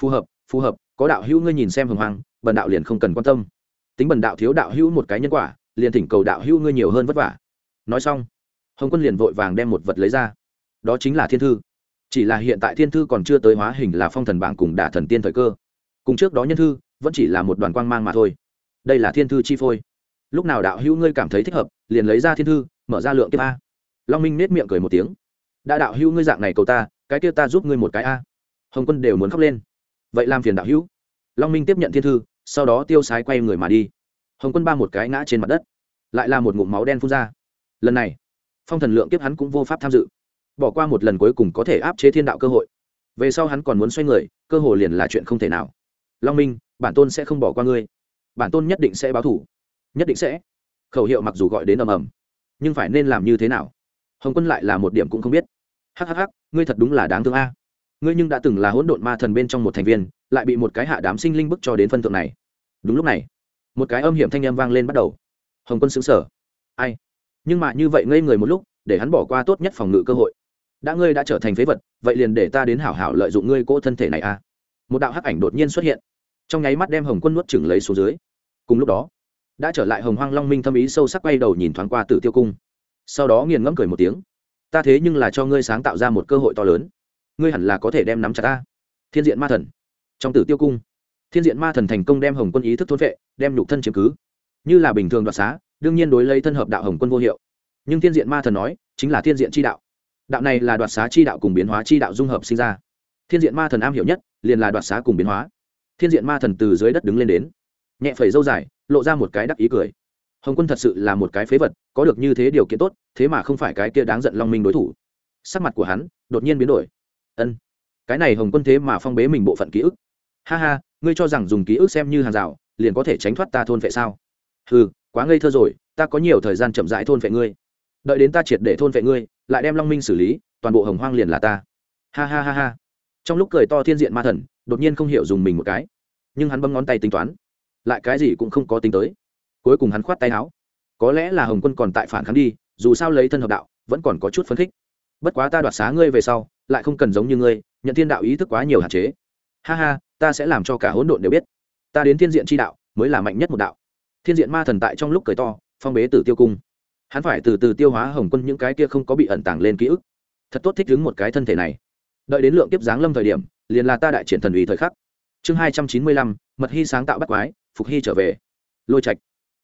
phù hợp phù hợp, có đạo hữu ngươi nhìn xem hồng hoàng bần đạo liền không cần quan tâm. Tính bần đạo thiếu đạo hữu một cái nhân quả, liền thỉnh cầu đạo hữu ngươi nhiều hơn vất vả. Nói xong, hồng quân liền vội vàng đem một vật lấy ra. Đó chính là thiên thư. Chỉ là hiện tại thiên thư còn chưa tới hóa hình là phong thần bảng cùng đả thần tiên thời cơ. Cùng trước đó nhân thư, vẫn chỉ là một đoàn quang mang mà thôi. Đây là thiên thư chi phôi. Lúc nào đạo hữu ngươi cảm thấy thích hợp, liền lấy ra thiên thư, mở ra lượng kiếp a. Long minh nết miệng cười một tiếng. Đã đạo hữu ngươi dạng này cầu ta, cái kia ta giúp ngươi một cái a. Hồng quân đều muốn khóc lên vậy làm phiền đạo hữu. Long minh tiếp nhận thiên thư, sau đó tiêu sái quay người mà đi. Hồng quân ba một cái ngã trên mặt đất, lại là một ngụm máu đen phun ra. Lần này, phong thần lượng kiếp hắn cũng vô pháp tham dự. Bỏ qua một lần cuối cùng có thể áp chế thiên đạo cơ hội. Về sau hắn còn muốn xoay người, cơ hội liền là chuyện không thể nào. Long minh, bản tôn sẽ không bỏ qua ngươi. Bản tôn nhất định sẽ báo thủ. Nhất định sẽ. Khẩu hiệu mặc dù gọi đến ầm ầm, nhưng phải nên làm như thế nào? Hồng quân lại là một điểm cũng không biết. Hhh ngươi thật đúng là đáng thương a ngươi nhưng đã từng là hỗn độn ma thần bên trong một thành viên, lại bị một cái hạ đám sinh linh bức cho đến phân thượng này. Đúng lúc này, một cái âm hiểm thanh â m vang lên bắt đầu. Hồng quân xứng sở ai? Nhưng mà như vậy ngây người một lúc, để hắn bỏ qua tốt nhất phòng ngự cơ hội. Đã ngươi đã trở thành phế vật, vậy liền để ta đến hảo hảo lợi dụng ngươi cỗ thân thể này a một đạo hắc ảnh đột nhiên xuất hiện. Trong nháy mắt đem hồng quân nuốt chừng lấy xuống dưới. Cùng lúc đó, đã trở lại hồng hoang long minh thâm ý sâu sắc quay đầu nhìn thoáng qua tử tiêu cung. Sau đó nghiền ngẫm cười một tiếng. Ta thế nhưng là cho ngươi sáng tạo ra một cơ hội to lớn ngươi hẳn là có thể đem nắm chặt ta. Thiên diện ma thần. Trong tử tiêu cung, thiên diện ma thần thành công đem hồng quân ý thức thôn vệ đem nhục thân chiếm cứ. Như là bình thường đoạt xá, đương nhiên đối lấy thân hợp đạo hồng quân vô hiệu. Nhưng thiên diện ma thần nói, chính là thiên diện chi đạo. Đạo này là đoạt xá chi đạo cùng biến hóa chi đạo dung hợp sinh ra. Thiên diện ma thần am hiểu nhất, liền là đoạt xá cùng biến hóa. Thiên diện ma thần từ dưới đất đứng lên đến, nhẹ phẩy dâu dài, lộ ra một cái đắc ý cười. Hồng quân thật sự là một cái phế vật, có được như thế điều kiện tốt, thế mà không phải cái kia đáng giận long minh đối thủ. Sắc mặt của hắn đột nhiên biến đổi ân. Cái này hồng quân thế mà phong bế mình bộ phận ký ức. Ha ha, ngươi cho rằng dùng ký ức xem như hàng rào, liền có thể tránh thoát ta thôn vệ sao? Ừ quá ngây thơ rồi, ta có nhiều thời gian chậm rãi thôn vệ ngươi. Đợi đến ta triệt để thôn vệ ngươi, lại đem long minh xử lý, toàn bộ hồng hoang liền là ta. Ha ha ha ha. Trong lúc cười to thiên diện ma thần, đột nhiên không hiểu dùng mình một cái. Nhưng hắn bấm ngón tay tính toán. Lại cái gì cũng không có tính tới. Cuối cùng hắn khoát tay áo. Có lẽ là hồng quân còn tại phản kháng đi, dù sao lấy thân hợp đạo, vẫn còn có chút phấn khích. Bất quá ta đoạt xá ngươi về sau lại không cần giống như ngươi, nhận thiên đạo ý thức quá nhiều hạn chế. Ha ha, ta sẽ làm cho cả hỗn độn đều biết. Ta đến thiên diện chi đạo mới là mạnh nhất một đạo. Thiên diện ma thần tại trong lúc cười to, phong bế tử tiêu cung. Hắn phải từ từ tiêu hóa hồng quân những cái kia không có bị ẩn tàng lên ký ức. Thật tốt thích ứng một cái thân thể này. Đợi đến lượng tiếp giáng lâm thời điểm, liền là ta đại triển thần ủy thời khắc. Chương hai trăm chín mươi lăm, mật hy sáng tạo bắt quái, phục hy trở về. Lôi trạch.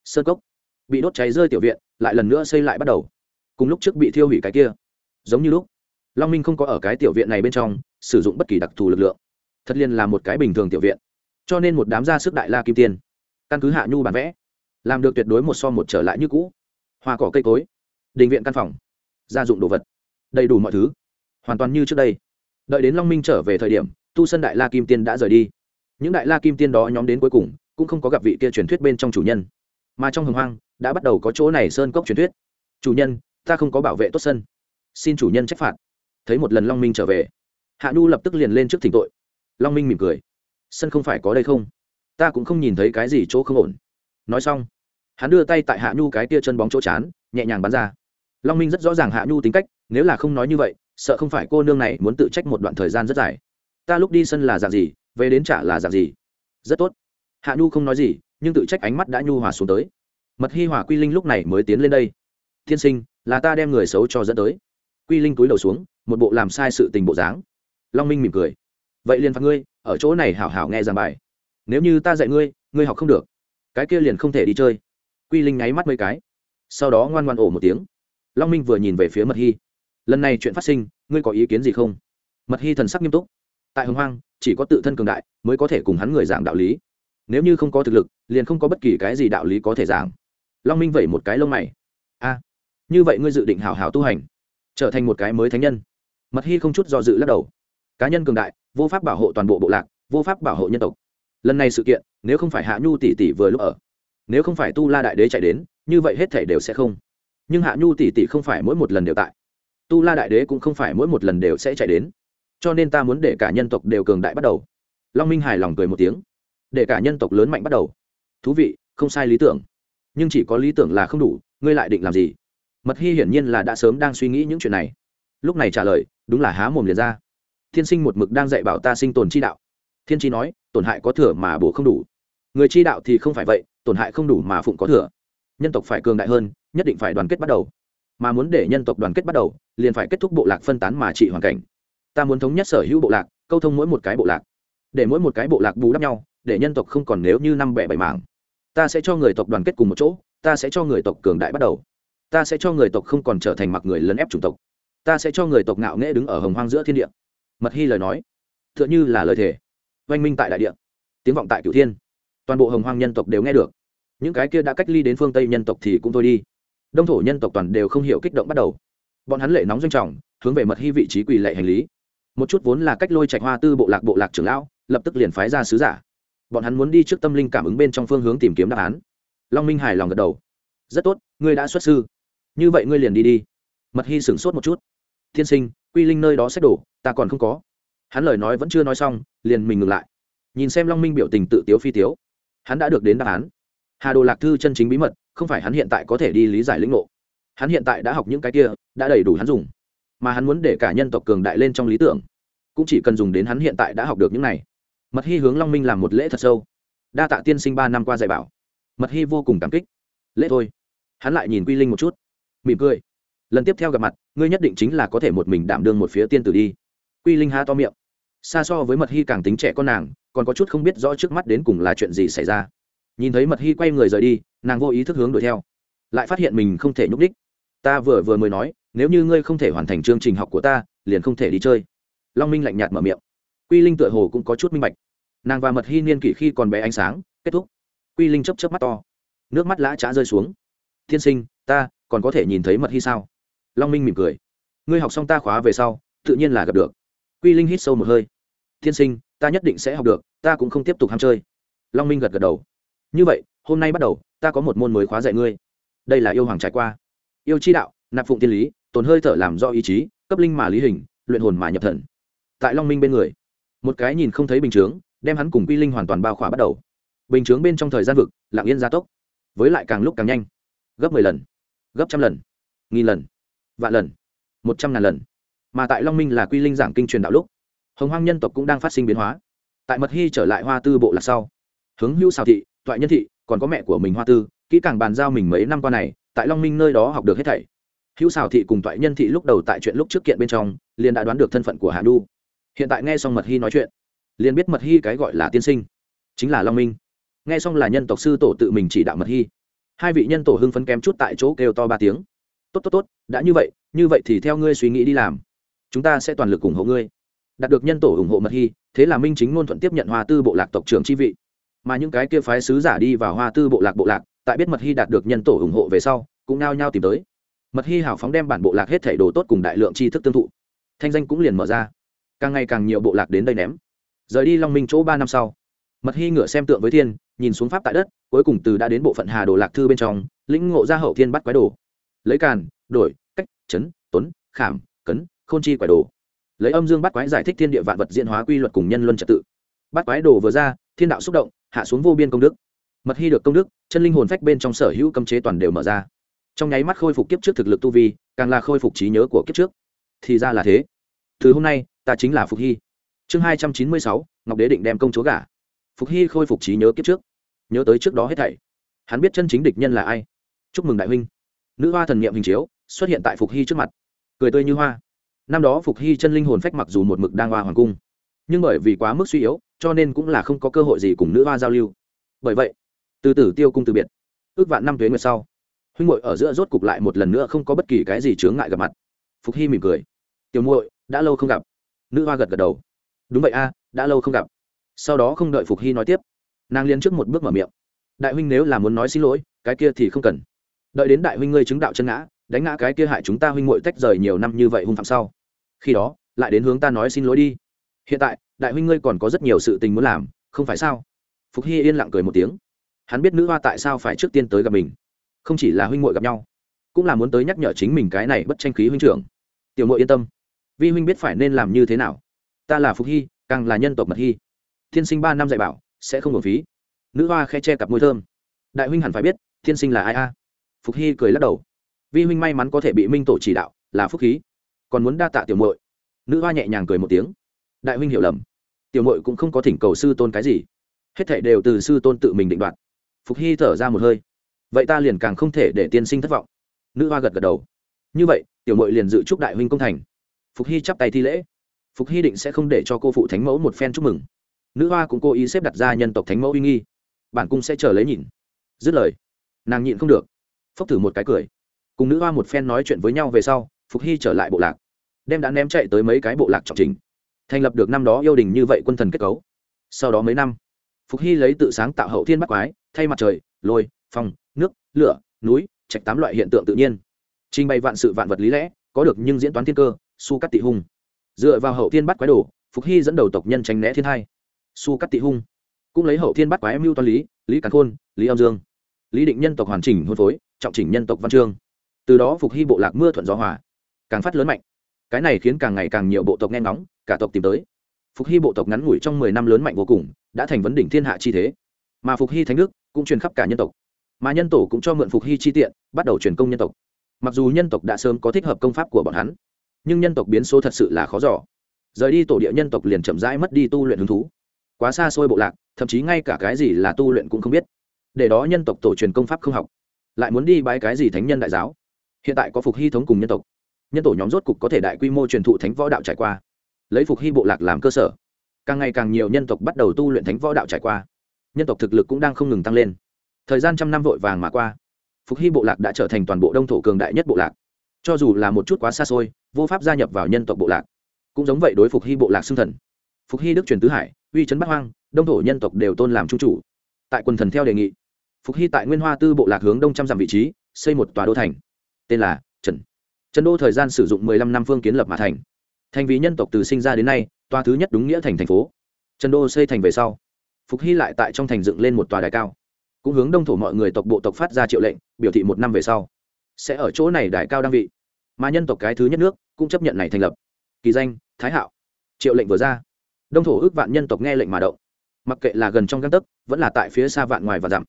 Sơn cốc. Bị đốt cháy rơi tiểu viện, lại lần nữa xây lại bắt đầu. Cùng lúc trước bị thiêu hủy cái kia. Giống như lúc long minh không có ở cái tiểu viện này bên trong, sử dụng bất kỳ đặc thù lực lượng. Thật liên là một cái bình thường tiểu viện. Cho nên một đám gia sức đại la kim tiên. Căn cứ hạ nhu bản vẽ, làm được tuyệt đối một so một trở lại như cũ. Hoa cỏ cây cối, đình viện căn phòng, gia dụng đồ vật, đầy đủ mọi thứ. Hoàn toàn như trước đây. Đợi đến long minh trở về thời điểm, tu sân đại la kim tiên đã rời đi. Những đại la kim tiên đó nhóm đến cuối cùng, cũng không có gặp vị kia truyền thuyết bên trong chủ nhân. Mà trong hồng hoang, đã bắt đầu có chỗ này sơn cốc truyền thuyết. Chủ nhân, ta không có bảo vệ tốt sân. Xin chủ nhân trách phạt thấy một lần long minh trở về hạ nhu lập tức liền lên trước thỉnh tội long minh mỉm cười sân không phải có đây không ta cũng không nhìn thấy cái gì chỗ không ổn nói xong hắn đưa tay tại hạ nhu cái tia chân bóng chỗ chán nhẹ nhàng bắn ra long minh rất rõ ràng hạ nhu tính cách nếu là không nói như vậy sợ không phải cô nương này muốn tự trách một đoạn thời gian rất dài ta lúc đi sân là dạng gì về đến trả là dạng gì rất tốt hạ nhu không nói gì nhưng tự trách ánh mắt đã nhu hòa xuống tới mật hi hòa quy linh lúc này mới tiến lên đây thiên sinh là ta đem người xấu cho dẫn tới quy linh túi đầu xuống một bộ làm sai sự tình bộ dáng. Long minh mỉm cười. Vậy liền phạt ngươi, ở chỗ này hảo hảo nghe giảng bài. Nếu như ta dạy ngươi ngươi học không được. Cái kia liền không thể đi chơi. Quy linh nháy mắt mấy cái. Sau đó ngoan ngoan ổ một tiếng. Long minh vừa nhìn về phía mật hy. Lần này chuyện phát sinh, ngươi có ý kiến gì không? Mật hy thần sắc nghiêm túc. Tại hồng hoang, chỉ có tự thân cường đại mới có thể cùng hắn người giảng đạo lý. Nếu như không có thực lực, liền không có bất kỳ cái gì đạo lý có thể giảng. Long minh vẩy một cái lông mày. A, như vậy ngươi dự định hảo hảo tu hành, trở thành một cái mới thánh nhân mật hy không chút do dự lắc đầu. Cá nhân cường đại, vô pháp bảo hộ toàn bộ bộ lạc, vô pháp bảo hộ nhân tộc. Lần này sự kiện, nếu không phải hạ nhu tỷ tỷ vừa lúc ở, nếu không phải tu la đại đế chạy đến, như vậy hết thể đều sẽ không. Nhưng hạ nhu tỷ tỷ không phải mỗi một lần đều tại. Tu la đại đế cũng không phải mỗi một lần đều sẽ chạy đến. Cho nên ta muốn để cả nhân tộc đều cường đại bắt đầu. Long minh hài lòng cười một tiếng. Để cả nhân tộc lớn mạnh bắt đầu. Thú vị, không sai lý tưởng. Nhưng chỉ có lý tưởng là không đủ, ngươi lại định làm gì? Mật hy hiển nhiên là đã sớm đang suy nghĩ những chuyện này lúc này trả lời, đúng là há mồm liền ra. Thiên sinh một mực đang dạy bảo ta sinh tồn chi đạo. Thiên tri nói, tổn hại có thừa mà bổ không đủ. Người chi đạo thì không phải vậy, tổn hại không đủ mà phụng có thừa. Nhân tộc phải cường đại hơn, nhất định phải đoàn kết bắt đầu. Mà muốn để nhân tộc đoàn kết bắt đầu, liền phải kết thúc bộ lạc phân tán mà trị hoàn cảnh. Ta muốn thống nhất sở hữu bộ lạc, câu thông mỗi một cái bộ lạc. Để mỗi một cái bộ lạc bù đắp nhau, để nhân tộc không còn nếu như năm bẻ bảy mảng. Ta sẽ cho người tộc đoàn kết cùng một chỗ, ta sẽ cho người tộc cường đại bắt đầu. Ta sẽ cho người tộc không còn trở thành mặc người lấn ép chủng tộc ta sẽ cho người tộc ngạo nghễ đứng ở hồng hoang giữa thiên địa. Mật hy lời nói t h ư ợ n h ư là lời thề, oanh minh tại đại địa, tiếng vọng tại cửu thiên. Toàn bộ hồng hoang nhân tộc đều nghe được. Những cái kia đã cách ly đến phương tây nhân tộc thì cũng thôi đi. Đông thổ nhân tộc toàn đều không hiểu kích động bắt đầu. Bọn hắn lệ nóng doanh trọng, hướng về mật hy vị trí quỳ lệ hành lý. Một chút vốn là cách lôi trạch hoa tư bộ lạc bộ lạc trưởng lão, lập tức liền phái ra sứ giả. Bọn hắn muốn đi trước tâm linh cảm ứng bên trong phương hướng tìm kiếm đáp án. Long minh hài lòng gật đầu. Rất tốt, ngươi đã xuất sư. Như vậy ngươi liền đi đi. Mật hy sửng sốt một chút thiên sinh, quy linh nơi đó sẽ đổ, ta còn không có. Hắn lời nói vẫn chưa nói xong, liền mình ngừng lại. Nhìn xem long minh biểu tình tự tiếu phi tiếu, hắn đã được đến đáp án. Hà đồ lạc thư chân chính bí mật, không phải hắn hiện tại có thể đi lý giải lĩnh ngộ. Hắn hiện tại đã học những cái kia, đã đầy đủ hắn dùng. Mà hắn muốn để cả nhân tộc cường đại lên trong lý tưởng, cũng chỉ cần dùng đến hắn hiện tại đã học được những này. Mật hy hướng long minh làm một lễ thật sâu. Đa tạ tiên sinh ba năm qua dạy bảo. Mật hy vô cùng cảm kích. Lễ thôi. Hắn lại nhìn quy linh một chút, mỉm cười. Lần tiếp theo gặp mặt ngươi nhất định chính là có thể một mình đảm đương một phía tiên tử đi. Quy linh há to miệng. Xa so với mật hy càng tính trẻ con nàng, còn có chút không biết rõ trước mắt đến cùng là chuyện gì xảy ra. Nhìn thấy mật hy quay người rời đi, nàng vô ý thức hướng đuổi theo. Lại phát hiện mình không thể nhúc đích ta vừa vừa mới nói, nếu như ngươi không thể hoàn thành chương trình học của ta, liền không thể đi chơi. Long minh lạnh nhạt mở miệng. Quy linh tựa hồ cũng có chút minh bạch. Nàng và mật hy niên kỷ khi còn bé ánh sáng, kết thúc. Quy linh chấp chấp mắt to. Nước mắt lã trá rơi xuống. Tiên sinh, ta còn có thể nhìn thấy mật hy sao? Long minh mỉm cười. Ngươi học xong ta khóa về sau, tự nhiên là gặp được. Quy linh hít sâu một hơi. Tiên sinh, ta nhất định sẽ học được, ta cũng không tiếp tục ham chơi. Long minh gật gật đầu. Như vậy, hôm nay bắt đầu, ta có một môn mới khóa dạy ngươi. Đây là yêu hoàng trải qua. Yêu chi đạo, nạp phụng tiên lý, tồn hơi thở làm do ý chí, cấp linh mà lý hình, luyện hồn mà nhập thần. Tại long minh bên người, một cái nhìn không thấy bình chướng, đem hắn cùng quy linh hoàn toàn bao khỏa bắt đầu. Bình chướng bên trong thời gian vực lạng yên gia tốc. Với lại càng lúc càng nhanh. Gấp mười lần. Gấp trăm lần. Nghìn lần vạn lần, một trăm ngàn lần. Mà tại long minh là quy linh giảng kinh truyền đạo lúc, hồng hoang nhân tộc cũng đang phát sinh biến hóa. Tại mật hy trở lại hoa tư bộ lạc sau, hướng hữu xào thị thoại nhân thị, còn có mẹ của mình hoa tư, kỹ càng bàn giao mình mấy năm qua này, tại long minh nơi đó học được hết thảy. Hữu xào thị cùng thoại nhân thị lúc đầu tại chuyện lúc trước kiện bên trong, liền đã đoán được thân phận của hà đu hiện tại nghe xong mật hy nói chuyện, liền biết mật hy cái gọi là tiên sinh, chính là long minh. Nghe xong là nhân tộc sư tổ tự mình chỉ đạo mật hy. Hai vị nhân tổ hưng phấn kém chút tại chỗ kêu to ba tiếng tốt tốt tốt, đã như vậy như vậy thì theo ngươi suy nghĩ đi làm. Chúng ta sẽ toàn lực ủng hộ ngươi. Đạt được nhân tổ ủng hộ mật hy, thế là minh chính ngôn thuận tiếp nhận hoa tư bộ lạc tộc trưởng chi vị. Mà những cái kia phái sứ giả đi vào hoa tư bộ lạc bộ lạc, tại biết mật hy đạt được nhân tổ ủng hộ về sau, cũng nao nhau tìm tới. Mật hy hào phóng đem bản bộ lạc hết thảy đồ tốt cùng đại lượng tri thức tương thụ. Thanh danh cũng liền mở ra. Càng ngày càng nhiều bộ lạc đến đây ném. Rời đi long minh chỗ ba năm sau, mật hy ngửa xem tượng với thiên, nhìn xuống pháp tại đất, cuối cùng từ đã đến bộ phận hà đồ lạc thư bên trong, lĩnh ngộ ra hậu thiên bắt quái đồ lấy càn, đổi, cách, chấn, tuấn, khảm, cấn, khôn chi quái đồ. Lấy âm dương bắt quái giải thích thiên địa vạn vật diễn hóa quy luật cùng nhân luân trật tự. Bắt quái đồ vừa ra, thiên đạo xúc động, hạ xuống vô biên công đức. Mật hy được công đức, chân linh hồn phách bên trong sở hữu cấm chế toàn đều mở ra. Trong nháy mắt khôi phục kiếp trước thực lực tu vi, càng là khôi phục trí nhớ của kiếp trước. Thì ra là thế. Từ hôm nay, ta chính là phục hy. Chương hai trăm chín mươi sáu, ngọc đế định đem công chúa gả. Phục hy khôi phục trí nhớ kiếp trước. Nhớ tới trước đó hết thảy. Hắn biết chân chính địch nhân là ai. Chúc mừng đại huynh nữ hoa thần niệm hình chiếu, xuất hiện tại phục hy trước mặt. Cười tươi như hoa. Năm đó phục hy chân linh hồn phách mặc dù một mực đang hoa hoàng cung, nhưng bởi vì quá mức suy yếu, cho nên cũng là không có cơ hội gì cùng nữ hoa giao lưu. Bởi vậy, từ tử tiêu cung từ biệt, ước vạn năm tuế nguyệt sau, huynh muội ở giữa rốt cục lại một lần nữa không có bất kỳ cái gì chướng ngại gặp mặt. Phục hy mỉm cười. Tiểu muội, đã lâu không gặp. Nữ hoa gật gật đầu. Đúng vậy a, đã lâu không gặp. Sau đó không đợi phục hy nói tiếp, nàng liên trước một bước mở miệng. Đại huynh nếu là muốn nói xin lỗi, cái kia thì không cần đợi đến đại huynh ngươi chứng đạo chân ngã, đánh ngã cái kia hại chúng ta huynh muội tách rời nhiều năm như vậy hung phạm sau. Khi đó, lại đến hướng ta nói xin lỗi đi. Hiện tại, đại huynh ngươi còn có rất nhiều sự tình muốn làm, không phải sao? Phục hy yên lặng cười một tiếng. Hắn biết nữ hoa tại sao phải trước tiên tới gặp mình. Không chỉ là huynh muội gặp nhau, cũng là muốn tới nhắc nhở chính mình cái này bất tranh khí huynh trưởng. Tiểu muội yên tâm. Vi huynh biết phải nên làm như thế nào. Ta là phục hy, càng là nhân tộc mật hy. Thiên sinh ba năm dạy bảo, sẽ không hưởng phí. Nữ hoa khe che cặp môi thơm. Đại huynh hẳn phải biết, thiên sinh là ai a? Phục hy cười lắc đầu. Vi huynh may mắn có thể bị minh tổ chỉ đạo, là phúc khí. Còn muốn đa tạ tiểu muội. Nữ hoa nhẹ nhàng cười một tiếng. Đại huynh hiểu lầm. Tiểu mội cũng không có thỉnh cầu sư tôn cái gì. Hết thảy đều từ sư tôn tự mình định đoạt. Phục hy thở ra một hơi. Vậy ta liền càng không thể để tiên sinh thất vọng. Nữ hoa gật gật đầu. Như vậy, tiểu mội liền dự chúc đại huynh công thành. Phục hy chắp tay thi lễ. Phục hy định sẽ không để cho cô phụ thánh mẫu một phen chúc mừng. Nữ hoa cũng cố ý xếp đặt ra nhân tộc thánh mẫu uy nghi. Bản cung sẽ chờ lấy nhìn. Dứt lời, nàng nhịn không được phốc thử một cái cười. Cùng nữ hoa một phen nói chuyện với nhau về sau, phục hy trở lại bộ lạc. Đem đã ném chạy tới mấy cái bộ lạc trọng trình. Thành lập được năm đó yêu đình như vậy quân thần kết cấu. Sau đó mấy năm, phục hy lấy tự sáng tạo hậu thiên bắc quái, thay mặt trời, lôi, phong, nước, lửa, núi, trạch tám loại hiện tượng tự nhiên. Trình bày vạn sự vạn vật lý lẽ, có được nhưng diễn toán thiên cơ, su cắt tị hung. Dựa vào hậu thiên bắt quái đồ, phục hy dẫn đầu tộc nhân tránh né thiên hai. Su cắt tị hung. Cũng lấy hậu thiên bắt quái mưu toán lý lý càn khôn, lý âm dương lý định nhân tộc hoàn chỉnh hôn phối, trọng chỉnh nhân tộc văn chương. Từ đó phục hy bộ lạc mưa thuận gió hòa, càng phát lớn mạnh. Cái này khiến càng ngày càng nhiều bộ tộc nghe ngóng, cả tộc tìm tới. Phục hy bộ tộc ngắn ngủi trong mười năm lớn mạnh vô cùng, đã thành vấn đỉnh thiên hạ chi thế. Mà phục hy thánh đức cũng truyền khắp cả nhân tộc. Mà nhân tổ cũng cho mượn phục hy chi tiện, bắt đầu truyền công nhân tộc. Mặc dù nhân tộc đã sớm có thích hợp công pháp của bọn hắn, nhưng nhân tộc biến số thật sự là khó giỏ rời đi tổ địa nhân tộc liền chậm rãi mất đi tu luyện hứng thú. Quá xa xôi bộ lạc, thậm chí ngay cả cái gì là tu luyện cũng không biết để đó nhân tộc tổ truyền công pháp không học. Lại muốn đi bái cái gì thánh nhân đại giáo? Hiện tại có phục hy thống cùng nhân tộc. Nhân tổ nhóm rốt cục có thể đại quy mô truyền thụ thánh võ đạo trải qua. Lấy phục hy bộ lạc làm cơ sở. Càng ngày càng nhiều nhân tộc bắt đầu tu luyện thánh võ đạo trải qua. Nhân tộc thực lực cũng đang không ngừng tăng lên. Thời gian trăm năm vội vàng mà qua. Phục hy bộ lạc đã trở thành toàn bộ đông thổ cường đại nhất bộ lạc. Cho dù là một chút quá xa xôi, vô pháp gia nhập vào nhân tộc bộ lạc. Cũng giống vậy đối phục hy bộ lạc xưng thần. Phục hy đức truyền tứ hải, uy trấn bắc hoang, đông thổ nhân tộc đều tôn làm trung chủ. Tại quần thần theo đề nghị phục hy tại nguyên hoa tư bộ lạc hướng đông trăm dặm vị trí, xây một tòa đô thành. Tên là trần. Trần đô thời gian sử dụng mười lăm năm phương kiến lập mà thành. Thành vì nhân tộc từ sinh ra đến nay, tòa thứ nhất đúng nghĩa thành thành phố. Trần đô xây thành về sau, phục hy lại tại trong thành dựng lên một tòa đài cao. Cũng hướng đông thổ mọi người tộc bộ tộc phát ra triệu lệnh, biểu thị một năm về sau, sẽ ở chỗ này đài cao đăng vị. Mà nhân tộc cái thứ nhất nước cũng chấp nhận này thành lập. Kỳ danh, thái hạo. Triệu lệnh vừa ra, đông thổ ước vạn nhân tộc nghe lệnh mà động. Mặc kệ là gần trong găng tấc, vẫn là tại phía xa vạn ngoài và dặm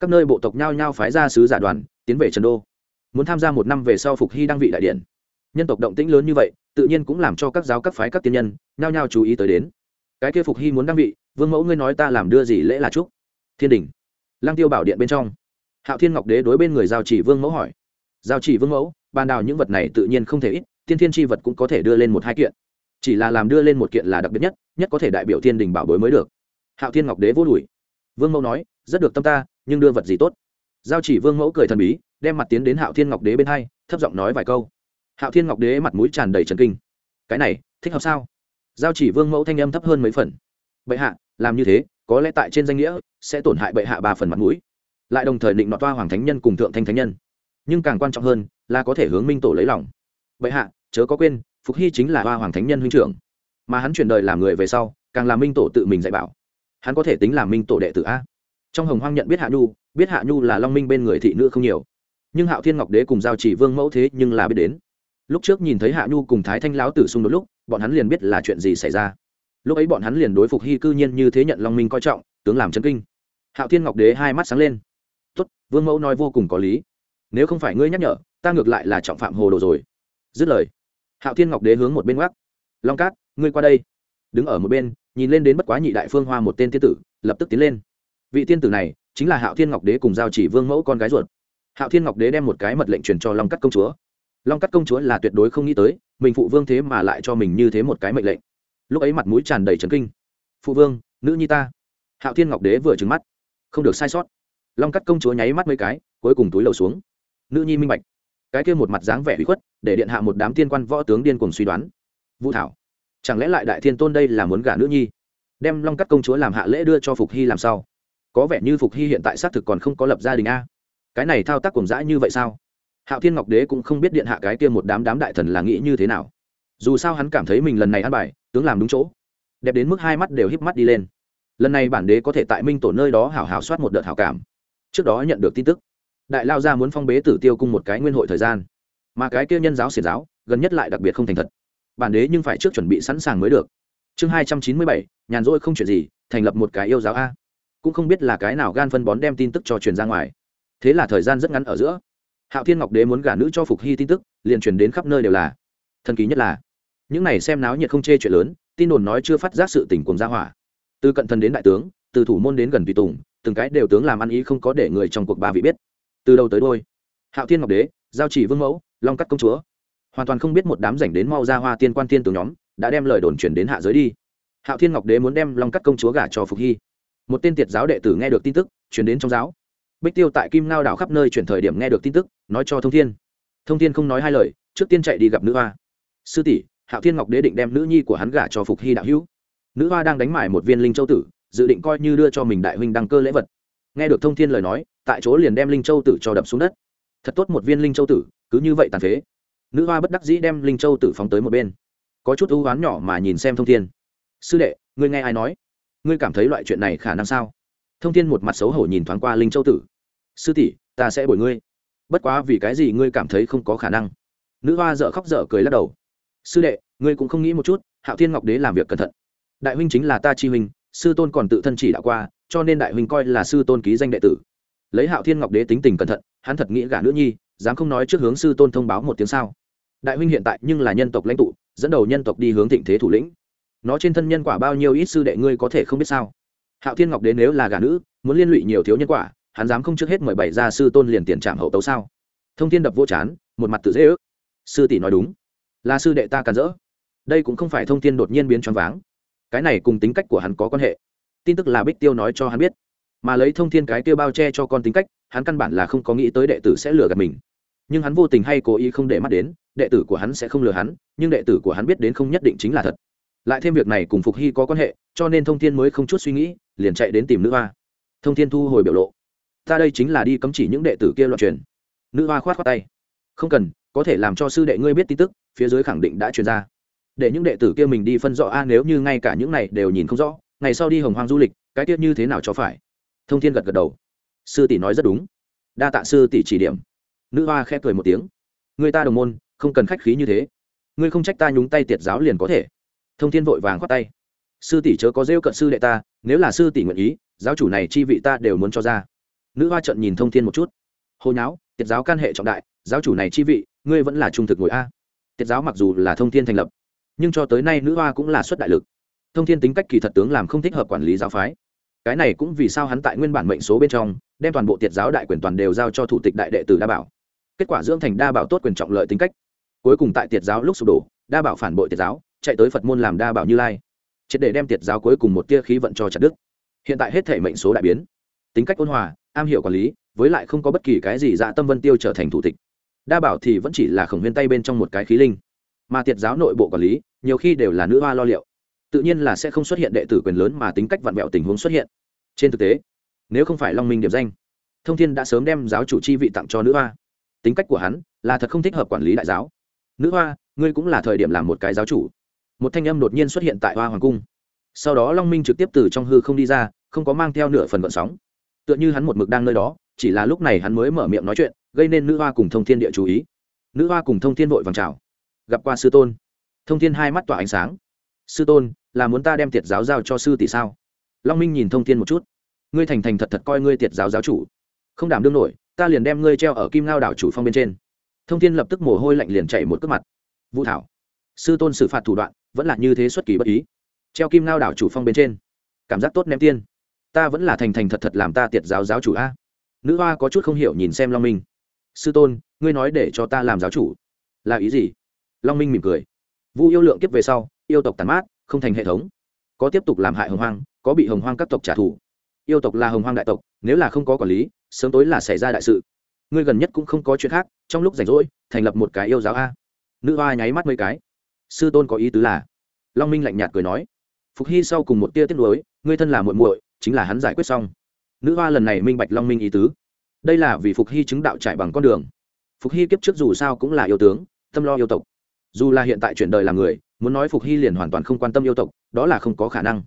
các nơi bộ tộc nhao nhao phái ra sứ giả đoàn, tiến về trần đô. Muốn tham gia một năm về sau phục hy đăng vị đại điện. Nhân tộc động tĩnh lớn như vậy, tự nhiên cũng làm cho các giáo các phái các tiên nhân nhao nhao chú ý tới đến. Cái kia phục hy muốn đăng vị, vương mẫu ngươi nói ta làm đưa gì lễ là chúc. Thiên đình, lăng tiêu bảo điện bên trong. Hạo thiên ngọc đế đối bên người giao chỉ vương mẫu hỏi. Giao chỉ vương mẫu bàn đào những vật này tự nhiên không thể ít, tiên thiên tri vật cũng có thể đưa lên một hai kiện. Chỉ là làm đưa lên một kiện là đặc biệt nhất nhất có thể đại biểu thiên đình bảo bối mới được. Hạo thiên ngọc đế vô đùi. Vương mẫu nói, rất được tâm ta nhưng đưa vật gì tốt? Giao chỉ vương mẫu cười thần bí, đem mặt tiến đến hạo thiên ngọc đế bên hai, thấp giọng nói vài câu. Hạo thiên ngọc đế mặt mũi tràn đầy trần kinh. Cái này, thích hợp sao? Giao chỉ vương mẫu thanh âm thấp hơn mấy phần. Bệ hạ, làm như thế, có lẽ tại trên danh nghĩa, sẽ tổn hại bệ hạ ba phần mặt mũi. Lại đồng thời định nọ toa hoàng thánh nhân cùng thượng thanh thánh nhân. Nhưng càng quan trọng hơn, là có thể hướng minh tổ lấy lòng. Bệ hạ, chớ có quên, phục hy chính là hoa hoàng thánh nhân huynh trưởng. Mà hắn chuyển đời làm người về sau, càng là minh tổ tự mình dạy bảo. Hắn có thể tính là minh tổ đệ tử a trong hồng hoang nhận biết hạ nhu, biết hạ nhu là long minh bên người thị nữ không nhiều. Nhưng hạo thiên ngọc đế cùng giao chỉ vương mẫu thế nhưng là biết đến. Lúc trước nhìn thấy hạ nhu cùng thái thanh lão tử xung đột lúc, bọn hắn liền biết là chuyện gì xảy ra. Lúc ấy bọn hắn liền đối phục hy cư nhiên như thế nhận long minh coi trọng, tướng làm chân kinh. Hạo thiên ngọc đế hai mắt sáng lên. Tốt, vương mẫu nói vô cùng có lý. Nếu không phải ngươi nhắc nhở, ta ngược lại là trọng phạm hồ đồ rồi. Dứt lời, hạo thiên ngọc đế hướng một bên gác long cát, ngươi qua đây. Đứng ở một bên, nhìn lên đến bất quá nhị đại phương hoa một tên tiên tử, lập tức tiến lên vị tiên tử này chính là hạo thiên ngọc đế cùng giao chỉ vương mẫu con gái ruột. hạo thiên ngọc đế đem một cái mật lệnh truyền cho long cắt công chúa. long cắt công chúa là tuyệt đối không nghĩ tới, mình phụ vương thế mà lại cho mình như thế một cái mệnh lệnh. lúc ấy mặt mũi tràn đầy trấn kinh. phụ vương, nữ nhi ta. hạo thiên ngọc đế vừa trừng mắt. không được sai sót. long cắt công chúa nháy mắt mấy cái, cuối cùng túi lầu xuống. nữ nhi minh bạch. cái kia một mặt dáng vẻ bị khuất, để điện hạ một đám tiên quan võ tướng điên cùng suy đoán. vũ thảo, chẳng lẽ lại đại thiên tôn đây là muốn gả nữ nhi? đem long cắt công chúa làm hạ lễ đưa cho phục hy làm sao? Có vẻ như phục hy hiện tại xác thực còn không có lập gia đình a. Cái này thao tác cùng dã như vậy sao? Hạo thiên ngọc đế cũng không biết điện hạ cái kia một đám đám đại thần là nghĩ như thế nào. Dù sao hắn cảm thấy mình lần này ăn bài, tướng làm đúng chỗ. Đẹp đến mức hai mắt đều híp mắt đi lên. Lần này bản đế có thể tại minh tổ nơi đó hảo hảo soát một đợt hảo cảm. Trước đó nhận được tin tức, đại lao gia muốn phong bế tử tiêu cung một cái nguyên hội thời gian. Mà cái kia nhân giáo xiển giáo, gần nhất lại đặc biệt không thành thật. Bản đế nhưng phải trước chuẩn bị sẵn sàng mới được. Chương hai trăm chín mươi bảy, nhàn rỗi không chuyện gì, thành lập một cái yêu giáo a cũng không biết là cái nào gan phân bón đem tin tức cho truyền ra ngoài. Thế là thời gian rất ngắn ở giữa, hạo thiên ngọc đế muốn gả nữ cho phục hy tin tức, liền truyền đến khắp nơi đều là. Thần kỳ nhất là, những này xem náo nhiệt không chê chuyện lớn, tin đồn nói chưa phát giác sự tình cùng gia hỏa. Từ cận thần đến đại tướng, từ thủ môn đến gần tùy tùng, từng cái đều tướng làm ăn ý không có để người trong cuộc ba vị biết. Từ đầu tới đôi, hạo thiên ngọc đế, giao chỉ vương mẫu, long cắt công chúa, hoàn toàn không biết một đám rảnh đến mau ra hoa tiên quan tiên từ nhóm, đã đem lời đồn chuyển đến hạ giới đi. Hạo thiên ngọc đế muốn đem long cắt công chúa gả cho phục hy một tên tiệt giáo đệ tử nghe được tin tức, chuyển đến trong giáo. Bích tiêu tại kim ngao đảo khắp nơi chuyển thời điểm nghe được tin tức, nói cho thông thiên. Thông thiên không nói hai lời, trước tiên chạy đi gặp nữ hoa. Sư tỷ, hạo thiên ngọc đế định đem nữ nhi của hắn gả cho phục hy đạo hữu. Nữ hoa đang đánh mải một viên linh châu tử, dự định coi như đưa cho mình đại huynh đăng cơ lễ vật. Nghe được thông thiên lời nói, tại chỗ liền đem linh châu tử cho đập xuống đất. Thật tốt một viên linh châu tử, cứ như vậy tàn phế. Nữ hoa bất đắc dĩ đem linh châu tử phóng tới một bên. Có chút ưu oán nhỏ mà nhìn xem thông thiên. Sư đệ, ngươi nghe ai nói? Ngươi cảm thấy loại chuyện này khả năng sao? Thông thiên một mặt xấu hổ nhìn thoáng qua linh châu tử. Sư tỷ, ta sẽ bồi ngươi. Bất quá vì cái gì ngươi cảm thấy không có khả năng? Nữ hoa dợ khóc dở cười lắc đầu. Sư đệ, ngươi cũng không nghĩ một chút, hạo thiên ngọc đế làm việc cẩn thận. Đại huynh chính là ta chi huynh, sư tôn còn tự thân chỉ đạo qua, cho nên đại huynh coi là sư tôn ký danh đệ tử. Lấy hạo thiên ngọc đế tính tình cẩn thận, hắn thật nghĩ gả nữ nhi, dám không nói trước hướng sư tôn thông báo một tiếng sao? Đại huynh hiện tại nhưng là nhân tộc lãnh tụ, dẫn đầu nhân tộc đi hướng thịnh thế thủ lĩnh nó trên thân nhân quả bao nhiêu ít sư đệ ngươi có thể không biết sao? Hạo thiên ngọc đế nếu là gả nữ, muốn liên lụy nhiều thiếu nhân quả, hắn dám không trước hết mời bảy gia sư tôn liền tiền trạm hậu tấu sao? Thông thiên đập vô chán, một mặt tự dễ ước. Sư tỷ nói đúng. Là sư đệ ta càn rỡ. Đây cũng không phải thông tin đột nhiên biến choáng váng. Cái này cùng tính cách của hắn có quan hệ. Tin tức là bích tiêu nói cho hắn biết. Mà lấy thông thiên cái tiêu bao che cho con tính cách, hắn căn bản là không có nghĩ tới đệ tử sẽ lừa gạt mình. Nhưng hắn vô tình hay cố ý không để mắt đến, đệ tử của hắn sẽ không lừa hắn, nhưng đệ tử của hắn biết đến không nhất định chính là thật lại thêm việc này cùng phục hy có quan hệ, cho nên thông thiên mới không chút suy nghĩ, liền chạy đến tìm nữ hoa. Thông thiên thu hồi biểu lộ. Ta đây chính là đi cấm chỉ những đệ tử kia loạn truyền. Nữ hoa khoát khoát tay. Không cần, có thể làm cho sư đệ ngươi biết tin tức, phía dưới khẳng định đã truyền ra. Để những đệ tử kia mình đi phân rõ, a, nếu như ngay cả những này đều nhìn không rõ, ngày sau đi hồng hoang du lịch, cái tiết như thế nào cho phải? Thông thiên gật gật đầu. Sư tỷ nói rất đúng. Đa tạ sư tỷ chỉ điểm. Nữ hoa khẽ cười một tiếng. Người ta đồng môn, không cần khách khí như thế. Ngươi không trách ta nhúng tay tiệt giáo liền có thể thông thiên vội vàng khoát tay. Sư tỷ chớ có rêu cận sư đệ ta, nếu là sư tỷ nguyện ý, giáo chủ này chi vị ta đều muốn cho ra. Nữ hoa trận nhìn thông thiên một chút. Hồi nháo, Tiết giáo can hệ trọng đại, giáo chủ này chi vị, ngươi vẫn là trung thực ngồi a. Tiết giáo mặc dù là thông thiên thành lập, nhưng cho tới nay nữ hoa cũng là xuất đại lực. Thông thiên tính cách kỳ thật tướng làm không thích hợp quản lý giáo phái. Cái này cũng vì sao hắn tại nguyên bản mệnh số bên trong, đem toàn bộ tiệt giáo đại quyền toàn đều giao cho thủ tịch đại đệ tử đa bảo. Kết quả dưỡng thành đa bảo tốt quyền trọng lợi tính cách. Cuối cùng tại tiệt giáo lúc sụp đổ, đa bảo phản bội tiệt giáo chạy tới phật môn làm đa bảo như lai. Triệt để đem tiệt giáo cuối cùng một tia khí vận cho chặt đức hiện tại hết thể mệnh số đại biến. Tính cách ôn hòa, am hiểu quản lý, với lại không có bất kỳ cái gì dạ tâm vân tiêu trở thành thủ tịch. Đa bảo thì vẫn chỉ là khổng huyên tay bên trong một cái khí linh. Mà tiệt giáo nội bộ quản lý, nhiều khi đều là nữ hoa lo liệu. Tự nhiên là sẽ không xuất hiện đệ tử quyền lớn mà tính cách vặn vẹo tình huống xuất hiện. Trên thực tế, nếu không phải long minh điểm danh, thông thiên đã sớm đem giáo chủ chi vị tặng cho nữ hoa. Tính cách của hắn là thật không thích hợp quản lý đại giáo. Nữ hoa, ngươi cũng là thời điểm làm một cái giáo chủ một thanh âm đột nhiên xuất hiện tại hoa hoàng cung. Sau đó long minh trực tiếp từ trong hư không đi ra, không có mang theo nửa phần vận sóng. Tựa như hắn một mực đang nơi đó, chỉ là lúc này hắn mới mở miệng nói chuyện, gây nên nữ hoa cùng thông thiên địa chú ý. Nữ hoa cùng thông thiên vội vàng chào. Gặp qua sư tôn. Thông thiên hai mắt tỏa ánh sáng. Sư tôn, là muốn ta đem tiệt giáo giao cho sư tỷ sao? Long minh nhìn thông thiên một chút. Ngươi thành thành thật thật coi ngươi tiệt giáo giáo chủ. Không đảm đương nổi, ta liền đem ngươi treo ở kim ngao đảo chủ phong bên trên. Thông thiên lập tức mồ hôi lạnh liền chạy một cước mặt. Vũ thảo. Sư tôn xử phạt thủ đoạn vẫn là như thế xuất kỳ bất ý. Treo kim ngao đảo chủ phong bên trên. Cảm giác tốt ném tiên. Ta vẫn là thành thành thật thật làm ta tiệt giáo giáo chủ a. Nữ hoa có chút không hiểu nhìn xem long minh. Sư tôn, ngươi nói để cho ta làm giáo chủ. Là ý gì? Long minh mỉm cười. Vu yêu lượng kiếp về sau, yêu tộc tàn mát, không thành hệ thống. Có tiếp tục làm hại hồng hoang, có bị hồng hoang các tộc trả thù. Yêu tộc là hồng hoang đại tộc, nếu là không có quản lý, sớm tối là xảy ra đại sự. Ngươi gần nhất cũng không có chuyện khác, trong lúc rảnh rỗi, thành lập một cái yêu giáo a. Nữ hoa nháy mắt mấy cái sư tôn có ý tứ là? Long minh lạnh nhạt cười nói. Phục hy sau cùng một tia tiết lối ngươi thân là muội muội chính là hắn giải quyết xong. Nữ hoa lần này minh bạch long minh ý tứ. Đây là vì phục hy chứng đạo trải bằng con đường. Phục hy kiếp trước dù sao cũng là yêu tướng tâm lo yêu tộc. Dù là hiện tại chuyển đời làm người muốn nói phục hy liền hoàn toàn không quan tâm yêu tộc đó là không có khả năng.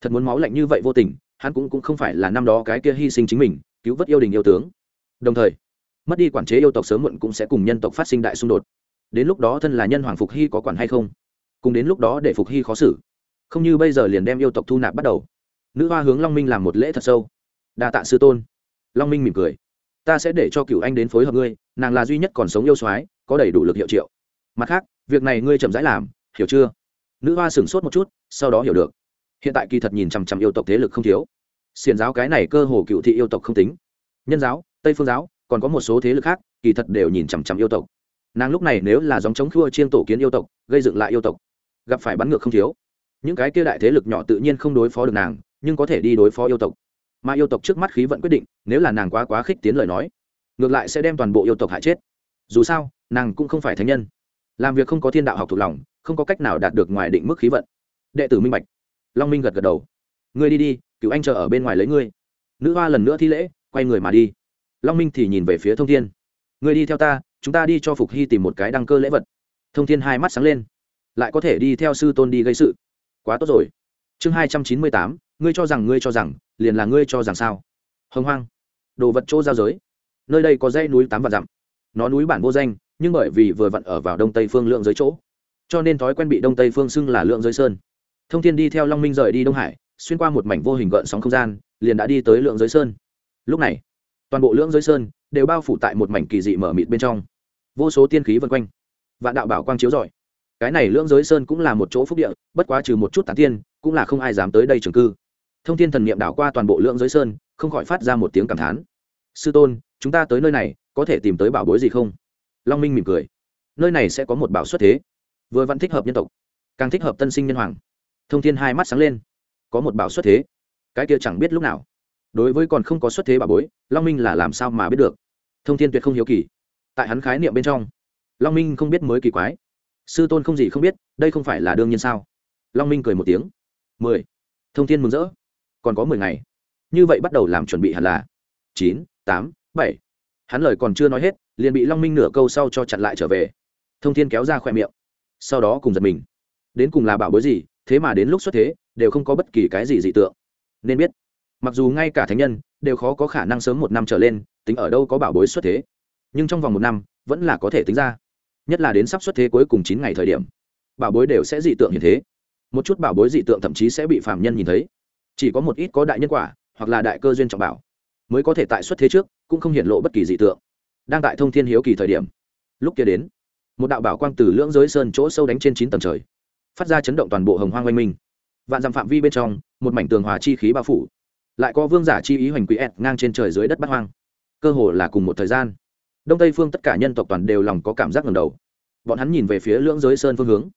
Thật muốn máu lạnh như vậy vô tình hắn cũng, cũng không phải là năm đó cái kia hy sinh chính mình cứu vớt yêu đình yêu tướng. Đồng thời mất đi quản chế yêu tộc sớm muộn cũng sẽ cùng nhân tộc phát sinh đại xung đột đến lúc đó thân là nhân hoàng phục hy có quản hay không? Cùng đến lúc đó để phục hy khó xử. Không như bây giờ liền đem yêu tộc thu nạp bắt đầu. Nữ hoa hướng long minh làm một lễ thật sâu. Đa tạ sư tôn. Long minh mỉm cười. Ta sẽ để cho cựu anh đến phối hợp ngươi, nàng là duy nhất còn sống yêu soái, có đầy đủ lực hiệu triệu. Mặt khác, việc này ngươi chậm rãi làm, hiểu chưa? Nữ hoa sửng sốt một chút, sau đó hiểu được. Hiện tại kỳ thật nhìn chằm chằm yêu tộc thế lực không thiếu. Xiền giáo cái này cơ hồ cựu thị yêu tộc không tính. Nhân giáo, tây phương giáo, còn có một số thế lực khác, kỳ thật đều nhìn chằm chằm yêu tộc nàng lúc này nếu là dòng chống khua chiên tổ kiến yêu tộc, gây dựng lại yêu tộc, gặp phải bắn ngược không thiếu. Những cái kia đại thế lực nhỏ tự nhiên không đối phó được nàng, nhưng có thể đi đối phó yêu tộc. Mà yêu tộc trước mắt khí vận quyết định, nếu là nàng quá quá khích tiến lời nói, ngược lại sẽ đem toàn bộ yêu tộc hại chết. Dù sao, nàng cũng không phải thánh nhân. Làm việc không có thiên đạo học thuộc lòng, không có cách nào đạt được ngoài định mức khí vận. Đệ tử minh bạch. Long minh gật gật đầu. Ngươi đi đi cựu anh chờ ở bên ngoài lấy ngươi. Nữ hoa lần nữa thi lễ, quay người mà đi. Long minh thì nhìn về phía thông thiên. Ngươi đi theo ta chúng ta đi cho phục hy tìm một cái đăng cơ lễ vật thông thiên hai mắt sáng lên lại có thể đi theo sư tôn đi gây sự quá tốt rồi chương hai trăm chín mươi tám ngươi cho rằng ngươi cho rằng liền là ngươi cho rằng sao hồng hoang đồ vật chỗ giao giới nơi đây có dãy núi tám vạn dặm nó núi bản vô danh nhưng bởi vì vừa vặn ở vào đông tây phương lượng giới chỗ cho nên thói quen bị đông tây phương xưng là lượng giới sơn thông thiên đi theo long minh rời đi đông hải xuyên qua một mảnh vô hình gợn sóng không gian liền đã đi tới lượng giới sơn lúc này toàn bộ lượng giới sơn đều bao phủ tại một mảnh kỳ dị mở mịt bên trong vô số tiên khí vân quanh. Vạn đạo bảo quang chiếu rọi. Cái này lưỡng giới sơn cũng là một chỗ phúc địa, bất quá trừ một chút tán tiên, cũng là không ai dám tới đây trường cư. Thông tin thần niệm đảo qua toàn bộ lưỡng giới sơn, không khỏi phát ra một tiếng cảm thán. Sư tôn, chúng ta tới nơi này, có thể tìm tới bảo bối gì không? Long minh mỉm cười. Nơi này sẽ có một bảo xuất thế. Vừa vẫn thích hợp nhân tộc. Càng thích hợp tân sinh nhân hoàng. Thông thiên hai mắt sáng lên. Có một bảo xuất thế. Cái kia chẳng biết lúc nào. Đối với còn không có xuất thế bảo bối, long minh là làm sao mà biết được? Thông thiên tuyệt không hiếu kỳ tại hắn khái niệm bên trong. Long minh không biết mới kỳ quái. Sư tôn không gì không biết, đây không phải là đương nhiên sao? Long minh cười một tiếng. Mười. Thông tin mừng rỡ. Còn có mười ngày. Như vậy bắt đầu làm chuẩn bị hẳn là chín, tám, bảy. Hắn lời còn chưa nói hết, liền bị long minh nửa câu sau cho chặn lại trở về. Thông tin kéo ra khoe miệng. Sau đó cùng giật mình. Đến cùng là bảo bối gì, thế mà đến lúc xuất thế, đều không có bất kỳ cái gì dị tượng. Nên biết, mặc dù ngay cả thánh nhân, đều khó có khả năng sớm một năm trở lên, tính ở đâu có bảo bối xuất thế nhưng trong vòng một năm, vẫn là có thể tính ra. Nhất là đến sắp xuất thế cuối cùng chín ngày thời điểm, bảo bối đều sẽ dị tượng như thế. Một chút bảo bối dị tượng thậm chí sẽ bị phạm nhân nhìn thấy. Chỉ có một ít có đại nhân quả, hoặc là đại cơ duyên trọng bảo, mới có thể tại xuất thế trước, cũng không hiện lộ bất kỳ dị tượng. Đang tại thông thiên hiếu kỳ thời điểm, lúc kia đến, một đạo bảo quang từ lưỡng giới sơn chỗ sâu đánh trên chín tầng trời, phát ra chấn động toàn bộ hồng hoang oanh minh. Vạn dặm phạm vi bên trong, một mảnh tường hòa chi khí bao phủ, lại có vương giả chi ý hoành quý ẹt ngang trên trời dưới đất bắt hoang. Cơ hồ là cùng một thời gian đông tây phương tất cả nhân tộc toàn đều lòng có cảm giác ngầm đầu. Bọn hắn nhìn về phía lưỡng giới sơn phương hướng,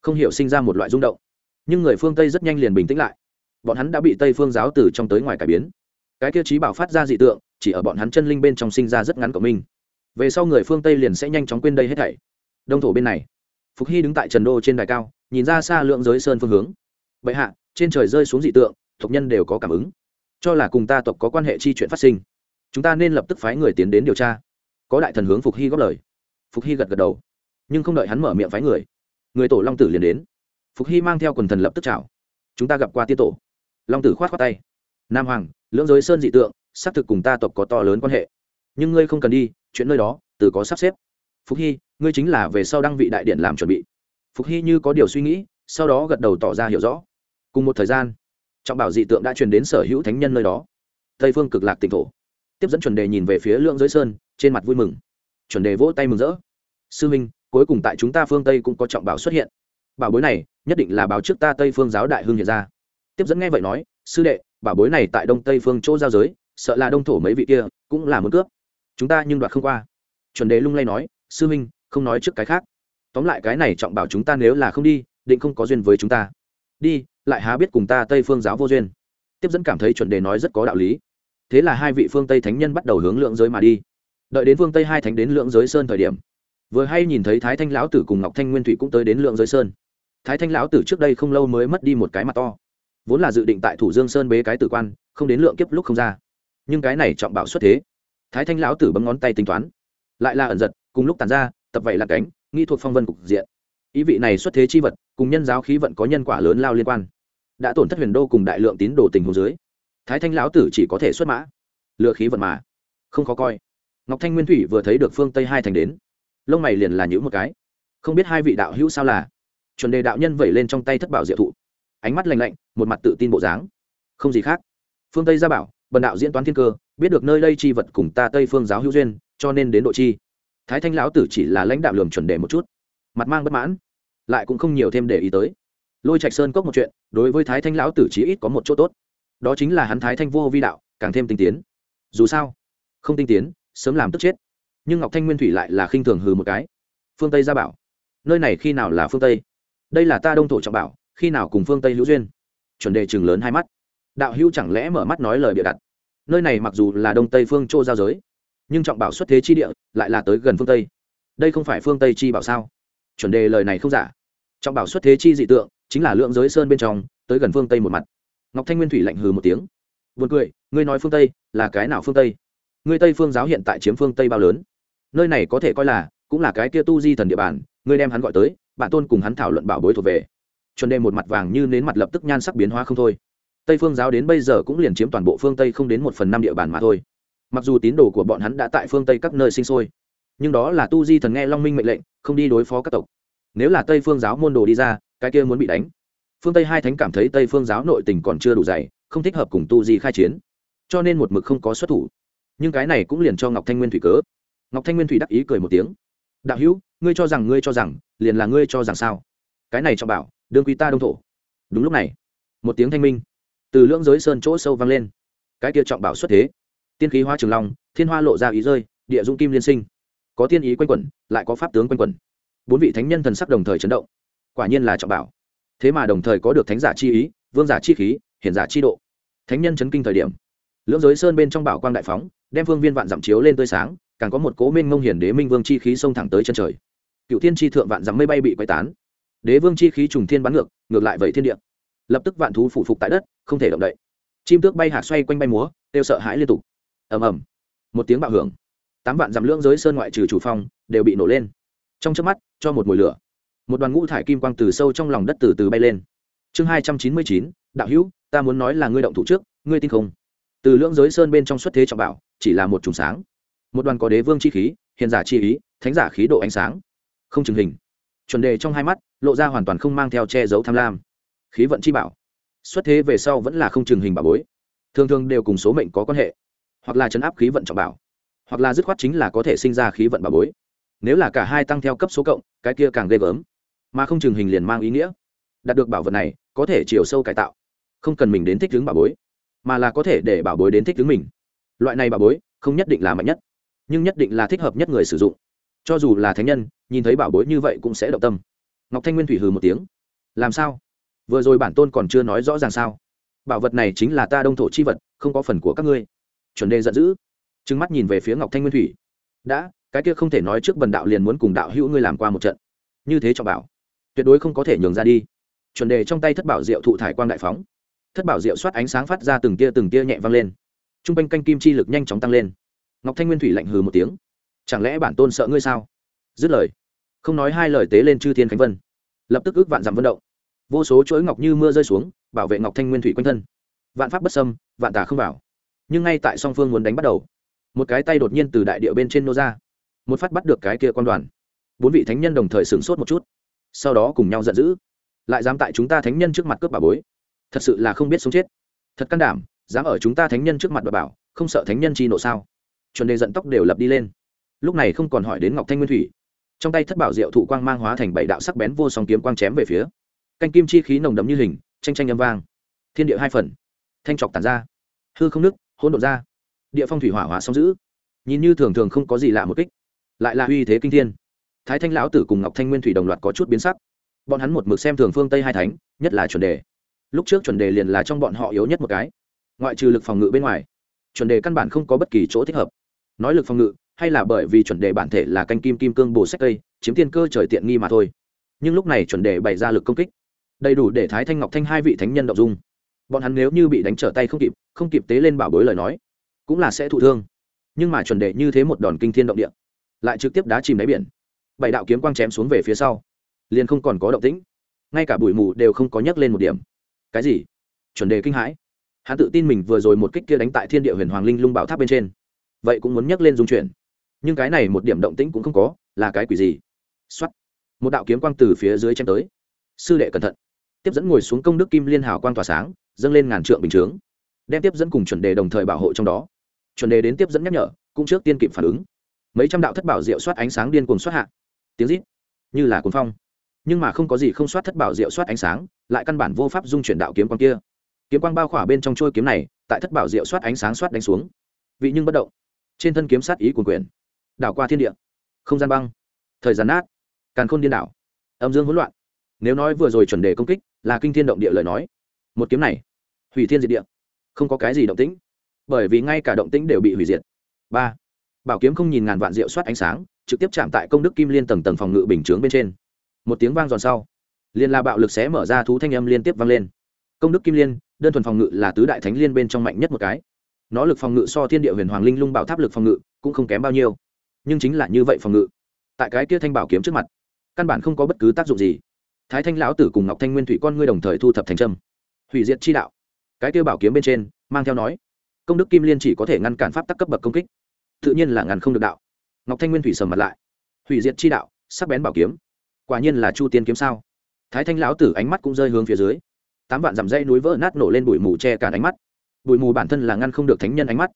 không hiểu sinh ra một loại rung động. Nhưng người phương tây rất nhanh liền bình tĩnh lại. Bọn hắn đã bị tây phương giáo từ trong tới ngoài cải biến. Cái tiêu chí bảo phát ra dị tượng, chỉ ở bọn hắn chân linh bên trong sinh ra rất ngắn của mình về sau người phương tây liền sẽ nhanh chóng quên đây hết thảy. Đông thổ bên này, phục hy đứng tại trần đô trên đài cao, nhìn ra xa lượng giới sơn phương hướng. Bệ hạ, trên trời rơi xuống dị tượng, tộc nhân đều có cảm ứng. Cho là cùng ta tộc có quan hệ chi chuyện phát sinh. Chúng ta nên lập tức phái người tiến đến điều tra có đại thần hướng phục hy góp lời. Phục hy gật gật đầu, nhưng không đợi hắn mở miệng phái người người tổ long tử liền đến. Phục hy mang theo quần thần lập tức chào. Chúng ta gặp qua tiên tổ. Long tử khoát khoát tay. Nam hoàng, lưỡng giới sơn dị tượng, xác thực cùng ta tộc có to lớn quan hệ. Nhưng ngươi không cần đi, chuyện nơi đó từ có sắp xếp. Phục hy, ngươi chính là về sau đăng vị đại điện làm chuẩn bị. Phục hy như có điều suy nghĩ, sau đó gật đầu tỏ ra hiểu rõ. Cùng một thời gian, trọng bảo dị tượng đã truyền đến sở hữu thánh nhân nơi đó. Tây phương cực lạc tỉnh thổ. Tiếp dẫn chuẩn đề nhìn về phía lưỡng giới sơn trên mặt vui mừng. Chuẩn đề vỗ tay mừng rỡ. Sư minh, cuối cùng tại chúng ta phương tây cũng có trọng bảo xuất hiện. Bảo bối này, nhất định là báo trước ta tây phương giáo đại hương hiện ra. Tiếp dẫn nghe vậy nói, sư đệ, bảo bối này tại đông tây phương chỗ giao giới, sợ là đông thổ mấy vị kia, cũng là muốn cướp. Chúng ta nhưng đoạt không qua. Chuẩn đề lung lay nói, sư minh, không nói trước cái khác. Tóm lại cái này trọng bảo chúng ta nếu là không đi, định không có duyên với chúng ta. Đi, lại há biết cùng ta tây phương giáo vô duyên. Tiếp dẫn cảm thấy chuẩn đề nói rất có đạo lý. Thế là hai vị phương tây thánh nhân bắt đầu hướng lượng giới mà đi đợi đến phương tây hai thánh đến lượng giới sơn thời điểm. Vừa hay nhìn thấy thái thanh lão tử cùng ngọc thanh nguyên thủy cũng tới đến lượng giới sơn. Thái thanh lão tử trước đây không lâu mới mất đi một cái mặt to. Vốn là dự định tại thủ dương sơn bế cái tử quan, không đến lượng kiếp lúc không ra. Nhưng cái này trọng bảo xuất thế. Thái thanh lão tử bấm ngón tay tính toán. Lại là ẩn giật, cùng lúc tàn ra, tập vậy là cánh, nghi thuộc phong vân cục diện. Ý vị này xuất thế chi vật, cùng nhân giáo khí vận có nhân quả lớn lao liên quan. Đã tổn thất huyền đô cùng đại lượng tín đồ tình hồ dưới, thái thanh lão tử chỉ có thể xuất mã. Lựa khí vận mà. Không khó coi ngọc thanh nguyên thủy vừa thấy được phương tây hai thành đến, lông mày liền là nhữ một cái. Không biết hai vị đạo hữu sao là? Chuẩn đề đạo nhân vẩy lên trong tay thất bảo diệu thụ, ánh mắt lành lạnh, một mặt tự tin bộ dáng. Không gì khác. Phương tây gia bảo, bần đạo diễn toán thiên cơ, biết được nơi đây chi vật cùng ta tây phương giáo hữu duyên, cho nên đến độ chi. Thái thanh lão tử chỉ là lãnh đạo lường chuẩn đề một chút. Mặt mang bất mãn, lại cũng không nhiều thêm để ý tới. Lôi trạch sơn cốc một chuyện, đối với thái thanh lão tử chí ít có một chỗ tốt. Đó chính là hắn thái thanh vô vi đạo, càng thêm tinh tiến. Dù sao, không tinh tiến sớm làm tức chết. Nhưng ngọc thanh nguyên thủy lại là khinh thường hừ một cái. Phương tây gia bảo, nơi này khi nào là phương tây? Đây là ta đông thổ trọng bảo, khi nào cùng phương tây hữu duyên? Chuẩn đề chừng lớn hai mắt. Đạo hữu chẳng lẽ mở mắt nói lời bịa đặt. Nơi này mặc dù là đông tây phương châu giao giới, nhưng trọng bảo xuất thế chi địa lại là tới gần phương tây. Đây không phải phương tây chi bảo sao? Chuẩn đề lời này không giả. Trọng bảo xuất thế chi dị tượng chính là lượng giới sơn bên trong, tới gần phương tây một mặt. Ngọc thanh nguyên thủy lạnh hừ một tiếng. Vượt cười, ngươi nói phương tây là cái nào phương tây? Ngươi tây phương giáo hiện tại chiếm phương tây bao lớn? Nơi này có thể coi là, cũng là cái kia tu di thần địa bàn, ngươi đem hắn gọi tới, bạn tôn cùng hắn thảo luận bảo bối thuộc về. Chuẩn đề một mặt vàng như nến mặt lập tức nhan sắc biến hóa không thôi. Tây phương giáo đến bây giờ cũng liền chiếm toàn bộ phương tây không đến một phần năm địa bàn mà thôi. Mặc dù tín đồ của bọn hắn đã tại phương tây các nơi sinh sôi, nhưng đó là tu di thần nghe long minh mệnh lệnh, không đi đối phó các tộc. Nếu là tây phương giáo môn đồ đi ra, cái kia muốn bị đánh. Phương tây hai thánh cảm thấy tây phương giáo nội tình còn chưa đủ dày, không thích hợp cùng tu di khai chiến. Cho nên một mực không có xuất thủ nhưng cái này cũng liền cho ngọc thanh nguyên thủy cớ. Ngọc thanh nguyên thủy đắc ý cười một tiếng. Đạo hữu, ngươi cho rằng ngươi cho rằng, liền là ngươi cho rằng sao? Cái này cho bảo, đương quý ta đông thổ. Đúng lúc này, một tiếng thanh minh từ lưỡng giới sơn chỗ sâu vang lên. Cái kia trọng bảo xuất thế, tiên khí hoa trường long, thiên hoa lộ ra ý rơi, địa dung kim liên sinh. Có tiên ý quanh quẩn, lại có pháp tướng quanh quẩn. Bốn vị thánh nhân thần sắc đồng thời chấn động. Quả nhiên là trọng bảo. Thế mà đồng thời có được thánh giả chi ý, vương giả chi khí, hiển giả chi độ. Thánh nhân chấn kinh thời điểm lưỡng giới sơn bên trong bảo quang đại phóng, đem vương viên vạn dặm chiếu lên tươi sáng, càng có một cố minh ngông hiển đế minh vương chi khí xông thẳng tới chân trời. Cựu thiên chi thượng vạn dặm mây bay bị quay tán. Đế vương chi khí trùng thiên bắn ngược ngược lại vậy thiên địa. Lập tức vạn thú phụ phục tại đất, không thể động đậy. Chim tước bay hạ xoay quanh bay múa đều sợ hãi liên tục. Ầm ầm. Một tiếng bạo hưởng. Tám vạn dặm lưỡng giới sơn ngoại trừ chủ phong, đều bị nổ lên. Trong chớp mắt, cho một mùi lửa. Một đoàn ngũ thải kim quang từ sâu trong lòng đất từ từ bay lên. Chương hai trăm chín mươi chín, đạo hữu, ta muốn nói là ngươi động thủ trước, ngươi tin không? Từ lưỡng giới sơn bên trong xuất thế trọng bảo, chỉ là một trùng sáng. Một đoàn có đế vương chi khí, hiền giả chi ý, thánh giả khí độ ánh sáng. Không chừng hình. Chuẩn đề trong hai mắt, lộ ra hoàn toàn không mang theo che giấu tham lam. Khí vận chi bảo. Xuất thế về sau vẫn là không chừng hình bảo bối. Thường thường đều cùng số mệnh có quan hệ. Hoặc là chấn áp khí vận trọng bảo. Hoặc là dứt khoát chính là có thể sinh ra khí vận bảo bối. Nếu là cả hai tăng theo cấp số cộng, cái kia càng ghê gớm. Mà không chừng hình liền mang ý nghĩa. Đạt được bảo vật này, có thể chiều sâu cải tạo. Không cần mình đến thích ứng bảo bối mà là có thể để bảo bối đến thích ứng mình. Loại này bảo bối, không nhất định là mạnh nhất, nhưng nhất định là thích hợp nhất người sử dụng. Cho dù là thánh nhân, nhìn thấy bảo bối như vậy cũng sẽ động tâm. Ngọc thanh nguyên thủy hừ một tiếng. Làm sao? Vừa rồi bản tôn còn chưa nói rõ ràng sao? Bảo vật này chính là ta đông thổ chi vật, không có phần của các ngươi. Chuẩn đề giận dữ. Trừng mắt nhìn về phía ngọc thanh nguyên thủy. Đã, cái kia không thể nói trước bần đạo liền muốn cùng đạo hữu ngươi làm qua một trận. Như thế cho bảo, tuyệt đối không có thể nhường ra đi. Chuẩn đề trong tay thất bảo diệu thụ thải quang đại phóng thất bảo diệu soát ánh sáng phát ra từng tia từng tia nhẹ vang lên. T r u n g quanh canh kim chi lực nhanh chóng tăng lên. Ngọc thanh nguyên thủy lạnh hừ một tiếng. Chẳng lẽ bản tôn sợ ngươi sao? Dứt lời, không nói hai lời tế lên chư thiên khánh vân. Lập tức ước vạn dặm vận động. Vô số chuỗi ngọc như mưa rơi xuống, bảo vệ ngọc thanh nguyên thủy quanh thân. Vạn pháp bất sâm vạn tà không vào. Nhưng ngay tại song phương muốn đánh bắt đầu, một cái tay đột nhiên từ đại địa bên trên nô ra. Một phát bắt được cái kia quan đoàn. Bốn vị thánh nhân đồng thời sửng sốt một chút. Sau đó cùng nhau giận dữ. Lại dám tại chúng ta thánh nhân trước mặt cướp bà bối thật sự là không biết sống chết. Thật can đảm, dám ở chúng ta thánh nhân trước mặt bà bảo, không sợ thánh nhân chi nộ sao? Chuẩn đề giận tóc đều lập đi lên. Lúc này không còn hỏi đến ngọc thanh nguyên thủy. Trong tay thất bảo diệu thụ quang mang hóa thành bảy đạo sắc bén vô song kiếm quang chém về phía. Canh kim chi khí nồng đậm như hình tranh tranh âm vang. Thiên địa hai phần. Thanh trọc tàn ra. Hư không nước, hỗn độn ra. Địa phong thủy hỏa hóa song giữ nhìn như thường thường không có gì lạ một kích, lại là uy thế kinh thiên. Thái thanh lão tử cùng ngọc thanh nguyên thủy đồng loạt có chút biến sắc. Bọn hắn một mực xem thường phương tây hai thánh, nhất là chuẩn đề lúc trước chuẩn đề liền là trong bọn họ yếu nhất một cái. Ngoại trừ lực phòng ngự bên ngoài, chuẩn đề căn bản không có bất kỳ chỗ thích hợp. Nói lực phòng ngự, hay là bởi vì chuẩn đề bản thể là canh kim kim cương bồ sách cây, chiếm tiên cơ trời tiện nghi mà thôi. Nhưng lúc này chuẩn đề bày ra lực công kích, đầy đủ để thái thanh ngọc thanh hai vị thánh nhân đọc dung. Bọn hắn nếu như bị đánh trở tay không kịp không kịp tế lên bảo bối lời nói, cũng là sẽ thụ thương. Nhưng mà chuẩn đề như thế một đòn kinh thiên động địa, lại trực tiếp đá chìm đáy biển. Bảy đạo kiếm quang chém xuống về phía sau, liền không còn có động tĩnh. Ngay cả bụi mù đều không có nhấc lên một điểm cái gì? Chuẩn đề kinh hãi. Hắn tự tin mình vừa rồi một kích kia đánh tại thiên địa huyền hoàng linh lung bảo tháp bên trên. Vậy cũng muốn nhắc lên dung chuyển. Nhưng cái này một điểm động tĩnh cũng không có, là cái quỷ gì? Xuất một đạo kiếm quang từ phía dưới chém tới. Sư đệ cẩn thận. Tiếp dẫn ngồi xuống công đức kim liên hào quang tỏa sáng, dâng lên ngàn trượng bình chướng. Đem tiếp dẫn cùng chuẩn đề đồng thời bảo hộ trong đó. Chuẩn đề đến tiếp dẫn nhắc nhở, cũng trước tiên kịp phản ứng. Mấy trăm đạo thất bảo diệu soát ánh sáng điên cuồng soát hạ. Tiếng rít. Như là cuốn phong nhưng mà không có gì không soát thất bảo diệu soát ánh sáng, lại căn bản vô pháp dung chuyển đạo kiếm quang kia. Kiếm quang bao khỏa bên trong trôi kiếm này, tại thất bảo diệu soát ánh sáng soát đánh xuống. Vị nhưng bất động. Trên thân kiếm sát ý cuồn quyền đảo qua thiên địa. Không gian băng. Thời gian nát. Càn khôn điên đảo. Âm dương hỗn loạn. Nếu nói vừa rồi chuẩn đề công kích, là kinh thiên động địa lời nói. Một kiếm này, hủy thiên diệt địa. Không có cái gì động tĩnh. Bởi vì ngay cả động tĩnh đều bị hủy diệt. Ba. Bảo kiếm không nhìn ngàn vạn rượu soát ánh sáng, trực tiếp chạm tại công đức kim liên tầng tầng phòng ngự bình chướng bên trên một tiếng vang giòn sau liên la bạo lực sẽ mở ra thú thanh âm liên tiếp vang lên. Công đức kim liên, đơn thuần phòng ngự là tứ đại thánh liên bên trong mạnh nhất một cái. Nó lực phòng ngự so thiên địa huyền hoàng linh lung bảo tháp lực phòng ngự cũng không kém bao nhiêu, nhưng chính là như vậy phòng ngự. Tại cái kia thanh bảo kiếm trước mặt, căn bản không có bất cứ tác dụng gì. Thái thanh lão tử cùng ngọc thanh nguyên thủy con ngươi đồng thời thu thập thành trâm. Hủy diệt chi đạo. Cái kia bảo kiếm bên trên, mang theo nói, công đức kim liên chỉ có thể ngăn cản pháp tắc cấp bậc công kích, tự nhiên là ngăn không được đạo. Ngọc thanh nguyên thủy sầm mặt lại. Hủy diệt chi đạo, sắc bén bảo kiếm quả nhiên là chu tiên kiếm sao? Thái thanh lão tử ánh mắt cũng rơi hướng phía dưới. Tám vạn dặm dây núi vỡ nát nổ lên bụi mù che cản ánh mắt. Bụi mù bản thân là ngăn không được thánh nhân ánh mắt.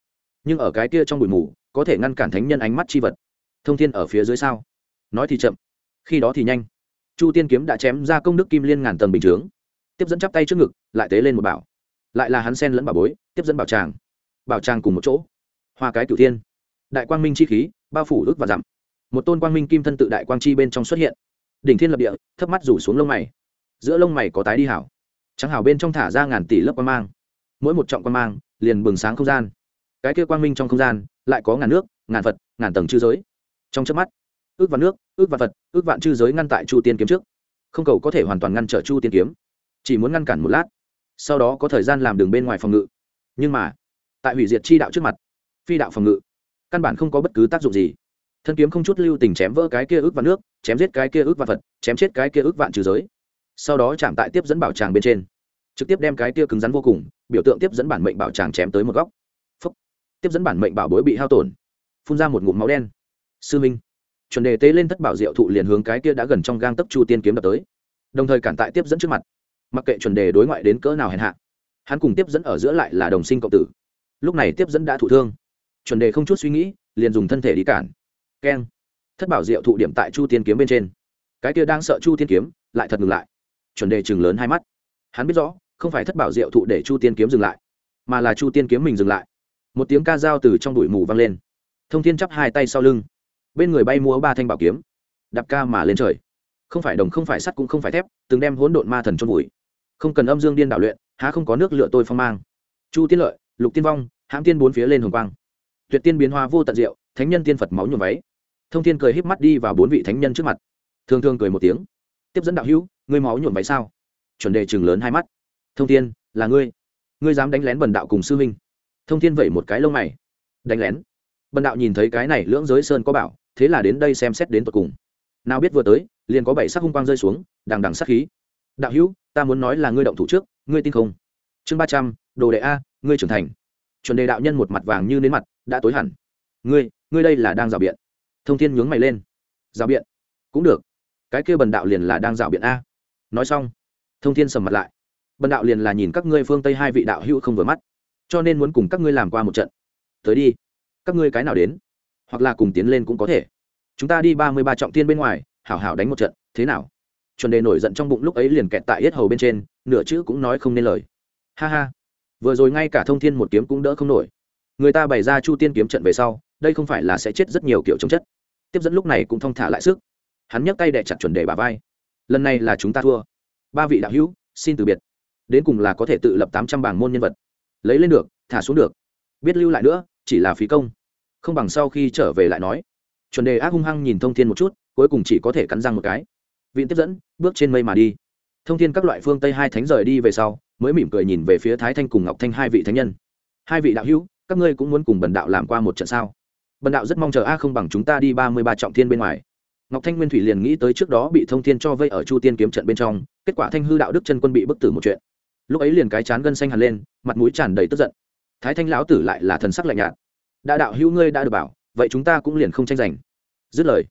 Nhưng ở cái kia trong bụi mù, có thể ngăn cản thánh nhân ánh mắt chi vật. Thông thiên ở phía dưới sao? Nói thì chậm, khi đó thì nhanh. Chu tiên kiếm đã chém ra công đức kim liên ngàn tầng bình chướng. Tiếp dẫn chắp tay trước ngực, lại tế lên một bảo. Lại là hắn sen lẫn bảo bối, tiếp dẫn bảo tràng. Bảo tràng cùng một chỗ. Hoa cái cửu thiên. Đại quang minh chi khí, bao phủ ước và dặm. Một tôn quang minh kim thân tự đại quang chi bên trong xuất hiện đỉnh thiên lập địa, thấp mắt rủ xuống lông mày. Giữa lông mày có tái đi hảo. Trắng hảo bên trong thả ra ngàn tỷ lớp quan mang. Mỗi một trọng quan mang liền bừng sáng không gian. Cái kia quang minh trong không gian lại có ngàn nước, ngàn vật ngàn tầng chư giới. Trong chớp mắt, ước vạn nước, ước vạn vật ước vạn chư giới ngăn tại chu tiên kiếm trước. Không cầu có thể hoàn toàn ngăn trở chu tiên kiếm. Chỉ muốn ngăn cản một lát, sau đó có thời gian làm đường bên ngoài phòng ngự. Nhưng mà, tại hủy diệt chi đạo trước mặt, phi đạo phòng ngự, căn bản không có bất cứ tác dụng gì thân kiếm không chút lưu tình chém vỡ cái kia ước vạn nước, chém giết cái kia ước vạn vật chém chết cái kia ước vạn trừ giới. Sau đó chạm tại tiếp dẫn bảo tràng bên trên. Trực tiếp đem cái kia cứng rắn vô cùng, biểu tượng tiếp dẫn bản mệnh bảo tràng chém tới một góc. Phúc. tiếp dẫn bản mệnh bảo bối bị hao tổn. Phun ra một ngụm máu đen. Sư minh. Chuẩn đề tế lên thất bảo diệu thụ liền hướng cái kia đã gần trong gang tấc chu tiên kiếm đập tới. Đồng thời cản tại tiếp dẫn trước mặt. Mặc kệ chuẩn đề đối ngoại đến cỡ nào hèn hạ, hắn cùng tiếp dẫn ở giữa lại là đồng sinh cộng tử. Lúc này tiếp dẫn đã thụ thương. Chuẩn đề không chút suy nghĩ, liền dùng thân thể đi cản keng. Thất bảo diệu thụ điểm tại chu tiên kiếm bên trên. Cái kia đang sợ chu tiên kiếm, lại thật ngừng lại. Chuẩn đề chừng lớn hai mắt. Hắn biết rõ, không phải thất bảo diệu thụ để chu tiên kiếm dừng lại, mà là chu tiên kiếm mình dừng lại. Một tiếng ca dao từ trong đùi mù vang lên. Thông thiên chắp hai tay sau lưng. Bên người bay múa ba thanh bảo kiếm. Đạp ca mà lên trời. Không phải đồng, không phải sắt cũng không phải thép, từng đem hỗn độn ma thần trong vùi. Không cần âm dương điên đảo luyện, há không có nước lựa tôi phong mang. Chu tiên lợi, lục tiên vong, hãm tiên bốn phía lên hồng quang. Tuyệt tiên biến hoa vô tận diệu, thánh nhân tiên phật máu nhuộm váy thông thiên cười híp mắt đi vào bốn vị thánh nhân trước mặt. Thường thường cười một tiếng. Tiếp dẫn đạo hữu, ngươi máu nhuộm váy sao? Chuẩn đề chừng lớn hai mắt. Thông thiên, là ngươi. Ngươi dám đánh lén bần đạo cùng sư huynh. Thông thiên vẩy một cái lông mày. Đánh lén? Bần đạo nhìn thấy cái này lưỡng giới sơn có bảo, thế là đến đây xem xét đến tột cùng. Nào biết vừa tới, liền có bảy sắc hung quang rơi xuống, đằng đằng sắc khí. Đạo hữu, ta muốn nói là ngươi động thủ trước, ngươi tin không? Chương ba trăm, đồ đệ a, ngươi trưởng thành. Chuẩn đề đạo nhân một mặt vàng như nến mặt, đã tối hẳn. Ngươi ngươi đây là đang rào biện thông thiên nhướng mày lên. Rào biện. Cũng được. Cái kia bần đạo liền là đang rào biện a. Nói xong, thông thiên sầm mặt lại. Bần đạo liền là nhìn các ngươi phương tây hai vị đạo hữu không vừa mắt. Cho nên muốn cùng các ngươi làm qua một trận. Tới đi. Các ngươi cái nào đến? Hoặc là cùng tiến lên cũng có thể. Chúng ta đi ba mươi ba trọng tiên bên ngoài, hảo hảo đánh một trận, thế nào? Chuẩn đề nổi giận trong bụng lúc ấy liền kẹt tại yết hầu bên trên, nửa chữ cũng nói không nên lời. Ha ha. Vừa rồi ngay cả thông thiên một kiếm cũng đỡ không nổi. Người ta bày ra chu tiên kiếm trận về sau đây không phải là sẽ chết rất nhiều kiểu chống chất. Tiếp dẫn lúc này cũng thong thả lại sức. Hắn nhấc tay đẻ chặt chuẩn đề bà vai. Lần này là chúng ta thua. Ba vị đạo hữu, xin từ biệt. Đến cùng là có thể tự lập tám trăm bảng môn nhân vật. Lấy lên được, thả xuống được. Biết lưu lại nữa, chỉ là phí công. Không bằng sau khi trở về lại nói. Chuẩn đề ác hung hăng nhìn thông thiên một chút, cuối cùng chỉ có thể cắn răng một cái. Viện tiếp dẫn, bước trên mây mà đi. Thông thiên các loại phương tây hai thánh rời đi về sau, mới mỉm cười nhìn về phía thái thanh cùng ngọc thanh hai vị thánh nhân. Hai vị đạo hữu, các ngươi cũng muốn cùng bần đạo làm qua một trận sao? Bần đạo rất mong chờ a không bằng chúng ta đi ba mươi ba trọng thiên bên ngoài. Ngọc thanh nguyên thủy liền nghĩ tới trước đó bị thông thiên cho vây ở chu tiên kiếm trận bên trong, kết quả thanh hư đạo đức chân quân bị bức tử một chuyện. Lúc ấy liền cái chán gân xanh hẳn lên, mặt mũi tràn đầy tức giận. Thái thanh lão tử lại là thần sắc lạnh nhạt. Đã đạo hữu ngươi đã được bảo, vậy chúng ta cũng liền không tranh giành. Dứt lời,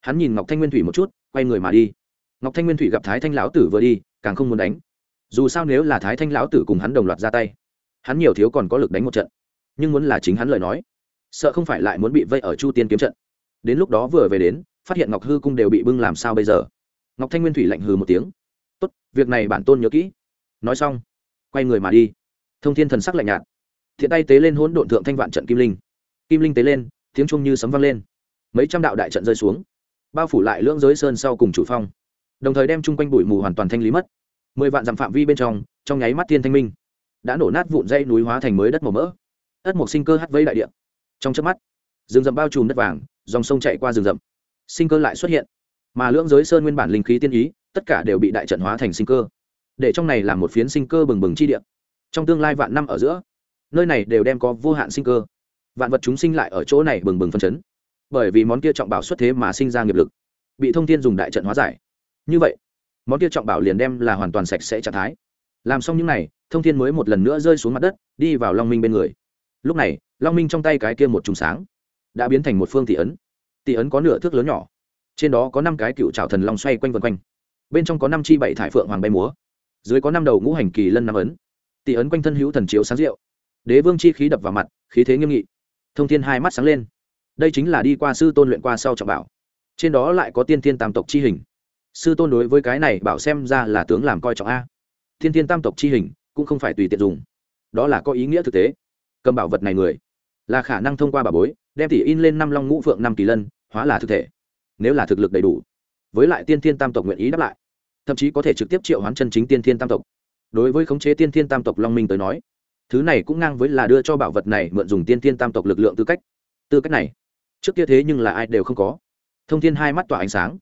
hắn nhìn ngọc thanh nguyên thủy một chút, quay người mà đi. Ngọc thanh nguyên thủy gặp thái thanh lão tử vừa đi, càng không muốn đánh. Dù sao nếu là thái thanh lão tử cùng hắn đồng loạt ra tay, hắn nhiều thiếu còn có lực đánh một trận. Nhưng muốn là chính hắn lời nói sợ không phải lại muốn bị vây ở chu tiên kiếm trận. Đến lúc đó vừa về đến, phát hiện ngọc hư cung đều bị bưng làm sao bây giờ? Ngọc thanh nguyên thủy lạnh hừ một tiếng. Tốt, việc này bản tôn nhớ kỹ. Nói xong, quay người mà đi. Thông thiên thần sắc lạnh nhạt. Thiện tay tế lên hỗn độn thượng thanh vạn trận kim linh. Kim linh tế lên, tiếng chuông như sấm vang lên. Mấy trăm đạo đại trận rơi xuống. Bao phủ lại lưỡng giới sơn sau cùng chủ phong. Đồng thời đem chung quanh bụi mù hoàn toàn thanh lý mất. Mười vạn dặm phạm vi bên trong trong nháy mắt thiên thanh minh, đã nổ nát vụn dây núi hóa thành mới đất màu mỡ. Ất mộc sinh cơ hắt vây đại địa trong chớp mắt, rừng rậm bao trùm đất vàng, dòng sông chạy qua rừng rậm. Sinh cơ lại xuất hiện. Mà lưỡng giới sơn nguyên bản linh khí tiên ý, tất cả đều bị đại trận hóa thành sinh cơ. Để trong này làm một phiến sinh cơ bừng bừng chi địa. Trong tương lai vạn năm ở giữa, nơi này đều đem có vô hạn sinh cơ. Vạn vật chúng sinh lại ở chỗ này bừng bừng phân chấn. Bởi vì món kia trọng bảo xuất thế mà sinh ra nghiệp lực, bị thông tin dùng đại trận hóa giải. Như vậy, món kia trọng bảo liền đem là hoàn toàn sạch sẽ trạng thái. Làm xong những n à y thông thiên mới một lần nữa rơi xuống mặt đất, đi vào long minh bên người. Lúc này long minh trong tay cái kia một trùng sáng đã biến thành một phương tỷ ấn. Tỷ ấn có nửa thước lớn nhỏ, trên đó có năm cái cựu trào thần long xoay quanh vân quanh. Bên trong có năm chi bảy thải phượng hoàng bay múa, dưới có năm đầu ngũ hành kỳ lân năm ấn. Tỷ ấn quanh thân hữu thần chiếu sáng rượu. Đế vương chi khí đập vào mặt, khí thế nghiêm nghị. Thông thiên hai mắt sáng lên. Đây chính là đi qua sư tôn luyện qua sau trọng bảo. Trên đó lại có tiên thiên tam tộc chi hình. Sư tôn đối với cái này bảo xem ra là tướng làm coi trọng a. Thiên thiên tam tộc chi hình cũng không phải tùy tiện dùng. Đó là có ý nghĩa thực tế cầm bảo vật này người. Là khả năng thông qua bà bối, đem tỷ in lên năm long ngũ phượng năm kỳ lân, hóa là thực thể. Nếu là thực lực đầy đủ. Với lại tiên thiên tam tộc nguyện ý đáp lại. Thậm chí có thể trực tiếp triệu hoán chân chính tiên thiên tam tộc. Đối với khống chế tiên thiên tam tộc long minh tới nói, thứ này cũng ngang với là đưa cho bảo vật này mượn dùng tiên thiên tam tộc lực lượng tư cách. Tư cách này, trước kia thế nhưng là ai đều không có. Thông thiên hai mắt tỏa ánh sáng.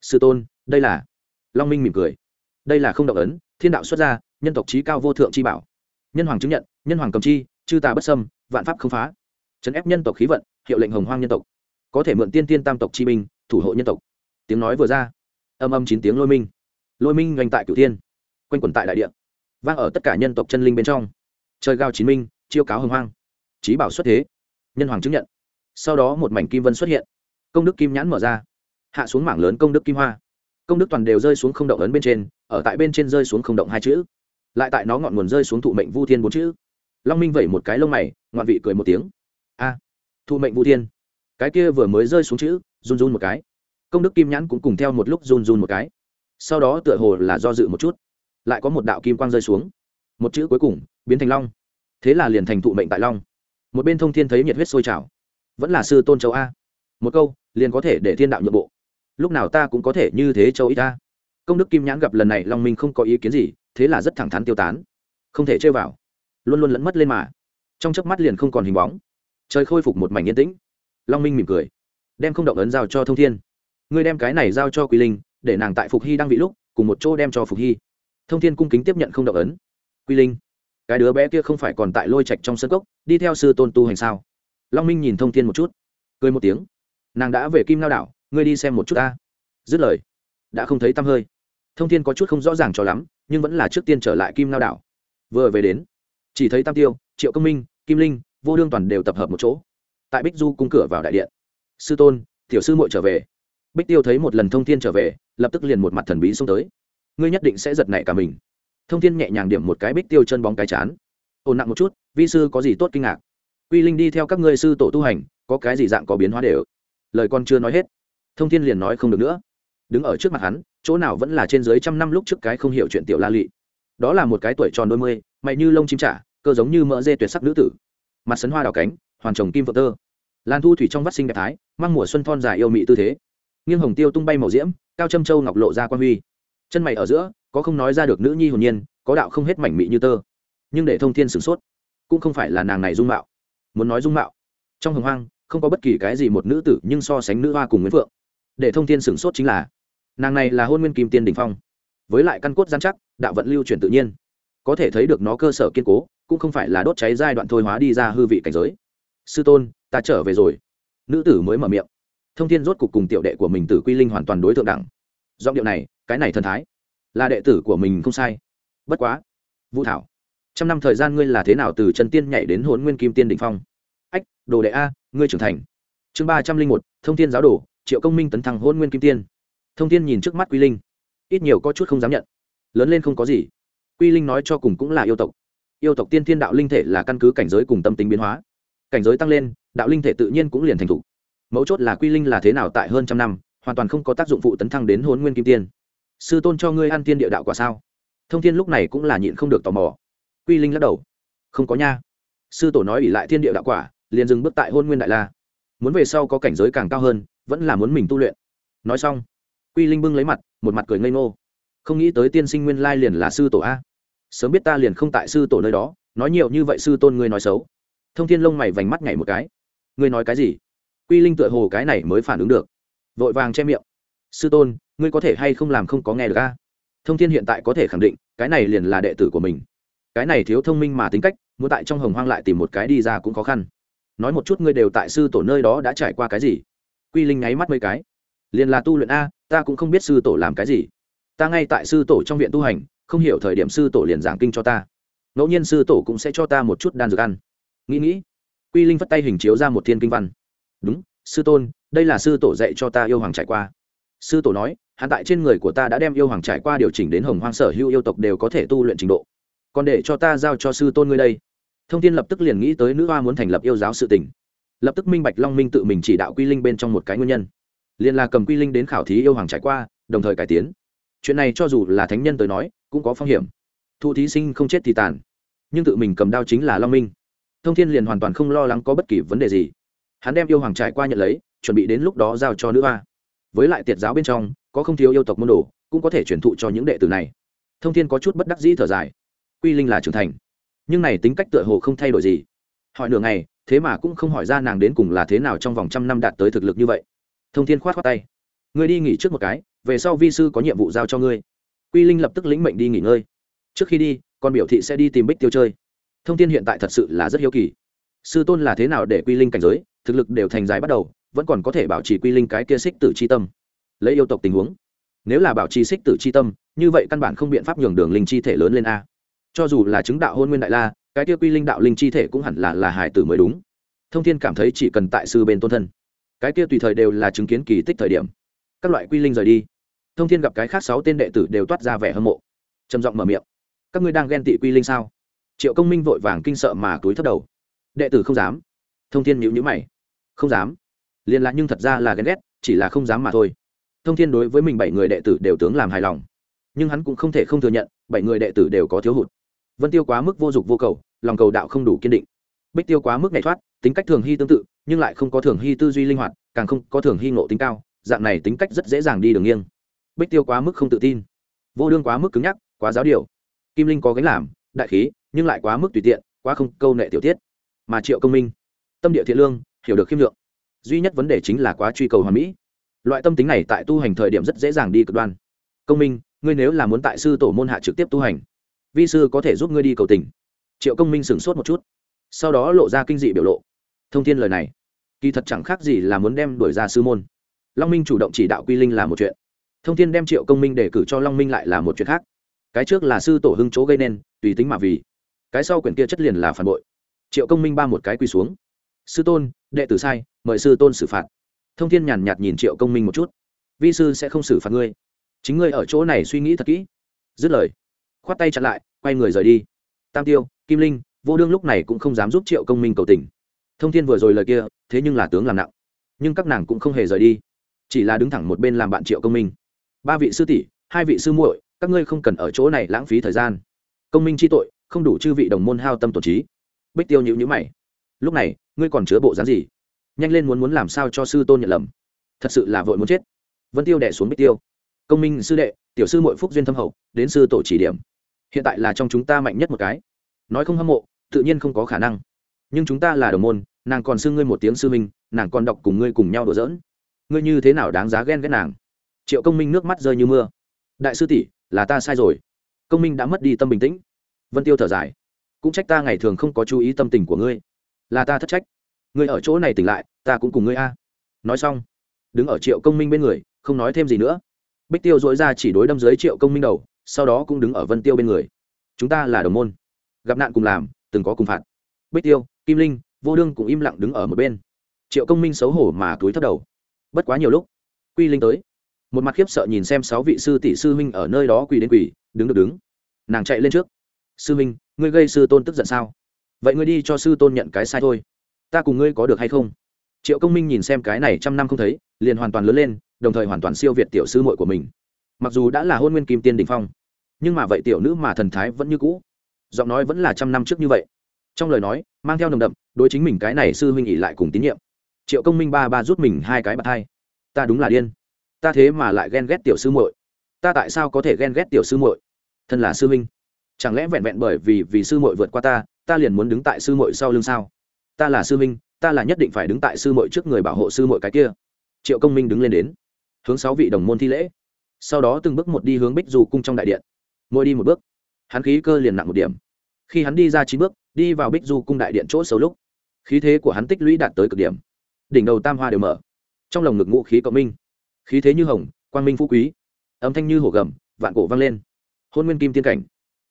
Sư tôn, đây là long minh mỉm cười. Đây là không động ấn, thiên đạo xuất gia nhân tộc trí cao vô thượng chi bảo. Nhân hoàng chứng nhận, nhân hoàng cầm chi chư tà bất sâm vạn pháp không phá. Chấn ép nhân tộc khí vận, hiệu lệnh hồng hoang nhân tộc. Có thể mượn tiên tiên tam tộc chi minh thủ hộ nhân tộc. Tiếng nói vừa ra, âm âm chín tiếng lôi minh. Lôi minh ngành tại cửu tiên quanh quẩn tại đại địa, vang ở tất cả nhân tộc chân linh bên trong. Trời gao chín minh, chiêu cáo hồng hoang. Trí bảo xuất thế, nhân hoàng chứng nhận. Sau đó một mảnh kim vân xuất hiện. Công đức kim nhãn mở ra. Hạ xuống mảng lớn công đức kim hoa. Công đức toàn đều rơi xuống không động ấn bên trên, ở tại bên trên rơi xuống không động hai chữ. Lại tại nó ngọn nguồn rơi xuống thụ mệnh vu thiên bốn chữ long minh vẩy một cái lông mày, ngoạn vị cười một tiếng. A thụ mệnh Vũ thiên. Cái kia vừa mới rơi xuống chữ, run run một cái. Công đức kim nhãn cũng cùng theo một lúc run run một cái. Sau đó tựa hồ là do dự một chút. Lại có một đạo kim quang rơi xuống. Một chữ cuối cùng, biến thành long. Thế là liền thành thụ mệnh tại long. Một bên thông thiên thấy nhiệt huyết sôi trào. Vẫn là sư tôn châu a. Một câu, liền có thể để thiên đạo nhượng bộ. Lúc nào ta cũng có thể như thế châu ít ta công đức kim nhãn gặp lần này long minh không có ý kiến gì, thế là rất thẳng thắn tiêu tán. Không thể chơi vào luôn luôn lẫn mất lên mà. Trong chớp mắt liền không còn hình bóng. Trời khôi phục một mảnh yên tĩnh. Long minh mỉm cười. Đem không động ấn giao cho thông thiên. Ngươi đem cái này giao cho quý linh, để nàng tại phục hy đang vị lúc, cùng một chỗ đem cho phục hy. Thông thiên cung kính tiếp nhận không động ấn. Quy linh, cái đứa bé kia không phải còn tại lôi trạch trong sân cốc, đi theo sư tôn tu hành sao? Long minh nhìn thông thiên một chút. Cười một tiếng. Nàng đã về kim lao đảo, ngươi đi xem một chút ta. Dứt lời, đã không thấy tăm hơi. Thông thiên có chút không rõ ràng cho lắm, nhưng vẫn là trước tiên trở lại kim lao đảo. Vừa về đến chỉ thấy tam tiêu, triệu công minh, kim linh, vô đương toàn đều tập hợp một chỗ. Tại bích du cung cửa vào đại điện. Sư tôn, tiểu sư muội trở về. Bích tiêu thấy một lần thông thiên trở về, lập tức liền một mặt thần bí xông tới. Ngươi nhất định sẽ giật nảy cả mình. Thông thiên nhẹ nhàng điểm một cái bích tiêu chân bóng cái chán. Ồn nặng một chút, vi sư có gì tốt kinh ngạc? Quy linh đi theo các ngươi sư tổ tu hành, có cái gì dạng có biến hóa đều. Lời con chưa nói hết, thông thiên liền nói không được nữa. Đứng ở trước mặt hắn, chỗ nào vẫn là trên dưới trăm năm lúc trước cái không hiểu chuyện tiểu la lị. Đó là một cái tuổi tròn đôi mươi mày như lông chim trả, cơ giống như mỡ dê tuyệt sắc nữ tử. Mặt sấn hoa đào cánh, hoàn trồng kim vợ tơ. Lan thu thủy trong vắt sinh đẹp thái, mang mùa xuân thon dài yêu mị tư thế. Nghiêng hồng tiêu tung bay màu diễm, cao châm châu ngọc lộ ra quan huy. Chân mày ở giữa, có không nói ra được nữ nhi hồn nhiên, có đạo không hết mảnh mị như tơ. Nhưng để thông thiên sửng sốt, cũng không phải là nàng này dung mạo. Muốn nói dung mạo, trong hồng hoang, không có bất kỳ cái gì một nữ tử nhưng so sánh nữ hoa cùng nguyễn phượng. Để thông thiên sửng sốt chính là, nàng này là hôn nguyên kim tiên đình phong. Với lại căn cốt gian chắc, đạo vận lưu truyền tự nhiên có thể thấy được nó cơ sở kiên cố, cũng không phải là đốt cháy giai đoạn thôi hóa đi ra hư vị cảnh giới. Sư tôn, ta trở về rồi. Nữ tử mới mở miệng. Thông thiên rốt cục cùng tiểu đệ của mình tử quy linh hoàn toàn đối tượng đẳng. Giọng điệu này, cái này thần thái, là đệ tử của mình không sai. Bất quá, vũ thảo, trăm năm thời gian ngươi là thế nào từ chân tiên nhảy đến hôn nguyên kim tiên đỉnh phong? Ách, đồ đệ a, ngươi trưởng thành. Chương ba trăm linh một, thông thiên giáo đồ, triệu công minh tấn thăng hôn nguyên kim tiên. Thông thiên nhìn trước mắt quy linh, ít nhiều có chút không dám nhận. Lớn lên không có gì quy linh nói cho cùng cũng là yêu tộc. Yêu tộc tiên thiên đạo linh thể là căn cứ cảnh giới cùng tâm tính biến hóa. Cảnh giới tăng lên, đạo linh thể tự nhiên cũng liền thành t h mấu chốt là quy linh là thế nào tại hơn trăm năm, hoàn toàn không có tác dụng phụ tấn thăng đến hôn nguyên kim tiên. Sư tôn cho ngươi ăn tiên địa đạo quả sao? Thông thiên lúc này cũng là nhịn không được tò mò. Quy linh lắc đầu. Không có nha. Sư tổ nói ỉ lại thiên địa đạo quả, liền dừng bước tại hôn nguyên đại la. Muốn về sau có cảnh giới càng cao hơn, vẫn là muốn mình tu luyện. Nói xong, quy linh bưng lấy mặt, một mặt cười ngây ngô không nghĩ tới tiên sinh nguyên lai liền là sư tổ a. Sớm biết ta liền không tại sư tổ nơi đó, nói nhiều như vậy sư tôn ngươi nói xấu. Thông thiên lông mày vành mắt nhảy một cái. Ngươi nói cái gì? Quy linh tựa hồ cái này mới phản ứng được. Vội vàng che miệng. Sư tôn, ngươi có thể hay không làm không có nghe được a? Thông thiên hiện tại có thể khẳng định, cái này liền là đệ tử của mình. Cái này thiếu thông minh mà tính cách, muốn tại trong hồng hoang lại tìm một cái đi ra cũng khó khăn. Nói một chút ngươi đều tại sư tổ nơi đó đã trải qua cái gì? Quy linh nháy mắt mấy cái. Liền là tu luyện a, ta cũng không biết sư tổ làm cái gì ta ngay tại sư tổ trong viện tu hành, không hiểu thời điểm sư tổ liền giảng kinh cho ta. Ngẫu nhiên sư tổ cũng sẽ cho ta một chút đan dược ăn. Nghĩ nghĩ, quy linh vất tay hình chiếu ra một thiên kinh văn. Đúng, sư tôn, đây là sư tổ dạy cho ta yêu hoàng trải qua. Sư tổ nói hạn tại trên người của ta đã đem yêu hoàng trải qua điều chỉnh đến hồng hoang sở hữu yêu tộc đều có thể tu luyện trình độ. Còn để cho ta giao cho sư tôn ngươi đây. Thông tin lập tức liền nghĩ tới nữ hoa muốn thành lập yêu giáo sự tỉnh lập tức minh bạch long minh tự mình chỉ đạo quy linh bên trong một cái nguyên nhân. Liền là cầm quy linh đến khảo thí yêu hoàng trải qua, đồng thời cải tiến chuyện này cho dù là thánh nhân tới nói, cũng có phong hiểm. Thụ thí sinh không chết thì tàn. Nhưng tự mình cầm đao chính là long minh. Thông thiên liền hoàn toàn không lo lắng có bất kỳ vấn đề gì. Hắn đem yêu hoàng trải qua nhận lấy, chuẩn bị đến lúc đó giao cho nữ hoa. Với lại tiệt giáo bên trong, có không thiếu yêu tộc môn đồ, cũng có thể truyền thụ cho những đệ tử này. Thông thiên có chút bất đắc dĩ thở dài. Quy linh là trưởng thành. Nhưng này tính cách tựa hồ không thay đổi gì. Hỏi nửa ngày, thế mà cũng không hỏi ra nàng đến cùng là thế nào trong vòng trăm năm đạt tới thực lực như vậy. Thông thiên khoát khoát tay. Người đi nghỉ trước một cái về sau vi sư có nhiệm vụ giao cho ngươi. Quy linh lập tức lĩnh mệnh đi nghỉ ngơi. Trước khi đi, con biểu thị sẽ đi tìm bích tiêu chơi. Thông tin hiện tại thật sự là rất hiếu kỳ. Sư tôn là thế nào để quy linh cảnh giới, thực lực đều thành dài bắt đầu, vẫn còn có thể bảo trì quy linh cái kia xích tử c h i tâm. Lấy yêu tộc tình huống. Nếu là bảo trì xích tử c h i tâm, như vậy căn bản không biện pháp nhường đường linh chi thể lớn lên a. Cho dù là chứng đạo hôn nguyên đại la, cái kia quy linh đạo linh chi thể cũng hẳn là là hải tử mới đúng. Thông thiên cảm thấy chỉ cần tại sư bên tôn thân. Cái kia tùy thời đều là chứng kiến kỳ tích thời điểm. Các loại quy linh rời đi thông thiên gặp cái khác sáu tên đệ tử đều toát ra vẻ hâm mộ. Trầm giọng mở miệng. Các ngươi đang ghen tị quy linh sao? Triệu công minh vội vàng kinh sợ mà túi thất đầu. Đệ tử không dám. Thông thiên nhữ nhữ mày. Không dám. Liên lạc nhưng thật ra là ghen ghét, chỉ là không dám mà thôi. Thông thiên đối với mình bảy người đệ tử đều tướng làm hài lòng. Nhưng hắn cũng không thể không thừa nhận, bảy người đệ tử đều có thiếu hụt. Vân tiêu quá mức vô dụng vô cầu, lòng cầu đạo không đủ kiên định. Bích tiêu quá mức nhảy thoát, tính cách thường hy tương tự, nhưng lại không có thường hy tư duy linh hoạt, càng không có thường hy ngộ tính cao, dạng này tính cách rất dễ dàng đi đường nghiêng bích tiêu quá mức không tự tin. Vô đương quá mức cứng nhắc, quá giáo điều. Kim linh có gánh làm, đại khí, nhưng lại quá mức tùy tiện, quá không câu nệ tiểu tiết. Mà triệu công minh, tâm địa thiện lương, hiểu được khiêm lượng. Duy nhất vấn đề chính là quá truy cầu hoàn mỹ. Loại tâm tính này tại tu hành thời điểm rất dễ dàng đi cực đoan. Công minh, ngươi nếu là muốn tại sư tổ môn hạ trực tiếp tu hành, vi sư có thể giúp ngươi đi cầu tình. Triệu công minh sửng sốt một chút, sau đó lộ ra kinh dị biểu lộ. Thông tin lời này, kỳ thật chẳng khác gì là muốn đem đuổi ra sư môn. Long minh chủ động chỉ đạo quy linh là một chuyện thông Thiên đem triệu công minh để cử cho long minh lại là một chuyện khác. Cái trước là sư tổ hưng chỗ gây nên, tùy tính mà vì. Cái sau quyển kia chất liền là phản bội. Triệu công minh ba một cái quỳ xuống. Sư tôn, đệ tử sai, mời sư tôn xử phạt. Thông thiên nhàn nhạt nhìn triệu công minh một chút. Vi sư sẽ không xử phạt ngươi. Chính ngươi ở chỗ này suy nghĩ thật kỹ. Dứt lời, khoát tay chặn lại, quay người rời đi. Tam tiêu, kim linh, vô đương lúc này cũng không dám giúp triệu công minh cầu tình. Thông thiên vừa rồi lời kia, thế nhưng là tướng làm nặng. Nhưng các nàng cũng không hề rời đi. Chỉ là đứng thẳng một bên làm bạn triệu công minh ba vị sư tỷ, hai vị sư muội, các ngươi không cần ở chỗ này lãng phí thời gian. Công minh chi tội, không đủ chư vị đồng môn hao tâm tổ trí. Bích tiêu nhữ nhữ mày. Lúc này, ngươi còn chứa bộ dáng gì? Nhanh lên muốn muốn làm sao cho sư tôn nhận lầm. Thật sự là vội muốn chết. Vân tiêu đẻ xuống bích tiêu. Công minh sư đệ, tiểu sư mội phúc duyên thâm hậu, đến sư tổ chỉ điểm. Hiện tại là trong chúng ta mạnh nhất một cái. Nói không hâm mộ, tự nhiên không có khả năng. Nhưng chúng ta là đồng môn, nàng còn xưng ngươi một tiếng sư minh, nàng còn đọc cùng ngươi cùng nhau đùa giỡn. Ngươi như thế nào đáng giá ghen ghét nàng? Triệu công minh nước mắt rơi như mưa. Đại sư tỷ, là ta sai rồi. Công minh đã mất đi tâm bình tĩnh. Vân tiêu thở dài. Cũng trách ta ngày thường không có chú ý tâm tình của ngươi. Là ta thất trách. Ngươi ở chỗ này tỉnh lại, ta cũng cùng ngươi a. Nói xong, đứng ở triệu công minh bên người, không nói thêm gì nữa. Bích tiêu dối ra chỉ đối đâm dưới triệu công minh đầu, sau đó cũng đứng ở vân tiêu bên người. Chúng ta là đồng môn. Gặp nạn cùng làm, từng có cùng phạt. Bích tiêu, kim linh, vô đương cũng im lặng đứng ở một bên. Triệu công minh xấu hổ mà túi thất đầu. Bất quá nhiều lúc, quy linh tới một mặt khiếp sợ nhìn xem sáu vị sư tỷ sư huynh ở nơi đó quỳ đến quỳ, đứng được đứng. Nàng chạy lên trước. Sư huynh, ngươi gây sư tôn tức giận sao? Vậy ngươi đi cho sư tôn nhận cái sai thôi. Ta cùng ngươi có được hay không? Triệu công minh nhìn xem cái này trăm năm không thấy, liền hoàn toàn lớn lên, đồng thời hoàn toàn siêu việt tiểu sư muội của mình. Mặc dù đã là hôn nguyên kim tiên đình phong, nhưng mà vậy tiểu nữ mà thần thái vẫn như cũ. Giọng nói vẫn là trăm năm trước như vậy. Trong lời nói, mang theo nồng đậm, đối chính mình cái này sư huynh ỉ lại cùng tín nhiệm. Triệu công minh ba ba rút mình hai cái bạc hai. Ta đúng là điên ta thế mà lại ghen ghét tiểu sư muội. Ta tại sao có thể ghen ghét tiểu sư muội? Thân là sư huynh, chẳng lẽ vẹn vẹn bởi vì vì sư muội vượt qua ta ta liền muốn đứng tại sư muội sau lưng sao? Ta là sư huynh, ta là nhất định phải đứng tại sư muội trước người bảo hộ sư muội cái kia. Triệu công minh đứng lên đến, hướng sáu vị đồng môn thi lễ. Sau đó từng bước một đi hướng bích dù cung trong đại điện. Mỗi đi một bước, hắn khí cơ liền nặng một điểm. Khi hắn đi ra chín bước, đi vào bích du cung đại điện chỗ xấu lúc, khí thế của hắn tích lũy đạt tới cực điểm. Đỉnh đầu tam hoa đều mở, trong lồng ngực ngũ khí cộng minh khí thế như hồng, quang minh phú quý. Âm thanh như hổ gầm, vạn cổ vang lên. Hôn nguyên kim tiên cảnh.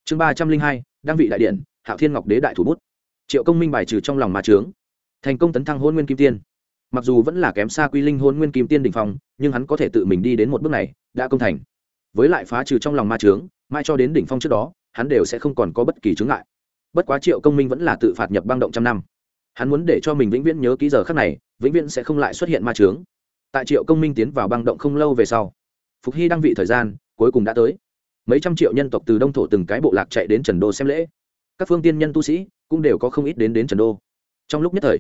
Chương ba trăm linh hai, đăng vị đại điện, hạo thiên ngọc đế đại thủ bút. Triệu công minh bài trừ trong lòng ma trướng thành công tấn thăng hôn nguyên kim tiên. Mặc dù vẫn là kém xa quy linh hôn nguyên kim tiên đình phong, nhưng hắn có thể tự mình đi đến một bước này, đã công thành. Với lại phá trừ trong lòng ma trướng mai cho đến đỉnh phong trước đó, hắn đều sẽ không còn có bất kỳ chướng ngại. Bất quá triệu công minh vẫn là tự phạt nhập băng động trăm năm. Hắn muốn để cho mình vĩnh viễn nhớ ký giờ khắc này, vĩnh viễn sẽ không lại xuất hiện ma trướng tại triệu công minh tiến vào băng động không lâu về sau, phục hy đăng vị thời gian cuối cùng đã tới. Mấy trăm triệu nhân tộc từ đông thổ từng cái bộ lạc chạy đến trần đô xem lễ. Các phương tiên nhân tu sĩ cũng đều có không ít đến đến trần đô. Trong lúc nhất thời,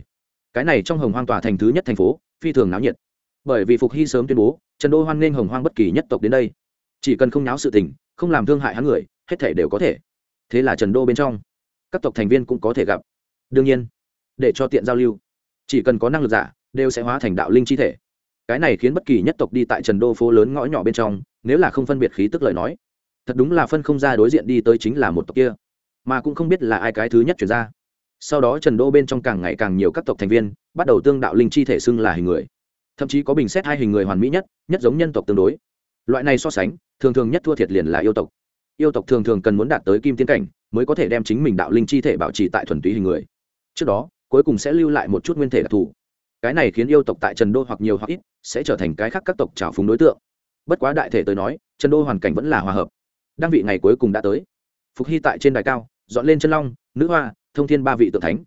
cái này trong hồng hoang tòa thành thứ nhất thành phố, phi thường náo nhiệt. Bởi vì phục hy sớm tuyên bố, trần đô hoan nghênh hồng hoang bất kỳ nhất tộc đến đây. Chỉ cần không náo sự tình, không làm thương hại hắn người, hết thể đều có thể. Thế là trần đô bên trong, các tộc thành viên cũng có thể gặp. Đương nhiên, để cho tiện giao lưu, chỉ cần có năng lực giả, đều sẽ hóa thành đạo linh chi thể cái này khiến bất kỳ nhất tộc đi tại trần đô phố lớn ngõ nhỏ bên trong, nếu là không phân biệt khí tức lời nói, thật đúng là phân không ra đối diện đi tới chính là một tộc kia. Mà cũng không biết là ai cái thứ nhất chuyển ra. Sau đó trần đô bên trong càng ngày càng nhiều các tộc thành viên, bắt đầu tương đạo linh chi thể xưng là hình người. Thậm chí có bình xét hai hình người hoàn mỹ nhất nhất giống nhân tộc tương đối. Loại này so sánh, thường thường nhất thua thiệt liền là yêu tộc. Yêu tộc thường thường cần muốn đạt tới kim tiến cảnh, mới có thể đem chính mình đạo linh chi thể bảo trì tại thuần túy hình người. Trước đó, cuối cùng sẽ lưu lại một chút nguyên thể đặc thù cái này khiến yêu tộc tại trần đô hoặc nhiều hoặc ít sẽ trở thành cái khác các tộc trào phúng đối tượng. Bất quá đại thể tới nói, trần đô hoàn cảnh vẫn là hòa hợp. Đăng vị ngày cuối cùng đã tới. Phục hy tại trên đài cao, dọn lên chân long, nữ hoa, thông thiên ba vị tượng thánh.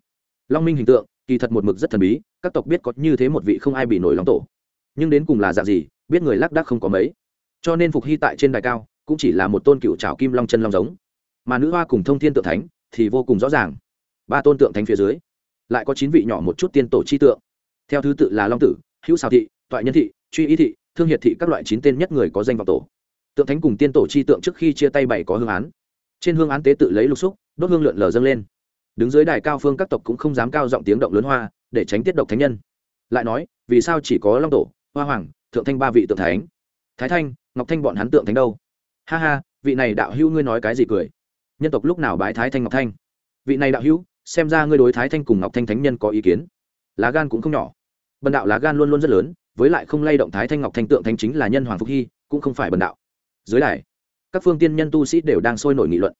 Long minh hình tượng, kỳ thật một mực rất thần bí, các tộc biết có như thế một vị không ai bị nổi lòng tổ. Nhưng đến cùng là dạng gì, biết người lác đác không có mấy. Cho nên phục hy tại trên đài cao cũng chỉ là một tôn cựu trào kim long chân long giống. Mà nữ hoa cùng thông thiên tượng thánh thì vô cùng rõ ràng. Ba tôn tượng thánh phía dưới, lại có chín vị nhỏ một chút tiên tổ chi tượng theo thứ tự là long tử, hữu xào thị, toại nhân thị, truy ý thị, thương hiệt thị các loại chín tên nhất người có danh vào tổ. Tượng thánh cùng tiên tổ chi tượng trước khi chia tay bảy có hương án. Trên hương án tế tự lấy lục xúc, đốt hương lượn lờ dâng lên. Đứng dưới đài cao phương các tộc cũng không dám cao giọng tiếng động lớn hoa, để tránh tiết độc thánh nhân. Lại nói, vì sao chỉ có long tổ, hoa hoàng, thượng thanh ba vị tượng thánh? Thái thanh, ngọc thanh bọn hắn tượng thánh đâu? Ha ha, vị này đạo hữu ngươi nói cái gì cười? Nhân tộc lúc nào bái thái thanh, ngọc thanh? Vị này đạo hữu, xem ra ngươi đối thái thanh cùng ngọc thanh thánh nhân có ý kiến. Lá gan cũng không nhỏ bần đạo lá gan luôn luôn rất lớn, với lại không lay động thái thanh ngọc thanh tượng thanh chính là nhân hoàng phúc hy, cũng không phải bần đạo. Dưới đài, các phương tiên nhân tu sĩ đều đang sôi nổi nghị luận.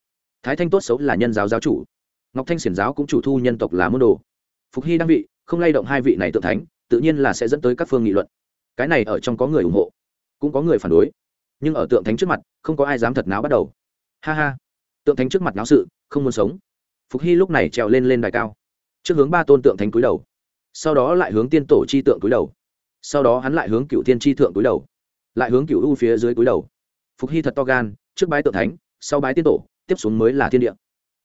Thái thanh tốt xấu là nhân giáo giáo chủ. Ngọc thanh xiển giáo cũng chủ thu nhân tộc là môn đồ. Phục hy đăng vị, không lay động hai vị này tượng thánh, tự nhiên là sẽ dẫn tới các phương nghị luận. Cái này ở trong có người ủng hộ, cũng có người phản đối. Nhưng ở tượng thánh trước mặt, không có ai dám thật náo bắt đầu. Ha ha. Tượng thánh trước mặt náo sự, không muốn sống. Phục hy lúc này trèo lên lên đài cao. Trước hướng ba tôn tượng thánh cúi đầu sau đó lại hướng tiên tổ chi tượng cúi đầu. Sau đó hắn lại hướng cựu thiên chi thượng cúi đầu. Lại hướng cựu u phía dưới cúi đầu. Phục hy thật to gan, trước bái tượng thánh, sau bái tiên tổ, tiếp xuống mới là thiên địa.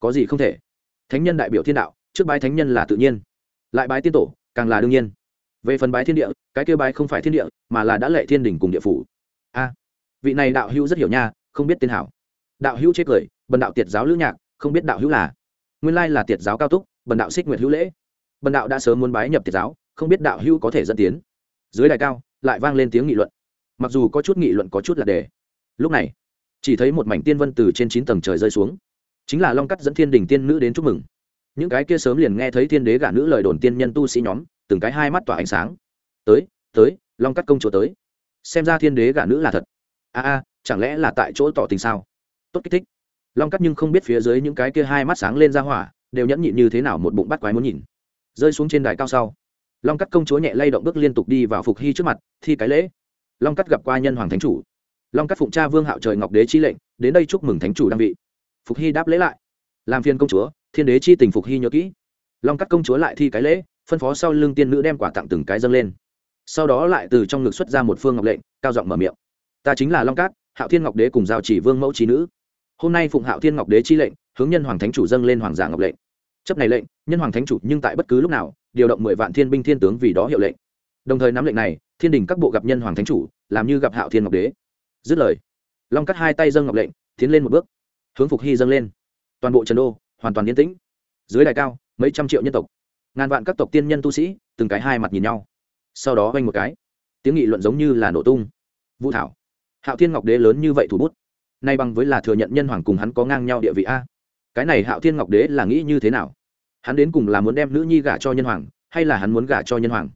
Có gì không thể? Thánh nhân đại biểu thiên đạo, trước bái thánh nhân là tự nhiên. Lại bái tiên tổ, càng là đương nhiên. Về phần bái thiên địa, cái kêu bái không phải thiên địa, mà là đã lệ thiên đình cùng địa phủ. A, vị này đạo hữu rất hiểu nha, không biết tên hảo. Đạo hữu chết cười, bần đạo tiệt giáo lữ nhạc, không biết đạo hữu là. Nguyên lai là tiệt giáo cao túc, bần đạo xích nguyệt hữu lễ bần đạo đã sớm muốn bái nhập tiệt giáo, không biết đạo hữu có thể dẫn tiến. Dưới đài cao, lại vang lên tiếng nghị luận. Mặc dù có chút nghị luận có chút là đề. Lúc này, chỉ thấy một mảnh tiên vân từ trên chín tầng trời rơi xuống. Chính là long cắt dẫn thiên đình tiên nữ đến chúc mừng. Những cái kia sớm liền nghe thấy thiên đế gả nữ lời đồn tiên nhân tu sĩ nhóm, từng cái hai mắt tỏa ánh sáng. Tới tới, long cắt công chúa tới. Xem ra thiên đế gả nữ là thật. A a, chẳng lẽ là tại chỗ tỏ tình sao? Tốt kích thích. Long cắt nhưng không biết phía dưới những cái kia hai mắt sáng lên ra hỏa, đều nhẫn nhịn như thế nào một bụng bắt quái muốn nhìn rơi xuống trên đài cao sau. Long cắt công chúa nhẹ lay động bước liên tục đi vào phục hy trước mặt, thi cái lễ. Long cắt gặp qua nhân hoàng thánh chủ. Long cắt phụng cha vương hạo trời ngọc đế chi lệnh, đến đây chúc mừng thánh chủ đăng vị. Phục hy đáp lễ lại. Làm phiên công chúa, thiên đế chi tình phục hy nhớ kỹ. Long cắt công chúa lại thi cái lễ, phân phó sau lưng tiên nữ đem quả tặng từng cái dâng lên. Sau đó lại từ trong ngực xuất ra một phương ngọc lệnh, cao giọng mở miệng. Ta chính là long cát hạo thiên ngọc đế cùng giao chỉ vương mẫu trí nữ. Hôm nay phụng hạo thiên ngọc đế chi lệnh, hướng nhân hoàng thánh chủ dâng lên hoàng giả ngọc lệnh chấp này lệnh, nhân hoàng thánh chủ nhưng tại bất cứ lúc nào, điều động mười vạn thiên binh thiên tướng vì đó hiệu lệnh. Đồng thời nắm lệnh này, thiên đình các bộ gặp nhân hoàng thánh chủ, làm như gặp hạo thiên ngọc đế. Dứt lời, long cắt hai tay dâng ngọc lệnh, tiến lên một bước. Hướng phục hy dâng lên. Toàn bộ trần đô, hoàn toàn yên tĩnh. Dưới đài cao, mấy trăm triệu nhân tộc. Ngàn vạn các tộc tiên nhân tu sĩ, từng cái hai mặt nhìn nhau. Sau đó oanh một cái. Tiếng nghị luận giống như là nổ tung. Vũ thảo. Hạo thiên ngọc đế lớn như vậy thủ bút. Nay bằng với là thừa nhận nhân hoàng cùng hắn có ngang nhau địa vị a cái này hạo thiên ngọc đế là nghĩ như thế nào? Hắn đến cùng là muốn đem nữ nhi gả cho nhân hoàng, hay là hắn muốn gả cho nhân hoàng?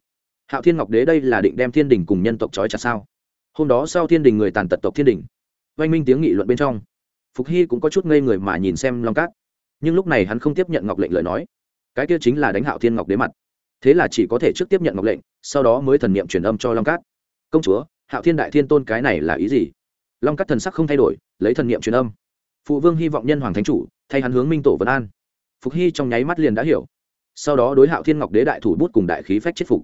Hạo thiên ngọc đế đây là định đem thiên đình cùng nhân tộc trói chặt sao? Hôm đó sau thiên đình người tàn tật tộc thiên đình. Oanh minh tiếng nghị luận bên trong. Phục hy cũng có chút ngây người mà nhìn xem long cát. Nhưng lúc này hắn không tiếp nhận ngọc lệnh lời nói. Cái kia chính là đánh hạo thiên ngọc đế mặt. Thế là chỉ có thể trước tiếp nhận ngọc lệnh, sau đó mới thần niệm truyền âm cho long cát. Công chúa, hạo thiên đại thiên tôn cái này là ý gì? Long cát thần sắc không thay đổi, lấy thần niệm truyền âm phụ vương hy vọng nhân hoàng thánh chủ, thay hắn hướng minh tổ vân an. Phục hy trong nháy mắt liền đã hiểu. Sau đó đối hạo thiên ngọc đế đại thủ bút cùng đại khí phách chết phục.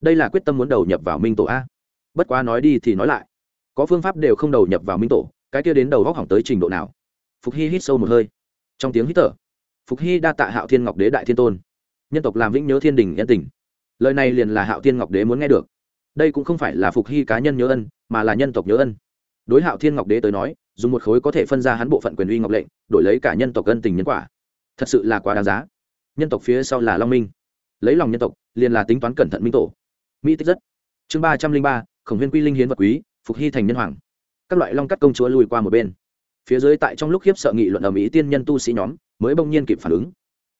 Đây là quyết tâm muốn đầu nhập vào minh tổ a. Bất quá nói đi thì nói lại. Có phương pháp đều không đầu nhập vào minh tổ, cái kia đến đầu góc hỏng tới trình độ nào? Phục hy hít sâu một hơi. Trong tiếng hít thở, phục hy đa tạ hạo thiên ngọc đế đại thiên tôn. Nhân tộc làm vĩnh nhớ thiên đình yên tình. Lời này liền là hạo thiên ngọc đế muốn nghe được. Đây cũng không phải là phục hy cá nhân nhớ ân, mà là nhân tộc nhớ ân. Đối hạo thiên ngọc đế tới nói dùng một khối có thể phân ra hắn bộ phận quyền uy ngọc lệnh, đổi lấy cả nhân tộc ân tình nhân quả. Thật sự là quá đáng giá. Nhân tộc phía sau là long minh. Lấy lòng nhân tộc, liền là tính toán cẩn thận minh tổ. Mỹ tích rất. Chương ba trăm linh ba, khổng huyên quy linh hiến vật quý, phục hy thành nhân hoàng. Các loại long cắt công chúa lùi qua một bên. Phía dưới tại trong lúc khiếp sợ nghị luận ở mỹ tiên nhân tu sĩ nhóm, mới bỗng nhiên kịp phản ứng.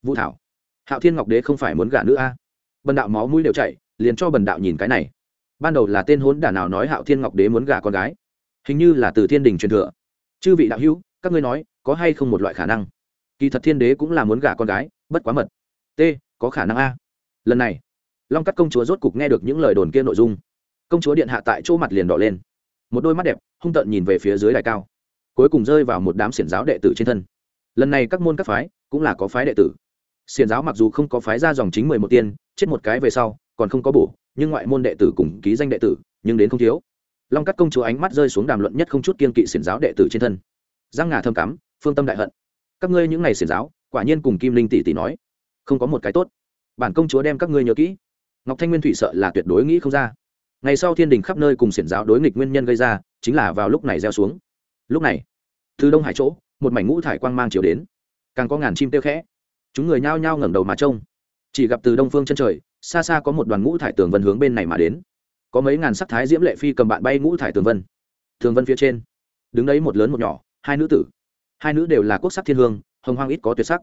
Vũ thảo, hạo thiên ngọc đế không phải muốn gả nữ a? Bần đạo máu mũi đều chạy liền cho bần đạo nhìn cái này. Ban đầu là tên hốn đả nào nói hạo thiên ngọc đế muốn gả con gái. Hình như là từ thiên đình truyền thừa chư vị đạo hữu, các ngươi nói, có hay không một loại khả năng? Kỳ thật thiên đế cũng là muốn gả con gái, bất quá mật. T, có khả năng a. Lần này, long cắt công chúa rốt cục nghe được những lời đồn kia nội dung. Công chúa điện hạ tại chỗ mặt liền đỏ lên. Một đôi mắt đẹp, hung tợn nhìn về phía dưới đài cao. Cuối cùng rơi vào một đám xiển giáo đệ tử trên thân. Lần này các môn các phái cũng là có phái đệ tử. Xiển giáo mặc dù không có phái ra dòng chính mười một tiên, chết một cái về sau, còn không có bổ, nhưng ngoại môn đệ tử cùng ký danh đệ tử, nhưng đến không thiếu long cắt công chúa ánh mắt rơi xuống đàm luận nhất không chút kiên kỵ xiển giáo đệ tử trên thân. Giang ngà thâm cắm, phương tâm đại hận. Các ngươi những ngày xiển giáo, quả nhiên cùng kim linh tỷ tỷ nói, không có một cái tốt. Bản công chúa đem các ngươi nhớ kỹ. Ngọc thanh nguyên thủy sợ là tuyệt đối nghĩ không ra. Ngày sau thiên đình khắp nơi cùng xiển giáo đối nghịch nguyên nhân gây ra, chính là vào lúc này gieo xuống. Lúc này, từ đông hải chỗ, một mảnh ngũ thải quang mang chiều đến. Càng có ngàn chim tiêu khẽ. Chúng người nhao nhao ngẩng đầu mà trông. Chỉ gặp từ đông phương chân trời, xa xa có một đoàn ngũ thải tường vân hướng bên này mà đến có mấy ngàn sắc thái diễm lệ phi cầm bạn bay ngũ thải tường vân. Tường vân phía trên, đứng đấy một lớn một nhỏ, hai nữ tử. Hai nữ đều là quốc sắc thiên hương, hồng hoang ít có tuyệt sắc.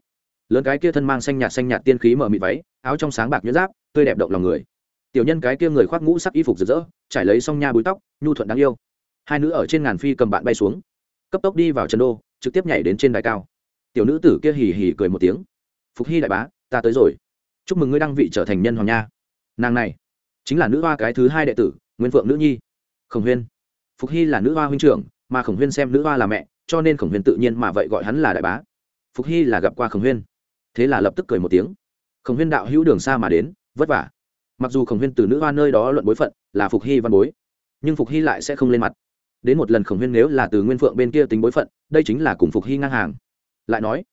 Lớn cái kia thân mang xanh nhạt xanh nhạt tiên khí mở mịt váy, áo trong sáng bạc nhuyễn giáp, tươi đẹp động lòng người. Tiểu nhân cái kia người khoác ngũ sắc y phục rực rỡ, trải lấy xong nha búi tóc, nhu thuận đáng yêu. Hai nữ ở trên ngàn phi cầm bạn bay xuống, cấp tốc đi vào trần đô, trực tiếp nhảy đến trên đài cao. Tiểu nữ tử kia hì hì cười một tiếng. Phục hy đại bá, ta tới rồi. Chúc mừng ngươi đăng vị trở thành nhân hoàng nha. Nàng này chính là nữ hoa cái thứ hai đệ tử, nguyên phượng nữ nhi. Khổng huyên. Phục hy là nữ hoa huynh trưởng, mà khổng huyên xem nữ hoa là mẹ, cho nên khổng huyên tự nhiên mà vậy gọi hắn là đại bá. Phục hy là gặp qua khổng huyên. Thế là lập tức cười một tiếng. Khổng huyên đạo hữu đường xa mà đến, vất vả. Mặc dù khổng huyên từ nữ hoa nơi đó luận bối phận là phục hy văn bối, nhưng phục hy lại sẽ không lên mặt. Đến một lần khổng huyên nếu là từ nguyên phượng bên kia tính bối phận, đây chính là cùng phục hy ngang hàng. Lại nói,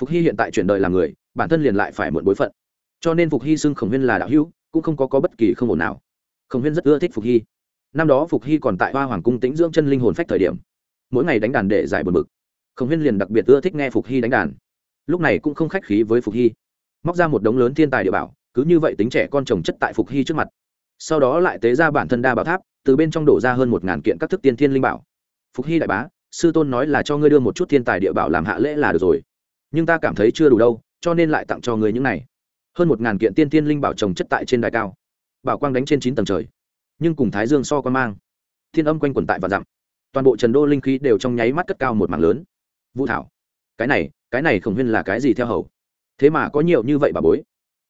phục hy hiện tại chuyển đời làm người, bản thân liền lại phải muộn bối phận. Cho nên phục hy xưng khổng huyên là đạo hữu cũng không có, có bất kỳ không ổn nào. Khổng huyên rất ưa thích phục hy. Năm đó phục hy còn tại hoa hoàng cung tĩnh dưỡng chân linh hồn phách thời điểm mỗi ngày đánh đàn để giải bờ mực khổng huyên liền đặc biệt ưa thích nghe phục hy đánh đàn. Lúc này cũng không khách khí với phục hy. Móc ra một đống lớn thiên tài địa bảo cứ như vậy tính trẻ con chồng chất tại phục hy trước mặt. Sau đó lại tế ra bản thân đa bảo tháp từ bên trong đổ ra hơn một ngàn kiện các thức tiên thiên linh bảo. Phục hy đại bá sư tôn nói là cho ngươi đưa một chút thiên tài địa bảo làm hạ lễ là được rồi. Nhưng ta cảm thấy chưa đủ đâu cho nên lại tặng cho ngươi những này hơn một ngàn kiện tiên thiên linh bảo trồng chất tại trên đài cao. Bảo quang đánh trên chín tầng trời. Nhưng cùng thái dương so quan mang. Thiên âm quanh quẩn tại và dặm. Toàn bộ trần đô linh khí đều trong nháy mắt cất cao một mảng lớn. Vũ thảo, cái này cái này khổng huyên là cái gì theo hầu? Thế mà có nhiều như vậy bà bối.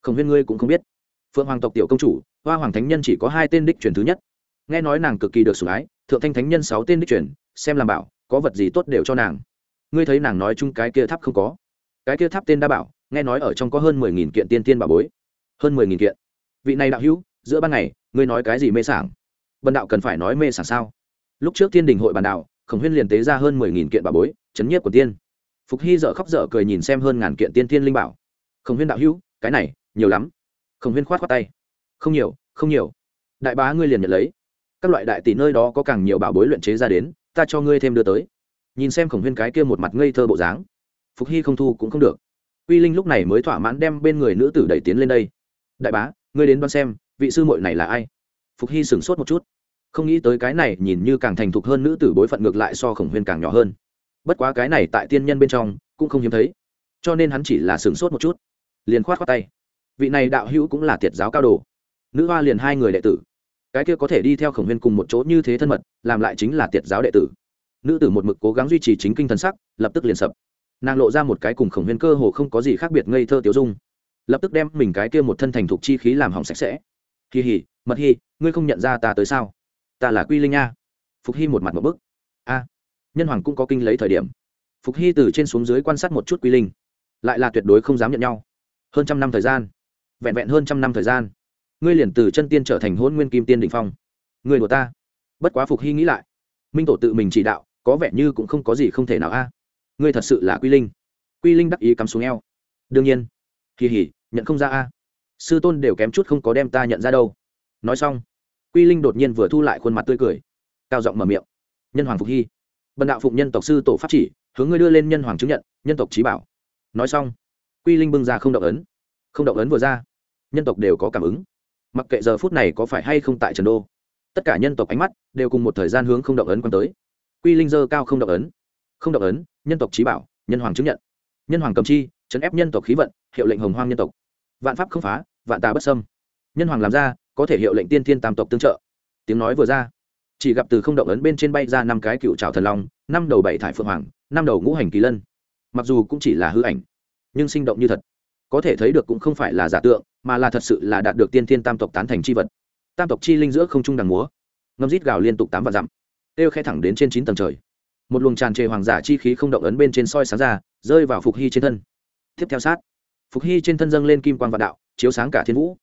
Khổng huyên ngươi cũng không biết. Phượng hoàng tộc tiểu công chủ, hoa hoàng thánh nhân chỉ có hai tên đích truyền thứ nhất. Nghe nói nàng cực kỳ được sủng ái, thượng thanh thánh nhân sáu tên đích truyền, xem làm bảo, có vật gì tốt đều cho nàng. Ngươi thấy nàng nói chung cái kia tháp không có. Cái kia tháp tên đa bảo nghe nói ở trong có hơn mười nghìn kiện tiên tiên bảo bối. Hơn mười nghìn kiện. Vị này đạo hữu, giữa ban ngày, ngươi nói cái gì mê sảng? Bần đạo cần phải nói mê sảng sao? Lúc trước thiên đình hội bàn đạo, khổng huyên liền tế ra hơn mười nghìn kiện bà bối, chấn nhiếp của tiên. Phục hy dợ khóc dở cười nhìn xem hơn ngàn kiện tiên tiên linh bảo. Khổng huyên đạo hữu, cái này, nhiều lắm. Khổng huyên khoát khoát tay. Không nhiều không nhiều. Đại bá ngươi liền nhận lấy. Các loại đại tỷ nơi đó có càng nhiều bảo bối luyện chế ra đến, ta cho ngươi thêm đưa tới. Nhìn xem khổng huyên cái kia một mặt ngây thơ bộ dáng. Phục hy không thu cũng không được uy linh lúc này mới thỏa mãn đem bên người nữ tử đẩy tiến lên đây. Đại bá, ngươi đến đoán xem, vị sư muội này là ai? Phục hy sửng sốt một chút. Không nghĩ tới cái này nhìn như càng thành thục hơn nữ tử bối phận ngược lại so khổng huyên càng nhỏ hơn. Bất quá cái này tại tiên nhân bên trong cũng không hiếm thấy, cho nên hắn chỉ là sửng sốt một chút, liền khoát khoát tay. Vị này đạo hữu cũng là tiệt giáo cao đồ. Nữ hoa liền hai người đệ tử. Cái kia có thể đi theo khổng huyên cùng một chỗ như thế thân mật, làm lại chính là tiệt giáo đệ tử. Nữ tử một mực cố gắng duy trì chính kinh thần sắc, lập tức liền sập nàng lộ ra một cái cùng khổng huyên cơ hồ không có gì khác biệt ngây thơ tiểu dung. Lập tức đem mình cái kia một thân thành thục chi khí làm hỏng sạch sẽ. Kỳ hỉ, mật hy ngươi không nhận ra ta tới sao? Ta là quy linh nha phục hy một mặt một bức. A. Nhân hoàng cũng có kinh lấy thời điểm. Phục hy từ trên xuống dưới quan sát một chút quy linh. Lại là tuyệt đối không dám nhận nhau. Hơn trăm năm thời gian. Vẹn vẹn hơn trăm năm thời gian. Ngươi liền từ chân tiên trở thành hôn nguyên kim tiên đ ỉ n h phong. Người của ta. Bất quá phục hy nghĩ lại. Minh tổ tự mình chỉ đạo, có vẻ như cũng không có gì không thể nào a ngươi thật sự là quy linh. Quy linh đắc ý cắm xuống eo. Đương nhiên. Kỳ hỉ, nhận không ra a. Sư tôn đều kém chút không có đem ta nhận ra đâu. Nói xong, quy linh đột nhiên vừa thu lại khuôn mặt tươi cười, cao giọng mở miệng. Nhân hoàng phục hy. Bần đạo phụng nhân tộc sư tổ pháp chỉ, hướng ngươi đưa lên nhân hoàng chứng nhận, nhân tộc trí bảo. Nói xong, quy linh bưng ra không động ấn. Không động ấn vừa ra, nhân tộc đều có cảm ứng. Mặc kệ giờ phút này có phải hay không tại trần đô, tất cả nhân tộc ánh mắt đều cùng một thời gian hướng không động ấn quan tới. Quy linh dơ cao không động ấn. Không động ấn nhân tộc trí bảo, nhân hoàng chứng nhận. Nhân hoàng cầm chi, chấn ép nhân tộc khí vận, hiệu lệnh hồng hoang nhân tộc. Vạn pháp không phá, vạn tà bất sâm nhân hoàng làm ra, có thể hiệu lệnh tiên thiên tam tộc tương trợ. Tiếng nói vừa ra, chỉ gặp từ không động ấn bên trên bay ra năm cái cựu trào thần long, năm đầu bảy thải phượng hoàng, năm đầu ngũ hành kỳ lân. Mặc dù cũng chỉ là hư ảnh, nhưng sinh động như thật. Có thể thấy được cũng không phải là giả tượng, mà là thật sự là đạt được tiên thiên tam tộc tán thành c h i vật. Tam tộc chi linh giữa không trung đằng múa, ngâm rít gào liên tục tám và dặm têu khe thẳng đến trên chín tầng trời một luồng tràn trề hoàng giả chi khí không động ấn bên trên soi sáng ra, rơi vào phục hy trên thân. Tiếp theo sát, phục hy trên thân dâng lên kim quan vạn đạo, chiếu sáng cả thiên vũ.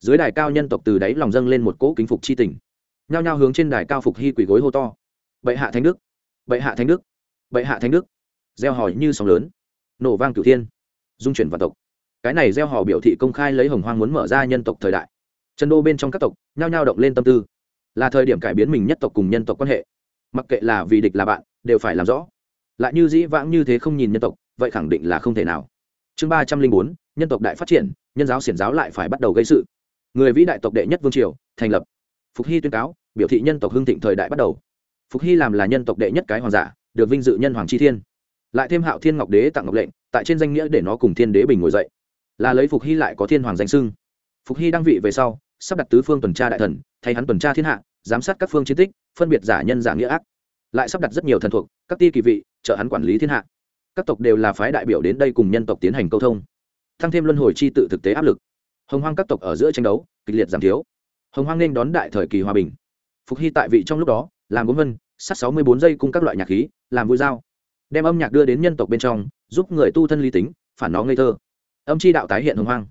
Dưới đài cao nhân tộc từ đáy lòng dâng lên một cỗ kính phục c h i tình. Nhao nhao hướng trên đài cao phục hy quỳ gối hô to. Bệ hạ thánh đức, bệ hạ thánh đức, bệ hạ thánh đức. Gieo hỏi như sóng lớn, nổ vang cửu thiên dung chuyển vạn tộc. Cái này gieo hò biểu thị công khai lấy hồng hoang muốn mở ra nhân tộc thời đại. Trần đô bên trong các tộc nhao nhao động lên tâm tư. Là thời điểm cải biến mình nhất tộc cùng nhân tộc quan hệ. Mặc kệ là vì địch là bạn đều phải làm rõ. Lại như dĩ vãng như thế không nhìn nhân tộc, vậy khẳng định là không thể nào. Chương ba trăm linh bốn, nhân tộc đại phát triển, nhân giáo xiển giáo lại phải bắt đầu gây sự. Người vĩ đại tộc đệ nhất vương triều, thành lập. Phục hy tuyên cáo, biểu thị nhân tộc hưng thịnh thời đại bắt đầu. Phục hy làm là nhân tộc đệ nhất cái hoàng giả, được vinh dự nhân hoàng chi thiên. Lại thêm hạo thiên ngọc đế tặng ngọc lệnh, tại trên danh nghĩa để nó cùng thiên đế bình ngồi dậy. Là lấy phục hy lại có thiên hoàng danh sưng phục hy đăng vị về sau, sắp đặt tứ phương tuần tra đại thần, thay hắn tuần tra thiên hạ, giám sát các phương chiến tích, phân biệt giả nhân giả nghĩa ác lại sắp đặt rất nhiều thần thuộc, các ti kỳ vị, trợ hắn quản lý thiên hạ. Các tộc đều là phái đại biểu đến đây cùng nhân tộc tiến hành câu thông. Tăng thêm luân hồi chi tự thực tế áp lực. Hồng hoang các tộc ở giữa tranh đấu, kịch liệt giảm thiếu. Hồng hoang nên đón đại thời kỳ hòa bình. Phục hy tại vị trong lúc đó, làm gốm vân sát sáu mươi bốn giây cung các loại nhạc khí, làm vui dao. Đem âm nhạc đưa đến nhân tộc bên trong, giúp người tu thân lý tính, phản nó ngây thơ. Âm chi đạo tái hiện hồng hoang.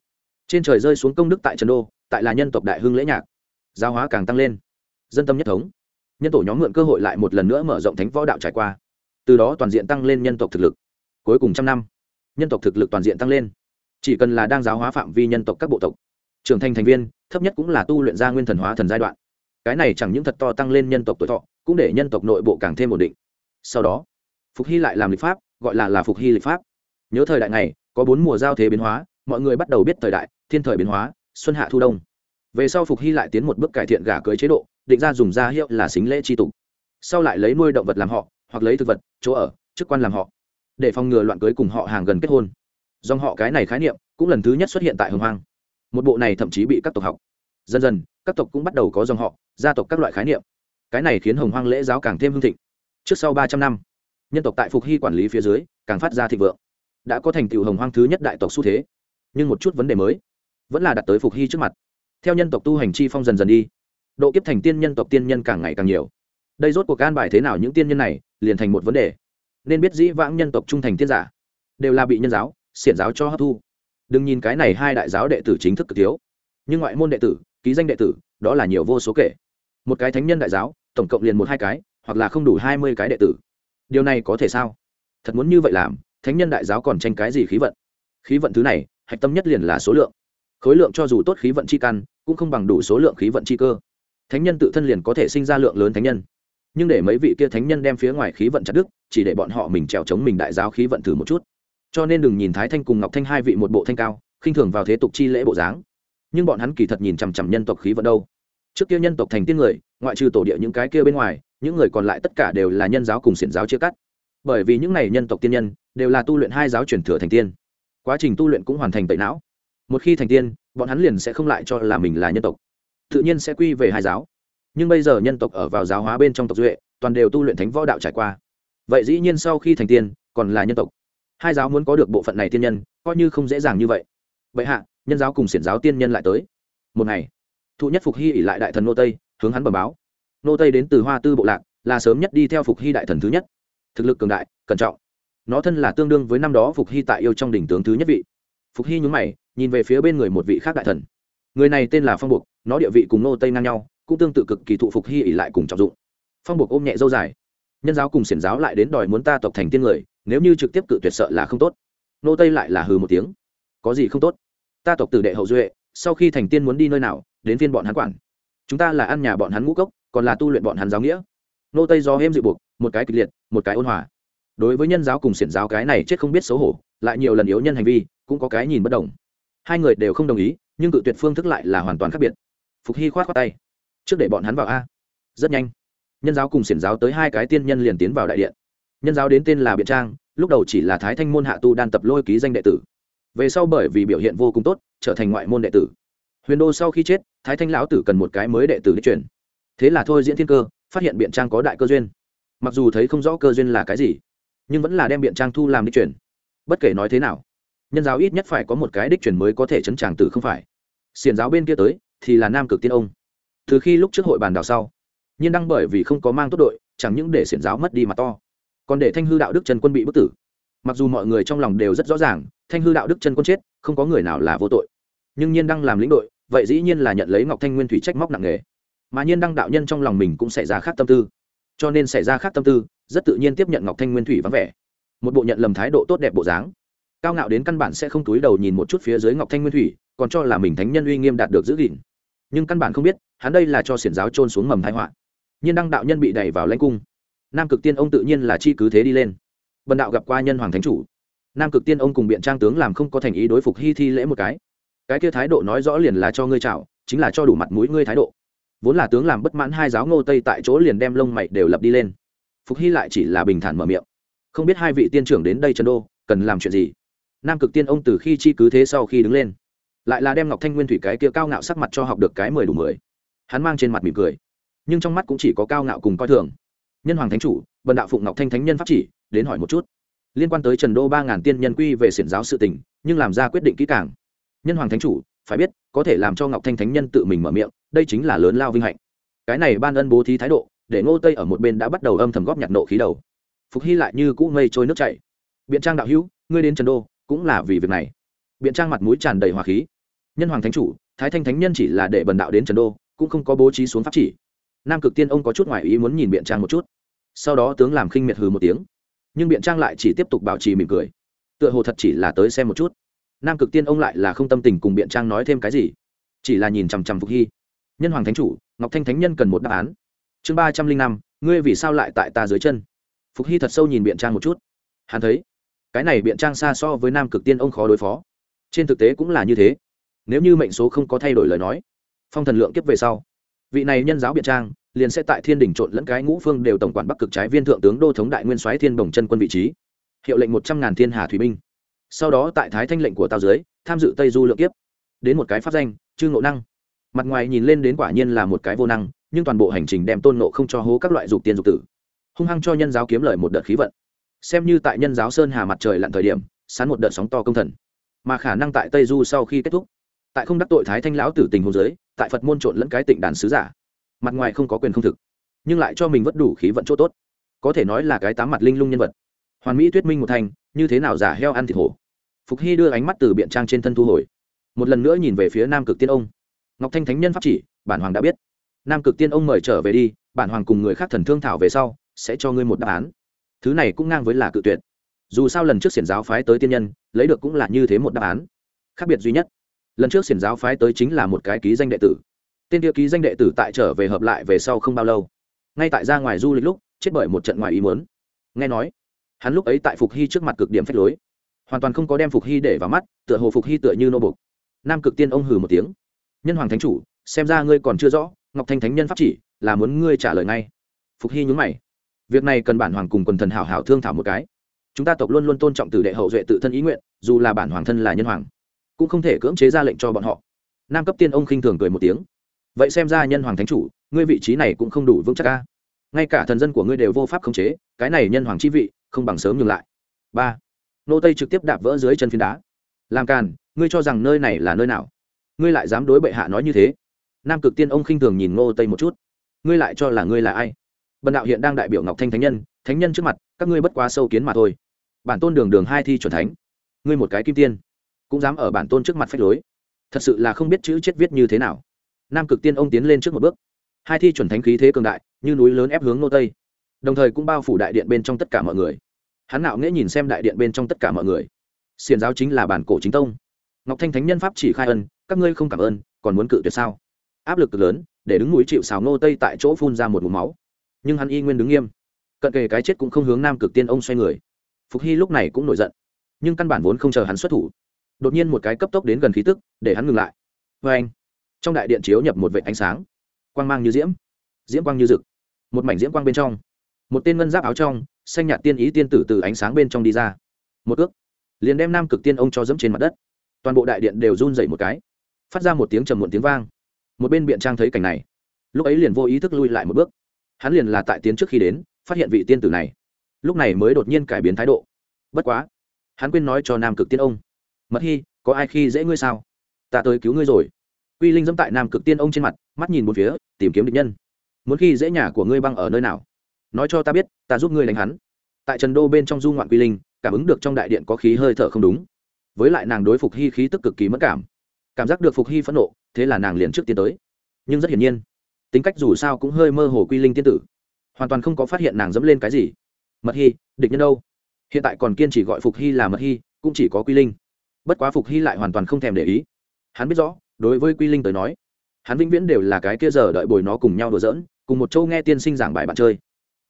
Trên trời rơi xuống công đức tại trần đô, tại là nhân tộc đại hưng lễ nhạc. Giáo hóa càng tăng lên. Dân tâm nhất thống nhân tổ nhóm mượn cơ hội lại một lần nữa mở rộng thánh võ đạo trải qua. Từ đó toàn diện tăng lên nhân tộc thực lực. Cuối cùng trăm năm, nhân tộc thực lực toàn diện tăng lên. Chỉ cần là đang giáo hóa phạm vi nhân tộc các bộ tộc, trưởng thành thành viên, thấp nhất cũng là tu luyện ra nguyên thần hóa thần giai đoạn. Cái này chẳng những thật to tăng lên nhân tộc tuổi thọ, cũng để nhân tộc nội bộ càng thêm ổn định. Sau đó, phục hy lại làm lịch pháp, gọi là là phục hy lịch pháp. Nhớ thời đại này, có bốn mùa giao thế biến hóa, mọi người bắt đầu biết thời đại, thiên thời biến hóa, xuân hạ thu đông. Về sau phục hy lại tiến một bước cải thiện gà cưới chế độ định ra dùng gia hiệu là xính lễ tri tục. Sau lại lấy nuôi động vật làm họ, hoặc lấy thực vật, chỗ ở, chức quan làm họ, để phòng ngừa loạn cưới cùng họ hàng gần kết hôn. Dòng họ cái này khái niệm cũng lần thứ nhất xuất hiện tại hồng hoang. Một bộ này thậm chí bị các tộc học. Dần dần, các tộc cũng bắt đầu có dòng họ, gia tộc các loại khái niệm. Cái này khiến hồng hoang lễ giáo càng thêm hương thịnh. Trước sau ba trăm năm, nhân tộc tại phục hy quản lý phía dưới, càng phát ra thịnh vượng. Đã có thành tựu hồng hoang thứ nhất đại tộc xu thế. Nhưng một chút vấn đề mới, vẫn là đặt tới phục hy trước mặt. Theo nhân tộc tu hành chi phong dần dần đi độ kiếp thành tiên nhân tộc tiên nhân càng ngày càng nhiều. Đây rốt cuộc an bài thế nào những tiên nhân này, liền thành một vấn đề. Nên biết dĩ vãng nhân tộc trung thành tiên giả, đều là bị nhân giáo, xiển giáo cho hấp thu. Đừng nhìn cái này hai đại giáo đệ tử chính thức cực thiếu. Nhưng ngoại môn đệ tử, ký danh đệ tử, đó là nhiều vô số kể. Một cái thánh nhân đại giáo, tổng cộng liền một hai cái, hoặc là không đủ hai mươi cái đệ tử. Điều này có thể sao? Thật muốn như vậy làm, thánh nhân đại giáo còn tranh cái gì khí vận? Khí vận thứ này, hạch tâm nhất liền là số lượng. Khối lượng cho dù tốt khí vận chi căn, cũng không bằng đủ số lượng khí vận chi cơ thánh nhân tự thân liền có thể sinh ra lượng lớn thánh nhân. Nhưng để mấy vị kia thánh nhân đem phía ngoài khí vận chặt đức chỉ để bọn họ mình trèo chống mình đại giáo khí vận thử một chút. Cho nên đừng nhìn thái thanh cùng ngọc thanh hai vị một bộ thanh cao, khinh thường vào thế tục chi lễ bộ dáng. Nhưng bọn hắn kỳ thật nhìn chằm chằm nhân tộc khí vận đâu. Trước kia nhân tộc thành tiên người, ngoại trừ tổ địa những cái kia bên ngoài, những người còn lại tất cả đều là nhân giáo cùng xiển giáo chia cắt. Bởi vì những này nhân tộc tiên nhân, đều là tu luyện hai giáo truyền thừa thành tiên. Quá trình tu luyện cũng hoàn thành tẩy não. Một khi thành tiên, bọn hắn liền sẽ không lại cho là mình là nhân tộc tự nhiên sẽ quy về hai giáo. Nhưng bây giờ nhân tộc ở vào giáo hóa bên trong tộc duệ, toàn đều tu luyện thánh võ đạo trải qua. Vậy dĩ nhiên sau khi thành tiên, còn là nhân tộc. Hai giáo muốn có được bộ phận này tiên nhân, coi như không dễ dàng như vậy. Vậy hạ, nhân giáo cùng xiển giáo tiên nhân lại tới. Một ngày, thụ nhất phục hy ỉ lại đại thần nô tây, hướng hắn bẩm báo. Nô tây đến từ hoa tư bộ lạc, là sớm nhất đi theo phục hy đại thần thứ nhất. Thực lực cường đại, cẩn trọng. Nó thân là tương đương với năm đó phục hy tại yêu trong đỉnh tướng thứ nhất vị. Phục hy nhúng mày, nhìn về phía bên người một vị khác đại thần. Người này tên là phong buộc nó địa vị cùng nô tây ngang nhau, cũng tương tự cực kỳ thụ phục hy ỉ lại cùng trọng dụng. Phong buộc ôm nhẹ dâu dài. Nhân giáo cùng xiển giáo lại đến đòi muốn ta tộc thành tiên người, nếu như trực tiếp cự tuyệt sợ là không tốt. Nô tây lại là hừ một tiếng. Có gì không tốt? Ta tộc tử đệ hậu duệ, sau khi thành tiên muốn đi nơi nào, đến phiên bọn hắn quản. Chúng ta là ăn nhà bọn hắn ngũ cốc, còn là tu luyện bọn hắn giáo nghĩa. Nô tây do hêm dự buộc, một cái kịch liệt, một cái ôn hòa. Đối với nhân giáo cùng xiển giáo cái này chết không biết xấu hổ, lại nhiều lần yếu nhân hành vi, cũng có cái nhìn bất đồng. Hai người đều không đồng ý, nhưng cự tuyệt phương thức lại là hoàn toàn khác biệt phục hy khoát khoát tay. Trước để bọn hắn vào a. Rất nhanh. Nhân giáo cùng xiển giáo tới hai cái tiên nhân liền tiến vào đại điện. Nhân giáo đến tên là biện trang, lúc đầu chỉ là thái thanh môn hạ tu đan tập lôi ký danh đệ tử. Về sau bởi vì biểu hiện vô cùng tốt, trở thành ngoại môn đệ tử. Huyền đô sau khi chết, thái thanh lão tử cần một cái mới đệ tử đi chuyển thế là thôi diễn thiên cơ, phát hiện biện trang có đại cơ duyên. Mặc dù thấy không rõ cơ duyên là cái gì, nhưng vẫn là đem biện trang thu làm đích chuyển bất kể nói thế nào, nhân giáo ít nhất phải có một cái đích chuyển mới có thể chấn tràng tử không phải. Xiền giáo bên kia tới thì là nam cực tiên ông. Từ khi lúc trước hội bàn đào sau, nhiên đăng bởi vì không có mang tốt đội, chẳng những để xiển giáo mất đi mà to. Còn để thanh hư đạo đức trần quân bị bức tử. Mặc dù mọi người trong lòng đều rất rõ ràng, thanh hư đạo đức trần quân chết, không có người nào là vô tội. Nhưng nhiên đăng làm lĩnh đội, vậy dĩ nhiên là nhận lấy ngọc thanh nguyên thủy trách móc nặng nề. Mà nhiên đăng đạo nhân trong lòng mình cũng xảy ra khác tâm tư. Cho nên xảy ra khác tâm tư, rất tự nhiên tiếp nhận ngọc thanh nguyên thủy vắng vẻ. Một bộ nhận lầm thái độ tốt đẹp bộ dáng. Cao ngạo đến căn bản sẽ không túi đầu nhìn một chút phía dưới ngọc thanh nguyên thủy, còn cho là mình thánh nhân uy nghiêm đạt được giữ gìn nhưng căn bản không biết hắn đây là cho xiển giáo trôn xuống mầm thái họa. Nhiên đăng đạo nhân bị đẩy vào lãnh cung. Nam cực tiên ông tự nhiên là chi cứ thế đi lên. Bần đạo gặp qua nhân hoàng thánh chủ. Nam cực tiên ông cùng biện trang tướng làm không có thành ý đối phục hy thi lễ một cái. Cái kia thái độ nói rõ liền là cho ngươi chào chính là cho đủ mặt mũi ngươi thái độ. Vốn là tướng làm bất mãn hai giáo ngô tây tại chỗ liền đem lông mày đều lập đi lên. Phục hy lại chỉ là bình thản mở miệng. Không biết hai vị tiên trưởng đến đây trần đô, cần làm chuyện gì? Nam cực tiên ông từ khi chi cứ thế sau khi đứng lên lại là đem ngọc thanh nguyên thủy cái kia cao ngạo sắc mặt cho học được cái mười đủ mười. Hắn mang trên mặt mỉm cười, nhưng trong mắt cũng chỉ có cao ngạo cùng coi thường. Nhân hoàng thánh chủ, bần đạo phụng ngọc thanh thánh nhân pháp chỉ, đến hỏi một chút. Liên quan tới trần đô ba ngàn tiên nhân quy về xiển giáo sự tình, nhưng làm ra quyết định kỹ càng. Nhân hoàng thánh chủ, phải biết, có thể làm cho ngọc thanh thánh nhân tự mình mở miệng, đây chính là lớn lao vinh hạnh. Cái này ban ân bố thí thái độ, để ngô tây ở một bên đã bắt đầu âm thầm góp nhặt nộ khí đầu. Phục hy lại như cũ mây trôi nước chảy. Biện trang đạo hữu, ngươi đến trần đô, cũng là vì việc này biện trang mặt mũi tràn đầy hòa khí. Nhân hoàng thánh chủ, thái thanh thánh nhân chỉ là để bần đạo đến trần đô, cũng không có bố trí xuống pháp chỉ. Nam cực tiên ông có chút ngoại ý muốn nhìn biện trang một chút. Sau đó tướng làm khinh miệt hừ một tiếng. Nhưng biện trang lại chỉ tiếp tục bảo trì mỉm cười. Tựa hồ thật chỉ là tới xem một chút. Nam cực tiên ông lại là không tâm tình cùng biện trang nói thêm cái gì. Chỉ là nhìn chằm chằm phục hy. Nhân hoàng thánh chủ, ngọc thanh thánh nhân cần một đáp án. Chương ba trăm linh năm, ngươi vì sao lại tại ta dưới chân? Phục hy thật sâu nhìn biện trang một chút. Hắn thấy, cái này biện trang xa so với nam cực tiên ông khó đối phó trên thực tế cũng là như thế. Nếu như mệnh số không có thay đổi lời nói, phong thần lượng kiếp về sau, vị này nhân giáo biện trang liền sẽ tại thiên đỉnh trộn lẫn cái ngũ phương đều tổng quản bắc cực trái viên thượng tướng đô thống đại nguyên soái thiên bồng chân quân vị trí. Hiệu lệnh một trăm ngàn thiên hà thủy binh. Sau đó tại thái thanh lệnh của tao dưới, tham dự tây du lượng kiếp. Đến một cái pháp danh, chư ngộ năng. Mặt ngoài nhìn lên đến quả nhiên là một cái vô năng, nhưng toàn bộ hành trình đem tôn nộ không cho hố các loại dục tiên dục tử. Hung hăng cho nhân giáo kiếm lời một đợt khí vận. Xem như tại nhân giáo sơn hà mặt trời lặn thời điểm, sán một đợt sóng to công thần mà khả năng tại tây du sau khi kết thúc. Tại không đắc tội thái thanh lão tử tình hôn giới tại phật môn trộn lẫn cái tịnh đàn sứ giả. Mặt ngoài không có quyền không thực, nhưng lại cho mình vất đủ khí vận chỗ tốt. Có thể nói là cái tám mặt linh lung nhân vật. Hoàn mỹ thuyết minh một thành, như thế nào giả heo ăn thịt hổ. Phục hy đưa ánh mắt từ biện trang trên thân thu hồi. Một lần nữa nhìn về phía nam cực tiên ông. Ngọc thanh thánh nhân pháp chỉ, bản hoàng đã biết. Nam cực tiên ông mời trở về đi, bản hoàng cùng người khác thần thương thảo về sau, sẽ cho ngươi một đáp án. Thứ này cũng ngang với là cự tuyệt dù sao lần trước xiển giáo phái tới tiên nhân, lấy được cũng là như thế một đáp án. Khác biệt duy nhất, lần trước xiển giáo phái tới chính là một cái ký danh đệ tử. Tên kia ký danh đệ tử tại trở về hợp lại về sau không bao lâu, ngay tại ra ngoài du lịch lúc, chết bởi một trận ngoài ý muốn. Nghe nói, hắn lúc ấy tại phục hy trước mặt cực điểm phách lối. Hoàn toàn không có đem phục hy để vào mắt, tựa hồ phục hy tựa như nô bục nam cực tiên ông hừ một tiếng. Nhân hoàng thánh chủ, xem ra ngươi còn chưa rõ, ngọc thanh thánh nhân pháp chỉ, là muốn ngươi trả lời ngay. Phục hy nhún mày. Việc này cần bản hoàng cùng quần thần hảo hảo thương thảo một cái chúng ta tộc luôn luôn tôn trọng tử đệ hậu duệ tự thân ý nguyện, dù là bản hoàng thân là nhân hoàng, cũng không thể cưỡng chế ra lệnh cho bọn họ. Nam cấp tiên ông khinh thường cười một tiếng. Vậy xem ra nhân hoàng thánh chủ, ngươi vị trí này cũng không đủ vững chắc ca ngay cả thần dân của ngươi đều vô pháp khống chế, cái này nhân hoàng chi vị, không bằng sớm ngừng lại. Ba. Nô tây trực tiếp đạp vỡ dưới chân phiến đá. Làm càn, ngươi cho rằng nơi này là nơi nào? Ngươi lại dám đối bệ hạ nói như thế? Nam cực tiên ông khinh thường nhìn ngô tây một chút. Ngươi lại cho là ngươi là ai? Bần đạo hiện đang đại biểu ngọc thanh thánh nhân thánh nhân trước mặt các ngươi bất quá sâu kiến mà thôi. Bản tôn đường đường hai thi chuẩn thánh. Ngươi một cái kim tiên, cũng dám ở bản tôn trước mặt phách lối. Thật sự là không biết chữ chết viết như thế nào. Nam cực tiên ông tiến lên trước một bước. Hai thi chuẩn thánh khí thế cường đại, như núi lớn ép hướng nô tây. Đồng thời cũng bao phủ đại điện bên trong tất cả mọi người. Hắn nạo nghễ nhìn xem đại điện bên trong tất cả mọi người. Xiền giáo chính là bản cổ chính tông. Ngọc thanh thánh nhân pháp chỉ khai ân, các ngươi không cảm ơn, còn muốn cự tuyệt sao? Áp lực cực lớn, để đứng núi chịu xào nô tây tại chỗ phun ra một mũ máu. Nhưng hắn y nguyên đứng nghiêm cận kề cái chết cũng không hướng nam cực tiên ông xoay người. Phục hy lúc này cũng nổi giận, nhưng căn bản vốn không chờ hắn xuất thủ. Đột nhiên một cái cấp tốc đến gần khí tức, để hắn ngừng lại. Vê anh, trong đại điện chiếu nhập một vệ ánh sáng, quang mang như diễm diễm quang như rực, một mảnh diễm quang bên trong, một tên ngân giáp áo trong, xanh nhạt tiên ý tiên tử từ ánh sáng bên trong đi ra. Một ước, liền đem nam cực tiên ông cho dẫm trên mặt đất. Toàn bộ đại điện đều run dậy một cái, phát ra một tiếng trầm muộn tiếng vang. Một bên biện trang thấy cảnh này, lúc ấy liền vô ý thức lui lại một bước. Hắn liền là tại tiến trước khi đến phát hiện vị tiên tử này. Lúc này mới đột nhiên cải biến thái độ. Bất quá, hắn quên nói cho nam cực tiên ông. Mật hy, có ai khi dễ ngươi sao? Ta tới cứu ngươi rồi. Quy linh dẫm tại nam cực tiên ông trên mặt, mắt nhìn một phía, tìm kiếm địch nhân. Muốn khi dễ nhà của ngươi băng ở nơi nào? Nói cho ta biết, ta giúp ngươi đánh hắn. Tại trần đô bên trong du ngoạn quy linh, cảm ứng được trong đại điện có khí hơi thở không đúng. Với lại nàng đối phục hy khí tức cực kỳ mất cảm. Cảm giác được phục hy phẫn nộ, thế là nàng liền trước tiến tới. Nhưng rất hiển nhiên, tính cách dù sao cũng hơi mơ hồ quy linh tiên tử hoàn toàn không có phát hiện nàng dẫm lên cái gì. Mật hy địch nhân đâu? Hiện tại còn kiên chỉ gọi phục hy là mật hy cũng chỉ có quy linh. Bất quá phục hy lại hoàn toàn không thèm để ý. Hắn biết rõ đối với quy linh tới nói hắn vĩnh viễn đều là cái kia giờ đợi bồi nó cùng nhau đùa giỡn cùng một châu nghe tiên sinh giảng bài bạn chơi.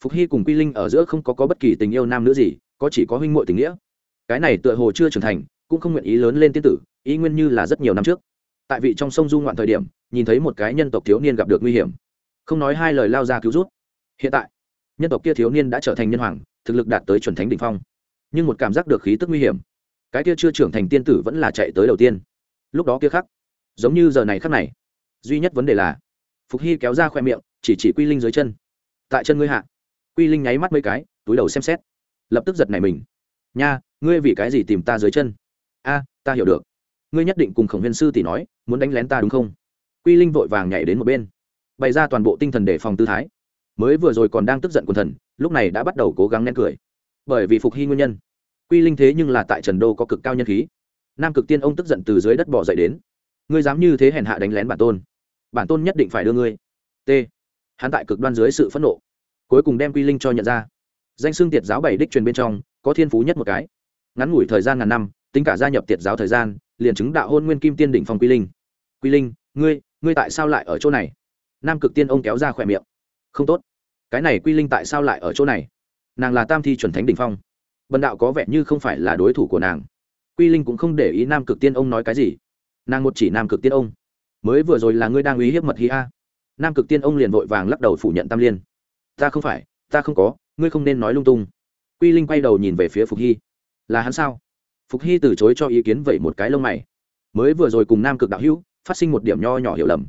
Phục hy cùng quy linh ở giữa không có, có bất kỳ tình yêu nam nữ gì có chỉ có huynh muội tình nghĩa. Cái này tựa hồ chưa trưởng thành cũng không nguyện ý lớn lên tiên tử ý nguyên như là rất nhiều năm trước. Tại vị trong sông du ngoạn thời điểm nhìn thấy một cái nhân tộc thiếu niên gặp được nguy hiểm. Không nói hai lời lao ra cứu rút hiện tại, nhân tộc kia thiếu niên đã trở thành nhân hoàng, thực lực đạt tới chuẩn thánh đ ỉ n h phong. Nhưng một cảm giác được khí tức nguy hiểm, cái kia chưa trưởng thành tiên tử vẫn là chạy tới đầu tiên. Lúc đó kia khắc, giống như giờ này khắc này, duy nhất vấn đề là, phục hy kéo ra khoe miệng, chỉ chỉ quy linh dưới chân. Tại chân ngươi hạ. Quy linh nháy mắt mấy cái, túi đầu xem xét. Lập tức giật này mình. Nha, ngươi vì cái gì tìm ta dưới chân? A, ta hiểu được. Ngươi nhất định cùng khổng viên sư tỷ nói, muốn đánh lén ta đúng không? Quy linh vội vàng nhảy đến một bên, bày ra toàn bộ tinh thần để phòng tư thái mới vừa rồi còn đang tức giận quần thần, lúc này đã bắt đầu cố gắng nén cười. Bởi vì phục hy nguyên nhân, quy linh thế nhưng là tại trần đô có cực cao nhân khí. Nam cực tiên ông tức giận từ dưới đất bỏ dậy đến. Ngươi dám như thế hèn hạ đánh lén bản tôn. Bản tôn nhất định phải đưa ngươi. T. Hắn tại cực đoan dưới sự phẫn nộ, cuối cùng đem quy linh cho nhận ra. Danh xưng tiệt giáo bảy đích truyền bên trong, có thiên phú nhất một cái. Ngắn ngủi thời gian ngàn năm, tính cả gia nhập tiệt giáo thời gian, liền chứng đạo hôn nguyên kim tiên đỉnh phong quy linh. Quy linh, ngươi ngươi tại sao lại ở chỗ này? Nam cực tiên ông kéo ra khỏe miệng. Không tốt cái này quy linh tại sao lại ở chỗ này? Nàng là tam thi chuẩn thánh đ ỉ n h phong. Bần đạo có vẻ như không phải là đối thủ của nàng. Quy linh cũng không để ý nam cực tiên ông nói cái gì. Nàng một chỉ nam cực tiên ông. Mới vừa rồi là ngươi đang uy hiếp mật hi a. Nam cực tiên ông liền vội vàng lắc đầu phủ nhận tam liên. Ta không phải, ta không có, ngươi không nên nói lung tung. Quy linh quay đầu nhìn về phía phục hy. Là hắn sao? Phục hy từ chối cho ý kiến vậy một cái lông mày. Mới vừa rồi cùng nam cực đạo hữu phát sinh một điểm nho nhỏ hiểu lầm.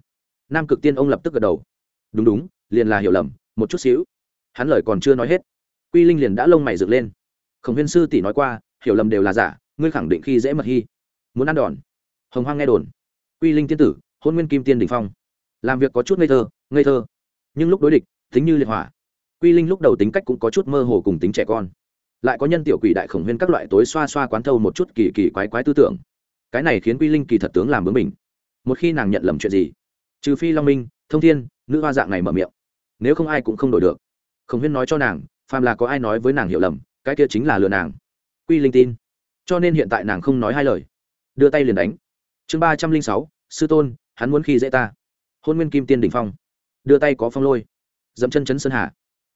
Nam cực tiên ông lập tức gật đầu. Đúng đúng, liền là hiểu lầm một chút xíu. Hắn lời còn chưa nói hết, quy linh liền đã lông mày dựng lên. Khổng huyên sư tỷ nói qua, hiểu lầm đều là giả, ngươi khẳng định khi dễ mật hy muốn ăn đòn. Hồng hoang nghe đồn. Quy linh tiên tử hôn nguyên kim tiên đình phong. Làm việc có chút ngây thơ ngây thơ. Nhưng lúc đối địch, tính như liệt hỏa. Quy linh lúc đầu tính cách cũng có chút mơ hồ cùng tính trẻ con. Lại có nhân tiểu quỷ đại khổng huyên các loại tối xoa xoa quán thâu một chút kỳ kỳ quái quái tư tưởng. Cái này khiến quy linh kỳ thật tướng làm bướng mình một khi nàng nhận lầm chuyện gì, trừ phi long minh, thông thiên, nữ hoa dạng này mở miệng nếu không ai cũng không đổi được. Khổng huyên nói cho nàng, phàm là có ai nói với nàng hiểu lầm, cái kia chính là lừa nàng. Quy linh tin. Cho nên hiện tại nàng không nói hai lời. Đưa tay liền đánh. Chương ba trăm linh sáu, sư tôn, hắn muốn khi dễ ta. Hôn nguyên kim tiên đ ỉ n h phong. Đưa tay có phong lôi. Dậm chân chấn sơn hà.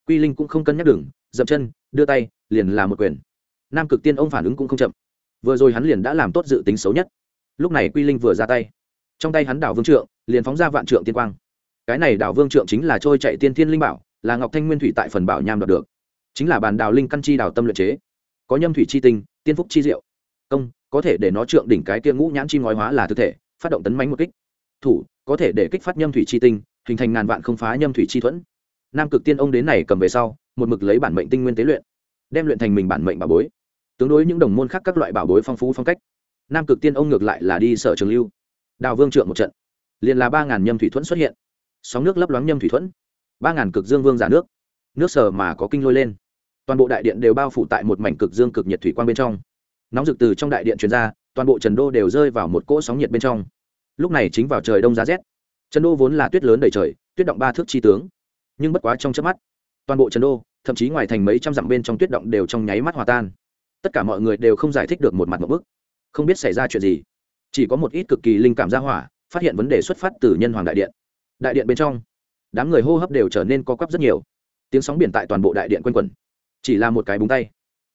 Quy linh cũng không cân nhắc đường, dậm chân, đưa tay, liền là một quyền. Nam cực tiên ông phản ứng cũng không chậm. Vừa rồi hắn liền đã làm tốt dự tính xấu nhất. Lúc này quy linh vừa ra tay. Trong tay hắn đảo vương trượng, liền phóng ra vạn trượng tiên quang cái này đảo vương trượng chính là trôi chạy tiên thiên linh bảo, là ngọc thanh nguyên thủy tại phần bảo nham đoạt được. Chính là bàn đào linh căn chi đào tâm luyện chế. Có nhâm thủy chi tinh, tiên phúc chi diệu. Công, có thể để nó trượng đỉnh cái kia ngũ nhãn chi ngói hóa là thực thể, phát động tấn mánh một kích. Thủ, có thể để kích phát nhâm thủy chi tinh, hình thành ngàn vạn không phá nhâm thủy chi thuẫn. Nam cực tiên ông đến này cầm về sau, một mực lấy bản mệnh tinh nguyên tế luyện, đem luyện thành mình bản mệnh bảo bối. Tương đối những đồng môn khác các loại bảo bối phong phú phong cách, nam cực tiên ông ngược lại là đi sở trường lưu. Đào vương trượng một trận, liền là ba ngàn nhâm thủy thuẫn xuất hiện sóng nước lấp loáng nhâm thủy thuẫn, ba ngàn cực dương vương giả nước nước sờ mà có kinh lôi lên. Toàn bộ đại điện đều bao phủ tại một mảnh cực dương cực nhiệt thủy quang bên trong. Nóng rực từ trong đại điện truyền ra, toàn bộ trần đô đều rơi vào một cỗ sóng nhiệt bên trong. Lúc này chính vào trời đông giá rét. Trần đô vốn là tuyết lớn đầy trời, tuyết động ba thước chi tướng. Nhưng bất quá trong chớp mắt, toàn bộ trần đô, thậm chí ngoài thành mấy trăm dặm bên trong tuyết động đều trong nháy mắt hòa tan. Tất cả mọi người đều không giải thích được một mặt một bức. Không biết xảy ra chuyện gì. Chỉ có một ít cực kỳ linh cảm ra hỏa, phát hiện vấn đề xuất phát từ nhân hoàng đại điện đại điện bên trong, đám người hô hấp đều trở nên co quắp rất nhiều. Tiếng sóng biển tại toàn bộ đại điện quanh quẩn, chỉ là một cái búng tay.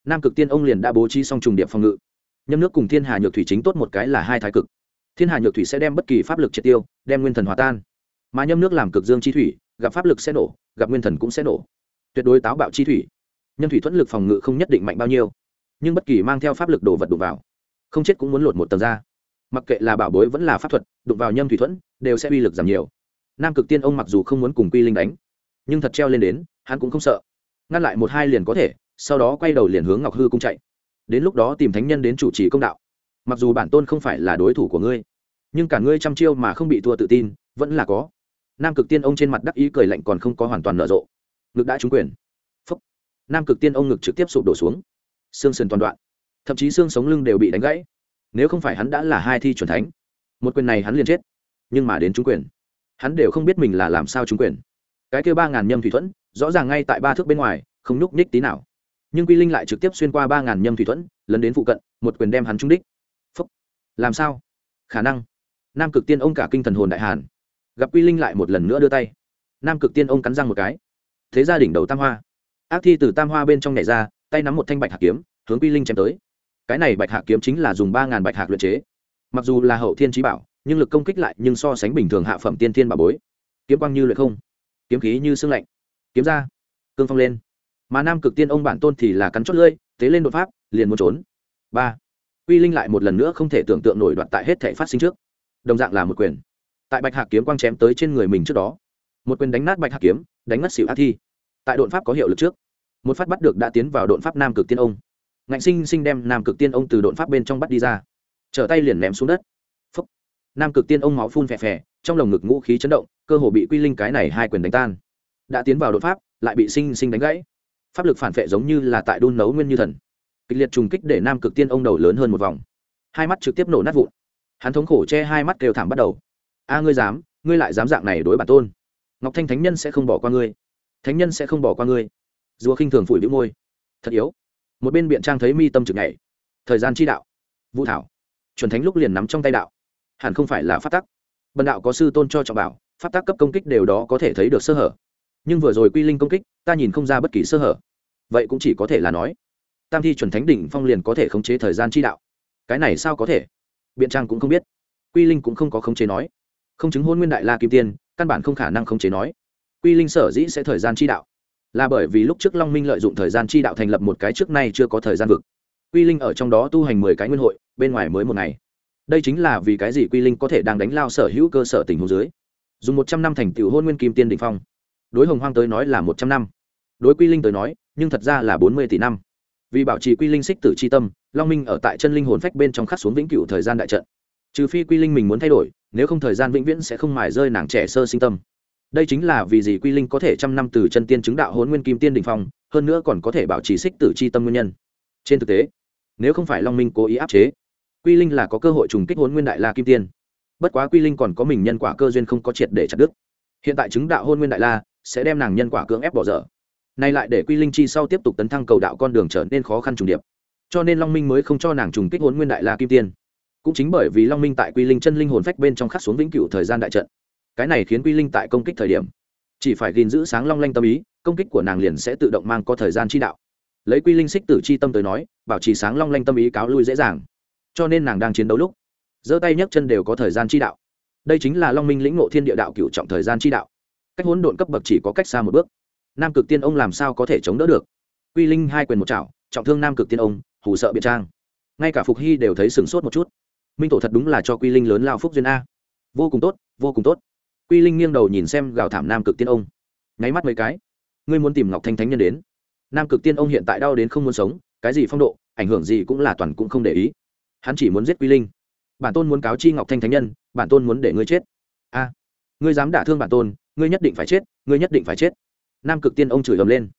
Nam cực tiên ông liền đã bố trí xong trùng điệp phòng ngự. Nhâm nước cùng thiên hà nhược thủy chính tốt một cái là hai thái cực. Thiên hà nhược thủy sẽ đem bất kỳ pháp lực triệt tiêu, đem nguyên thần hòa tan. Mà nhâm nước làm cực dương chi thủy, gặp pháp lực sẽ nổ, gặp nguyên thần cũng sẽ nổ. Tuyệt đối táo bạo chi thủy. Nhân thủy thuẫn lực phòng ngự không nhất định mạnh bao nhiêu, nhưng bất kỳ mang theo pháp lực đổ vật đụng vào, không chết cũng muốn lột một tầng ra. Mặc kệ là bảo bối vẫn là pháp thuật, đụng vào nhâm thủy thuẫn, đều sẽ uy lực giảm nhiều nam cực tiên ông mặc dù không muốn cùng quy linh đánh, nhưng thật treo lên đến, hắn cũng không sợ. Ngăn lại một hai liền có thể, sau đó quay đầu liền hướng ngọc hư cung chạy. Đến lúc đó tìm thánh nhân đến chủ trì công đạo. Mặc dù bản tôn không phải là đối thủ của ngươi, nhưng cả ngươi chăm chiêu mà không bị thua tự tin, vẫn là có. Nam cực tiên ông trên mặt đắc ý cười lạnh còn không có hoàn toàn nở rộ. Ngực đã trúng quyền. Phúc. nam cực tiên ông ngực trực tiếp sụp đổ xuống. Xương sườn toàn đoạn. Thậm chí xương sống lưng đều bị đánh gãy. Nếu không phải hắn đã là hai thi chuẩn thánh, một quyền này hắn liền chết. Nhưng mà đến trúng quyền hắn đều không biết mình là làm sao trúng quyền. Cái kia ba ngàn nhâm thủy thuẫn, rõ ràng ngay tại ba thước bên ngoài, không nhúc nhích tí nào. Nhưng quy linh lại trực tiếp xuyên qua ba ngàn nhâm thủy thuẫn, lấn đến phụ cận, một quyền đem hắn trúng đích. Phúc. Làm sao? Khả năng. Nam cực tiên ông cả kinh thần hồn đại hàn. Gặp quy linh lại một lần nữa đưa tay. Nam cực tiên ông cắn răng một cái. Thế ra đỉnh đầu tam hoa. Ác thi từ tam hoa bên trong nhảy ra, tay nắm một thanh bạch hạc kiếm, hướng quy linh chém tới. Cái này bạch hạc kiếm chính là dùng ba ngàn bạch hạc luyện chế. Mặc dù là hậu thiên trí bảo nhưng lực công kích lại nhưng so sánh bình thường hạ phẩm tiên thiên bà bối. Kiếm quang như luyện không, kiếm khí như xương lạnh, kiếm ra, cương phong lên. Mà nam cực tiên ông bản tôn thì là cắn chót lưỡi, tế lên đột pháp, liền muốn trốn. Ba uy linh lại một lần nữa không thể tưởng tượng nổi đoạn tại hết thể phát sinh trước. Đồng dạng là một quyền. Tại bạch hạc kiếm quang chém tới trên người mình trước đó. Một quyền đánh nát bạch hạc kiếm, đánh ngất xỉu ác thi. Tại đột pháp có hiệu lực trước. Một phát bắt được đã tiến vào đột pháp nam cực tiên ông. Ngạnh sinh sinh đem nam cực tiên ông từ đột pháp bên trong bắt đi ra. Trở tay liền ném xuống đất nam cực tiên ông máu phun phè phè, trong lồng ngực ngũ khí chấn động, cơ hồ bị quy linh cái này hai quyền đánh tan. Đã tiến vào đột pháp, lại bị sinh sinh đánh gãy. Pháp lực phản vệ giống như là tại đun nấu nguyên như thần. Kịch liệt trùng kích để nam cực tiên ông đầu lớn hơn một vòng. Hai mắt trực tiếp nổ nát vụn. Hắn thống khổ che hai mắt kêu thảm bắt đầu. A, ngươi dám, ngươi lại dám dạng này đối bản tôn. Ngọc thanh thánh nhân sẽ không bỏ qua ngươi. Thánh nhân sẽ không bỏ qua ngươi. Rùa khinh thường phủi bĩu môi. Thật yếu. Một bên biện trang thấy mi tâm trực nhảy. Thời gian chi đạo. Vũ thảo. Chuẩn thánh lúc liền nắm trong tay đạo hẳn không phải là pháp tắc. Bần đạo có sư tôn cho trọng bảo, pháp tắc cấp công kích đều đó có thể thấy được sơ hở. Nhưng vừa rồi quy linh công kích, ta nhìn không ra bất kỳ sơ hở. Vậy cũng chỉ có thể là nói, tam thi chuẩn thánh đỉnh phong liền có thể khống chế thời gian chi đạo. Cái này sao có thể? Biện trang cũng không biết. Quy linh cũng không có khống chế nói. Không chứng hôn nguyên đại la kim tiên, căn bản không khả năng khống chế nói. Quy linh sở dĩ sẽ thời gian chi đạo. Là bởi vì lúc trước long minh lợi dụng thời gian chi đạo thành lập một cái trước nay chưa có thời gian vực. Quy linh ở trong đó tu hành mười cái nguyên hội, bên ngoài mới một ngày đây chính là vì cái gì quy linh có thể đang đánh lao sở hữu cơ sở tình hồ dưới. Dùng một trăm năm thành tựu hôn nguyên kim tiên định phong. Đối hồng hoang tới nói là một trăm năm. Đối quy linh tới nói, nhưng thật ra là bốn mươi tỷ năm. Vì bảo trì quy linh xích tử c h i tâm, long minh ở tại chân linh hồn phách bên trong khắc xuống vĩnh cửu thời gian đại trận. Trừ phi quy linh mình muốn thay đổi, nếu không thời gian vĩnh viễn sẽ không mài rơi nàng trẻ sơ sinh tâm. Đây chính là vì gì quy linh có thể trăm năm từ chân tiên chứng đạo hôn nguyên kim tiên đình phong, hơn nữa còn có thể bảo trì xích tử c h i tâm nguyên nhân. Trên thực tế, nếu không phải long minh cố ý áp chế quy linh là có cơ hội trùng kích hôn nguyên đại la kim tiên. Bất quá quy linh còn có mình nhân quả cơ duyên không có triệt để chặt đức hiện tại chứng đạo hôn nguyên đại la sẽ đem nàng nhân quả cưỡng ép bỏ dở. Nay lại để quy linh chi sau tiếp tục tấn thăng cầu đạo con đường trở nên khó khăn trùng điệp. Cho nên long minh mới không cho nàng trùng kích hôn nguyên đại la kim tiên. Cũng chính bởi vì long minh tại quy linh chân linh hồn phách bên trong khắc xuống vĩnh cửu thời gian đại trận. Cái này khiến quy linh tại công kích thời điểm, chỉ phải gìn giữ sáng long lanh tâm ý, công kích của nàng liền sẽ tự động mang có thời gian chi đạo. Lấy quy linh xích tử chi tâm tới nói, bảo trì sáng long lanh tâm ý cáo lui dễ dàng cho nên nàng đang chiến đấu lúc, giơ tay nhấc chân đều có thời gian chi đạo. Đây chính là long minh lĩnh ngộ thiên địa đạo cựu trọng thời gian chi đạo. Cách hỗn độn cấp bậc chỉ có cách xa một bước. Nam cực tiên ông làm sao có thể chống đỡ được? Quy linh hai quyền một chảo, trọng thương nam cực tiên ông, hù sợ biệt trang. Ngay cả phục hy đều thấy sửng sốt một chút. Minh tổ thật đúng là cho quy linh lớn lao phúc duyên a. Vô cùng tốt, vô cùng tốt. Quy linh nghiêng đầu nhìn xem gào thảm nam cực tiên ông. Nháy mắt mấy cái. Ngươi muốn tìm ngọc thanh thánh nhân đến. Nam cực tiên ông hiện tại đau đến không muốn sống, cái gì phong độ, ảnh hưởng gì cũng là toàn cũng không để ý hắn chỉ muốn giết quy linh. Bản tôn muốn cáo chi ngọc thanh thánh nhân, bản tôn muốn để ngươi chết. A, ngươi dám đả thương bản tôn, ngươi nhất định phải chết, ngươi nhất định phải chết. Nam cực tiên ông chửi ầm lên.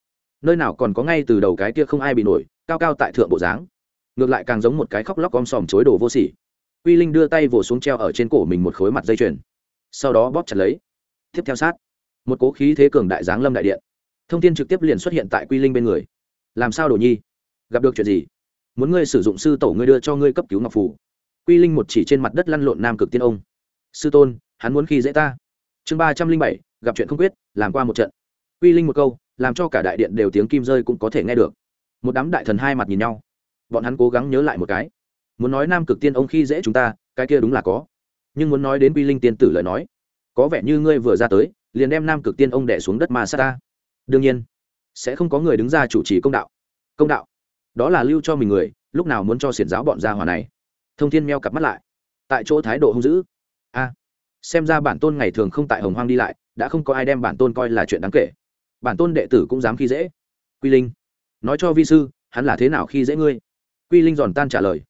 Nơi nào còn có ngay từ đầu cái kia không ai bị nổi, cao cao tại thượng bộ dáng. Ngược lại càng giống một cái khóc lóc om sòm chối đồ vô sỉ. Quy linh đưa tay vồ xuống treo ở trên cổ mình một khối mặt dây chuyền. Sau đó bóp chặt lấy. Tiếp theo sát. Một cố khí thế cường đại giáng lâm đại điện. Thông tin trực tiếp liền xuất hiện tại quy linh bên người. Làm sao đồ nhi? Gặp được chuyện gì? Muốn ngươi sử dụng sư tổ ngươi đưa cho ngươi cấp cứu ngọc phủ quy linh một chỉ trên mặt đất lăn lộn nam cực tiên ông. Sư tôn, hắn muốn khi dễ ta. Chương ba trăm linh bảy, gặp chuyện không quyết, làm qua một trận. Quy linh một câu, làm cho cả đại điện đều tiếng kim rơi cũng có thể nghe được. Một đám đại thần hai mặt nhìn nhau. Bọn hắn cố gắng nhớ lại một cái. Muốn nói nam cực tiên ông khi dễ chúng ta, cái kia đúng là có. Nhưng muốn nói đến quy linh tiên tử lời nói, có vẻ như ngươi vừa ra tới, liền đem nam cực tiên ông đẻ xuống đất mà sát ta. Đương nhiên, sẽ không có người đứng ra chủ trì công đạo. Công đạo? Đó là lưu cho mình người, lúc nào muốn cho xiển giáo bọn gia hòa này. Thông thiên meo cặp mắt lại. Tại chỗ thái độ hung dữ. A. À, xem ra bản tôn ngày thường không tại hồng hoang đi lại, đã không có ai đem bản tôn coi là chuyện đáng kể. Bản tôn đệ tử cũng dám khi dễ. Quy linh. Nói cho vi sư, hắn là thế nào khi dễ ngươi? Quy linh giòn tan trả lời.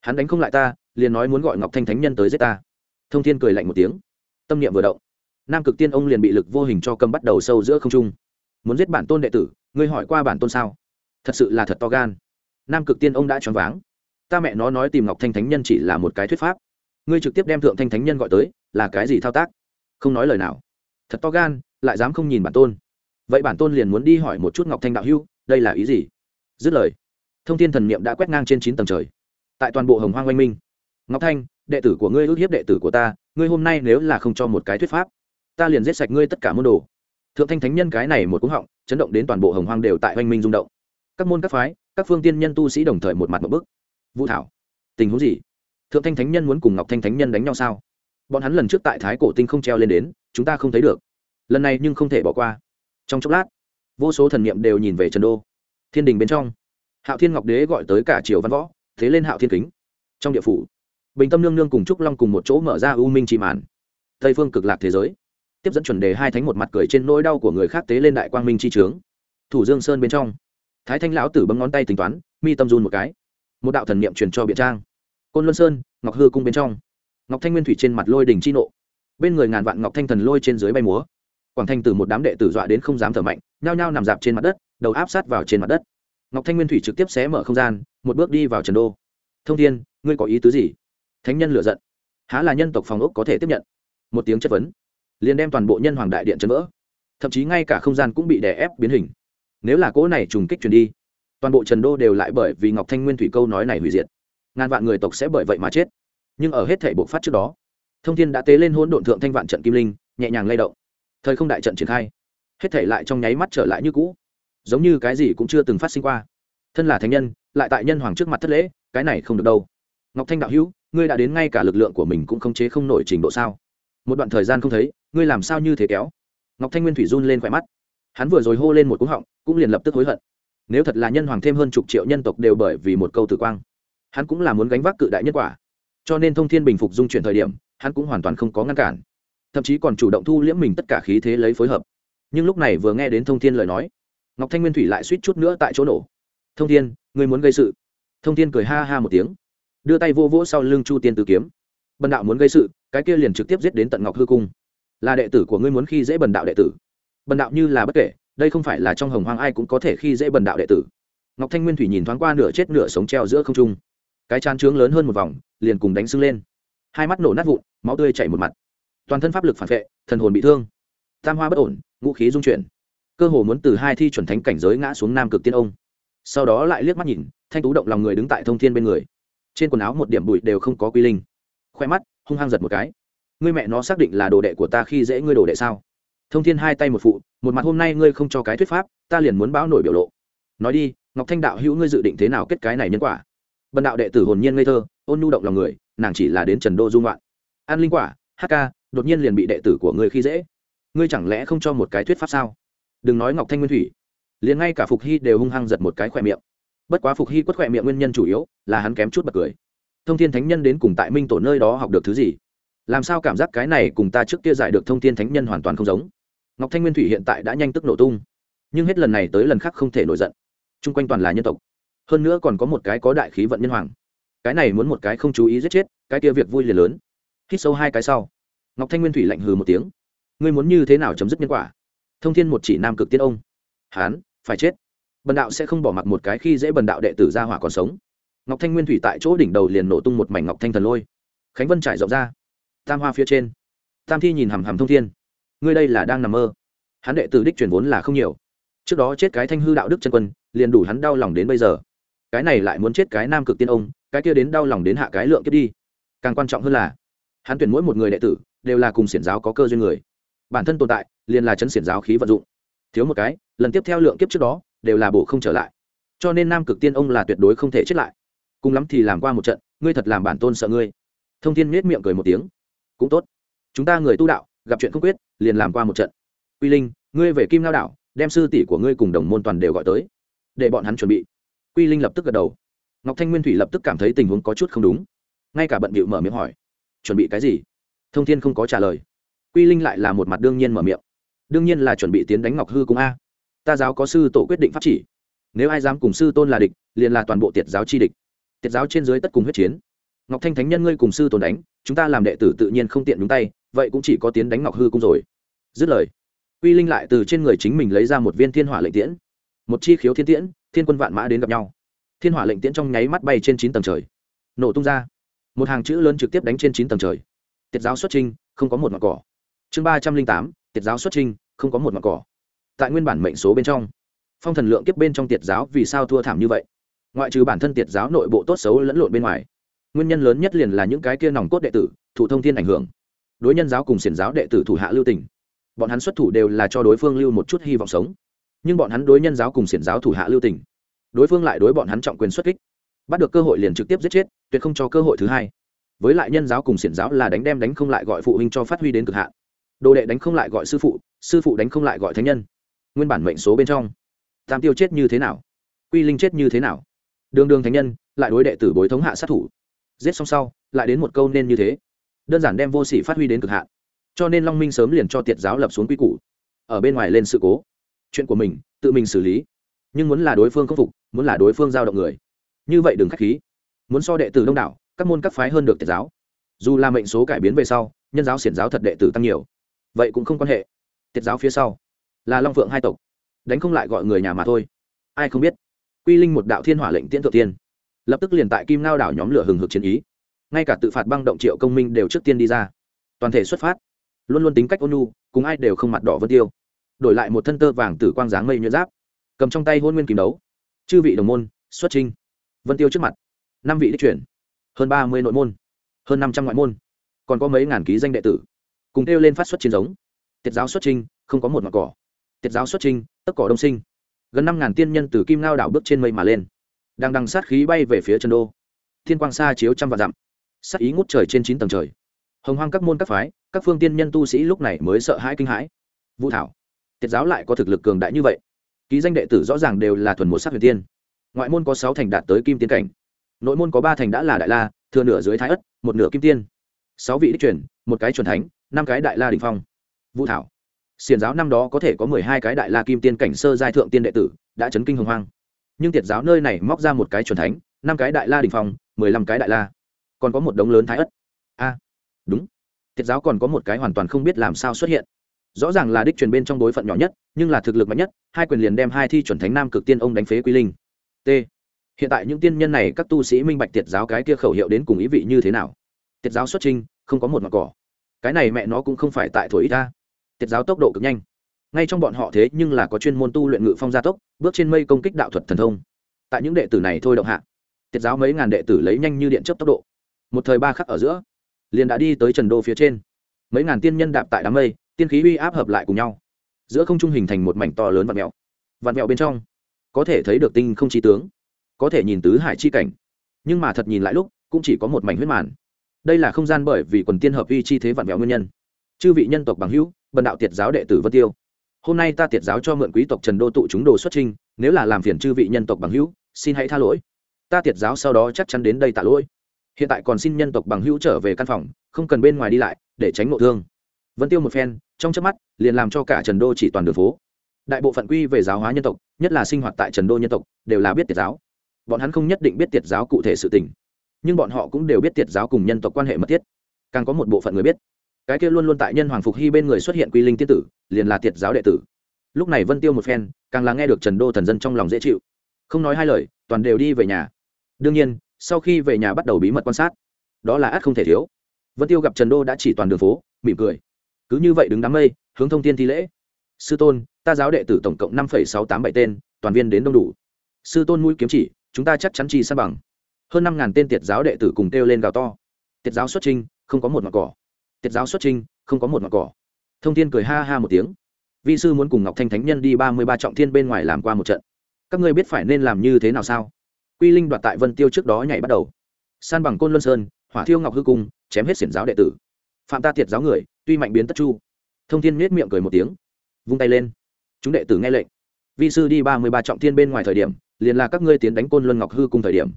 Hắn đánh không lại ta, liền nói muốn gọi ngọc thanh thánh nhân tới giết ta. Thông thiên cười lạnh một tiếng. Tâm niệm vừa động. Nam cực tiên ông liền bị lực vô hình cho cầm bắt đầu sâu giữa không trung. Muốn giết bản tôn đệ tử, ngươi hỏi qua bản tôn sao? Thật sự là thật to gan nam cực tiên ông đã choáng váng. Ta mẹ nó nói tìm ngọc thanh thánh nhân chỉ là một cái thuyết pháp. Ngươi trực tiếp đem thượng thanh thánh nhân gọi tới, là cái gì thao tác? Không nói lời nào. Thật to gan, lại dám không nhìn bản tôn. Vậy bản tôn liền muốn đi hỏi một chút ngọc thanh đạo hưu đây là ý gì? Dứt lời, thông tin thần niệm đã quét ngang trên chín tầng trời. Tại toàn bộ hồng hoang oanh minh, ngọc thanh, đệ tử của ngươi ước hiếp đệ tử của ta, ngươi hôm nay nếu là không cho một cái thuyết pháp, ta liền giết sạch ngươi tất cả môn đồ. Thượng thanh thánh nhân cái này một cúng họng, chấn động đến toàn bộ hồng hoang đều tại oanh minh rung động. Các môn các phái các phương tiên nhân tu sĩ đồng thời một mặt một bức. Vũ thảo, tình huống gì? Thượng thanh thánh nhân muốn cùng ngọc thanh thánh nhân đánh nhau sao? Bọn hắn lần trước tại thái cổ tinh không treo lên đến, chúng ta không thấy được. Lần này nhưng không thể bỏ qua. Trong chốc lát, vô số thần niệm đều nhìn về trần đô. Thiên đình bên trong, hạo thiên ngọc đế gọi tới cả triều văn võ, thế lên hạo thiên kính. Trong địa phủ, bình tâm nương nương cùng trúc long cùng một chỗ mở ra u minh trì màn. Tây phương cực lạc thế giới. Tiếp dẫn chuẩn đề hai thánh một mặt cười trên nỗi đau của người khác tế lên đại quang minh chi trướng. Thủ dương sơn bên trong thái thanh lão tử bấm ngón tay tính toán, mi tâm run một cái. Một đạo thần niệm truyền cho biện trang. Côn luân sơn, ngọc hư cung bên trong. Ngọc thanh nguyên thủy trên mặt lôi đình chi nộ. Bên người ngàn vạn ngọc thanh thần lôi trên dưới bay múa. Quảng thanh từ một đám đệ tử dọa đến không dám thở mạnh, nhao nhao nằm dạp trên mặt đất, đầu áp sát vào trên mặt đất. Ngọc thanh nguyên thủy trực tiếp xé mở không gian, một bước đi vào trần đô. Thông thiên, ngươi có ý tứ gì? Thánh nhân lựa giận. Há là nhân tộc phòng ốc có thể tiếp nhận? Một tiếng chất vấn. Liền đem toàn bộ nhân hoàng đại điện chấn vỡ. Thậm chí ngay cả không gian cũng bị đè ép biến hình nếu là cỗ này trùng kích truyền đi, toàn bộ trần đô đều lại bởi vì ngọc thanh nguyên thủy câu nói này hủy diệt. Ngàn vạn người tộc sẽ bởi vậy mà chết. Nhưng ở hết thể bộc phát trước đó, thông thiên đã tế lên hỗn độn thượng thanh vạn trận kim linh, nhẹ nhàng lay động. Thời không đại trận triển khai, hết thể lại trong nháy mắt trở lại như cũ, giống như cái gì cũng chưa từng phát sinh qua. Thân là thánh nhân, lại tại nhân hoàng trước mặt thất lễ, cái này không được đâu. Ngọc thanh đạo hữu, ngươi đã đến ngay cả lực lượng của mình cũng không chế không nổi trình độ sao? Một đoạn thời gian không thấy, ngươi làm sao như thế kéo? Ngọc thanh nguyên thủy run lên khỏe mắt hắn vừa rồi hô lên một cú họng, cũng liền lập tức hối hận. Nếu thật là nhân hoàng thêm hơn chục triệu nhân tộc đều bởi vì một câu tử quang, hắn cũng là muốn gánh vác cự đại nhân quả. Cho nên thông thiên bình phục dung chuyển thời điểm, hắn cũng hoàn toàn không có ngăn cản. Thậm chí còn chủ động thu liễm mình tất cả khí thế lấy phối hợp. Nhưng lúc này vừa nghe đến thông thiên lời nói, ngọc thanh nguyên thủy lại suýt chút nữa tại chỗ nổ. Thông thiên người muốn gây sự? Thông thiên cười ha ha một tiếng, đưa tay vô vỗ sau lưng chu tiên tử kiếm. Bần đạo muốn gây sự, cái kia liền trực tiếp giết đến tận ngọc hư cung. Là đệ tử của ngươi muốn khi dễ bần đạo đệ tử bần đạo như là bất kể, đây không phải là trong hồng hoang ai cũng có thể khi dễ bần đạo đệ tử. Ngọc thanh nguyên thủy nhìn thoáng qua nửa chết nửa sống treo giữa không trung. Cái chán trướng lớn hơn một vòng, liền cùng đánh sưng lên. Hai mắt nổ nát vụn, máu tươi chảy một mặt. Toàn thân pháp lực phản vệ, thần hồn bị thương. Tam hoa bất ổn, ngũ khí dung chuyển. Cơ hồ muốn từ hai thi chuẩn thánh cảnh giới ngã xuống nam cực tiên ông. Sau đó lại liếc mắt nhìn, thanh tú động lòng người đứng tại thông thiên bên người. Trên quần áo một điểm bụi đều không có quy linh. Khoe mắt, hung hăng giật một cái. Ngươi mẹ nó xác định là đồ đệ của ta khi dễ ngươi đồ đệ sao? Thông thiên hai tay một phụ, một mặt hôm nay ngươi không cho cái thuyết pháp, ta liền muốn báo nổi biểu lộ. Nói đi, ngọc thanh đạo hữu ngươi dự định thế nào kết cái này nhân quả? Bần đạo đệ tử hồn nhiên ngây thơ, ôn nhu động lòng người, nàng chỉ là đến trần đô dung loạn an linh quả hk đột nhiên liền bị đệ tử của ngươi khi dễ. Ngươi chẳng lẽ không cho một cái thuyết pháp sao? Đừng nói ngọc thanh nguyên thủy. Liền ngay cả phục hy đều hung hăng giật một cái khỏe miệng. Bất quá phục hy quất khỏe miệng nguyên nhân chủ yếu là hắn kém chút bật cười. Thông thiên thánh nhân đến cùng tại minh tổ nơi đó học được thứ gì? Làm sao cảm giác cái này cùng ta trước kia giải được thông thiên thánh nhân hoàn toàn không giống? Ngọc thanh nguyên thủy hiện tại đã nhanh tức nổ tung. Nhưng hết lần này tới lần khác không thể nổi giận. T r u n g quanh toàn là nhân tộc. Hơn nữa còn có một cái có đại khí vận nhân hoàng. Cái này muốn một cái không chú ý giết chết, cái kia việc vui liền lớn. Hít sâu hai cái sau, ngọc thanh nguyên thủy lạnh hừ một tiếng. Ngươi muốn như thế nào chấm dứt nhân quả? Thông thiên một chỉ nam cực tiên ông. Hán, phải chết. Bần đạo sẽ không bỏ mặc một cái khi dễ bần đạo đệ tử ra hỏa còn sống. Ngọc thanh nguyên thủy tại chỗ đỉnh đầu liền nổ tung một mảnh ngọc thanh thần lôi. Khánh vân trải rộng ra. Tam hoa phía trên. Tam thi nhìn hằm hằm thông thiên ngươi đây là đang nằm mơ. Hắn đệ tử đích truyền vốn là không nhiều. Trước đó chết cái thanh hư đạo đức chân quân, liền đủ hắn đau lòng đến bây giờ. Cái này lại muốn chết cái nam cực tiên ông, cái kia đến đau lòng đến hạ cái lượng kiếp đi. Càng quan trọng hơn là, hắn tuyển mỗi một người đệ tử, đều là cùng xiển giáo có cơ duyên người. Bản thân tồn tại, liền là chấn xiển giáo khí vận dụng. Thiếu một cái, lần tiếp theo lượng kiếp trước đó, đều là bổ không trở lại. Cho nên nam cực tiên ông là tuyệt đối không thể chết lại. Cùng lắm thì làm qua một trận, ngươi thật làm bản tôn sợ ngươi. Thông thiên miết miệng cười một tiếng. Cũng tốt. Chúng ta người tu đạo gặp chuyện không quyết liền làm qua một trận. Quy linh ngươi về kim lao Đảo, đem sư tỷ của ngươi cùng đồng môn toàn đều gọi tới để bọn hắn chuẩn bị. Quy linh lập tức gật đầu. Ngọc thanh nguyên thủy lập tức cảm thấy tình huống có chút không đúng. Ngay cả bận bịu mở miệng hỏi chuẩn bị cái gì? Thông thiên không có trả lời. Quy linh lại là một mặt đương nhiên mở miệng. Đương nhiên là chuẩn bị tiến đánh ngọc hư cung a. Ta giáo có sư tổ quyết định pháp chỉ. Nếu ai dám cùng sư tôn là địch liền là toàn bộ tiệt giáo chi địch. Tiệt giáo trên dưới tất cùng huyết chiến. Ngọc thanh thánh nhân ngươi cùng sư tôn đánh chúng ta làm đệ tử tự nhiên không tiện nhúng tay vậy cũng chỉ có tiến đánh ngọc hư cung rồi. Dứt lời, quy linh lại từ trên người chính mình lấy ra một viên thiên hỏa lệnh tiễn. Một chi khiếu thiên tiễn, thiên quân vạn mã đến gặp nhau. Thiên hỏa lệnh tiễn trong nháy mắt bay trên chín tầng trời. Nổ tung ra. Một hàng chữ lớn trực tiếp đánh trên chín tầng trời. Tiết giáo xuất trinh, không có một mặt cỏ. Chương ba trăm linh tám, tiết giáo xuất trinh, không có một mặt cỏ. Tại nguyên bản mệnh số bên trong, phong thần lượng kiếp bên trong tiệt giáo vì sao thua thảm như vậy? Ngoại trừ bản thân tiệt giáo nội bộ tốt xấu lẫn lộn bên ngoài, nguyên nhân lớn nhất liền là những cái kia nòng cốt đệ tử thủ thông thiên ảnh hưởng đối nhân giáo cùng xiển giáo đệ tử thủ hạ lưu tình, bọn hắn xuất thủ đều là cho đối phương lưu một chút hy vọng sống. Nhưng bọn hắn đối nhân giáo cùng xiển giáo thủ hạ lưu tình, đối phương lại đối bọn hắn trọng quyền xuất kích. Bắt được cơ hội liền trực tiếp giết chết tuyệt không cho cơ hội thứ hai. Với lại nhân giáo cùng xiển giáo là đánh đem đánh không lại gọi phụ huynh cho phát huy đến cực hạn. Đồ đệ đánh không lại gọi sư phụ sư phụ đánh không lại gọi thánh nhân. Nguyên bản mệnh số bên trong tam tiêu chết như thế nào? Quy linh chết như thế nào? Đường đường thánh nhân lại đối đệ tử bối thống hạ sát thủ. Giết xong sau lại đến một câu nên như thế đơn giản đem vô sỉ phát huy đến cực hạn. Cho nên long minh sớm liền cho tiệt giáo lập xuống quy củ. Ở bên ngoài lên sự cố. Chuyện của mình, tự mình xử lý. Nhưng muốn là đối phương khắc phục, muốn là đối phương giao động người. Như vậy đừng k h á c h khí. Muốn so đệ tử đông đảo, các môn các phái hơn được tiệt giáo. Dù là mệnh số cải biến về sau, nhân giáo xiển giáo thật đệ tử tăng nhiều. Vậy cũng không quan hệ. Tiệt giáo phía sau, là long phượng hai tộc. Đánh không lại gọi người nhà mà thôi. Ai không biết. Quy linh một đạo thiên hỏa lệnh tiễn thượng tiên. Lập tức liền tại kim Nao đảo nhóm lửa hừng hực chiến ý ngay cả tự phạt băng động triệu công minh đều trước tiên đi ra. Toàn thể xuất phát. Luôn luôn tính cách ôn nhu, cùng ai đều không mặt đỏ vân tiêu. Đổi lại một thân tơ vàng tử quang dáng mây nhuyễn giáp. Cầm trong tay hôn nguyên kìm đấu. Chư vị đồng môn, xuất trinh vân tiêu trước mặt. Năm vị đích chuyển. Hơn ba mươi nội môn. Hơn năm trăm ngoại môn. Còn có mấy ngàn ký danh đệ tử. Cùng kêu lên phát xuất chiến giống. Tiết giáo xuất trinh không có một mặt cỏ. Tiết giáo xuất trinh tất cỏ đông sinh. Gần năm ngàn tiên nhân từ kim ngao đảo bước trên mây mà lên. Đang đằng sát khí bay về phía trần đô. Thiên quang xa chiếu trăm vạn dặm sát ý ngút trời trên chín tầng trời. Hồng hoang các môn các phái, các phương tiên nhân tu sĩ lúc này mới sợ hãi kinh hãi. Vũ thảo, tiết giáo lại có thực lực cường đại như vậy. Ký danh đệ tử rõ ràng đều là thuần một sắc huyền tiên. Ngoại môn có sáu thành đạt tới kim tiến cảnh. Nội môn có ba thành đã là đại la, thừa nửa dưới thái ất, một nửa kim tiên. Sáu vị đích truyền, một cái truyền thánh, năm cái đại la đình phong. Vũ thảo xiền giáo năm đó có thể có mười hai cái đại la kim tiên cảnh sơ giai thượng tiên đệ tử, đã chấn kinh hồng hoang. Nhưng tiệt giáo nơi này móc ra một cái c thánh, năm cái đại la đình phong, mười lăm cái đại la còn có một đống lớn thái ất a, đúng. Thiệt giáo còn có một cái hoàn toàn không biết làm sao xuất hiện. Rõ ràng là đích truyền bên trong đối phận nhỏ nhất, nhưng là thực lực mạnh nhất, hai quyền liền đem hai thi chuẩn thánh nam cực tiên ông đánh phế quy linh. T. Hiện tại những tiên nhân này, các tu sĩ minh bạch tiệt giáo cái kia khẩu hiệu đến cùng ý vị như thế nào. Tiệt giáo xuất trinh không có một mặt cỏ. Cái này mẹ nó cũng không phải tại thổi ít ta thiệt giáo tốc độ cực nhanh. Ngay trong bọn họ thế nhưng là có chuyên môn tu luyện ngự phong gia tốc, bước trên mây công kích đạo thuật thần thông. Tại những đệ tử này thôi động hạ thiệt giáo mấy ngàn đệ tử lấy nhanh như điện chấp tốc độ một thời ba khắc ở giữa, liền đã đi tới trần đô phía trên. Mấy ngàn tiên nhân đạp tại đám mây, tiên khí uy áp hợp lại cùng nhau. Giữa không trung hình thành một mảnh to lớn vạn mẹo. Vạn mẹo bên trong, có thể thấy được tinh không trí tướng, có thể nhìn tứ hải chi cảnh. Nhưng mà thật nhìn lại lúc, cũng chỉ có một mảnh huyết màn. Đây là không gian bởi vì quần tiên hợp uy chi thế vạn mẹo nguyên nhân. Chư vị nhân tộc bằng hữu, bần đạo tiệt giáo đệ tử vân tiêu, hôm nay ta tiệt giáo cho mượn quý tộc trần đô tụ chúng đồ xuất trinh nếu là làm phiền chư vị nhân tộc bằng hữu, xin hãy tha lỗi. Ta tiệt giáo sau đó chắc chắn đến đây tạ lỗi hiện tại còn xin nhân tộc bằng hữu trở về căn phòng, không cần bên ngoài đi lại, để tránh ngộ thương. Vân tiêu một phen, trong chớp mắt, liền làm cho cả trần đô chỉ toàn đường phố. Đại bộ phận quy về giáo hóa nhân tộc, nhất là sinh hoạt tại trần đô nhân tộc, đều là biết tiệt giáo. Bọn hắn không nhất định biết tiệt giáo cụ thể sự tình, nhưng bọn họ cũng đều biết tiệt giáo cùng nhân tộc quan hệ mật thiết. Càng có một bộ phận người biết. Cái kia luôn luôn tại nhân hoàng phục hy bên người xuất hiện quy linh tiên tử, liền là tiệt giáo đệ tử. Lúc này vân tiêu một phen, càng là nghe được trần đô thần dân trong lòng dễ chịu. Không nói hai lời, toàn đều đi về nhà. Đương nhiên sau khi về nhà bắt đầu bí mật quan sát. Đó là át không thể thiếu. Vân tiêu gặp trần đô đã chỉ toàn đường phố, mỉm cười. Cứ như vậy đứng đám mây, hướng thông tin thi lễ. Sư tôn, ta giáo đệ tử tổng cộng năm sáu tám bảy tên, toàn viên đến đông đủ. Sư tôn mũi kiếm chỉ, chúng ta chắc chắn chi sa bằng. Hơn năm ngàn tên tiệt giáo đệ tử cùng kêu lên gào to. Tiệt giáo xuất trinh không có một mặt cỏ. Tiệt giáo xuất trinh không có một mặt cỏ. Thông thiên cười ha ha một tiếng. Vi sư muốn cùng ngọc thanh thánh nhân đi ba mươi ba trọng thiên bên ngoài làm qua một trận. Các ngươi biết phải nên làm như thế nào sao? Quy linh đoạt tại vân tiêu trước đó nhảy bắt đầu. San bằng côn luân sơn, hỏa thiêu ngọc hư cung, chém hết xiển giáo đệ tử. Phạm ta tiệt giáo người, tuy mạnh biến tất chu. Thông thiên nết miệng cười một tiếng, vung tay lên. Chúng đệ tử nghe lệnh. Vi sư đi ba mươi ba trọng thiên bên ngoài thời điểm, liền là các ngươi tiến đánh côn luân ngọc hư cùng thời điểm.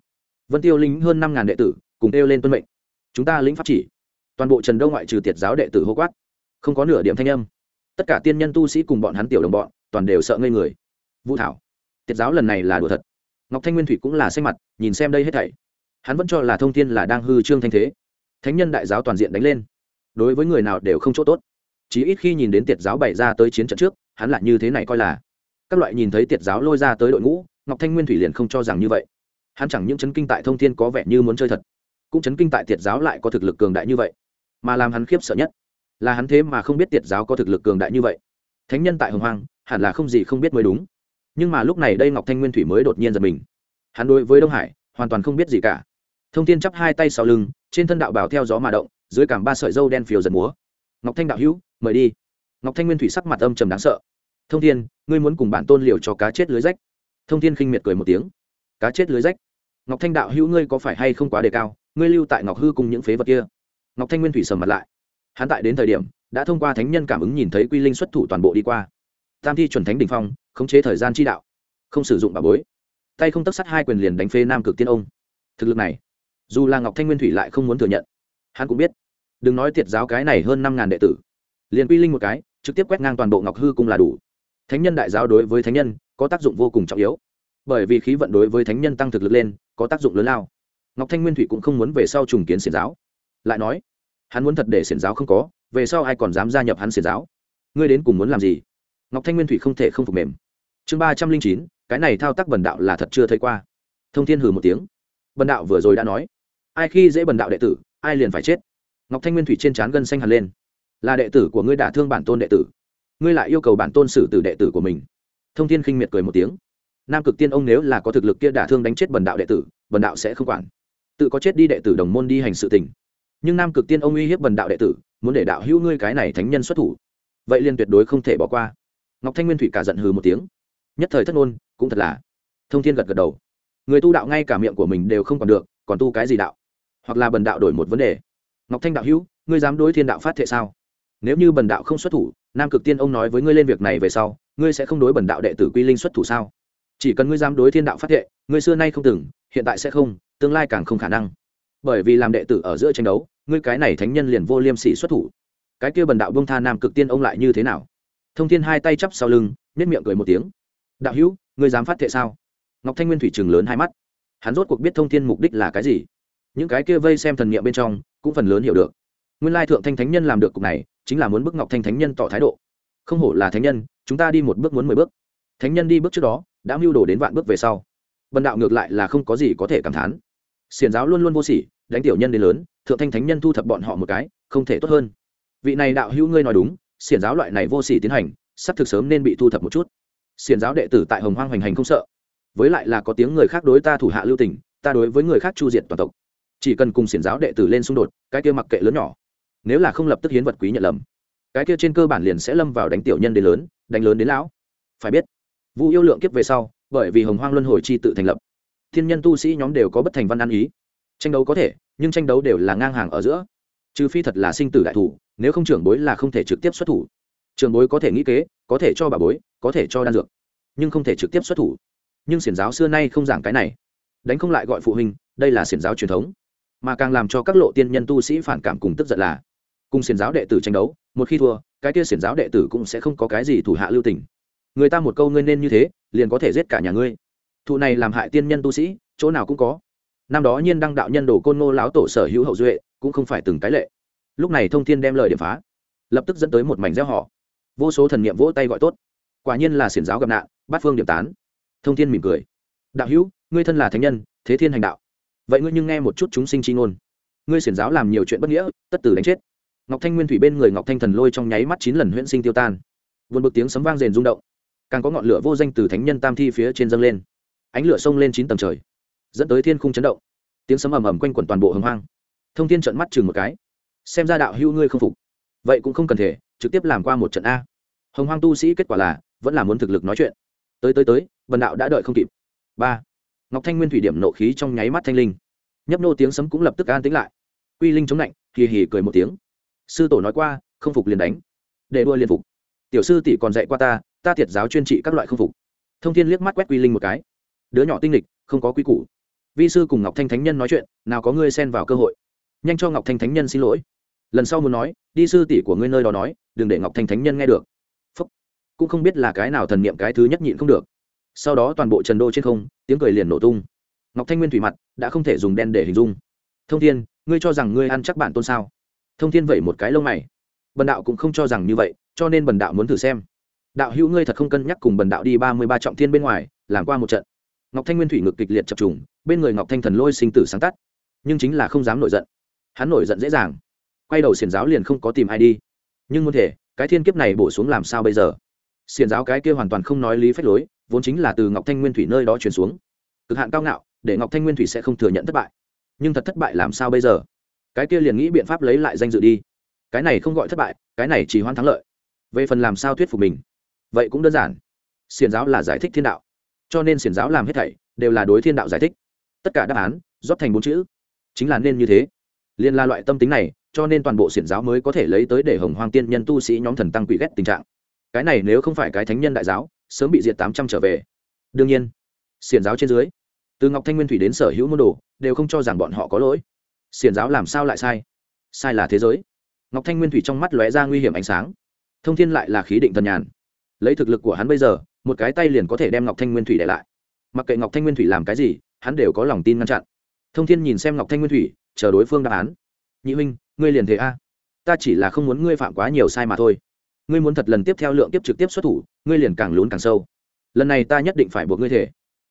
Vân tiêu lính hơn năm ngàn đệ tử, cùng kêu lên tuân mệnh. Chúng ta lĩnh pháp chỉ. Toàn bộ trần Đông ngoại trừ tiệt giáo đệ tử hô quát. Không có nửa điểm thanh âm. Tất cả tiên nhân tu sĩ cùng bọn hắn tiểu đồng bọn, toàn đều sợ ngây người. Vũ thảo, tiệt giáo lần này là đùa thật ngọc thanh nguyên thủy cũng là xanh mặt, nhìn xem đây hết thảy. Hắn vẫn cho là thông Thiên là đang hư trương thanh thế. Thánh nhân đại giáo toàn diện đánh lên. Đối với người nào đều không chỗ tốt. Chỉ ít khi nhìn đến tiệt giáo bày ra tới chiến trận trước, hắn lại như thế này coi là. Các loại nhìn thấy tiệt giáo lôi ra tới đội ngũ, ngọc thanh nguyên thủy liền không cho rằng như vậy. Hắn chẳng những chấn kinh tại thông thiên có vẻ như muốn chơi thật, cũng chấn kinh tại tiệt giáo lại có thực lực cường đại như vậy. Mà làm hắn khiếp sợ nhất, là hắn thế mà không biết tiệt giáo có thực lực cường đại như vậy. Thánh nhân tại hồng hoang, hẳn là không gì không biết mới đúng nhưng mà lúc này đây ngọc thanh nguyên thủy mới đột nhiên giật mình. Hắn đối với đông hải, hoàn toàn không biết gì cả. Thông tin chắp hai tay sau lưng, trên thân đạo bảo theo gió mà động, dưới cảm ba sợi dâu đen phiều giật múa. Ngọc thanh đạo hữu, mời đi. Ngọc thanh nguyên thủy sắc mặt âm trầm đáng sợ. Thông thiên, ngươi muốn cùng bản tôn liều cho cá chết lưới rách. Thông thiên khinh miệt cười một tiếng. Cá chết lưới rách? Ngọc thanh đạo hữu ngươi có phải hay không quá đề cao, ngươi lưu tại ngọc hư cùng những phế vật kia? Ngọc thanh nguyên thủy sầm mặt lại. Hắn tại đến thời điểm, đã thông qua thánh nhân cảm ứng nhìn thấy quy linh xuất thủ toàn bộ đi qua. Tam thi chuẩn thánh đình phong khống chế thời gian chi đạo, không sử dụng bà bối. Tay không tất sắt hai quyền liền đánh phê nam cực tiên ông. Thực lực này, dù là ngọc thanh nguyên thủy lại không muốn thừa nhận. Hắn cũng biết. Đừng nói tiệt giáo cái này hơn năm ngàn đệ tử. Liền quy linh một cái, trực tiếp quét ngang toàn bộ ngọc hư cung là đủ. Thánh nhân đại giáo đối với thánh nhân, có tác dụng vô cùng trọng yếu. Bởi vì khí vận đối với thánh nhân tăng thực lực lên, có tác dụng lớn lao. Ngọc thanh nguyên thủy cũng không muốn về sau trùng kiến xiển giáo. Lại nói, hắn muốn thật để xiển giáo không có, về sau ai còn dám gia nhập hắn xiển giáo? Ngươi đến cùng muốn làm gì? Ngọc thanh nguyên thủy không thể không phục mềm chương ba trăm linh chín, cái này thao tác bần đạo là thật chưa thấy qua. Thông thiên hừ một tiếng. Bần đạo vừa rồi đã nói, ai khi dễ bần đạo đệ tử, ai liền phải chết. Ngọc thanh nguyên thủy trên trán gân xanh hẳn lên. Là đệ tử của ngươi đả thương bản tôn đệ tử. Ngươi lại yêu cầu bản tôn xử tử đệ tử của mình. Thông thiên khinh miệt cười một tiếng. Nam cực tiên ông nếu là có thực lực kia đả thương đánh chết bần đạo đệ tử, bần đạo sẽ không quản. Tự có chết đi đệ tử đồng môn đi hành sự tình. Nhưng nam cực tiên ông uy hiếp bần đạo đệ tử, muốn để đạo hữu ngươi cái này thánh nhân xuất thủ. Vậy liền tuyệt đối không thể bỏ qua. Ngọc thanh nguyên thủy cả giận hừ một tiếng nhất thời thất ngôn, cũng thật là. Thông thiên gật gật đầu. Người tu đạo ngay cả miệng của mình đều không còn được, còn tu cái gì đạo? Hoặc là bần đạo đổi một vấn đề. Ngọc thanh đạo hữu, ngươi dám đối thiên đạo phát thệ sao? Nếu như bần đạo không xuất thủ, nam cực tiên ông nói với ngươi lên việc này về sau, ngươi sẽ không đối bần đạo đệ tử quy linh xuất thủ sao? Chỉ cần ngươi dám đối thiên đạo phát thệ, ngươi xưa nay không từng, hiện tại sẽ không, tương lai càng không khả năng. Bởi vì làm đệ tử ở giữa tranh đấu, ngươi cái này thánh nhân liền vô liêm sỉ xuất thủ. Cái kia bần đạo bông tha nam cực tiên ông lại như thế nào? Thông thiên hai tay chắp sau lưng nhất miệng cười một tiếng đạo hữu, ngươi dám phát thệ sao? Ngọc thanh nguyên thủy Trường lớn hai mắt. Hắn rốt cuộc biết thông thiên mục đích là cái gì. Những cái kia vây xem thần nghiệm bên trong, cũng phần lớn hiểu được. Nguyên lai thượng thanh thánh nhân làm được cục này, chính là muốn bức ngọc thanh thánh nhân tỏ thái độ. Không hổ là thánh nhân, chúng ta đi một bước muốn mười bước. Thánh nhân đi bước trước đó, đã mưu đồ đến vạn bước về sau. Bần đạo ngược lại là không có gì có thể cảm thán. Xiền giáo luôn luôn vô sỉ, đánh tiểu nhân đến lớn, thượng thanh thánh nhân thu thập bọn họ một cái, không thể tốt hơn. Vị này đạo hữu ngươi nói đúng, xiển giáo loại này vô sỉ tiến hành, sắp thực sớm nên bị thu thập một chút xiển giáo đệ tử tại hồng hoang hoành hành không sợ. Với lại là có tiếng người khác đối ta thủ hạ lưu tình, ta đối với người khác chu diệt toàn tộc. Chỉ cần cùng xiển giáo đệ tử lên xung đột, cái kia mặc kệ lớn nhỏ. Nếu là không lập tức hiến vật quý nhận lầm, cái kia trên cơ bản liền sẽ lâm vào đánh tiểu nhân đến lớn, đánh lớn đến lão. Phải biết, vu yêu lượng kiếp về sau, bởi vì hồng hoang luân hồi chi tự thành lập, thiên nhân tu sĩ nhóm đều có bất thành văn ăn ý. Tranh đấu có thể, nhưng tranh đấu đều là ngang hàng ở giữa. Trừ phi thật là sinh tử đại thủ, nếu không trưởng bối là không thể trực tiếp xuất thủ. Trưởng bối có thể nghĩ kế, có thể cho bà bối có thể cho đan dược, nhưng không thể trực tiếp xuất thủ. Nhưng xiển giáo xưa nay không giảng cái này. Đánh không lại gọi phụ huynh, đây là xiển giáo truyền thống. Mà càng làm cho các lộ tiên nhân tu sĩ phản cảm cùng tức giận là, cùng xiển giáo đệ tử tranh đấu, một khi thua, cái kia xiển giáo đệ tử cũng sẽ không có cái gì thủ hạ lưu tình. Người ta một câu ngươi nên như thế, liền có thể giết cả nhà ngươi. Thụ này làm hại tiên nhân tu sĩ, chỗ nào cũng có. Năm đó nhiên đăng đạo nhân đồ côn ngô láo tổ sở hữu hậu duệ, cũng không phải từng cái lệ. Lúc này thông thiên đem lời điểm phá, lập tức dẫn tới một mảnh gieo họ. Vô số thần niệm vỗ tay gọi tốt quả nhiên là xiển giáo gặp nạn bát phương điểm tán. Thông thiên mỉm cười. Đạo hữu, ngươi thân là thánh nhân, thế thiên hành đạo. Vậy ngươi nhưng nghe một chút chúng sinh chi ngôn. Ngươi xiển giáo làm nhiều chuyện bất nghĩa, tất tử đánh chết. Ngọc thanh nguyên thủy bên người ngọc thanh thần lôi trong nháy mắt chín lần huyễn sinh tiêu tan. Vượt bực tiếng sấm vang rền rung động. Càng có ngọn lửa vô danh từ thánh nhân tam thi phía trên dâng lên. Ánh lửa sông lên chín tầng trời, dẫn tới thiên khung chấn động. Tiếng sấm ầm ầm quanh quẩn toàn bộ hồng hoang. Thông thiên trận mắt chừng một cái. Xem ra đạo hữu ngươi không phục. Vậy cũng không cần thể, trực tiếp làm qua một trận a. Hồng hoang tu sĩ kết quả là vẫn là muốn thực lực nói chuyện. Tới tới tới vần đạo đã đợi không kịp. Ba. Ngọc thanh nguyên thủy điểm nộ khí trong nháy mắt thanh linh. Nhấp nô tiếng sấm cũng lập tức an tính lại. Quy linh chống lạnh hì hì cười một tiếng. Sư tổ nói qua, không phục liền đánh. Để đua liền phục. Tiểu sư tỷ còn dạy qua ta ta thiệt giáo chuyên trị các loại không phục. Thông thiên liếc mắt quét quy linh một cái. Đứa nhỏ tinh lịch không có quy củ. Vi sư cùng ngọc thanh thánh nhân nói chuyện, nào có ngươi xen vào cơ hội. Nhanh cho ngọc thanh thánh nhân xin lỗi. Lần sau muốn nói, đi sư tỷ của ngươi nơi đó nói, đừng để ngọc thanh thánh nhân nghe được cũng không biết là cái nào thần niệm cái thứ nhất nhịn không được. Sau đó toàn bộ trần đô trên không, tiếng cười liền nổ tung. Ngọc thanh nguyên thủy mặt, đã không thể dùng đen để hình dung. Thông thiên, ngươi cho rằng ngươi ăn chắc bản tôn sao? Thông thiên vẩy một cái lông mày. Bần đạo cũng không cho rằng như vậy, cho nên bần đạo muốn thử xem. Đạo hữu ngươi thật không cân nhắc cùng bần đạo đi ba mươi ba trọng thiên bên ngoài, làm qua một trận. Ngọc thanh nguyên thủy ngực kịch liệt chập trùng, bên người ngọc thanh thần lôi sinh tử sáng tắt. Nhưng chính là không dám nổi giận. Hắn nổi giận dễ dàng. Quay đầu xiển giáo liền không có tìm ai đi. Nhưng muốn thể, cái thiên kiếp này bổ xuống làm sao bây giờ? Xiền giáo cái kia hoàn toàn không nói lý phách lối, vốn chính là từ ngọc thanh nguyên thủy nơi đó truyền xuống. Cực hạn cao ngạo, để ngọc thanh nguyên thủy sẽ không thừa nhận thất bại. Nhưng thật thất bại làm sao bây giờ? Cái kia liền nghĩ biện pháp lấy lại danh dự đi. Cái này không gọi thất bại, cái này chỉ hoan thắng lợi. Về phần làm sao thuyết phục mình, vậy cũng đơn giản. Xiền giáo là giải thích thiên đạo, cho nên Xiền giáo làm hết thảy đều là đối thiên đạo giải thích. Tất cả đáp án, rót thành bốn chữ. Chính là nên như thế. Liên la loại tâm tính này, cho nên toàn bộ xiển giáo mới có thể lấy tới để hồng hoang tiên nhân tu sĩ nhóm thần tăng quỷ ghét tình trạng cái này nếu không phải cái thánh nhân đại giáo, sớm bị diệt tám trăm trở về. Đương nhiên, xiển giáo trên dưới, từ ngọc thanh nguyên thủy đến sở hữu môn đồ, đều không cho rằng bọn họ có lỗi. Xiển giáo làm sao lại sai? Sai là thế giới. Ngọc thanh nguyên thủy trong mắt lóe ra nguy hiểm ánh sáng. Thông thiên lại là khí định thần nhàn. Lấy thực lực của hắn bây giờ, một cái tay liền có thể đem ngọc thanh nguyên thủy để lại. Mặc kệ ngọc thanh nguyên thủy làm cái gì, hắn đều có lòng tin ngăn chặn. Thông thiên nhìn xem ngọc thanh nguyên thủy, chờ đối phương đáp án. Nhị huynh, ngươi liền thế a. Ta chỉ là không muốn ngươi phạm quá nhiều sai mà thôi ngươi muốn thật lần tiếp theo lượng tiếp trực tiếp xuất thủ, ngươi liền càng lún càng sâu. Lần này ta nhất định phải buộc ngươi thể.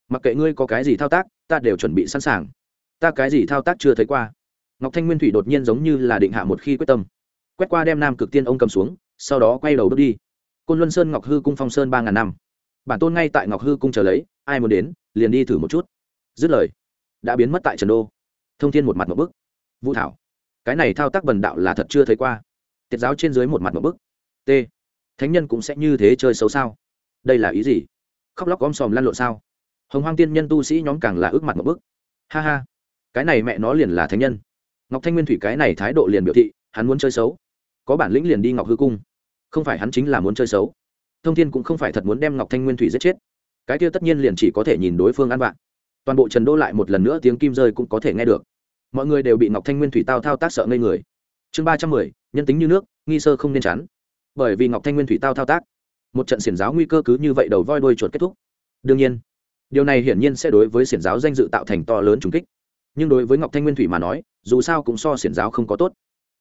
Mặc kệ ngươi có cái gì thao tác, ta đều chuẩn bị sẵn sàng. Ta cái gì thao tác chưa thấy qua. Ngọc thanh nguyên thủy đột nhiên giống như là định hạ một khi quyết tâm. Quét qua đem nam cực tiên ông cầm xuống, sau đó quay đầu bước đi. Côn luân sơn ngọc hư cung phong sơn ba ngàn năm. Bản tôn ngay tại ngọc hư cung chờ lấy, ai muốn đến, liền đi thử một chút. Dứt lời, đã biến mất tại trần đô. Thông thiên một mặt một bức. Vũ thảo, cái này thao tác bần đạo là thật chưa thấy qua. Tiết giáo trên dưới một mặt một bức t. Thánh nhân cũng sẽ như thế chơi xấu sao? Đây là ý gì? Khóc lóc gom sòm lăn lộn sao? Hồng hoang tiên nhân tu sĩ nhóm càng là ước mặt một bức. Ha ha. Cái này mẹ nó liền là thánh nhân. Ngọc thanh nguyên thủy cái này thái độ liền biểu thị, hắn muốn chơi xấu. Có bản lĩnh liền đi ngọc hư cung. Không phải hắn chính là muốn chơi xấu. Thông thiên cũng không phải thật muốn đem ngọc thanh nguyên thủy giết chết. Cái kia tất nhiên liền chỉ có thể nhìn đối phương ăn vạn toàn bộ trần đô lại một lần nữa tiếng kim rơi cũng có thể nghe được. Mọi người đều bị ngọc thanh nguyên thủy tao thao tác sợ ngây người. Chương ba trăm mười, nhân tính như nước, nghi sơ không nên chắn bởi vì ngọc thanh nguyên thủy tao thao tác. Một trận xiển giáo nguy cơ cứ như vậy đầu voi đuôi chuột kết thúc. Đương nhiên, điều này hiển nhiên sẽ đối với xiển giáo danh dự tạo thành to lớn trùng kích. Nhưng đối với ngọc thanh nguyên thủy mà nói, dù sao cũng so xiển giáo không có tốt.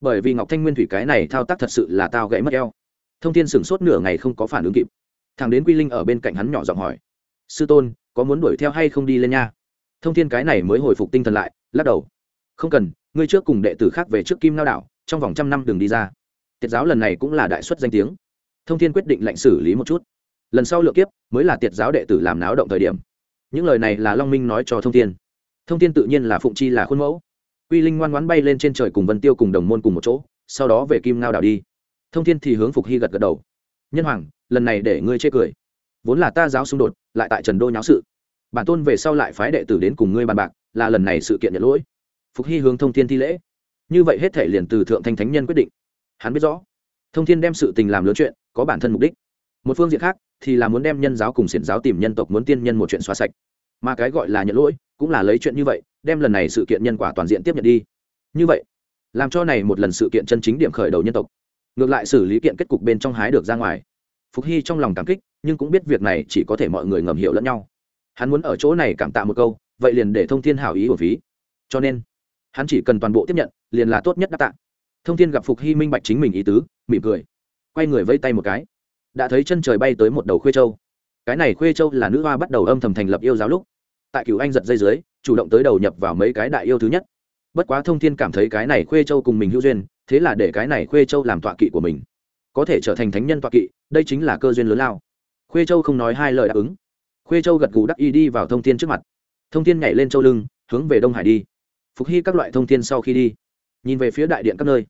Bởi vì ngọc thanh nguyên thủy cái này thao tác thật sự là tao gãy mất eo. Thông tin sửng sốt nửa ngày không có phản ứng kịp. Thằng đến quy linh ở bên cạnh hắn nhỏ giọng hỏi, sư tôn, có muốn đuổi theo hay không đi lên nha? Thông thiên cái này mới hồi phục tinh thần lại, lắc đầu, không cần, ngươi trước cùng đệ tử khác về trước kim lao đảo, trong vòng trăm năm đừng đi ra tiết giáo lần này cũng là đại xuất danh tiếng. Thông thiên quyết định lệnh xử lý một chút. Lần sau lựa kiếp mới là tiết giáo đệ tử làm náo động thời điểm. Những lời này là long minh nói cho thông thiên. Thông thiên tự nhiên là phụng chi là khuôn mẫu. Quy linh ngoan ngoãn bay lên trên trời cùng vân tiêu cùng đồng môn cùng một chỗ, sau đó về kim ngao đảo đi. Thông thiên thì hướng phục hy gật gật đầu. Nhân hoàng, lần này để ngươi chê cười. Vốn là ta giáo xung đột, lại tại trần đô nháo sự. Bản tôn về sau lại phái đệ tử đến cùng ngươi bàn bạc, là lần này sự kiện nhận lỗi. Phục hy hướng thông thiên thi lễ. Như vậy hết thể liền từ thượng thanh thánh nhân quyết định hắn biết rõ. Thông thiên đem sự tình làm lớn chuyện, có bản thân mục đích. Một phương diện khác, thì là muốn đem nhân giáo cùng xiển giáo tìm nhân tộc muốn tiên nhân một chuyện xóa sạch. Mà cái gọi là nhận lỗi, cũng là lấy chuyện như vậy, đem lần này sự kiện nhân quả toàn diện tiếp nhận đi. Như vậy, làm cho này một lần sự kiện chân chính điểm khởi đầu nhân tộc. Ngược lại xử lý kiện kết cục bên trong hái được ra ngoài. Phục hy trong lòng cảm kích, nhưng cũng biết việc này chỉ có thể mọi người ngầm hiểu lẫn nhau. Hắn muốn ở chỗ này cảm tạ một câu, vậy liền để thông thiên hảo ý của phí. Cho nên, hắn chỉ cần toàn bộ tiếp nhận, liền là tốt nhất đáp tạ thông thiên gặp phục hy minh bạch chính mình ý tứ, mỉm cười, quay người vây tay một cái. Đã thấy chân trời bay tới một đầu khuê châu. Cái này khuê châu là nữ hoa bắt đầu âm thầm thành lập yêu giáo lúc. Tại cựu anh giật dây dưới, chủ động tới đầu nhập vào mấy cái đại yêu thứ nhất. Bất quá thông thiên cảm thấy cái này khuê châu cùng mình hữu duyên, thế là để cái này khuê châu làm tọa kỵ của mình. Có thể trở thành thánh nhân tọa kỵ, đây chính là cơ duyên lớn lao. Khuê châu không nói hai lời đáp ứng. Khuê châu gật gù đắc y đi vào thông thiên trước mặt. Thông thiên nhảy lên châu lưng, hướng về đông hải đi. Phục hy các loại thông thiên sau khi đi nhìn về phía đại điện các nơi.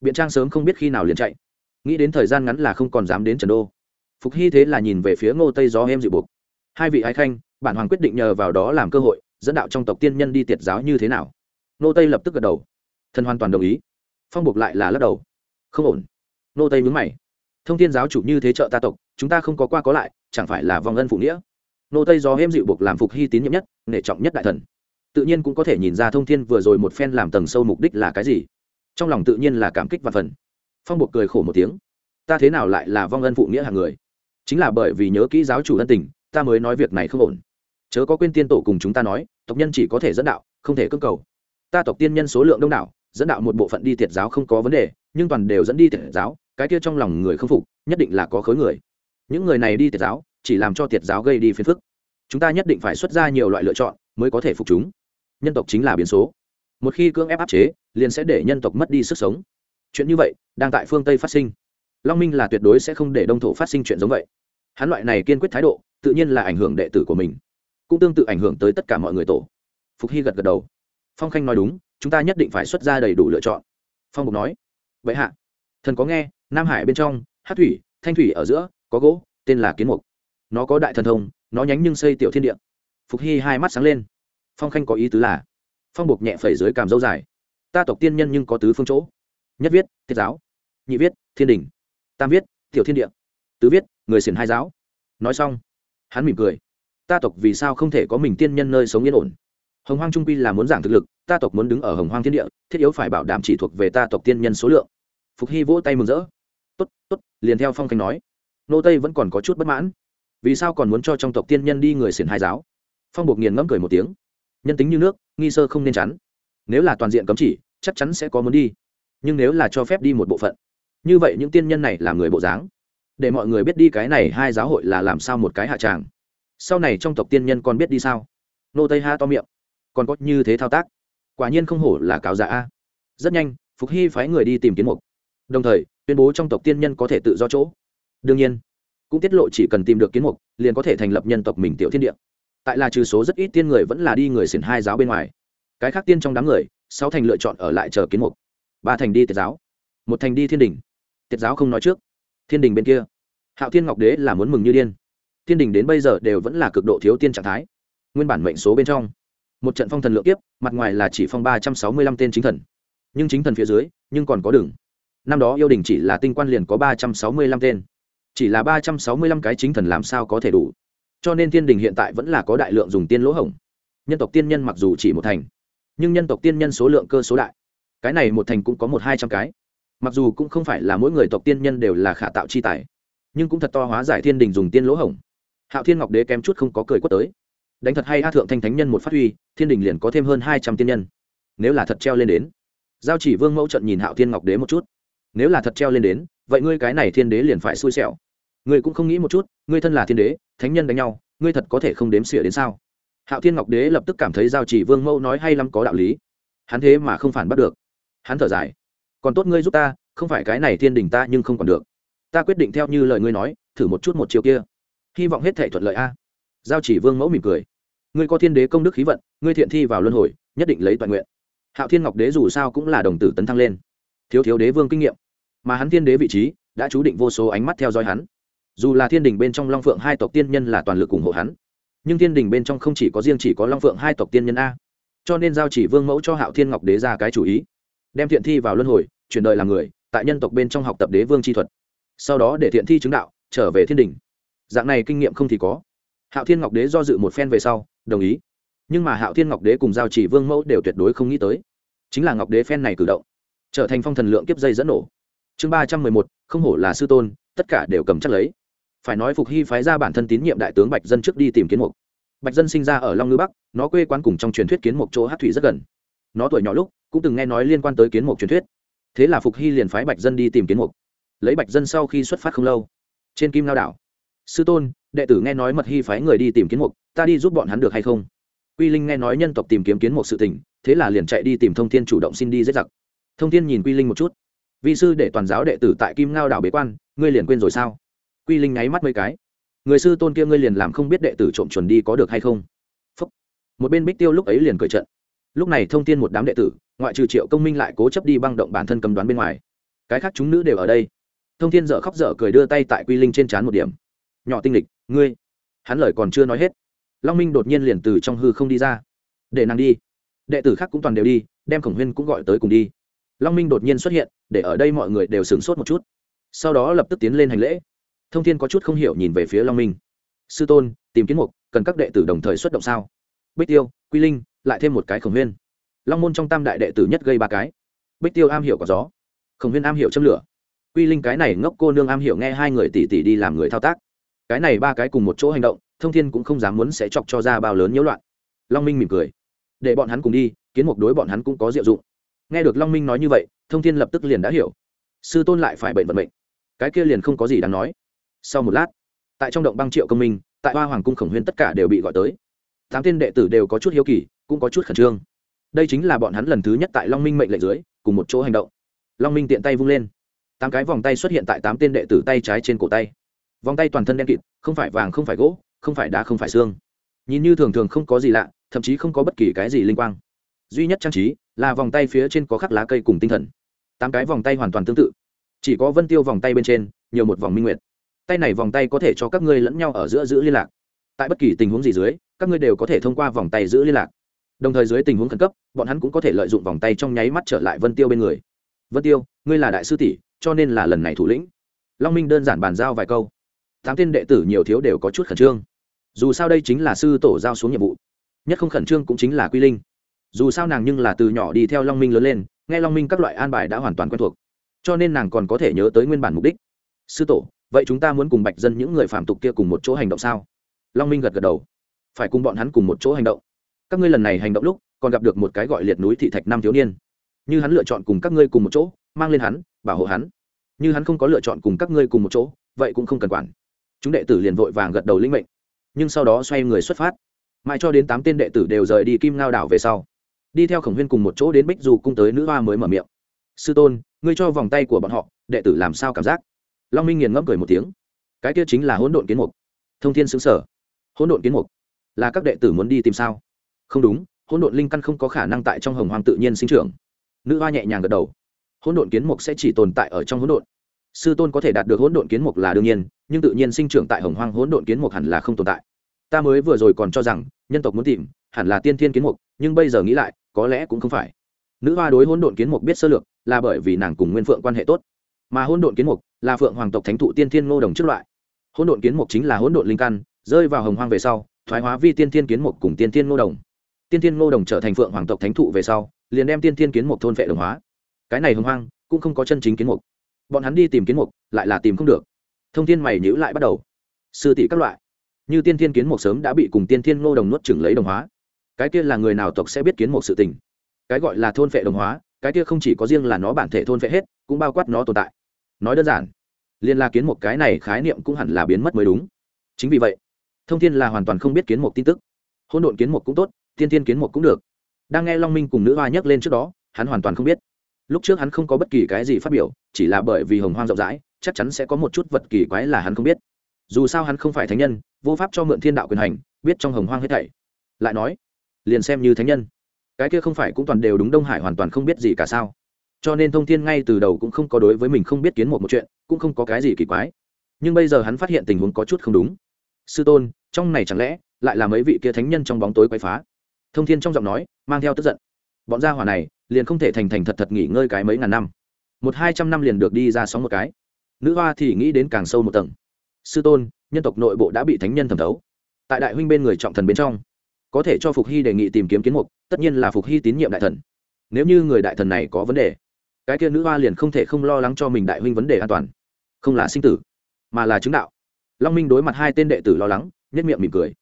Biện trang sớm không biết khi nào liền chạy. Nghĩ đến thời gian ngắn là không còn dám đến trần đô. Phục hy thế là nhìn về phía ngô tây gió em dịu buộc. Hai vị ái khanh, bản hoàng quyết định nhờ vào đó làm cơ hội, dẫn đạo trong tộc tiên nhân đi tiệt giáo như thế nào. Ngô tây lập tức gật đầu. Thần hoàn toàn đồng ý. Phong buộc lại là lắc đầu. Không ổn. Ngô tây mướn mày. Thông thiên giáo chủ như thế trợ ta tộc, chúng ta không có qua có lại, chẳng phải là vòng ân phụ nghĩa. Ngô tây do em dịu buộc làm phục hy tín nhiệm nhất, nể trọng nhất đại thần tự nhiên cũng có thể nhìn ra thông thiên vừa rồi một phen làm tầng sâu mục đích là cái gì. Trong lòng tự nhiên là cảm kích và phần. Phong buộc cười khổ một tiếng. Ta thế nào lại là vong ân phụ nghĩa hàng người? Chính là bởi vì nhớ kỹ giáo chủ ân tình, ta mới nói việc này không ổn. Chớ có quên tiên tổ cùng chúng ta nói, tộc nhân chỉ có thể dẫn đạo, không thể cưỡng cầu. Ta tộc tiên nhân số lượng đông đảo, dẫn đạo một bộ phận đi tiệt giáo không có vấn đề, nhưng toàn đều dẫn đi tiệt giáo, cái kia trong lòng người không phục, nhất định là có khối người. Những người này đi tiệt giáo, chỉ làm cho tiệt giáo gây đi phiền phức. Chúng ta nhất định phải xuất ra nhiều loại lựa chọn, mới có thể phục chúng nhân tộc chính là biến số. Một khi cưỡng ép áp chế, liền sẽ để nhân tộc mất đi sức sống. Chuyện như vậy đang tại phương tây phát sinh. Long minh là tuyệt đối sẽ không để đông thổ phát sinh chuyện giống vậy. Hắn loại này kiên quyết thái độ, tự nhiên là ảnh hưởng đệ tử của mình, cũng tương tự ảnh hưởng tới tất cả mọi người tổ. Phục hy gật gật đầu. Phong khanh nói đúng, chúng ta nhất định phải xuất ra đầy đủ lựa chọn. Phong bục nói. Vậy hạ, thần có nghe, nam hải bên trong hát thủy, thanh thủy ở giữa, có gỗ, tên là kiến mục. Nó có đại thần thông, nó nhánh nhưng xây tiểu thiên địa. Phục hy hai mắt sáng lên phong khanh có ý tứ là, phong buộc nhẹ phẩy dưới càm dâu dài. Ta tộc tiên nhân nhưng có tứ phương chỗ. Nhất viết, thiết giáo. Nhị viết, thiên đình. Tam viết, tiểu thiên địa. Tứ viết, người xiển hai giáo. Nói xong, hắn mỉm cười. Ta tộc vì sao không thể có mình tiên nhân nơi sống yên ổn? Hồng hoang trung quy là muốn giảng thực lực, ta tộc muốn đứng ở hồng hoang thiên địa, thiết yếu phải bảo đảm chỉ thuộc về ta tộc tiên nhân số lượng. Phục hy vỗ tay mừng rỡ. Tốt tốt, liền theo phong khanh nói. Nô tây vẫn còn có chút bất mãn. Vì sao còn muốn cho trong tộc tiên nhân đi người xiển hai giáo? Phong buộc nghiền ngẫm cười một tiếng nhân tính như nước, nghi sơ không nên chắn. Nếu là toàn diện cấm chỉ, chắc chắn sẽ có muốn đi. Nhưng nếu là cho phép đi một bộ phận, như vậy những tiên nhân này là người bộ dáng. Để mọi người biết đi cái này hai giáo hội là làm sao một cái hạ tràng. Sau này trong tộc tiên nhân còn biết đi sao? Nô tây ha to miệng. Còn có như thế thao tác? Quả nhiên không hổ là cáo giả a. Rất nhanh, phục hy phái người đi tìm kiến mục. Đồng thời, tuyên bố trong tộc tiên nhân có thể tự do chỗ. Đương nhiên, cũng tiết lộ chỉ cần tìm được kiến mục, liền có thể thành lập nhân tộc mình tiểu thiên địa tại là trừ số rất ít tiên người vẫn là đi người xiển hai giáo bên ngoài. Cái khác tiên trong đám người, sáu thành lựa chọn ở lại chờ kiến mục. Ba thành đi tiệt giáo. Một thành đi thiên đình. Tiệt giáo không nói trước. Thiên đình bên kia. Hạo thiên ngọc đế là muốn mừng như điên. Thiên đình đến bây giờ đều vẫn là cực độ thiếu tiên trạng thái. Nguyên bản mệnh số bên trong. Một trận phong thần lượng tiếp mặt ngoài là chỉ phong ba trăm sáu mươi lăm tên chính thần. Nhưng chính thần phía dưới, nhưng còn có đường. Năm đó yêu đình chỉ là tinh quan liền có ba trăm sáu mươi lăm tên. Chỉ là ba trăm sáu mươi lăm cái chính thần làm sao có thể đủ? Cho nên thiên đình hiện tại vẫn là có đại lượng dùng tiên lỗ hổng. Nhân tộc tiên nhân mặc dù chỉ một thành, nhưng nhân tộc tiên nhân số lượng cơ số đại. Cái này một thành cũng có một hai trăm cái. Mặc dù cũng không phải là mỗi người tộc tiên nhân đều là khả tạo chi tài, nhưng cũng thật to hóa giải thiên đình dùng tiên lỗ hổng. Hạo thiên ngọc đế kém chút không có cười quất tới. Đánh thật hay a thượng thanh thánh nhân một phát huy, thiên đình liền có thêm hơn hai trăm tiên nhân. Nếu là thật treo lên đến, giao chỉ vương mẫu trận nhìn hạo thiên ngọc đế một chút. Nếu là thật treo lên đến, vậy ngươi cái này thiên đế liền phải xui xẻo ngươi cũng không nghĩ một chút, ngươi thân là thiên đế, thánh nhân đánh nhau, ngươi thật có thể không đếm xỉa đến sao? Hạo thiên ngọc đế lập tức cảm thấy giao chỉ vương mẫu nói hay lắm có đạo lý. Hắn thế mà không phản bắt được. Hắn thở dài. Còn tốt ngươi giúp ta, không phải cái này thiên đình ta nhưng không còn được. Ta quyết định theo như lời ngươi nói, thử một chút một chiều kia. Hy vọng hết thể thuận lợi a. Giao chỉ vương mẫu mỉm cười. Ngươi có thiên đế công đức khí vận, ngươi thiện thi vào luân hồi, nhất định lấy toàn nguyện. Hạo thiên ngọc đế dù sao cũng là đồng tử tấn thăng lên. Thiếu thiếu đế vương kinh nghiệm. Mà hắn thiên đế vị trí, đã chú định vô số ánh mắt theo dõi hắn dù là thiên đình bên trong long phượng hai tộc tiên nhân là toàn lực ủng hộ hắn, nhưng thiên đình bên trong không chỉ có riêng chỉ có long phượng hai tộc tiên nhân a. Cho nên giao chỉ vương mẫu cho hạo thiên ngọc đế ra cái chủ ý, đem thiện thi vào luân hồi, chuyển đời làm người, tại nhân tộc bên trong học tập đế vương chi thuật. Sau đó để thiện thi chứng đạo, trở về thiên đình. Dạng này kinh nghiệm không thì có. Hạo thiên ngọc đế do dự một phen về sau, đồng ý. Nhưng mà hạo thiên ngọc đế cùng giao chỉ vương mẫu đều tuyệt đối không nghĩ tới. Chính là ngọc đế phen này cử động, trở thành phong thần lượng kiếp dây dẫn nổ. Chương ba trăm mười một, không hổ là sư tôn, tất cả đều cầm chắc lấy phải nói phục hy phái ra bản thân tín nhiệm đại tướng bạch dân trước đi tìm kiến mục. Bạch dân sinh ra ở long ngư bắc, nó quê quán cùng trong truyền thuyết kiến mục chỗ hát thủy rất gần. Nó tuổi nhỏ lúc, cũng từng nghe nói liên quan tới kiến mục truyền thuyết. Thế là phục hy liền phái bạch dân đi tìm kiến mục. Lấy bạch dân sau khi xuất phát không lâu, trên kim lao đảo, sư tôn, đệ tử nghe nói mật hy phái người đi tìm kiến mục, ta đi giúp bọn hắn được hay không? Quy linh nghe nói nhân tộc tìm kiếm kiến mục sự tình, thế là liền chạy đi tìm thông thiên chủ động xin đi giết giặc. Thông thiên nhìn quy linh một chút. Vị sư để toàn giáo đệ tử tại kim ngao đảo bế quan, ngươi liền quên rồi sao? Quy linh nháy mắt mấy cái. Người sư tôn kia ngươi liền làm không biết đệ tử trộm chuẩn đi có được hay không? Phúc. một bên bích tiêu lúc ấy liền cởi trận. Lúc này thông tin một đám đệ tử, ngoại trừ triệu công minh lại cố chấp đi băng động bản thân cầm đoán bên ngoài. Cái khác chúng nữ đều ở đây. Thông thiên dở khóc dở cười đưa tay tại quy linh trên trán một điểm. Nhỏ tinh lịch, ngươi. Hắn lời còn chưa nói hết, long minh đột nhiên liền từ trong hư không đi ra. Để nàng đi. Đệ tử khác cũng toàn đều đi, đem khổng huyên cũng gọi tới cùng đi. Long minh đột nhiên xuất hiện, để ở đây mọi người đều sửng sốt một chút. Sau đó lập tức tiến lên hành lễ thông thiên có chút không hiểu nhìn về phía long minh. Sư tôn, tìm kiến mục, cần các đệ tử đồng thời xuất động sao? Bích tiêu, quy linh, lại thêm một cái khổng huyên. Long môn trong tam đại đệ tử nhất gây ba cái. Bích tiêu am hiểu có gió. Khổng huyên am hiểu châm lửa. Quy linh cái này ngốc cô nương am hiểu nghe hai người tỷ tỷ đi làm người thao tác. Cái này ba cái cùng một chỗ hành động, thông thiên cũng không dám muốn sẽ chọc cho ra bao lớn nhiễu loạn. Long minh mỉm cười. Để bọn hắn cùng đi, kiến mục đối bọn hắn cũng có diệu dụng. Nghe được long minh nói như vậy, thông thiên lập tức liền đã hiểu. Sư tôn lại phải bệnh vận mệnh. Cái kia liền không có gì đáng nói sau một lát, tại trong động băng triệu công minh, tại hoa hoàng cung khổng huyên tất cả đều bị gọi tới. Tám tên đệ tử đều có chút hiếu kỳ, cũng có chút khẩn trương. Đây chính là bọn hắn lần thứ nhất tại long minh mệnh lệnh dưới, cùng một chỗ hành động. Long minh tiện tay vung lên. Tám cái vòng tay xuất hiện tại tám tên đệ tử tay trái trên cổ tay. Vòng tay toàn thân đen kịt, không phải vàng, không phải gỗ, không phải đá, không phải xương. Nhìn như thường thường không có gì lạ, thậm chí không có bất kỳ cái gì linh quang. Duy nhất trang trí là vòng tay phía trên có khắc lá cây cùng tinh thần. Tám cái vòng tay hoàn toàn tương tự. Chỉ có vân tiêu vòng tay bên trên, nhiều một vòng minh nguyệt tay này vòng tay có thể cho các ngươi lẫn nhau ở giữa giữ liên lạc. Tại bất kỳ tình huống gì dưới, các ngươi đều có thể thông qua vòng tay giữ liên lạc. Đồng thời dưới tình huống khẩn cấp, bọn hắn cũng có thể lợi dụng vòng tay trong nháy mắt trở lại vân tiêu bên người. Vân tiêu, ngươi là đại sư tỷ, cho nên là lần này thủ lĩnh. Long minh đơn giản bàn giao vài câu. Tám tên đệ tử nhiều thiếu đều có chút khẩn trương. Dù sao đây chính là sư tổ giao xuống nhiệm vụ. Nhất không khẩn trương cũng chính là quy linh. Dù sao nàng nhưng là từ nhỏ đi theo long minh lớn lên, nghe long minh các loại an bài đã hoàn toàn quen thuộc. Cho nên nàng còn có thể nhớ tới nguyên bản mục đích. Sư tổ vậy chúng ta muốn cùng bạch dân những người phạm tục kia cùng một chỗ hành động sao? Long minh gật gật đầu. Phải cùng bọn hắn cùng một chỗ hành động. Các ngươi lần này hành động lúc, còn gặp được một cái gọi liệt núi thị thạch năm thiếu niên. Như hắn lựa chọn cùng các ngươi cùng một chỗ, mang lên hắn, bảo hộ hắn. Như hắn không có lựa chọn cùng các ngươi cùng một chỗ, vậy cũng không cần quản. Chúng đệ tử liền vội vàng gật đầu linh mệnh. Nhưng sau đó xoay người xuất phát. Mãi cho đến tám tên đệ tử đều rời đi kim ngao đảo về sau, đi theo khổng huyên cùng một chỗ đến bích dù cung tới nữ hoa mới mở miệng. Sư tôn, ngươi cho vòng tay của bọn họ, đệ tử làm sao cảm giác? Long minh nghiền ngẫm cười một tiếng cái kia chính là hỗn độn kiến mục thông thiên xứng sở hỗn độn kiến mục là các đệ tử muốn đi tìm sao không đúng hỗn độn linh căn không có khả năng tại trong hồng hoàng tự nhiên sinh trưởng nữ hoa nhẹ nhàng gật đầu hỗn độn kiến mục sẽ chỉ tồn tại ở trong hỗn độn sư tôn có thể đạt được hỗn độn kiến mục là đương nhiên nhưng tự nhiên sinh trưởng tại hồng hoang hỗn độn kiến mục hẳn là không tồn tại ta mới vừa rồi còn cho rằng nhân tộc muốn tìm hẳn là tiên thiên kiến mục nhưng bây giờ nghĩ lại có lẽ cũng không phải nữ hoa đối hỗn độn kiến mục biết sơ lược là bởi vì nàng cùng nguyên phượng quan hệ tốt mà hỗn độn kiến mục là phượng hoàng tộc thánh thụ tiên thiên ngô đồng trước loại. Hỗn độn kiến mục chính là hỗn độn linh căn, rơi vào hồng hoang về sau, thoái hóa vi tiên thiên kiến mục cùng tiên thiên ngô đồng. Tiên thiên ngô đồng trở thành phượng hoàng tộc thánh thụ về sau, liền đem tiên thiên kiến mục thôn vệ đồng hóa. Cái này hồng hoang cũng không có chân chính kiến mục. Bọn hắn đi tìm kiến mục, lại là tìm không được. Thông thiên mày nhữ lại bắt đầu. Sư tỷ các loại, như tiên thiên kiến mục sớm đã bị cùng tiên thiên ngô đồng nuốt chửng lấy đồng hóa, cái kia là người nào tộc sẽ biết kiến mục sự tình? Cái gọi là thôn vệ đồng hóa cái kia không chỉ có riêng là nó bản thể thôn vệ hết, cũng bao quát nó tồn tại. Nói đơn giản, liên la kiến một cái này khái niệm cũng hẳn là biến mất mới đúng. Chính vì vậy, thông thiên là hoàn toàn không biết kiến một tin tức. Hôn độn kiến một cũng tốt tiên tiên kiến một cũng được. Đang nghe long minh cùng nữ hoa nhắc lên trước đó, hắn hoàn toàn không biết. Lúc trước hắn không có bất kỳ cái gì phát biểu, chỉ là bởi vì hồng hoang rộng rãi, chắc chắn sẽ có một chút vật kỳ quái là hắn không biết. Dù sao hắn không phải thánh nhân, vô pháp cho mượn thiên đạo quyền hành, biết trong hồng hoang hết thảy. Lại nói, liền xem như thánh nhân cái kia không phải cũng toàn đều đúng đông hải hoàn toàn không biết gì cả sao. Cho nên thông thiên ngay từ đầu cũng không có đối với mình không biết kiến một một chuyện, cũng không có cái gì kỳ quái. Nhưng bây giờ hắn phát hiện tình huống có chút không đúng. Sư tôn, trong này chẳng lẽ lại là mấy vị kia thánh nhân trong bóng tối quay phá? Thông thiên trong giọng nói mang theo tức giận. Bọn gia hỏa này liền không thể thành thành thật thật nghỉ ngơi cái mấy ngàn năm. Một hai trăm năm liền được đi ra sóng một cái. Nữ hoa thì nghĩ đến càng sâu một tầng. Sư tôn, nhân tộc nội bộ đã bị thánh nhân thẩm thấu. Tại đại huynh bên người trọng thần bên trong có thể cho phục hy đề nghị tìm kiếm kiến mục, tất nhiên là phục hy tín nhiệm đại thần. Nếu như người đại thần này có vấn đề, cái kia nữ hoa liền không thể không lo lắng cho mình đại huynh vấn đề an toàn. Không là sinh tử, mà là chứng đạo. Long minh đối mặt hai tên đệ tử lo lắng, nhất miệng mỉm cười.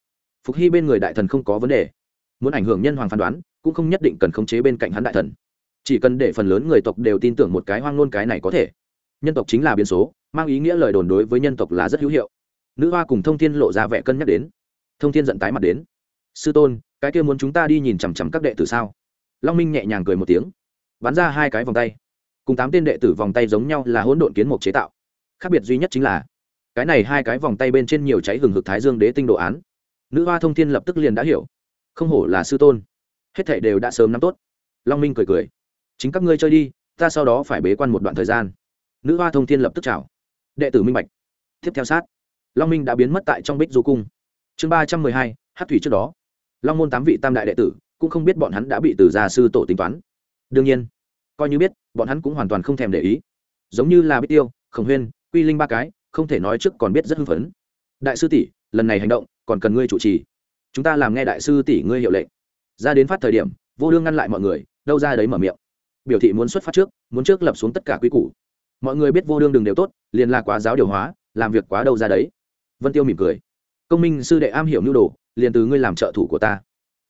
Phục hy bên người đại thần không có vấn đề, muốn ảnh hưởng nhân hoàng phán đoán, cũng không nhất định cần khống chế bên cạnh hắn đại thần. Chỉ cần để phần lớn người tộc đều tin tưởng một cái hoang ngôn cái này có thể. Nhân tộc chính là biến số, mang ý nghĩa lời đồn đối với nhân tộc là rất hữu hiệu. Nữ hoa cùng thông thiên lộ ra vẻ cân nhắc đến. Thông thiên giận tái mặt đến sư tôn, cái kia muốn chúng ta đi nhìn chằm chằm các đệ tử sao? Long minh nhẹ nhàng cười một tiếng, bắn ra hai cái vòng tay. Cùng tám tên đệ tử vòng tay giống nhau là hỗn độn kiến mục chế tạo. Khác biệt duy nhất chính là, cái này hai cái vòng tay bên trên nhiều cháy hừng hực thái dương đế tinh đồ án. Nữ hoa thông thiên lập tức liền đã hiểu. Không hổ là sư tôn. Hết thảy đều đã sớm nắm tốt. Long minh cười cười. Chính các ngươi chơi đi, ta sau đó phải bế quan một đoạn thời gian. Nữ hoa thông thiên lập tức chào. Đệ tử minh bạch. Tiếp theo sát. Long minh đã biến mất tại trong bích du cung. Chương ba trăm mười hai hát thủy trước đó long môn tám vị tam đại đệ tử cũng không biết bọn hắn đã bị từ gia sư tổ tính toán. Đương nhiên, coi như biết, bọn hắn cũng hoàn toàn không thèm để ý. Giống như là bích tiêu, khổng huyên, quy linh ba cái, không thể nói trước còn biết rất hưng phấn. Đại sư tỷ, lần này hành động còn cần ngươi chủ trì. Chúng ta làm nghe đại sư tỷ ngươi hiệu lệnh. Ra đến phát thời điểm, vô đương ngăn lại mọi người, đâu ra đấy mở miệng. Biểu thị muốn xuất phát trước, muốn trước lập xuống tất cả quy củ. Mọi người biết vô đương đừng đều tốt, liền là quá giáo điều hóa, làm việc quá đâu ra đấy. Vân tiêu mỉm cười. Công minh sư đệ am hiểu nhu đồ liền từ ngươi làm trợ thủ của ta.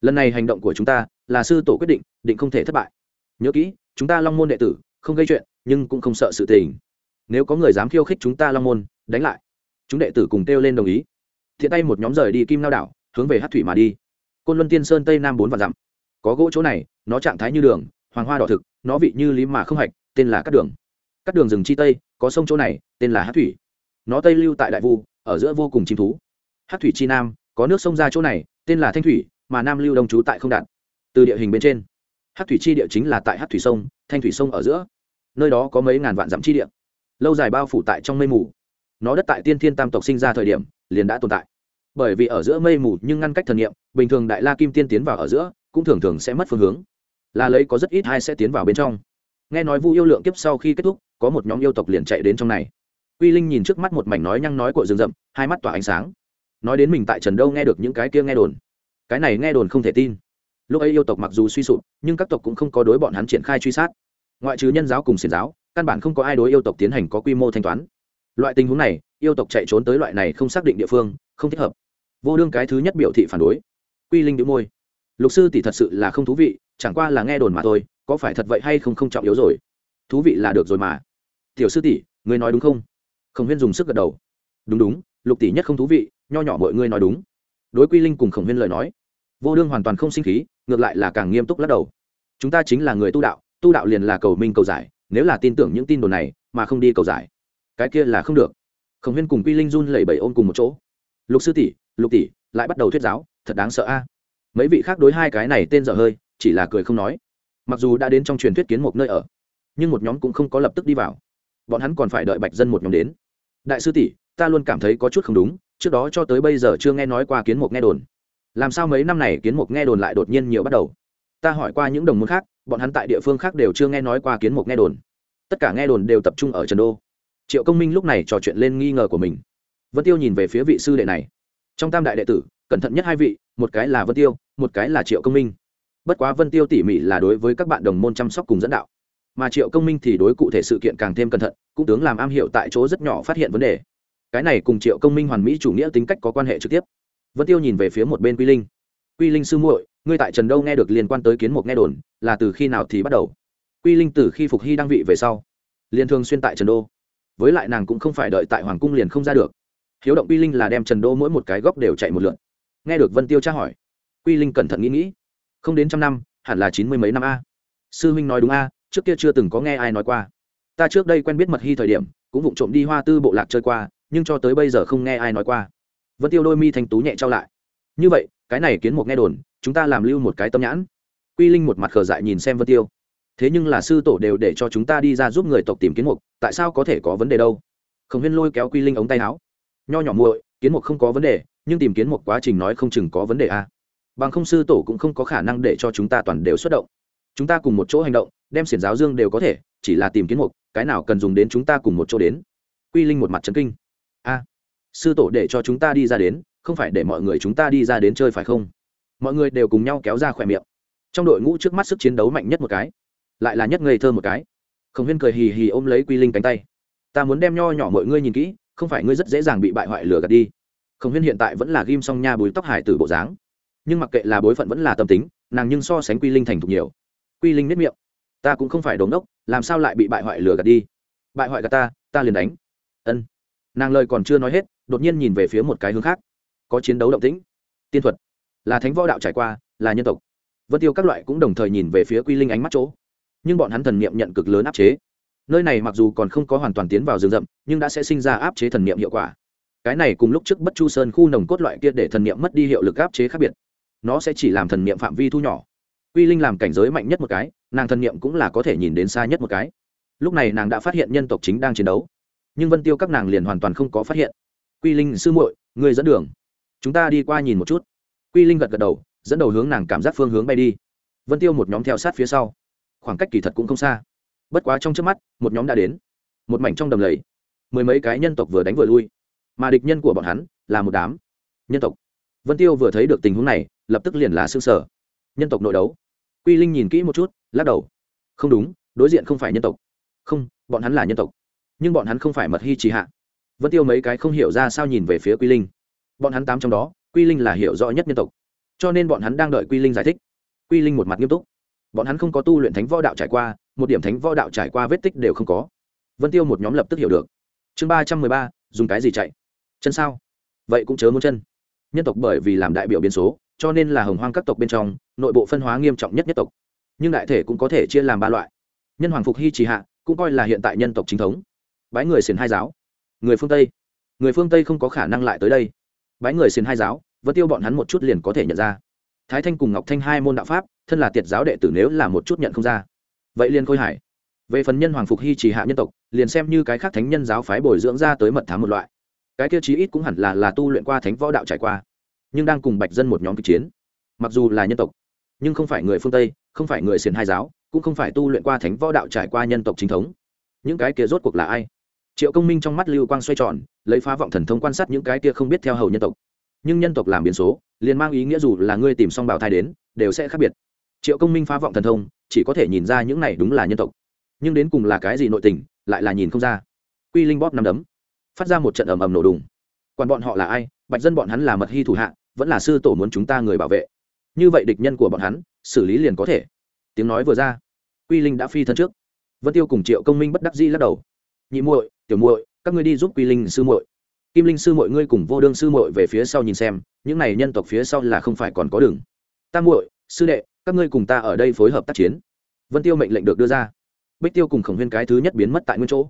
Lần này hành động của chúng ta là sư tổ quyết định định không thể thất bại. Nhớ kỹ, chúng ta long môn đệ tử, không gây chuyện, nhưng cũng không sợ sự tình. Nếu có người dám khiêu khích chúng ta long môn, đánh lại. Chúng đệ tử cùng kêu lên đồng ý. Thiện tay một nhóm rời đi kim lao đảo, hướng về hát thủy mà đi. Côn luân tiên sơn tây nam bốn vạn dặm. Có gỗ chỗ này, nó trạng thái như đường, hoàng hoa đỏ thực, nó vị như lý mà không hạch, tên là cắt đường. Cắt đường rừng chi tây, có sông chỗ này, tên là hát thủy. Nó tây lưu tại đại vu, ở giữa vô cùng chim thú. Hát thủy chi nam có nước sông ra chỗ này, tên là thanh thủy, mà nam lưu đông trú tại không đạn từ địa hình bên trên hát thủy chi địa chính là tại hát thủy sông, thanh thủy sông ở giữa. Nơi đó có mấy ngàn vạn dặm chi địa. Lâu dài bao phủ tại trong mây mù. Nó đất tại tiên thiên tam tộc sinh ra thời điểm, liền đã tồn tại. Bởi vì ở giữa mây mù nhưng ngăn cách thần nghiệm bình thường đại la kim tiên tiến vào ở giữa, cũng thường thường sẽ mất phương hướng. Là lấy có rất ít hai sẽ tiến vào bên trong. Nghe nói vu yêu lượng kiếp sau khi kết thúc, có một nhóm yêu tộc liền chạy đến trong này. Quy linh nhìn trước mắt một mảnh nói nhăng nói của rừng rậm, hai mắt tỏa ánh sáng nói đến mình tại trần đâu nghe được những cái kia nghe đồn. Cái này nghe đồn không thể tin. Lúc ấy yêu tộc mặc dù suy sụp, nhưng các tộc cũng không có đối bọn hắn triển khai truy sát. Ngoại trừ nhân giáo cùng xiển giáo, căn bản không có ai đối yêu tộc tiến hành có quy mô thanh toán. Loại tình huống này, yêu tộc chạy trốn tới loại này không xác định địa phương, không thích hợp. Vô đương cái thứ nhất biểu thị phản đối. Quy linh đĩu môi. Lục sư tỷ thật sự là không thú vị, chẳng qua là nghe đồn mà thôi, có phải thật vậy hay không không trọng yếu rồi. Thú vị là được rồi mà. Tiểu sư tỷ, ngươi nói đúng không? Khổng huyên dùng sức gật đầu. Đúng đúng, lục tỷ nhất không thú vị nho nhỏ mọi ngươi nói đúng. Đối quy linh cùng khổng huyên lời nói, vô đương hoàn toàn không sinh khí, ngược lại là càng nghiêm túc lắc đầu. Chúng ta chính là người tu đạo tu đạo liền là cầu minh cầu giải, nếu là tin tưởng những tin đồn này, mà không đi cầu giải, cái kia là không được. Khổng huyên cùng quy linh run lẩy bẩy ôm cùng một chỗ. Lục sư tỷ, lục tỷ, lại bắt đầu thuyết giáo, thật đáng sợ a. Mấy vị khác đối hai cái này tên dở hơi, chỉ là cười không nói. Mặc dù đã đến trong truyền thuyết kiến một nơi ở, nhưng một nhóm cũng không có lập tức đi vào. Bọn hắn còn phải đợi bạch dân một nhóm đến. Đại sư tỷ, ta luôn cảm thấy có chút không đúng trước đó cho tới bây giờ chưa nghe nói qua kiến mục nghe đồn. Làm sao mấy năm này kiến mục nghe đồn lại đột nhiên nhiều bắt đầu? Ta hỏi qua những đồng môn khác, bọn hắn tại địa phương khác đều chưa nghe nói qua kiến mục nghe đồn. Tất cả nghe đồn đều tập trung ở trần đô. Triệu công minh lúc này trò chuyện lên nghi ngờ của mình. Vân tiêu nhìn về phía vị sư đệ này. Trong tam đại đệ tử, cẩn thận nhất hai vị, một cái là vân tiêu, một cái là triệu công minh. Bất quá vân tiêu tỉ mỉ là đối với các bạn đồng môn chăm sóc cùng dẫn đạo. Mà triệu công minh thì đối cụ thể sự kiện càng thêm cẩn thận, cũng tướng làm am hiểu tại chỗ rất nhỏ phát hiện vấn đề cái này cùng triệu công minh hoàn mỹ chủ nghĩa tính cách có quan hệ trực tiếp. Vân tiêu nhìn về phía một bên quy linh. Quy linh sư muội, ngươi tại trần đâu nghe được liên quan tới kiến mục nghe đồn, là từ khi nào thì bắt đầu? Quy linh từ khi phục hy đăng vị về sau liên thường xuyên tại trần đô. Với lại nàng cũng không phải đợi tại hoàng cung liền không ra được. Hiếu động quy linh là đem trần đô mỗi một cái góc đều chạy một lượn. Nghe được vân tiêu tra hỏi, quy linh cẩn thận nghĩ nghĩ. Không đến trăm năm, hẳn là chín mươi mấy năm a. Sư huynh nói đúng a, trước kia chưa từng có nghe ai nói qua. Ta trước đây quen biết mật hy thời điểm, cũng vụng trộm đi hoa tư bộ lạc chơi qua nhưng cho tới bây giờ không nghe ai nói qua. Vân tiêu đôi mi thanh tú nhẹ trao lại. Như vậy, cái này kiến một nghe đồn, chúng ta làm lưu một cái tâm nhãn. Quy linh một mặt khờ dại nhìn xem vân tiêu. Thế nhưng là sư tổ đều để cho chúng ta đi ra giúp người tộc tìm kiến mục, tại sao có thể có vấn đề đâu? Khổng huyên lôi kéo quy linh ống tay áo. Nho nhỏ muội, kiến mục không có vấn đề, nhưng tìm kiến một quá trình nói không chừng có vấn đề a à. bằng không sư tổ cũng không có khả năng để cho chúng ta toàn đều xuất động. Chúng ta cùng một chỗ hành động, đem xiển giáo dương đều có thể, chỉ là tìm kiến mục, cái nào cần dùng đến chúng ta cùng một chỗ đến. Quy linh một mặt trấn kinh sư tổ để cho chúng ta đi ra đến, không phải để mọi người chúng ta đi ra đến chơi phải không? Mọi người đều cùng nhau kéo ra khỏe miệng. Trong đội ngũ trước mắt sức chiến đấu mạnh nhất một cái, lại là nhất ngây thơ một cái. Khổng huyên cười hì hì ôm lấy quy linh cánh tay. Ta muốn đem nho nhỏ mọi ngươi nhìn kỹ, không phải ngươi rất dễ dàng bị bại hoại lừa gạt đi. Khổng huyên hiện tại vẫn là ghim song nha bùi tóc hải từ bộ dáng. Nhưng mặc kệ là bối phận vẫn là tâm tính, nàng nhưng so sánh quy linh thành thục nhiều. Quy linh nếp miệng. Ta cũng không phải đống đốc, làm sao lại bị bại hoại lừa gạt đi? Bại hoại gạt ta ta liền đánh. Ân. Nàng lời còn chưa nói hết đột nhiên nhìn về phía một cái hướng khác. Có chiến đấu động tĩnh. Tiên thuật. Là thánh võ đạo trải qua, là nhân tộc. Vân tiêu các loại cũng đồng thời nhìn về phía quy linh ánh mắt chỗ. Nhưng bọn hắn thần niệm nhận cực lớn áp chế. Nơi này mặc dù còn không có hoàn toàn tiến vào rừng rậm, nhưng đã sẽ sinh ra áp chế thần niệm hiệu quả. Cái này cùng lúc trước bất chu sơn khu nồng cốt loại kia để thần niệm mất đi hiệu lực áp chế khác biệt. Nó sẽ chỉ làm thần niệm phạm vi thu nhỏ. Quy linh làm cảnh giới mạnh nhất một cái, nàng thần niệm cũng là có thể nhìn đến xa nhất một cái. Lúc này nàng đã phát hiện nhân tộc chính đang chiến đấu. Nhưng vân tiêu các nàng liền hoàn toàn không có phát hiện quy linh sư muội người dẫn đường. Chúng ta đi qua nhìn một chút. Quy linh gật gật đầu, dẫn đầu hướng nàng cảm giác phương hướng bay đi. Vân tiêu một nhóm theo sát phía sau. Khoảng cách kỳ thật cũng không xa. Bất quá trong trước mắt, một nhóm đã đến. Một mảnh trong đầm lầy. Mười mấy cái nhân tộc vừa đánh vừa lui. Mà địch nhân của bọn hắn là một đám nhân tộc. Vân tiêu vừa thấy được tình huống này, lập tức liền là xương sở. Nhân tộc nội đấu. Quy linh nhìn kỹ một chút, lắc đầu. Không đúng, đối diện không phải nhân tộc. Không, bọn hắn là nhân tộc. Nhưng bọn hắn không phải mật hy trì hạ vân tiêu mấy cái không hiểu ra sao nhìn về phía quy linh. Bọn hắn tám trong đó, quy linh là hiểu rõ nhất nhân tộc. Cho nên bọn hắn đang đợi quy linh giải thích. Quy linh một mặt nghiêm túc. Bọn hắn không có tu luyện thánh võ đạo trải qua, một điểm thánh võ đạo trải qua vết tích đều không có. Vân tiêu một nhóm lập tức hiểu được. Chương ba trăm mười ba, dùng cái gì chạy? Chân sao? Vậy cũng chớ muốn chân. Nhân tộc bởi vì làm đại biểu biến số, cho nên là hồng hoang các tộc bên trong, nội bộ phân hóa nghiêm trọng nhất nhất tộc. Nhưng đại thể cũng có thể chia làm ba loại. Nhân hoàng phục hy trì hạ, cũng coi là hiện tại nhân tộc chính thống. Bái người xiển hai giáo người phương tây người phương tây không có khả năng lại tới đây bái người xin hai giáo vẫn tiêu bọn hắn một chút liền có thể nhận ra thái thanh cùng ngọc thanh hai môn đạo pháp thân là tiệt giáo đệ tử nếu là một chút nhận không ra vậy liền khôi hải về phần nhân hoàng phục hy chỉ hạ nhân tộc liền xem như cái khác thánh nhân giáo phái bồi dưỡng ra tới mật thám một loại cái tiêu chí ít cũng hẳn là là tu luyện qua thánh võ đạo trải qua nhưng đang cùng bạch dân một nhóm kịch chiến mặc dù là nhân tộc nhưng không phải người phương tây không phải người xiền hai giáo cũng không phải tu luyện qua thánh võ đạo trải qua nhân tộc chính thống những cái kia rốt cuộc là ai triệu công minh trong mắt lưu quang xoay tròn, lấy phá vọng thần thông quan sát những cái kia không biết theo hầu nhân tộc. Nhưng nhân tộc làm biến số, liền mang ý nghĩa dù là ngươi tìm xong bảo thai đến, đều sẽ khác biệt. Triệu công minh phá vọng thần thông, chỉ có thể nhìn ra những này đúng là nhân tộc. Nhưng đến cùng là cái gì nội tình, lại là nhìn không ra. Quy linh bóp năm đấm, phát ra một trận ầm ầm nổ đùng. Còn bọn họ là ai, bạch dân bọn hắn là mật hy thủ hạ, vẫn là sư tổ muốn chúng ta người bảo vệ. Như vậy địch nhân của bọn hắn, xử lý liền có thể. Tiếng nói vừa ra, quy linh đã phi thân trước. Vân tiêu cùng triệu công minh bất đắc dĩ lắc đầu. Nhị muội tiểu muội, các ngươi đi giúp quy linh sư muội. Kim linh sư muội, ngươi cùng vô đương sư muội về phía sau nhìn xem, những này nhân tộc phía sau là không phải còn có đường. Ta muội, sư đệ, các ngươi cùng ta ở đây phối hợp tác chiến. Vân tiêu mệnh lệnh được đưa ra. Bích tiêu cùng khổng huyên cái thứ nhất biến mất tại nguyên chỗ.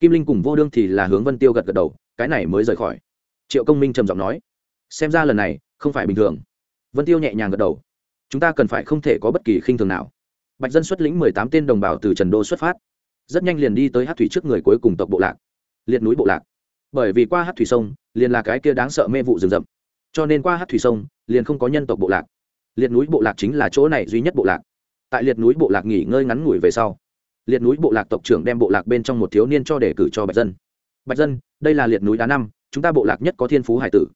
Kim linh cùng vô đương thì là hướng vân tiêu gật gật đầu, cái này mới rời khỏi. Triệu công minh trầm giọng nói, xem ra lần này không phải bình thường. Vân tiêu nhẹ nhàng gật đầu, chúng ta cần phải không thể có bất kỳ khinh thường nào. Bạch dân xuất lĩnh mười tám tên đồng bào từ trần đô xuất phát rất nhanh liền đi tới hát thủy trước người cuối cùng tộc bộ lạc, liệt núi bộ lạc. Bởi vì qua hát thủy sông, liền là cái kia đáng sợ mê vụ rừng rậm. Cho nên qua hát thủy sông, liền không có nhân tộc bộ lạc. Liệt núi bộ lạc chính là chỗ này duy nhất bộ lạc. Tại liệt núi bộ lạc nghỉ ngơi ngắn ngủi về sau, liệt núi bộ lạc tộc trưởng đem bộ lạc bên trong một thiếu niên cho để cử cho bạch dân. Bạch dân, đây là liệt núi đá năm, chúng ta bộ lạc nhất có thiên phú hải tử.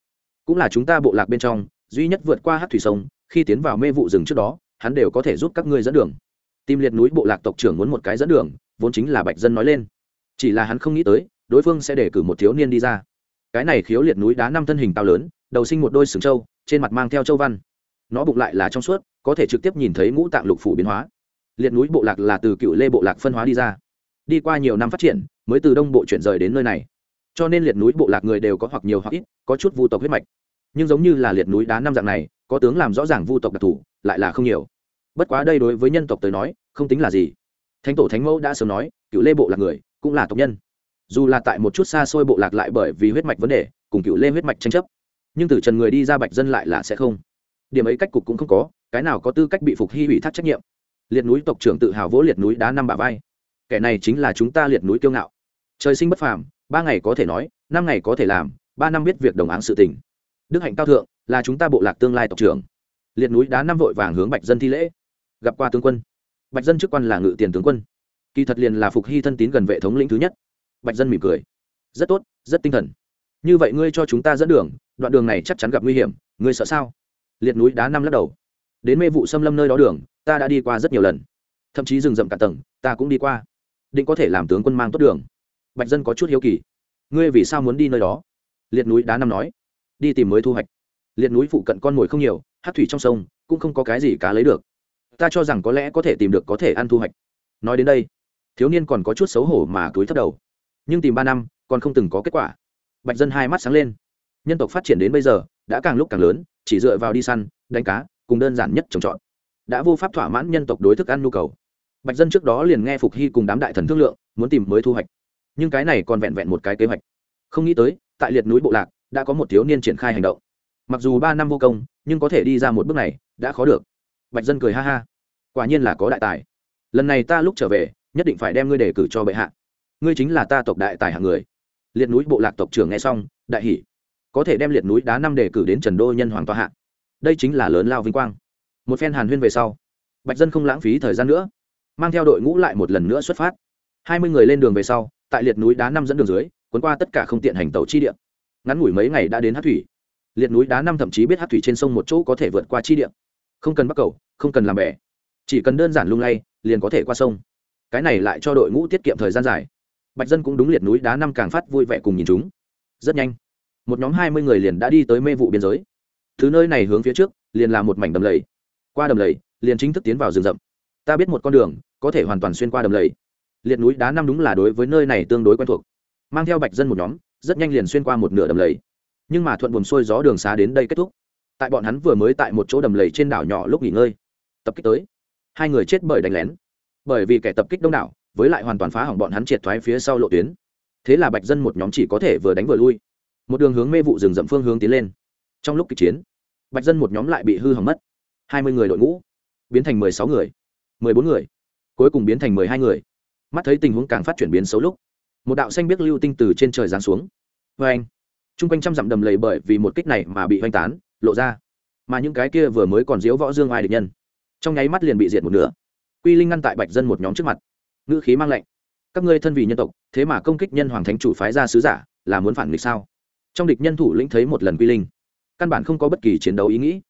Cũng là chúng ta bộ lạc bên trong, duy nhất vượt qua hát thủy sông, khi tiến vào mê vụ rừng trước đó, hắn đều có thể giúp các ngươi dẫn đường. Tìm liệt núi bộ lạc tộc trưởng muốn một cái dẫn đường vốn chính là bạch dân nói lên. Chỉ là hắn không nghĩ tới, đối phương sẽ để cử một thiếu niên đi ra. Cái này khiếu liệt núi đá năm thân hình cao lớn, đầu sinh một đôi sừng trâu, trên mặt mang theo châu văn. Nó bụng lại là trong suốt, có thể trực tiếp nhìn thấy ngũ tạng lục phủ biến hóa. Liệt núi bộ lạc là từ cựu lê bộ lạc phân hóa đi ra. Đi qua nhiều năm phát triển, mới từ đông bộ chuyển rời đến nơi này. Cho nên liệt núi bộ lạc người đều có hoặc nhiều hoặc ít, có chút vu tộc huyết mạch. Nhưng giống như là liệt núi đá năm dạng này, có tướng làm rõ ràng vu tộc đặc thù, lại là không nhiều. Bất quá đây đối với nhân tộc tới nói, không tính là gì thánh tổ thánh mẫu đã sớm nói cựu lê bộ lạc người cũng là tộc nhân. Dù là tại một chút xa xôi bộ lạc lại bởi vì huyết mạch vấn đề, cùng cựu lê huyết mạch tranh chấp, nhưng từ trần người đi ra bạch dân lại là sẽ không. Điểm ấy cách cục cũng không có, cái nào có tư cách bị phục hy ủy thác trách nhiệm. Liệt núi tộc trưởng tự hào vỗ liệt núi đá năm bả vai. Kẻ này chính là chúng ta liệt núi kiêu ngạo. Trời sinh bất phàm, ba ngày có thể nói, năm ngày có thể làm, ba năm biết việc đồng áng sự tình. Đức hạnh cao thượng, là chúng ta bộ lạc tương lai tộc trưởng. Liệt núi đá năm vội vàng hướng bạch dân thi lễ. Gặp qua tướng quân bạch dân chức quan là ngự tiền tướng quân. Kỳ thật liền là phục hy thân tín gần vệ thống lĩnh thứ nhất. Bạch dân mỉm cười. Rất tốt, rất tinh thần. Như vậy ngươi cho chúng ta dẫn đường, đoạn đường này chắc chắn gặp nguy hiểm, ngươi sợ sao? Liệt núi đá năm lắc đầu. Đến mê vụ xâm lâm nơi đó đường, ta đã đi qua rất nhiều lần. Thậm chí rừng rậm cả tầng, ta cũng đi qua. Định có thể làm tướng quân mang tốt đường. Bạch dân có chút hiếu kỳ. Ngươi vì sao muốn đi nơi đó? Liệt núi đá năm nói. Đi tìm mới thu hoạch. Liệt núi phụ cận con mồi không nhiều hát thủy trong sông, cũng không có cái gì cá lấy được ta cho rằng có lẽ có thể tìm được có thể ăn thu hoạch. Nói đến đây, thiếu niên còn có chút xấu hổ mà cúi thấp đầu. Nhưng tìm ba năm, còn không từng có kết quả. Bạch dân hai mắt sáng lên. Nhân tộc phát triển đến bây giờ, đã càng lúc càng lớn, chỉ dựa vào đi săn, đánh cá, cùng đơn giản nhất trồng trọt. Đã vô pháp thỏa mãn nhân tộc đối thức ăn nhu cầu. Bạch dân trước đó liền nghe phục hy cùng đám đại thần thương lượng, muốn tìm mới thu hoạch. Nhưng cái này còn vẹn vẹn một cái kế hoạch. Không nghĩ tới, tại liệt núi bộ lạc, đã có một thiếu niên triển khai hành động. Mặc dù ba năm vô công, nhưng có thể đi ra một bước này, đã khó được bạch dân cười ha ha. Quả nhiên là có đại tài. Lần này ta lúc trở về, nhất định phải đem ngươi đề cử cho bệ hạ. Ngươi chính là ta tộc đại tài hạng người. Liệt núi bộ lạc tộc trưởng nghe xong, đại hỷ có thể đem liệt núi đá năm đề cử đến trần đô nhân hoàng tòa hạ. Đây chính là lớn lao vinh quang. Một phen hàn huyên về sau, bạch dân không lãng phí thời gian nữa, mang theo đội ngũ lại một lần nữa xuất phát. Hai mươi người lên đường về sau, tại liệt núi đá năm dẫn đường dưới, cuốn qua tất cả không tiện hành tàu chi địa. Ngắn ngủi mấy ngày đã đến hát thủy. Liệt núi đá năm thậm chí biết hát thủy trên sông một chỗ có thể vượt qua chi địa không cần bắt cầu, không cần làm bè. Chỉ cần đơn giản lung lay, liền có thể qua sông. Cái này lại cho đội ngũ tiết kiệm thời gian dài. Bạch dân cũng đúng liệt núi đá năm càng phát vui vẻ cùng nhìn chúng. Rất nhanh, một nhóm hai mươi người liền đã đi tới mê vụ biên giới. Thứ nơi này hướng phía trước, liền là một mảnh đầm lầy. Qua đầm lầy, liền chính thức tiến vào rừng rậm. Ta biết một con đường, có thể hoàn toàn xuyên qua đầm lầy. Liệt núi đá năm đúng là đối với nơi này tương đối quen thuộc. Mang theo bạch dân một nhóm, rất nhanh liền xuyên qua một nửa đầm lầy. Nhưng mà thuận buồm xuôi gió đường xá đến đây kết thúc tại bọn hắn vừa mới tại một chỗ đầm lầy trên đảo nhỏ lúc nghỉ ngơi. Tập kích tới. Hai người chết bởi đánh lén. Bởi vì kẻ tập kích đông đảo, với lại hoàn toàn phá hỏng bọn hắn triệt thoái phía sau lộ tuyến. Thế là bạch dân một nhóm chỉ có thể vừa đánh vừa lui. Một đường hướng mê vụ rừng rậm phương hướng tiến lên. Trong lúc kịch chiến, bạch dân một nhóm lại bị hư hỏng mất. Hai mươi người đội ngũ, biến thành mười sáu người, mười bốn người, cuối cùng biến thành mười hai người. Mắt thấy tình huống càng phát chuyển biến xấu lúc, một đạo xanh biết lưu tinh từ trên trời giáng xuống. Vê anh t r u n g quanh trăm dặm đầm lầy bởi vì một kích này mà bị oanh tán lộ ra. Mà những cái kia vừa mới còn diếu võ dương ai địch nhân, trong nháy mắt liền bị diệt một nửa. Quy linh ngăn tại bạch dân một nhóm trước mặt. Ngữ khí mang lệnh. Các ngươi thân vì nhân tộc, thế mà công kích nhân hoàng thánh chủ phái ra sứ giả, là muốn phản nghịch sao? Trong địch nhân thủ lĩnh thấy một lần quy linh, căn bản không có bất kỳ chiến đấu ý nghĩ.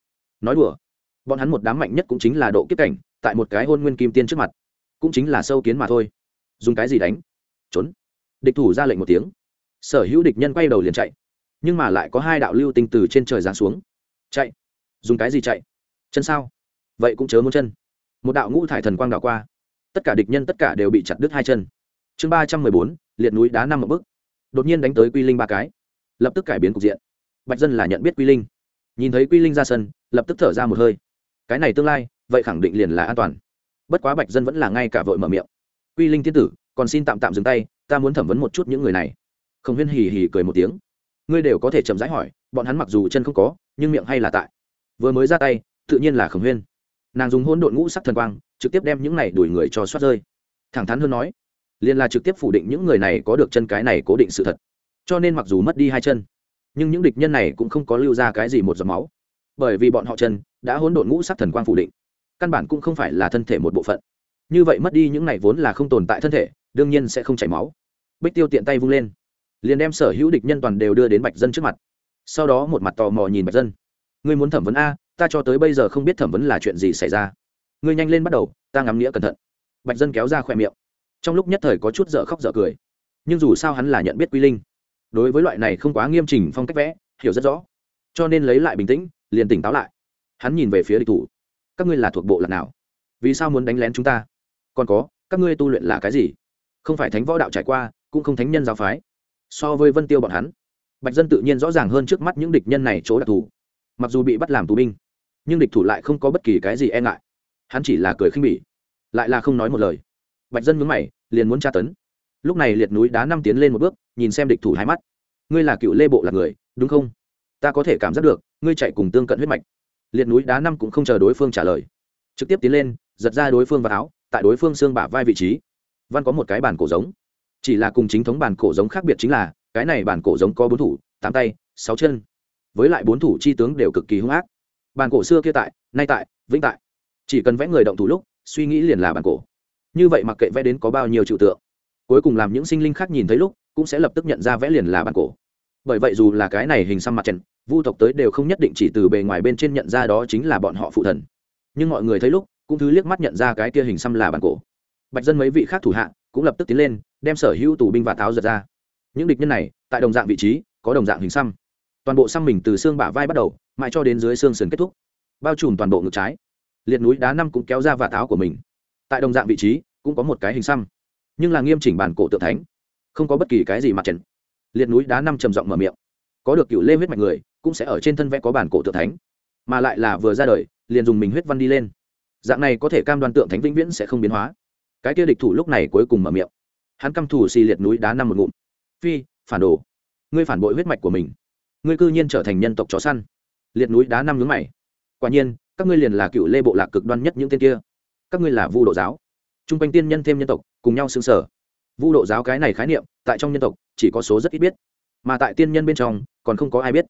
Nói đùa, bọn hắn một đám mạnh nhất cũng chính là độ kiếp cảnh, tại một cái hôn nguyên kim tiên trước mặt, cũng chính là sâu kiến mà thôi. Dùng cái gì đánh? Trốn. Địch thủ ra lệnh một tiếng. Sở hữu địch nhân quay đầu liền chạy, nhưng mà lại có hai đạo lưu tinh từ trên trời giáng xuống chạy. Dùng cái gì chạy? Chân sao? Vậy cũng chớ muốn chân. Một đạo ngũ thải thần quang đạo qua. Tất cả địch nhân tất cả đều bị chặt đứt hai chân. Chương ba trăm mười bốn, liệt núi đá năm một bức đột nhiên đánh tới quy linh ba cái. Lập tức cải biến cục diện. Bạch dân là nhận biết quy linh. Nhìn thấy quy linh ra sân, lập tức thở ra một hơi. Cái này tương lai, vậy khẳng định liền là an toàn. Bất quá bạch dân vẫn là ngay cả vội mở miệng. Quy linh tiên tử, còn xin tạm tạm dừng tay, ta muốn thẩm vấn một chút những người này. Không huyên hì hì cười một tiếng. Ngươi đều có thể chậm rãi hỏi, bọn hắn mặc dù chân không có nhưng miệng hay là tại. Vừa mới ra tay, tự nhiên là khổng huyên. Nàng dùng hôn đội ngũ sắc thần quang, trực tiếp đem những này đuổi người cho soát rơi. Thẳng thắn hơn nói, liền là trực tiếp phủ định những người này có được chân cái này cố định sự thật. Cho nên mặc dù mất đi hai chân, nhưng những địch nhân này cũng không có lưu ra cái gì một giọt máu. Bởi vì bọn họ chân đã hỗn độn ngũ sắc thần quang phủ định, căn bản cũng không phải là thân thể một bộ phận. Như vậy mất đi những này vốn là không tồn tại thân thể, đương nhiên sẽ không chảy máu. Bích tiêu tiện tay vung lên, liền đem sở hữu địch nhân toàn đều đưa đến bạch dân trước mặt sau đó một mặt tò mò nhìn bạch dân. Ngươi muốn thẩm vấn a, ta cho tới bây giờ không biết thẩm vấn là chuyện gì xảy ra. Ngươi nhanh lên bắt đầu, ta ngắm nghĩa cẩn thận. Bạch dân kéo ra khỏe miệng. Trong lúc nhất thời có chút dở khóc dở cười. Nhưng dù sao hắn là nhận biết quy linh. Đối với loại này không quá nghiêm chỉnh phong cách vẽ, hiểu rất rõ. Cho nên lấy lại bình tĩnh, liền tỉnh táo lại. Hắn nhìn về phía địch thủ. Các ngươi là thuộc bộ lạc nào? Vì sao muốn đánh lén chúng ta? Còn có, các ngươi tu luyện là cái gì? Không phải thánh võ đạo trải qua, cũng không thánh nhân giáo phái. So với vân tiêu bọn hắn bạch dân tự nhiên rõ ràng hơn trước mắt những địch nhân này chỗ đặc thù. Mặc dù bị bắt làm tù binh, nhưng địch thủ lại không có bất kỳ cái gì e ngại. Hắn chỉ là cười khinh bỉ, lại là không nói một lời. Bạch dân mướn mày, liền muốn tra tấn. Lúc này liệt núi đá năm tiến lên một bước, nhìn xem địch thủ hai mắt. Ngươi là cựu lê bộ là người, đúng không? Ta có thể cảm giác được, ngươi chạy cùng tương cận huyết mạch. Liệt núi đá năm cũng không chờ đối phương trả lời. Trực tiếp tiến lên, giật ra đối phương vào áo, tại đối phương xương bả vai vị trí. Văn có một cái bản cổ giống. Chỉ là cùng chính thống bản cổ giống khác biệt chính là cái này bản cổ giống có bốn thủ, tám tay, sáu chân. Với lại bốn thủ chi tướng đều cực kỳ hung ác. Bản cổ xưa kia tại, nay tại, vĩnh tại. Chỉ cần vẽ người động thủ lúc, suy nghĩ liền là bản cổ. Như vậy mặc kệ vẽ đến có bao nhiêu trừu tượng, cuối cùng làm những sinh linh khác nhìn thấy lúc, cũng sẽ lập tức nhận ra vẽ liền là bản cổ. Bởi vậy dù là cái này hình xăm mặt trần vu tộc tới đều không nhất định chỉ từ bề ngoài bên trên nhận ra đó chính là bọn họ phụ thần. Nhưng mọi người thấy lúc, cũng thứ liếc mắt nhận ra cái kia hình xăm là bản cổ. Bạch dân mấy vị khác thủ hạ, cũng lập tức tiến lên, đem sở hữu tù binh và tháo giật ra những địch nhân này, tại đồng dạng vị trí, có đồng dạng hình xăm. Toàn bộ xăm mình từ xương bả vai bắt đầu, mãi cho đến dưới xương sườn kết thúc. Bao trùm toàn bộ ngực trái. Liệt núi đá năm cũng kéo ra và tháo của mình. Tại đồng dạng vị trí, cũng có một cái hình xăm. Nhưng là nghiêm chỉnh bản cổ tượng thánh. Không có bất kỳ cái gì mặt trần liệt núi đá năm trầm giọng mở miệng. Có được cựu lê huyết mạch người, cũng sẽ ở trên thân vẽ có bản cổ tượng thánh. Mà lại là vừa ra đời, liền dùng mình huyết văn đi lên. Dạng này có thể cam đoan tượng thánh vĩnh viễn sẽ không biến hóa. Cái kia địch thủ lúc này cuối cùng mở miệng. Hắn căm thủ xì liệt núi đá năm một ngụm phi, phản đồ. Ngươi phản bội huyết mạch của mình. Ngươi cư nhiên trở thành nhân tộc chó săn. Liệt núi đá năm nhướng mày. Quả nhiên, các ngươi liền là cựu lê bộ lạc cực đoan nhất những tên kia. Các ngươi là vu độ giáo. T r u n g quanh tiên nhân thêm nhân tộc, cùng nhau xứng sở. Vu độ giáo cái này khái niệm, tại trong nhân tộc, chỉ có số rất ít biết. Mà tại tiên nhân bên trong, còn không có ai biết.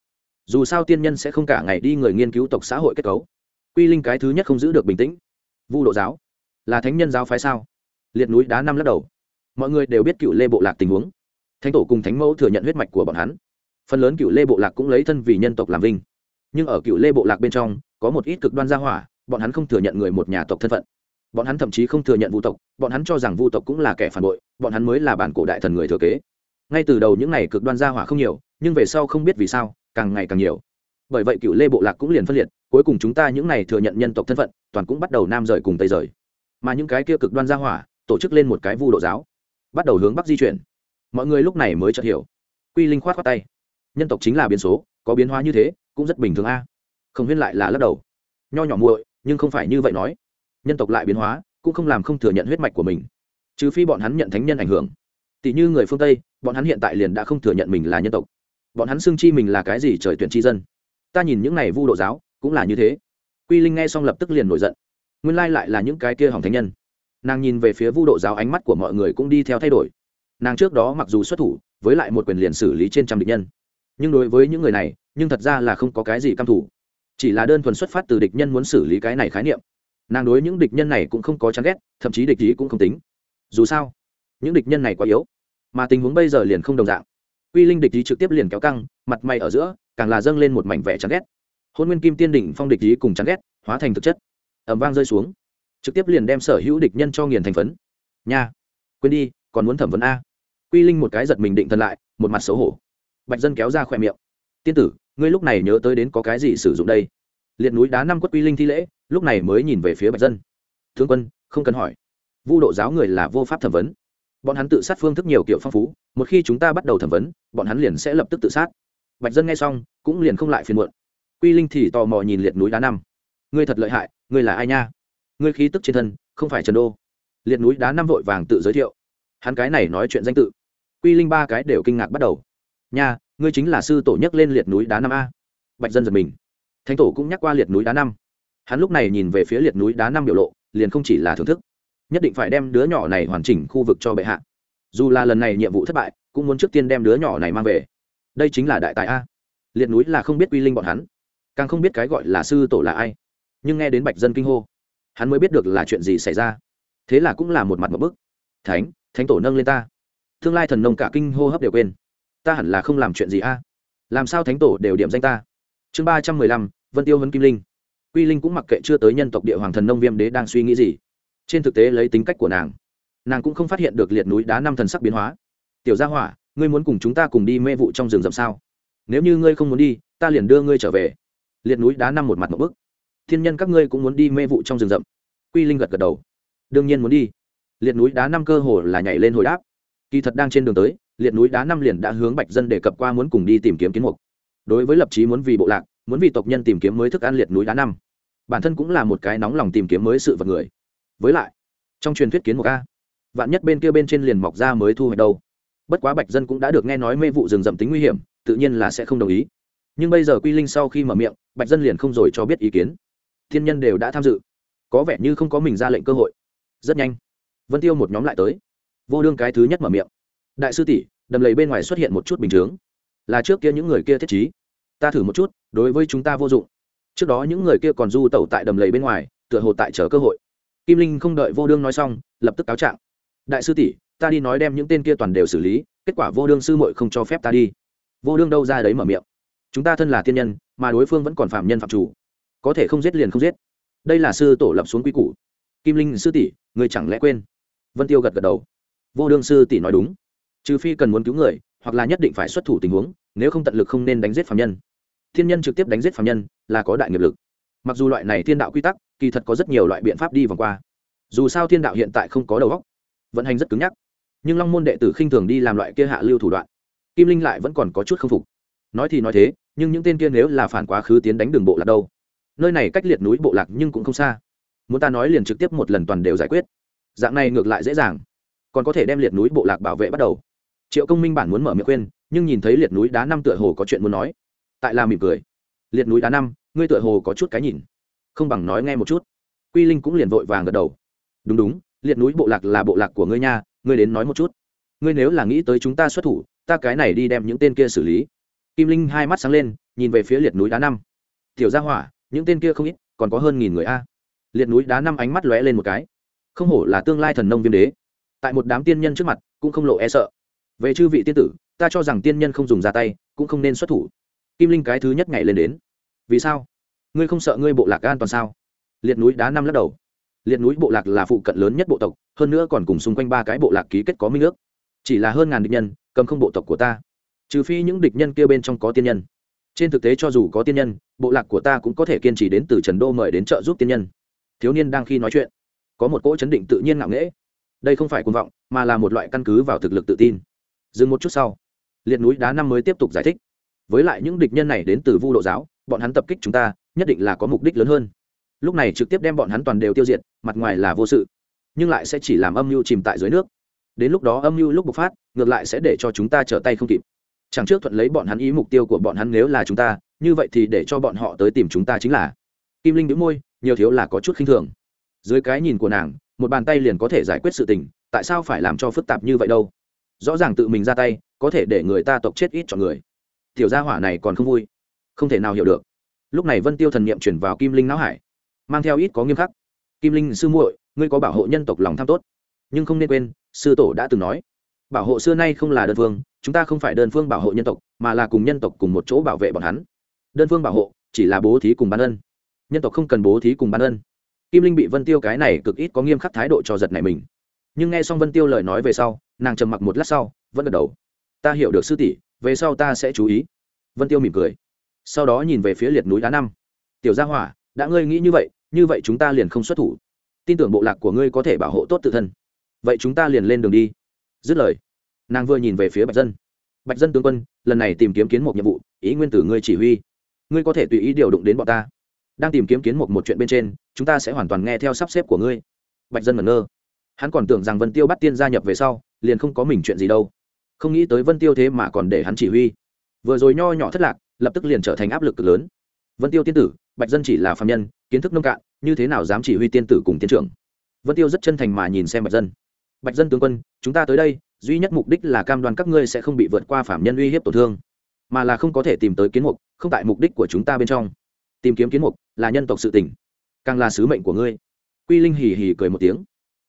Dù sao tiên nhân sẽ không cả ngày đi người nghiên cứu tộc xã hội kết cấu. Quy linh cái thứ nhất không giữ được bình tĩnh. Vu độ giáo. Là thánh nhân giáo phái sao? Liệt núi đá năm lắc đầu. Mọi người đều biết cựu lê bộ lạc tình huống thánh tổ cùng thánh mẫu thừa nhận huyết mạch của bọn hắn. Phần lớn cựu lê bộ lạc cũng lấy thân vì nhân tộc làm vinh. Nhưng ở cựu lê bộ lạc bên trong, có một ít cực đoan gia hỏa, bọn hắn không thừa nhận người một nhà tộc thân phận. Bọn hắn thậm chí không thừa nhận vu tộc, bọn hắn cho rằng vu tộc cũng là kẻ phản bội, bọn hắn mới là bản cổ đại thần người thừa kế. Ngay từ đầu những n à y cực đoan gia hỏa không nhiều, nhưng về sau không biết vì sao, càng ngày càng nhiều. Bởi vậy cựu lê bộ lạc cũng liền phân liệt, cuối cùng chúng ta những n à y thừa nhận nhân tộc thân phận, toàn cũng bắt đầu nam rời cùng tây rời. Mà những cái kia cực đoan gia hỏa, tổ chức lên một cái vu độ giáo, bắt đầu hướng bắc di chuyển mọi người lúc này mới chợt hiểu. Quy linh khoát khoát tay. Nhân tộc chính là biến số, có biến hóa như thế, cũng rất bình thường a. Không huyên lại là lắc đầu. Nho nhỏ muội, nhưng không phải như vậy nói. Nhân tộc lại biến hóa, cũng không làm không thừa nhận huyết mạch của mình. Trừ phi bọn hắn nhận thánh nhân ảnh hưởng. Tỷ như người phương tây, bọn hắn hiện tại liền đã không thừa nhận mình là nhân tộc. Bọn hắn xưng chi mình là cái gì trời tuyển chi dân. Ta nhìn những này vu độ giáo, cũng là như thế. Quy linh nghe xong lập tức liền nổi giận. Nguyên lai lại là những cái kia hỏng thánh nhân. Nàng nhìn về phía vu độ giáo ánh mắt của mọi người cũng đi theo thay đổi nàng trước đó mặc dù xuất thủ, với lại một quyền liền xử lý trên trăm địch nhân. Nhưng đối với những người này, nhưng thật ra là không có cái gì căm thủ chỉ là đơn thuần xuất phát từ địch nhân muốn xử lý cái này khái niệm. Nàng đối những địch nhân này cũng không có chán ghét, thậm chí địch ý cũng không tính. Dù sao, những địch nhân này quá yếu, mà tình huống bây giờ liền không đồng dạng. Uy linh địch ý trực tiếp liền kéo căng, mặt mày ở giữa, càng là dâng lên một mảnh vẻ chán ghét. Hôn nguyên kim tiên đỉnh phong địch ý cùng chán ghét, hóa thành thực chất. Ẩm vang rơi xuống. Trực tiếp liền đem sở hữu địch nhân cho nghiền thành phấn. Nha, quên đi, còn muốn thẩm vấn a quy linh một cái giật mình định thân lại, một mặt xấu hổ. Bạch dân kéo ra khỏe miệng. Tiên tử, ngươi lúc này nhớ tới đến có cái gì sử dụng đây? Liệt núi đá năm quất quy linh thi lễ, lúc này mới nhìn về phía bạch dân. Thương quân, không cần hỏi. Vu độ giáo người là vô pháp thẩm vấn. Bọn hắn tự sát phương thức nhiều kiểu phong phú, một khi chúng ta bắt đầu thẩm vấn, bọn hắn liền sẽ lập tức tự sát. Bạch dân nghe xong, cũng liền không lại phiền muộn. Quy linh thì tò mò nhìn liệt núi đá năm. Ngươi thật lợi hại, ngươi là ai nha? Ngươi khí tức trên thân, không phải trần đô. Liệt núi đá năm vội vàng tự giới thiệu hắn cái này nói chuyện danh tự. Quy linh ba cái đều kinh ngạc bắt đầu. Nha, ngươi chính là sư tổ nhắc lên liệt núi đá năm a. Bạch dân giật mình. Thánh tổ cũng nhắc qua liệt núi đá năm. Hắn lúc này nhìn về phía liệt núi đá năm biểu lộ, liền không chỉ là thưởng thức. Nhất định phải đem đứa nhỏ này hoàn chỉnh khu vực cho bệ hạ. Dù là lần này nhiệm vụ thất bại, cũng muốn trước tiên đem đứa nhỏ này mang về. Đây chính là đại tài a. Liệt núi là không biết quy linh bọn hắn. Càng không biết cái gọi là sư tổ là ai. Nhưng nghe đến bạch dân kinh hô, hắn mới biết được là chuyện gì xảy ra. Thế là cũng là một mặt một bức. Thánh thánh tổ nâng lên ta. Tương lai thần nông cả kinh hô hấp đều quên. Ta hẳn là không làm chuyện gì a. Làm sao thánh tổ đều điểm danh ta? Chương ba trăm mười lăm, vân tiêu vân kim linh. Quy linh cũng mặc kệ chưa tới nhân tộc địa hoàng thần nông viêm đế đang suy nghĩ gì. Trên thực tế lấy tính cách của nàng nàng cũng không phát hiện được liệt núi đá năm thần sắc biến hóa. Tiểu gia hỏa, ngươi muốn cùng chúng ta cùng đi mê vụ trong rừng rậm sao? Nếu như ngươi không muốn đi, ta liền đưa ngươi trở về. Liệt núi đá năm một mặt một bức. Thiên nhân các ngươi cũng muốn đi mê vụ trong rừng rậm. Quy linh gật gật đầu. Đương nhiên muốn đi liệt núi đá năm cơ hồ là nhảy lên hồi đáp. Kỳ thật đang trên đường tới, liệt núi đá năm liền đã hướng bạch dân đề cập qua muốn cùng đi tìm kiếm kiến mục. Đối với lập chí muốn vì bộ lạc, muốn vì tộc nhân tìm kiếm mới thức ăn liệt núi đá năm, bản thân cũng là một cái nóng lòng tìm kiếm mới sự vật người. Với lại, trong truyền thuyết kiến mục a, vạn nhất bên kia bên trên liền mọc ra mới thu hoạch đâu. Bất quá bạch dân cũng đã được nghe nói mê vụ rừng rậm tính nguy hiểm, tự nhiên là sẽ không đồng ý. Nhưng bây giờ quy linh sau khi mở miệng, bạch dân liền không rồi cho biết ý kiến. Thiên nhân đều đã tham dự. Có vẻ như không có mình ra lệnh cơ hội. Rất nhanh vân tiêu một nhóm lại tới. Vô đương cái thứ nhất mở miệng. Đại sư tỷ, đầm lầy bên ngoài xuất hiện một chút bình chướng. Là trước kia những người kia thiết trí. Ta thử một chút, đối với chúng ta vô dụng. Trước đó những người kia còn du tẩu tại đầm lầy bên ngoài, tựa hồ tại chờ cơ hội. Kim linh không đợi vô đương nói xong, lập tức cáo trạng. Đại sư tỷ, ta đi nói đem những tên kia toàn đều xử lý, kết quả vô đương sư muội không cho phép ta đi. Vô đương đâu ra đấy mở miệng. Chúng ta thân là tiên nhân, mà đối phương vẫn còn phạm nhân phạm chủ. Có thể không giết liền không giết. Đây là sư tổ lập xuống quy củ. Kim linh sư tỷ, người chẳng lẽ quên? Vân tiêu gật gật đầu. Vô đương sư tỷ nói đúng. Trừ phi cần muốn cứu người, hoặc là nhất định phải xuất thủ tình huống, nếu không tận lực không nên đánh giết phạm nhân. Thiên nhân trực tiếp đánh giết phạm nhân, là có đại nghiệp lực. Mặc dù loại này thiên đạo quy tắc, kỳ thật có rất nhiều loại biện pháp đi vòng qua. Dù sao thiên đạo hiện tại không có đầu óc, vận hành rất cứng nhắc. Nhưng long môn đệ tử khinh thường đi làm loại kia hạ lưu thủ đoạn. Kim linh lại vẫn còn có chút k phục. Nói thì nói thế, nhưng những tên kia nếu là phản quá khứ tiến đánh đường bộ lạc đâu? Nơi này cách liệt núi bộ lạc nhưng cũng không xa. Muốn ta nói liền trực tiếp một lần toàn đều giải quyết dạng này ngược lại dễ dàng. Còn có thể đem liệt núi bộ lạc bảo vệ bắt đầu. Triệu công minh bản muốn mở miệng khuyên, nhưng nhìn thấy liệt núi đá năm tựa hồ có chuyện muốn nói. Tại là mỉm cười. Liệt núi đá năm, ngươi tựa hồ có chút cái nhìn. Không bằng nói nghe một chút. Quy linh cũng liền vội vàng gật đầu. Đúng đúng, liệt núi bộ lạc là bộ lạc của ngươi nha, ngươi đến nói một chút. Ngươi nếu là nghĩ tới chúng ta xuất thủ, ta cái này đi đem những tên kia xử lý. Kim linh hai mắt sáng lên, nhìn về phía liệt núi đá năm. Tiểu gia hỏa, những tên kia không ít, còn có hơn nghìn người a. Liệt núi đá năm ánh mắt lóe lên một cái không hổ là tương lai thần nông viêm đế. Tại một đám tiên nhân trước mặt, cũng không lộ e sợ. Về chư vị tiên tử, ta cho rằng tiên nhân không dùng ra tay, cũng không nên xuất thủ. Kim linh cái thứ nhất ngày lên đến. Vì sao? Ngươi không sợ ngươi bộ lạc an toàn sao? Liệt núi đá năm lắc đầu. Liệt núi bộ lạc là phụ cận lớn nhất bộ tộc, hơn nữa còn cùng xung quanh ba cái bộ lạc ký kết có minh ước. Chỉ là hơn ngàn địch nhân, cầm không bộ tộc của ta. Trừ phi những địch nhân kia bên trong có tiên nhân. Trên thực tế cho dù có tiên nhân, bộ lạc của ta cũng có thể kiên trì đến từ trần đô mời đến trợ giúp tiên nhân. Thiếu niên đang khi nói chuyện có một cỗ chấn định tự nhiên ngạo nghễ. Đây không phải cuồng vọng, mà là một loại căn cứ vào thực lực tự tin. Dừng một chút sau, liệt núi đá năm mới tiếp tục giải thích. Với lại những địch nhân này đến từ vu độ giáo, bọn hắn tập kích chúng ta, nhất định là có mục đích lớn hơn. Lúc này trực tiếp đem bọn hắn toàn đều tiêu diệt, mặt ngoài là vô sự, nhưng lại sẽ chỉ làm âm mưu chìm tại dưới nước. Đến lúc đó âm mưu lúc bộc phát, ngược lại sẽ để cho chúng ta trở tay không kịp. Chẳng trước thuận lấy bọn hắn ý mục tiêu của bọn hắn nếu là chúng ta, như vậy thì để cho bọn họ tới tìm chúng ta chính là. Kim linh đĩu môi, nhiều thiếu là có chút khinh thường dưới cái nhìn của nàng, một bàn tay liền có thể giải quyết sự tình, tại sao phải làm cho phức tạp như vậy đâu? Rõ ràng tự mình ra tay, có thể để người ta tộc chết ít chọn người. Tiểu gia hỏa này còn không vui. Không thể nào hiểu được. Lúc này vân tiêu thần niệm chuyển vào kim linh não hải, mang theo ít có nghiêm khắc. Kim linh sư muội, ngươi có bảo hộ nhân tộc lòng tham tốt. Nhưng không nên quên, sư tổ đã từng nói, bảo hộ xưa nay không là đơn phương, chúng ta không phải đơn phương bảo hộ nhân tộc, mà là cùng nhân tộc cùng một chỗ bảo vệ bọn hắn. Đơn phương bảo hộ, chỉ là bố thí cùng ban ân. Nhân tộc không cần bố thí cùng ban ân kim linh bị vân tiêu cái này cực ít có nghiêm khắc thái độ cho giật này mình. Nhưng nghe xong vân tiêu lời nói về sau, nàng trầm mặc một lát sau, vẫn gật đầu. Ta hiểu được sư tỷ, về sau ta sẽ chú ý. Vân tiêu mỉm cười. Sau đó nhìn về phía liệt núi đá năm. Tiểu gia hỏa, đã ngươi nghĩ như vậy như vậy chúng ta liền không xuất thủ. Tin tưởng bộ lạc của ngươi có thể bảo hộ tốt tự thân. Vậy chúng ta liền lên đường đi. Dứt lời, nàng vừa nhìn về phía bạch dân. Bạch dân tướng quân, lần này tìm kiếm kiến một nhiệm vụ, ý nguyên tử ngươi chỉ huy. Ngươi có thể tùy ý điều động đến bọn ta đang tìm kiếm kiến một một chuyện bên trên, chúng ta sẽ hoàn toàn nghe theo sắp xếp của ngươi. Bạch dân ngẩn ngơ. Hắn còn tưởng rằng vân tiêu bắt tiên gia nhập về sau, liền không có mình chuyện gì đâu. Không nghĩ tới vân tiêu thế mà còn để hắn chỉ huy. Vừa rồi nho nhỏ thất lạc, lập tức liền trở thành áp lực cực lớn. Vân tiêu tiên tử, bạch dân chỉ là phạm nhân, kiến thức nông cạn, như thế nào dám chỉ huy tiên tử cùng tiên trưởng? Vân tiêu rất chân thành mà nhìn xem bạch dân. Bạch dân tướng quân, chúng ta tới đây, duy nhất mục đích là cam đoan các ngươi sẽ không bị vượt qua phạm nhân uy hiếp tổn thương, mà là không có thể tìm tới kiến mục, không tại mục đích của chúng ta bên trong. Tìm kiếm kiến mục? Là nhân tộc sự tình, càng là sứ mệnh của ngươi quy linh hì hì cười một tiếng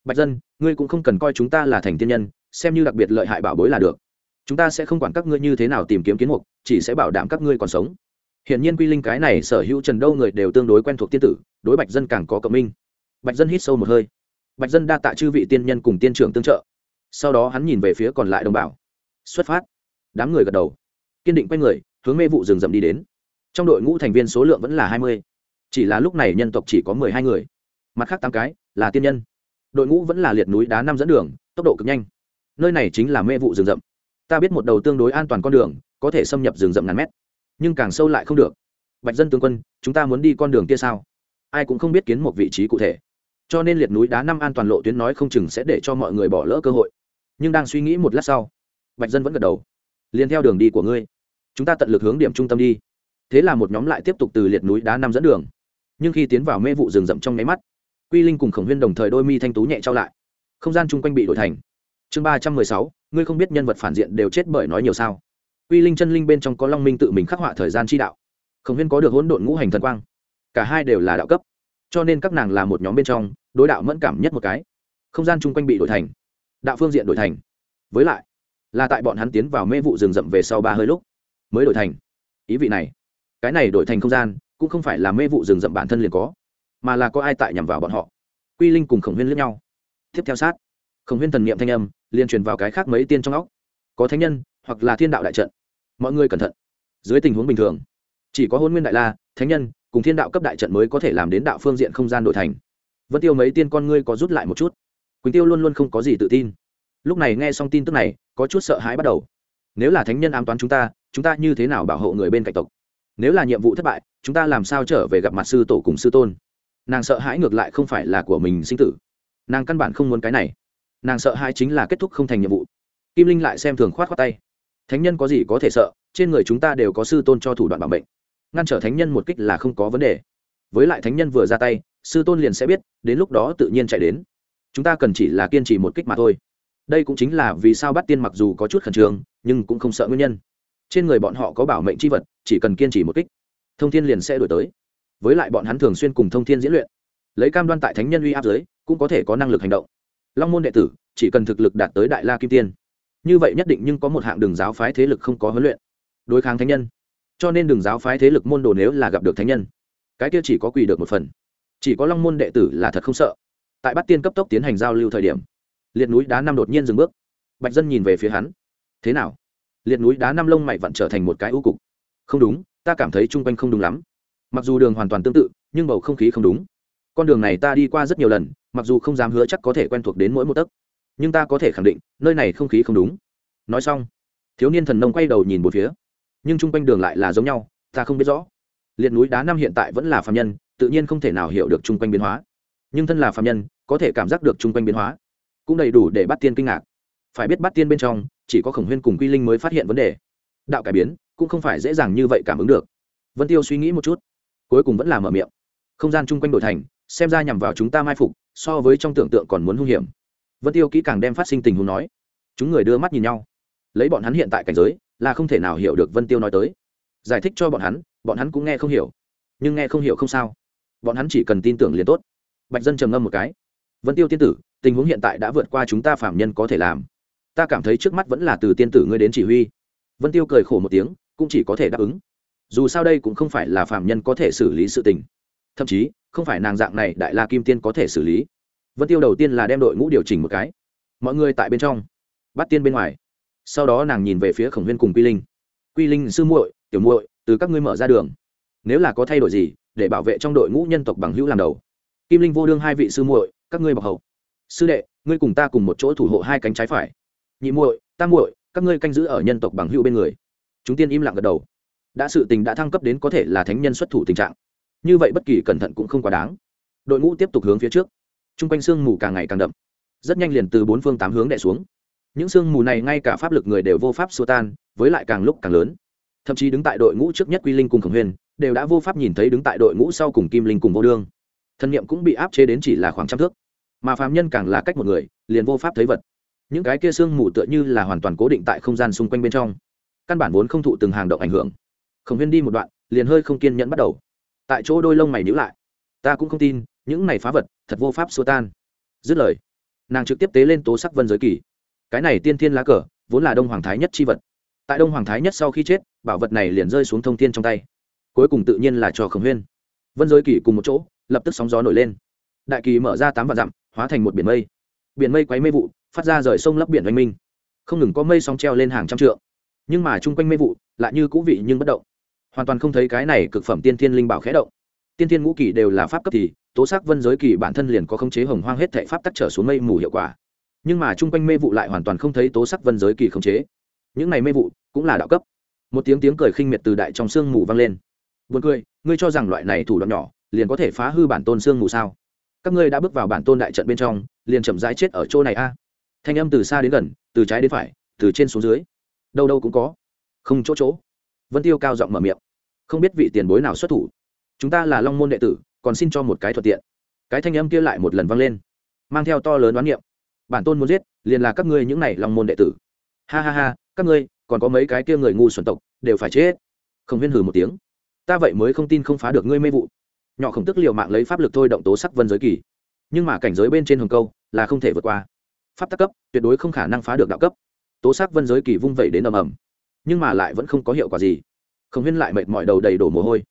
bạch dân ngươi cũng không cần coi chúng ta là thành tiên nhân xem như đặc biệt lợi hại bảo bối là được chúng ta sẽ không quản các ngươi như thế nào tìm kiếm kiến mục chỉ sẽ bảo đảm các ngươi còn sống Hiển nhiên Quy Linh cái này sở hữu Trần Đâu người đều tương đối quen thuộc tiên tử, đối Bạch Dân càng có cộng minh. Bạch Dân hít sâu một hơi. Bạch Dân đa tạ chư vị tiên nhân cùng tiên trưởng tương trợ. Sau đó hắn nhìn về phía còn lại đồng bào. Xuất phát. Đám người gật đầu. Kiên định quay người, hướng mê vụ rừng rậm đi đến. Trong đội ngũ thành viên số lượng vẫn là hai mươi, chỉ là lúc này nhân tộc chỉ có mười hai người. Mặt khác tám cái là tiên nhân. Đội ngũ vẫn là liệt núi đá năm dẫn đường, tốc độ cực nhanh. Nơi này chính là mê vụ rừng rậm. Ta biết một đầu tương đối an toàn con đường, có thể xâm nhập rừng rậm ngàn mét. Nhưng càng sâu lại không được. Bạch dân tướng quân chúng ta muốn đi con đường kia sao? Ai cũng không biết kiến một vị trí cụ thể. Cho nên liệt núi đá năm an toàn lộ tuyến nói không chừng sẽ để cho mọi người bỏ lỡ cơ hội. Nhưng đang suy nghĩ một lát sau bạch dân vẫn gật đầu. Liền theo đường đi của ngươi. Chúng ta tận lực hướng điểm trung tâm đi. Thế là một nhóm lại tiếp tục từ liệt núi đá năm dẫn đường nhưng khi tiến vào mê vụ rừng rậm trong nháy mắt, quy linh cùng khổng huyên đồng thời đôi mi thanh tú nhẹ trao lại. Không gian chung quanh bị đổi thành. Chương ba trăm mười sáu, ngươi không biết nhân vật phản diện đều chết bởi nói nhiều sao? Quy linh chân linh bên trong có long minh tự mình khắc họa thời gian chi đạo. Khổng huyên có được hỗn độn ngũ hành thần quang. Cả hai đều là đạo cấp. Cho nên các nàng là một nhóm bên trong, đối đạo mẫn cảm nhất một cái. Không gian chung quanh bị đổi thành. Đạo phương diện đổi thành. Với lại, là tại bọn hắn tiến vào mê vụ rừng rậm về sau ba hơi lúc, mới đổi thành. Ý vị này, cái này đổi thành không gian cũng không phải là mê vụ rừng rậm bản thân liền có, mà là có ai tại nhằm vào bọn họ. Quy linh cùng khổng huyên lẫn nhau. Tiếp theo sát, khổng huyên thần niệm thanh âm liền truyền vào cái khác mấy tiên trong óc. Có thánh nhân, hoặc là thiên đạo đại trận. Mọi người cẩn thận. Dưới tình huống bình thường, chỉ có hôn nguyên đại la, thánh nhân cùng thiên đạo cấp đại trận mới có thể làm đến đạo phương diện không gian đổi thành. Vân tiêu mấy tiên con ngươi có rút lại một chút. Quỳnh tiêu luôn luôn không có gì tự tin. Lúc này nghe xong tin tức này, có chút sợ hãi bắt đầu. Nếu là thánh nhân ám toán chúng ta chúng ta như thế nào bảo hộ người bên cạnh tộc? Nếu là nhiệm vụ thất bại, chúng ta làm sao trở về gặp mặt sư tổ cùng sư tôn? Nàng sợ hãi ngược lại không phải là của mình sinh tử. Nàng căn bản không muốn cái này. Nàng sợ hãi chính là kết thúc không thành nhiệm vụ. Kim linh lại xem thường khoát khoát tay. Thánh nhân có gì có thể sợ, trên người chúng ta đều có sư tôn cho thủ đoạn bảo mệnh. Ngăn trở thánh nhân một kích là không có vấn đề. Với lại thánh nhân vừa ra tay, sư tôn liền sẽ biết, đến lúc đó tự nhiên chạy đến. Chúng ta cần chỉ là kiên trì một kích mà thôi. Đây cũng chính là vì sao bắt tiên mặc dù có chút khẩn trương, nhưng cũng không sợ nguyên nhân trên người bọn họ có bảo mệnh c h i vật, chỉ cần kiên trì một kích, thông thiên liền sẽ đổi tới. Với lại bọn hắn thường xuyên cùng thông thiên diễn luyện, lấy cam đoan tại thánh nhân uy áp giới cũng có thể có năng lực hành động. Long môn đệ tử, chỉ cần thực lực đạt tới đại la kim tiên, như vậy nhất định nhưng có một hạng đường giáo phái thế lực không có huấn luyện, đối kháng thánh nhân. Cho nên đường giáo phái thế lực môn đồ nếu là gặp được thánh nhân, cái kia chỉ có quỳ được một phần. Chỉ có long môn đệ tử là thật không sợ. Tại bát tiên cấp tốc tiến hành giao lưu thời điểm, liệt núi đá năm đột nhiên dừng bước. Bạch dân nhìn về phía hắn. Thế nào? Liệt núi đá năm lông mày vặn trở thành một cái ưu cục. Không đúng, ta cảm thấy chung quanh không đúng lắm. Mặc dù đường hoàn toàn tương tự, nhưng bầu không khí không đúng. Con đường này ta đi qua rất nhiều lần, mặc dù không dám hứa chắc có thể quen thuộc đến mỗi một tấc. Nhưng ta có thể khẳng định, nơi này không khí không đúng. Nói xong, thiếu niên thần nông quay đầu nhìn một phía. Nhưng chung quanh đường lại là giống nhau, ta không biết rõ. Liệt núi đá năm hiện tại vẫn là phạm nhân, tự nhiên không thể nào hiểu được chung quanh biến hóa. Nhưng thân là phạm nhân, có thể cảm giác được chung quanh biến hóa. Cũng đầy đủ để bắt tiên kinh ngạc phải biết bắt tiên bên trong, chỉ có khổng huyên cùng quy linh mới phát hiện vấn đề. Đạo cải biến, cũng không phải dễ dàng như vậy cảm ứng được. Vân tiêu suy nghĩ một chút, cuối cùng vẫn là mở miệng. Không gian chung quanh đổi thành, xem ra nhằm vào chúng ta mai phục, so với trong tưởng tượng còn muốn hung hiểm. Vân tiêu kỹ càng đem phát sinh tình huống nói. Chúng người đưa mắt nhìn nhau. Lấy bọn hắn hiện tại cảnh giới, là không thể nào hiểu được vân tiêu nói tới. Giải thích cho bọn hắn bọn hắn cũng nghe không hiểu. Nhưng nghe không hiểu không sao. Bọn hắn chỉ cần tin tưởng liền tốt. Bạch dân trầm ngâm một cái. Vân tiêu tiên tử, tình huống hiện tại đã vượt qua chúng ta phạm nhân có thể làm ta cảm thấy trước mắt vẫn là từ tiên tử ngươi đến chỉ huy. Vân tiêu cười khổ một tiếng, cũng chỉ có thể đáp ứng. Dù sao đây cũng không phải là phạm nhân có thể xử lý sự tình. Thậm chí, không phải nàng dạng này đại la kim tiên có thể xử lý. Vân tiêu đầu tiên là đem đội ngũ điều chỉnh một cái. Mọi người tại bên trong. Bắt tiên bên ngoài. Sau đó nàng nhìn về phía khổng huyên cùng quy linh. Quy linh sư muội, tiểu muội, từ các ngươi mở ra đường. Nếu là có thay đổi gì, để bảo vệ trong đội ngũ nhân tộc bằng hữu làm đầu. Kim linh vô đương hai vị sư muội, các ngươi bọc hậu. Sư đệ, ngươi cùng ta cùng một chỗ thủ hộ hai cánh trái phải nhị muội, tam muội, các ngươi canh giữ ở nhân tộc bằng hữu bên người. Chúng tiên im lặng gật đầu. Đã sự tình đã thăng cấp đến có thể là thánh nhân xuất thủ tình trạng. Như vậy bất kỳ cẩn thận cũng không quá đáng. Đội ngũ tiếp tục hướng phía trước. T r u n g quanh sương mù càng ngày càng đậm. Rất nhanh liền từ bốn phương tám hướng đẻ xuống. Những sương mù này ngay cả pháp lực người đều vô pháp xua tan, với lại càng lúc càng lớn. Thậm chí đứng tại đội ngũ trước nhất quy linh cùng khổng huyền, đều đã vô pháp nhìn thấy đứng tại đội ngũ sau cùng kim linh cùng vô đương. Thân nhiệm cũng bị áp chế đến chỉ là khoảng trăm thước. Mà phàm nhân càng là cách một người, liền vô pháp thấy vật những cái kia sương mù tựa như là hoàn toàn cố định tại không gian xung quanh bên trong. Căn bản vốn không thụ từng hàng động ảnh hưởng. Khổng huyên đi một đoạn, liền hơi không kiên nhẫn bắt đầu. Tại chỗ đôi lông mày nhữ lại. Ta cũng không tin, những này phá vật, thật vô pháp xua tan. Dứt lời, nàng trực tiếp tế lên tố sắc vân giới kỳ. Cái này tiên thiên lá cờ, vốn là đông hoàng thái nhất chi vật. Tại đông hoàng thái nhất sau khi chết, bảo vật này liền rơi xuống thông thiên trong tay. Cuối cùng tự nhiên là cho khổng huyên vân giới kỳ cùng một chỗ, lập tức sóng gió nổi lên. Đại kỳ mở ra tám vạn dặm, hóa thành một biển mây. Biển mây quấy mây vụ phát ra rời sông lấp biển oanh minh. Không ngừng có mây sóng treo lên hàng trăm trượng. Nhưng mà chung quanh mây vụ lại như cũ vị nhưng bất động. Hoàn toàn không thấy cái này cực phẩm tiên thiên linh bảo khẽ động. Tiên thiên ngũ kỳ đều là pháp cấp thì tố sắc vân giới kỳ bản thân liền có khống chế hồng hoang hết thệ pháp tắc trở xuống mây mù hiệu quả. Nhưng mà chung quanh mê vụ lại hoàn toàn không thấy tố sắc vân giới kỳ khống chế. Những này mê vụ cũng là đạo cấp. Một tiếng tiếng cười khinh miệt từ đại trong sương mù vang lên. Buồn cười, ngươi cho rằng loại này thủ đoạn nhỏ, liền có thể phá hư bản tôn sương mù sao? các ngươi đã bước vào bản tôn đại trận bên trong liền chậm rãi chết ở chỗ này a thanh âm từ xa đến gần, từ trái đến phải, từ trên xuống dưới. Đâu đâu cũng có. Không chỗ chỗ. Vân tiêu cao giọng mở miệng. Không biết vị tiền bối nào xuất thủ. Chúng ta là long môn đệ tử, còn xin cho một cái thuận tiện. Cái thanh âm kia lại một lần vang lên. Mang theo to lớn đoán niệm. Bản tôn muốn giết, liền là các ngươi những này long môn đệ tử. Ha ha ha, các ngươi, còn có mấy cái kia người ngu xuẩn tộc, đều phải chết. Không huyên hừ một tiếng. Ta vậy mới không tin không phá được ngươi mê vụ. Nhỏ khổng tức liều mạng lấy pháp lực thôi động tố sắc vân giới kỳ. Nhưng mà cảnh giới bên trên hồng câu là không thể vượt qua pháp tắc cấp, tuyệt đối không khả năng phá được đạo cấp. Tố sắc vân giới kỳ vung vẩy đến ầm ầm, nhưng mà lại vẫn không có hiệu quả gì. Khổng huyên lại mệt mỏi đầu đầy đổ mồ hôi.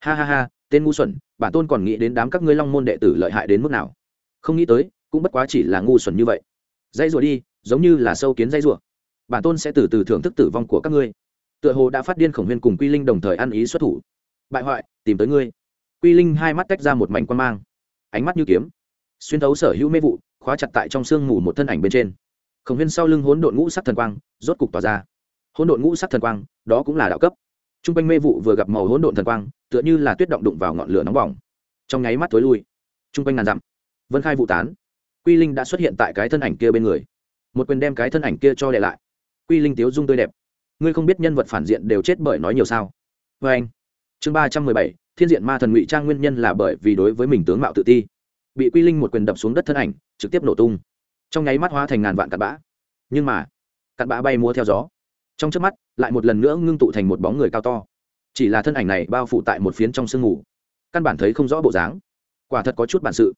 Ha ha ha, tên ngu xuẩn, bản tôn còn nghĩ đến đám các ngươi long môn đệ tử lợi hại đến mức nào? Không nghĩ tới, cũng bất quá chỉ là ngu xuẩn như vậy. Dây rùa đi, giống như là sâu kiến dây rùa. Bản tôn sẽ từ từ thưởng thức tử vong của các ngươi. Tựa hồ đã phát điên khổng huyên cùng quy linh đồng thời ăn ý xuất thủ. Bại hoại, tìm tới ngươi. Quy linh hai mắt tách ra một mảnh quan mang. Ánh mắt như kiếm. Xuyên thấu sở hữu mê vụ khóa chặt tại trong sương mù một thân ảnh bên trên. Khổng huyên sau lưng hỗn độn ngũ sắc thần quang, rốt cục tỏa ra. Hỗn độn ngũ sắc thần quang, đó cũng là đạo cấp. T r u n g quanh mê vụ vừa gặp màu hỗn độn thần quang, tựa như là tuyết động đụng vào ngọn lửa nóng bỏng. Trong nháy mắt tối lui. T r u n g quanh ngàn dặm, vân khai vụ tán. Quy linh đã xuất hiện tại cái thân ảnh kia bên người. Một quyền đem cái thân ảnh kia cho đệ lại. Quy linh tiếu dung tươi đẹp. Ngươi không biết nhân vật phản diện đều chết bởi nói nhiều sao? Vê anh chương ba trăm mười bảy, thiên diện ma thần ngụy trang nguyên nhân là bởi vì đối với mình tướng mạo tự ti bị quy linh một quyền đập xuống đất thân ảnh, trực tiếp nổ tung. Trong nháy mắt hóa thành ngàn vạn cặn bã. Nhưng mà, cặn bã bay múa theo gió. Trong trước mắt, lại một lần nữa ngưng tụ thành một bóng người cao to. Chỉ là thân ảnh này bao phủ tại một phiến trong sương mù. Căn bản thấy không rõ bộ dáng. Quả thật có chút bản sự.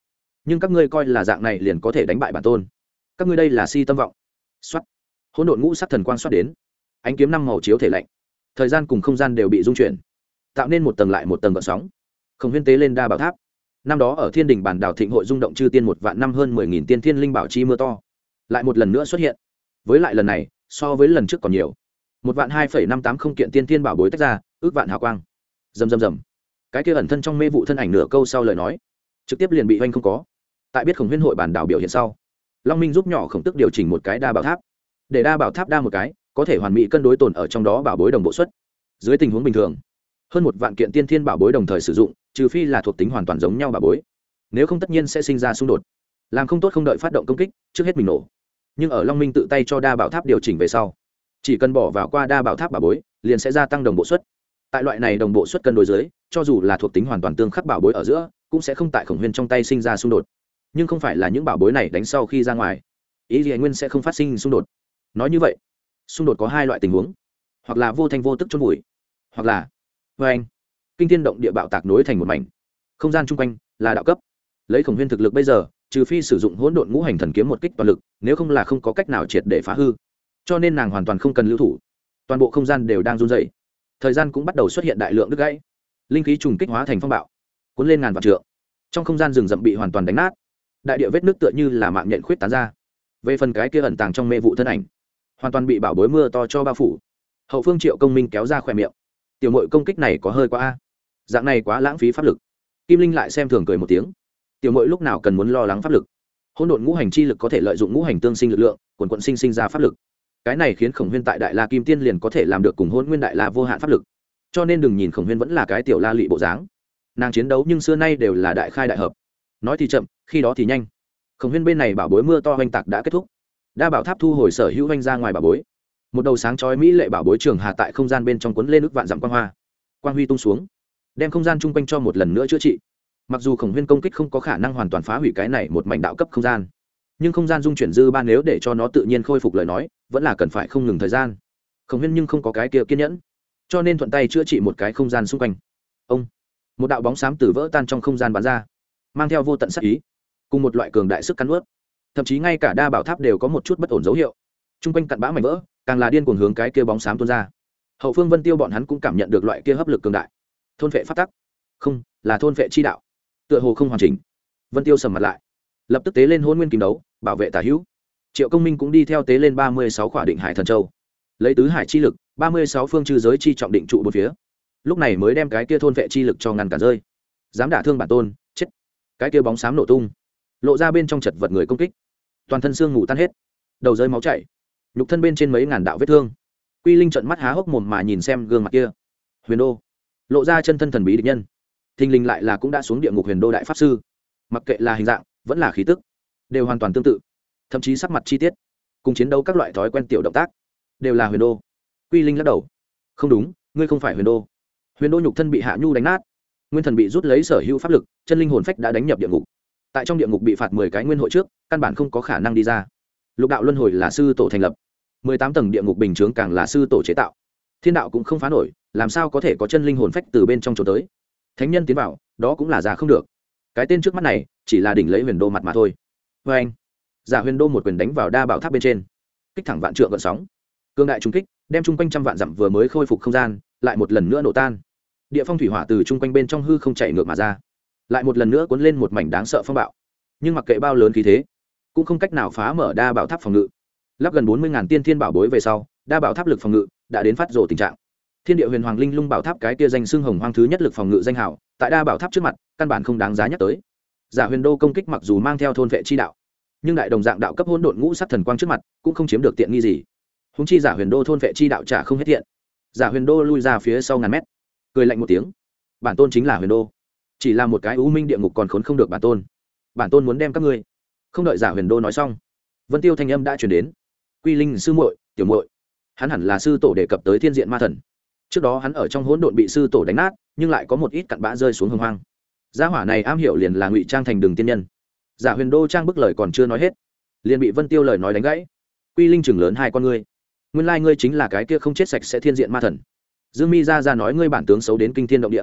Nhưng các ngươi coi là dạng này liền có thể đánh bại bản tôn. Các ngươi đây là si tâm vọng. Xuất hỗn độn ngũ sắc thần quang xuất đến. Ánh kiếm năm màu chiếu thể lạnh. Thời gian cùng không gian đều bị dung chuyển. Tạo nên một tầng lại một tầng gợn sóng. Không huyên tế lên đa bảo tháp năm đó ở thiên đình bản đảo thịnh hội rung động chư tiên một vạn năm hơn mười nghìn tiên thiên linh bảo chi mưa to. Lại một lần nữa xuất hiện. Với lại lần này, so với lần trước còn nhiều. Một vạn hai phẩy năm tám không kiện tiên thiên bảo bối tách ra, ước vạn hào quang. Rầm rầm rầm. Cái kia ẩn thân trong mê vụ thân ảnh nửa câu sau lời nói, trực tiếp liền bị oanh không có. Tại biết khổng huyên hội bản đảo biểu hiện sau, long minh giúp nhỏ khổng tức điều chỉnh một cái đa bảo tháp. Để đa bảo tháp đa một cái, có thể hoàn mỹ cân đối tồn ở trong đó bảo bối đồng bộ xuất dưới tình huống bình thường hơn một vạn kiện tiên thiên bảo bối đồng thời sử dụng, trừ phi là thuộc tính hoàn toàn giống nhau bảo bối. Nếu không tất nhiên sẽ sinh ra xung đột. Làm không tốt không đợi phát động công kích, trước hết mình nổ. Nhưng ở long minh tự tay cho đa bảo tháp điều chỉnh về sau, chỉ cần bỏ vào qua đa bảo tháp bảo bối, liền sẽ gia tăng đồng bộ suất. Tại loại này đồng bộ suất cân đối dưới, cho dù là thuộc tính hoàn toàn tương khắc bảo bối ở giữa, cũng sẽ không tại khổng huyên trong tay sinh ra xung đột. Nhưng không phải là những bảo bối này đánh sau khi ra ngoài. Ý gì nguyên sẽ không phát sinh xung đột. Nói như vậy, xung đột có hai loại tình huống. Hoặc là vô thanh vô tức chôn vùi, hoặc là vê anh, kinh thiên động địa bạo tạc nối thành một mảnh. Không gian chung quanh là đạo cấp. Lấy khổng huyên thực lực bây giờ, trừ phi sử dụng hỗn độn ngũ hành thần kiếm một kích toàn lực, nếu không là không có cách nào triệt để phá hư. Cho nên nàng hoàn toàn không cần lưu thủ. Toàn bộ không gian đều đang run dày thời gian cũng bắt đầu xuất hiện đại lượng đứt gãy. Linh khí trùng kích hóa thành phong bạo, cuốn lên ngàn vạn trượng. Trong không gian rừng rậm bị hoàn toàn đánh nát. Đại địa vết nước tựa như là mạng nhện khuyết tán ra. Về phần cái kia ẩn tàng trong mê vụ thân ảnh, hoàn toàn bị bảo bối mưa to cho bao phủ. Hậu phương triệu công minh kéo ra khỏe miệng tiểu mội công kích này có hơi quá a. Dạng này quá lãng phí pháp lực. Kim linh lại xem thường cười một tiếng. Tiểu mội lúc nào cần muốn lo lắng pháp lực? Hỗn độn ngũ hành chi lực có thể lợi dụng ngũ hành tương sinh lực lượng, quần quận sinh sinh ra pháp lực. Cái này khiến khổng huyên tại đại la kim tiên liền có thể làm được cùng hôn nguyên đại la vô hạn pháp lực. Cho nên đừng nhìn khổng huyên vẫn là cái tiểu la lị bộ dáng. Nàng chiến đấu nhưng xưa nay đều là đại khai đại hợp. Nói thì chậm, khi đó thì nhanh. Khổng huyên bên này bảo bối mưa to oanh tạc đã kết thúc. Đa bảo tháp thu hồi sở hữu oanh ra ngoài bảo bối một đầu sáng chói mỹ lệ bảo bối trường hà tại không gian bên trong cuốn lên ức vạn dặm quang hoa. Quang huy tung xuống, đem không gian chung quanh cho một lần nữa chữa trị. Mặc dù khổng huyên công kích không có khả năng hoàn toàn phá hủy cái này một mảnh đạo cấp không gian, nhưng không gian dung chuyển dư ba nếu để cho nó tự nhiên khôi phục lời nói, vẫn là cần phải không ngừng thời gian. Khổng huyên nhưng không có cái kia kiên nhẫn, cho nên thuận tay chữa trị một cái không gian xung quanh. Ông, một đạo bóng xám từ vỡ tan trong không gian bắn ra, mang theo vô tận sắc ý, cùng một loại cường đại sức cắn ướt thậm chí ngay cả đa bảo tháp đều có một chút bất ổn dấu hiệu. T r u n g quanh cặn bã mảnh vỡ càng là điên cuồng hướng cái kia bóng xám tuôn ra. Hậu phương vân tiêu bọn hắn cũng cảm nhận được loại kia hấp lực cường đại. Thôn vệ phát tắc. Không, là thôn vệ chi đạo. Tựa hồ không hoàn chỉnh. Vân tiêu sầm mặt lại. Lập tức tế lên hôn nguyên kiếm đấu, bảo vệ tả hữu. Triệu công minh cũng đi theo tế lên ba mươi sáu khỏa định hải thần châu. Lấy tứ hải chi lực, ba mươi sáu phương trừ giới chi trọng định trụ một phía. Lúc này mới đem cái kia thôn vệ chi lực cho ngăn cản rơi. Dám đả thương bản tôn, chết. Cái kia bóng xám nổ tung. Lộ ra bên trong chật vật người công kích. Toàn thân xương ngủ tan hết. Đầu rơi máu chảy nhục thân bên trên mấy ngàn đạo vết thương. Quy linh trận mắt há hốc mồm mà nhìn xem gương mặt kia. Huyền đô. Lộ ra chân thân thần bí địch nhân. Thình lình lại là cũng đã xuống địa ngục huyền đô đại pháp sư. Mặc kệ là hình dạng, vẫn là khí tức, đều hoàn toàn tương tự. Thậm chí sắc mặt chi tiết, cùng chiến đấu các loại thói quen tiểu động tác, đều là huyền đô. Quy linh lắc đầu. Không đúng, ngươi không phải huyền đô. Huyền đô nhục thân bị hạ nhu đánh nát. Nguyên thần bị rút lấy sở hữu pháp lực, chân linh hồn phách đã đánh nhập địa ngục. Tại trong địa ngục bị phạt mười cái nguyên hội trước, căn bản không có khả năng đi ra. Lục đạo luân hồi là sư tổ thành lập mười tám tầng địa ngục bình chướng càng là sư tổ chế tạo. Thiên đạo cũng không phá nổi, làm sao có thể có chân linh hồn phách từ bên trong chỗ tới? Thánh nhân tiến vào, đó cũng là già không được. Cái tên trước mắt này, chỉ là đỉnh lấy huyền đô mặt mà thôi. Vê anh, giả huyền đô một quyền đánh vào đa bảo tháp bên trên. Kích thẳng vạn trượng gợn sóng. Cương đại trung kích, đem chung quanh trăm vạn dặm vừa mới khôi phục không gian, lại một lần nữa nổ tan. Địa phong thủy hỏa từ chung quanh bên trong hư không chạy ngược mà ra. Lại một lần nữa cuốn lên một mảnh đáng sợ phong bạo. Nhưng mặc kệ bao lớn khí thế, cũng không cách nào phá mở đa bảo tháp phòng ngự lắp gần bốn mươi tiên thiên bảo bối về sau, đa bảo tháp lực phòng ngự đã đến phát rổ tình trạng. Thiên địa huyền hoàng linh lung bảo tháp cái kia danh xương hồng hoang thứ nhất lực phòng ngự danh hảo tại đa bảo tháp trước mặt, căn bản không đáng giá nhắc tới. Giả huyền đô công kích mặc dù mang theo thôn vệ chi đạo, nhưng đại đồng dạng đạo cấp hỗn độn ngũ sắc thần quang trước mặt, cũng không chiếm được tiện nghi gì. Húng chi giả huyền đô thôn vệ chi đạo trả không hết tiện. Giả huyền đô lui ra phía sau ngàn mét, cười lạnh một tiếng. Bản tôn chính là huyền đô. Chỉ là một cái u minh địa ngục còn khốn không được bản tôn. Bản tôn muốn đem các ngươi. Không đợi giả huyền đô nói xong, vân tiêu thanh âm đã chuyển đến quy linh sư muội, tiểu muội. Hắn hẳn là sư tổ đề cập tới thiên diện ma thần. Trước đó hắn ở trong hỗn độn bị sư tổ đánh nát, nhưng lại có một ít cặn bã rơi xuống hồng hoang. Gia hỏa này am hiểu liền là ngụy trang thành đường tiên nhân. Giả huyền đô trang bức lời còn chưa nói hết, liền bị vân tiêu lời nói đánh gãy. Quy linh chừng lớn hai con ngươi. Nguyên lai ngươi chính là cái kia không chết sạch sẽ thiên diện ma thần. Dương mi ra ra nói ngươi bản tướng xấu đến kinh thiên động địa.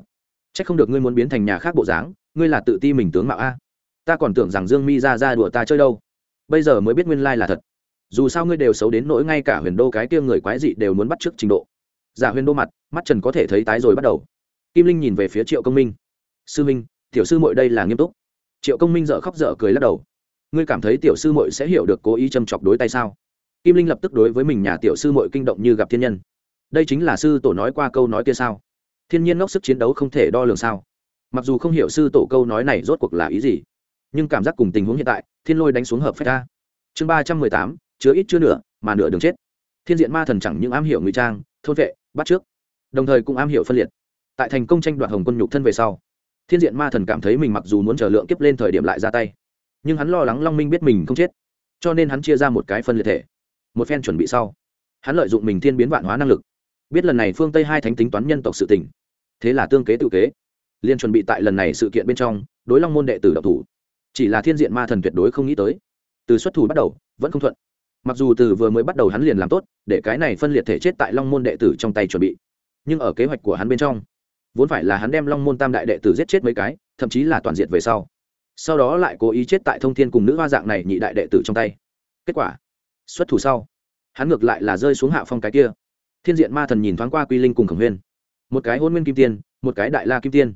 C h ắ c không được ngươi muốn biến thành nhà khác bộ dáng, ngươi là tự ti mình tướng mạo a. Ta còn tưởng rằng dương mi ra ra đùa ta chơi đâu. Bây giờ mới biết nguyên lai là thật dù sao ngươi đều xấu đến nỗi ngay cả huyền đô cái kia người quái dị đều muốn bắt trước trình độ. Giả huyền đô mặt, mắt trần có thể thấy tái rồi bắt đầu. Kim linh nhìn về phía triệu công minh. Sư minh, tiểu sư mội đây là nghiêm túc. Triệu công minh dợ khóc dở cười lắc đầu. Ngươi cảm thấy tiểu sư mội sẽ hiểu được cố ý châm chọc đối tay sao? Kim linh lập tức đối với mình nhà tiểu sư mội kinh động như gặp thiên nhân. Đây chính là sư tổ nói qua câu nói kia sao? Thiên nhiên ngốc sức chiến đấu không thể đo lường sao? Mặc dù không hiểu sư tổ câu nói này rốt cuộc là ý gì, nhưng cảm giác cùng tình huống hiện tại, thiên lôi đánh xuống hợp phép ta. Chương ba trăm mười tám chứa ít chưa nửa, mà nửa đường chết. Thiên diện ma thần chẳng những am hiểu ngụy trang, thôn vệ, bắt trước, đồng thời cũng am hiểu phân liệt. Tại thành công tranh đoạt hồng quân nhục thân về sau, thiên diện ma thần cảm thấy mình mặc dù muốn chờ lượng kiếp lên thời điểm lại ra tay, nhưng hắn lo lắng long minh biết mình không chết, cho nên hắn chia ra một cái phân liệt thể, một phen chuẩn bị sau. Hắn lợi dụng mình thiên biến vạn hóa năng lực, biết lần này phương tây hai thánh tính toán nhân tộc sự tỉnh thế là tương kế tự kế liên chuẩn bị tại lần này sự kiện bên trong, đối long môn đệ tử độc thủ. Chỉ là thiên diện ma thần tuyệt đối không nghĩ tới, từ xuất thủ bắt đầu, vẫn không thuận mặc dù từ vừa mới bắt đầu hắn liền làm tốt, để cái này phân liệt thể chết tại long môn đệ tử trong tay chuẩn bị. Nhưng ở kế hoạch của hắn bên trong, vốn phải là hắn đem long môn tam đại đệ tử giết chết mấy cái, thậm chí là toàn diện về sau. Sau đó lại cố ý chết tại thông thiên cùng nữ hoa dạng này nhị đại đệ tử trong tay. Kết quả, xuất thủ sau, hắn ngược lại là rơi xuống hạ phong cái kia. Thiên diện ma thần nhìn thoáng qua quy linh cùng khổng huyên một cái hôn nguyên kim tiên, một cái đại la kim tiên.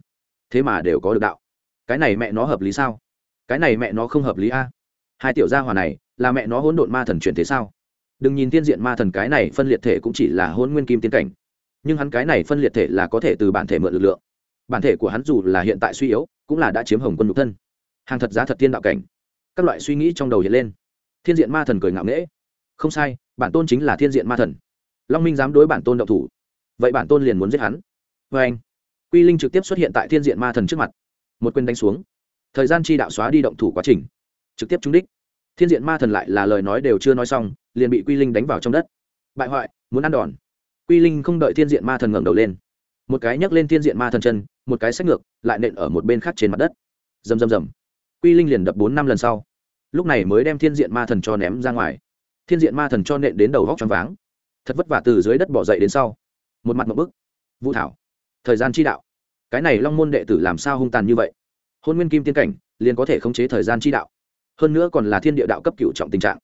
Thế mà đều có được đạo. Cái này mẹ nó hợp lý sao? Cái này mẹ nó không hợp lý a. Hai tiểu gia hòa này là mẹ nó hỗn độn ma thần chuyển thế sao? Đừng nhìn thiên diện ma thần cái này phân liệt thể cũng chỉ là hôn nguyên kim tiên cảnh, nhưng hắn cái này phân liệt thể là có thể từ bản thể mượn lực lượng. Bản thể của hắn dù là hiện tại suy yếu, cũng là đã chiếm hồng quân nhục thân. Hàng thật giá thật tiên đạo cảnh. Các loại suy nghĩ trong đầu hiện lên. Thiên diện ma thần cười ngạo nghễ. Không sai, bản tôn chính là thiên diện ma thần. Long minh dám đối bản tôn động thủ. Vậy bản tôn liền muốn giết hắn. Vê anh, quy linh trực tiếp xuất hiện tại thiên diện ma thần trước mặt. Một quyền đánh xuống. Thời gian chi đạo xóa đi động thủ quá trình. Trực tiếp trúng đích thiên diện ma thần lại là lời nói đều chưa nói xong, liền bị quy linh đánh vào trong đất. Bại hoại, muốn ăn đòn. Quy linh không đợi thiên diện ma thần ngẩng đầu lên. Một cái nhấc lên thiên diện ma thần chân, một cái sách ngược, lại nện ở một bên khác trên mặt đất. Rầm rầm rầm. Quy linh liền đập bốn năm lần sau. Lúc này mới đem thiên diện ma thần cho ném ra ngoài. Thiên diện ma thần cho nện đến đầu góc choáng váng. Thật vất vả từ dưới đất bỏ dậy đến sau. Một mặt một bức. Vũ thảo. Thời gian chi đạo. Cái này long môn đệ tử làm sao hung tàn như vậy? Hôn nguyên kim tiên cảnh, liền có thể khống chế thời gian chi đạo hơn nữa còn là thiên địa đạo cấp cựu trọng tình trạng.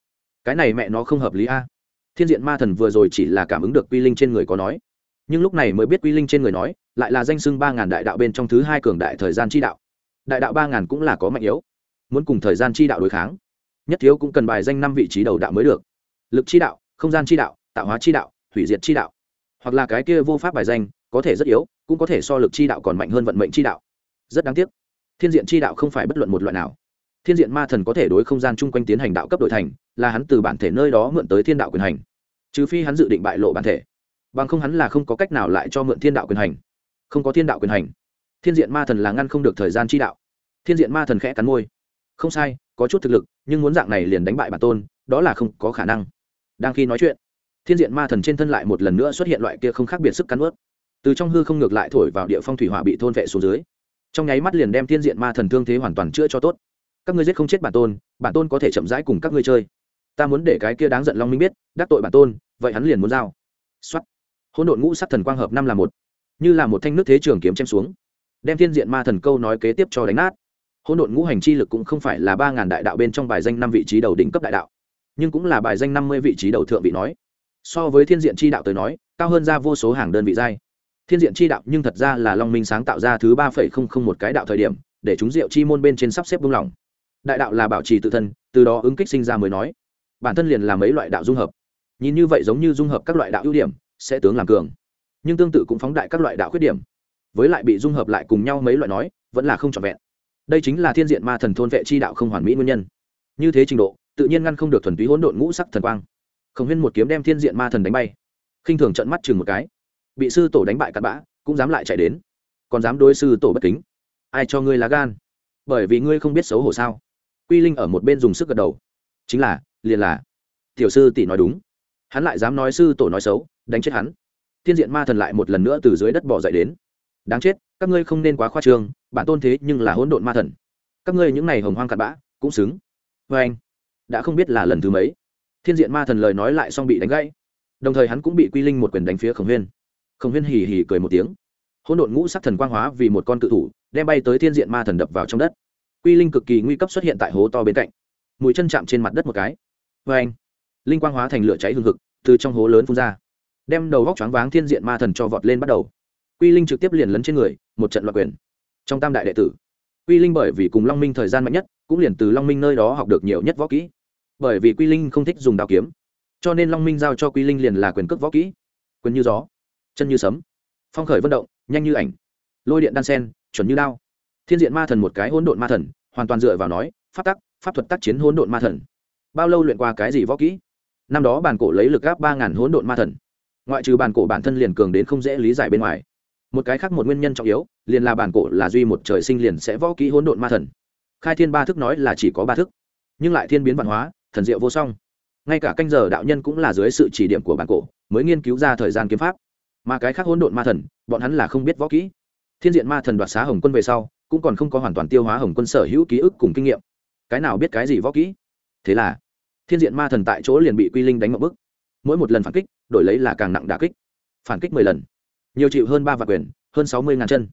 Cái này mẹ nó không hợp lý a. Thiên diện ma thần vừa rồi chỉ là cảm ứng được quy linh trên người có nói. Nhưng lúc này mới biết quy linh trên người nói, lại là danh xưng ba ngàn đại đạo bên trong thứ hai cường đại thời gian chi đạo. Đại đạo ba ngàn cũng là có mạnh yếu. Muốn cùng thời gian chi đạo đối kháng, nhất thiếu cũng cần bài danh năm vị trí đầu đạo mới được. Lực chi đạo, không gian chi đạo, tạo hóa chi đạo, hủy diệt chi đạo. Hoặc là cái kia vô pháp bài danh, có thể rất yếu, cũng có thể so lực chi đạo còn mạnh hơn vận mệnh chi đạo. Rất đáng tiếc. Thiên diện chi đạo không phải bất luận một loại nào thiên diện ma thần có thể đối không gian chung quanh tiến hành đạo cấp đổi thành, là hắn từ bản thể nơi đó mượn tới thiên đạo quyền hành. Trừ phi hắn dự định bại lộ bản thể, bằng không hắn là không có cách nào lại cho mượn thiên đạo quyền hành. Không có thiên đạo quyền hành, thiên diện ma thần là ngăn không được thời gian chi đạo. Thiên diện ma thần khẽ cắn môi. Không sai, có chút thực lực, nhưng muốn dạng này liền đánh bại bản tôn, đó là không có khả năng. Đang khi nói chuyện, thiên diện ma thần trên thân lại một lần nữa xuất hiện loại kia không khác biệt sức cắn ướt từ trong hư không ngược lại thổi vào địa phong thủy hỏa bị thôn vệ xuống dưới. Trong nháy mắt liền đem thiên diện ma thần thương thế hoàn toàn chữa cho tốt các ngươi giết không chết bản tôn bản tôn có thể chậm rãi cùng các ngươi chơi. Ta muốn để cái kia đáng giận long minh biết, đắc tội bản tôn, vậy hắn liền muốn giao. Xuất hỗn độn ngũ sắc thần quang hợp năm là một. Như là một thanh nước thế trường kiếm chém xuống, đem thiên diện ma thần câu nói kế tiếp cho đánh nát. Hỗn độn ngũ hành chi lực cũng không phải là ba ngàn đại đạo bên trong bài danh năm vị trí đầu đỉnh cấp đại đạo, nhưng cũng là bài danh năm mươi vị trí đầu thượng vị nói. So với thiên diện chi đạo tới nói, cao hơn ra vô số hàng đơn vị giai. Thiên diện chi đạo nhưng thật ra là long minh sáng tạo ra thứ ba phẩy không không một cái đạo thời điểm, để chúng diệu chi môn bên trên sắp xếp buông lỏng đại đạo là bảo trì tự thân, từ đó ứng kích sinh ra mới nói. Bản thân liền là mấy loại đạo dung hợp. Nhìn như vậy giống như dung hợp các loại đạo ưu điểm, sẽ tướng làm cường. Nhưng tương tự cũng phóng đại các loại đạo khuyết điểm. Với lại bị dung hợp lại cùng nhau mấy loại nói, vẫn là không trọn vẹn. Đây chính là thiên diện ma thần thôn vệ chi đạo không hoàn mỹ nguyên nhân. Như thế trình độ, tự nhiên ngăn không được thuần túy hỗn độn ngũ sắc thần quang. Khổng huyên một kiếm đem thiên diện ma thần đánh bay. Khinh thường trận mắt chừng một cái. Bị sư tổ đánh bại cặn bã, cũng dám lại chạy đến. Còn dám đối sư tổ bất kính. Ai cho ngươi lá gan? Bởi vì ngươi không biết xấu hổ sao? Quy linh ở một bên dùng sức gật đầu. Chính là, liền là. Tiểu sư tỷ nói đúng. Hắn lại dám nói sư tổ nói xấu, đánh chết hắn. Thiên diện ma thần lại một lần nữa từ dưới đất bỏ dậy đến. Đáng chết, các ngươi không nên quá khoa trương, bản tôn thế nhưng là hỗn độn ma thần. Các ngươi những này hồng hoang cặn bã, cũng xứng. Vê anh, đã không biết là lần thứ mấy. Thiên diện ma thần lời nói lại xong bị đánh gãy. Đồng thời hắn cũng bị quy linh một quyền đánh phía khổng huyên. Khổng huyên hì hì cười một tiếng. Hỗn độn ngũ sắc thần quang hóa vì một con cự thủ, đem bay tới thiên diện ma thần đập vào trong đất quy linh cực kỳ nguy cấp xuất hiện tại hố to bên cạnh. Mũi chân chạm trên mặt đất một cái. Vê anh, linh quang hóa thành lửa cháy hương thực từ trong hố lớn phun ra, đem đầu góc choáng váng thiên diện ma thần cho vọt lên bắt đầu. Quy linh trực tiếp liền lấn trên người, một trận loạt quyền. Trong tam đại đệ tử, quy linh bởi vì cùng long minh thời gian mạnh nhất, cũng liền từ long minh nơi đó học được nhiều nhất võ kỹ. Bởi vì quy linh không thích dùng đao kiếm, cho nên long minh giao cho quy linh liền là quyền cước võ kỹ. Quyền như gió, chân như sấm, phong khởi vận động, nhanh như ảnh, lôi điện đan sen, chuẩn như đao thiên diện ma thần một cái hỗn độn ma thần, hoàn toàn dựa vào nói, pháp tắc, pháp thuật tác chiến hỗn độn ma thần. Bao lâu luyện qua cái gì võ kỹ? Năm đó bản cổ lấy lực gáp ba ngàn hỗn độn ma thần. Ngoại trừ bản cổ bản thân liền cường đến không dễ lý giải bên ngoài. Một cái khác một nguyên nhân trọng yếu, liền là bản cổ là duy một trời sinh liền sẽ võ kỹ hỗn độn ma thần. Khai thiên ba thức nói là chỉ có ba thức, nhưng lại thiên biến văn hóa, thần diệu vô song. Ngay cả canh giờ đạo nhân cũng là dưới sự chỉ điểm của bản cổ, mới nghiên cứu ra thời gian kiếm pháp. Mà cái khác hỗn độn ma thần, bọn hắn là không biết võ kỹ. Thiên diện ma thần đoạt xá hồng quân về sau cũng còn không có hoàn toàn tiêu hóa hồng quân sở hữu ký ức cùng kinh nghiệm. Cái nào biết cái gì võ kỹ? Thế là, thiên diện ma thần tại chỗ liền bị quy linh đánh một bức. Mỗi một lần phản kích, đổi lấy là càng nặng đà kích. Phản kích mười lần, nhiều chịu hơn ba vạn quyền, hơn sáu mươi ngàn chân.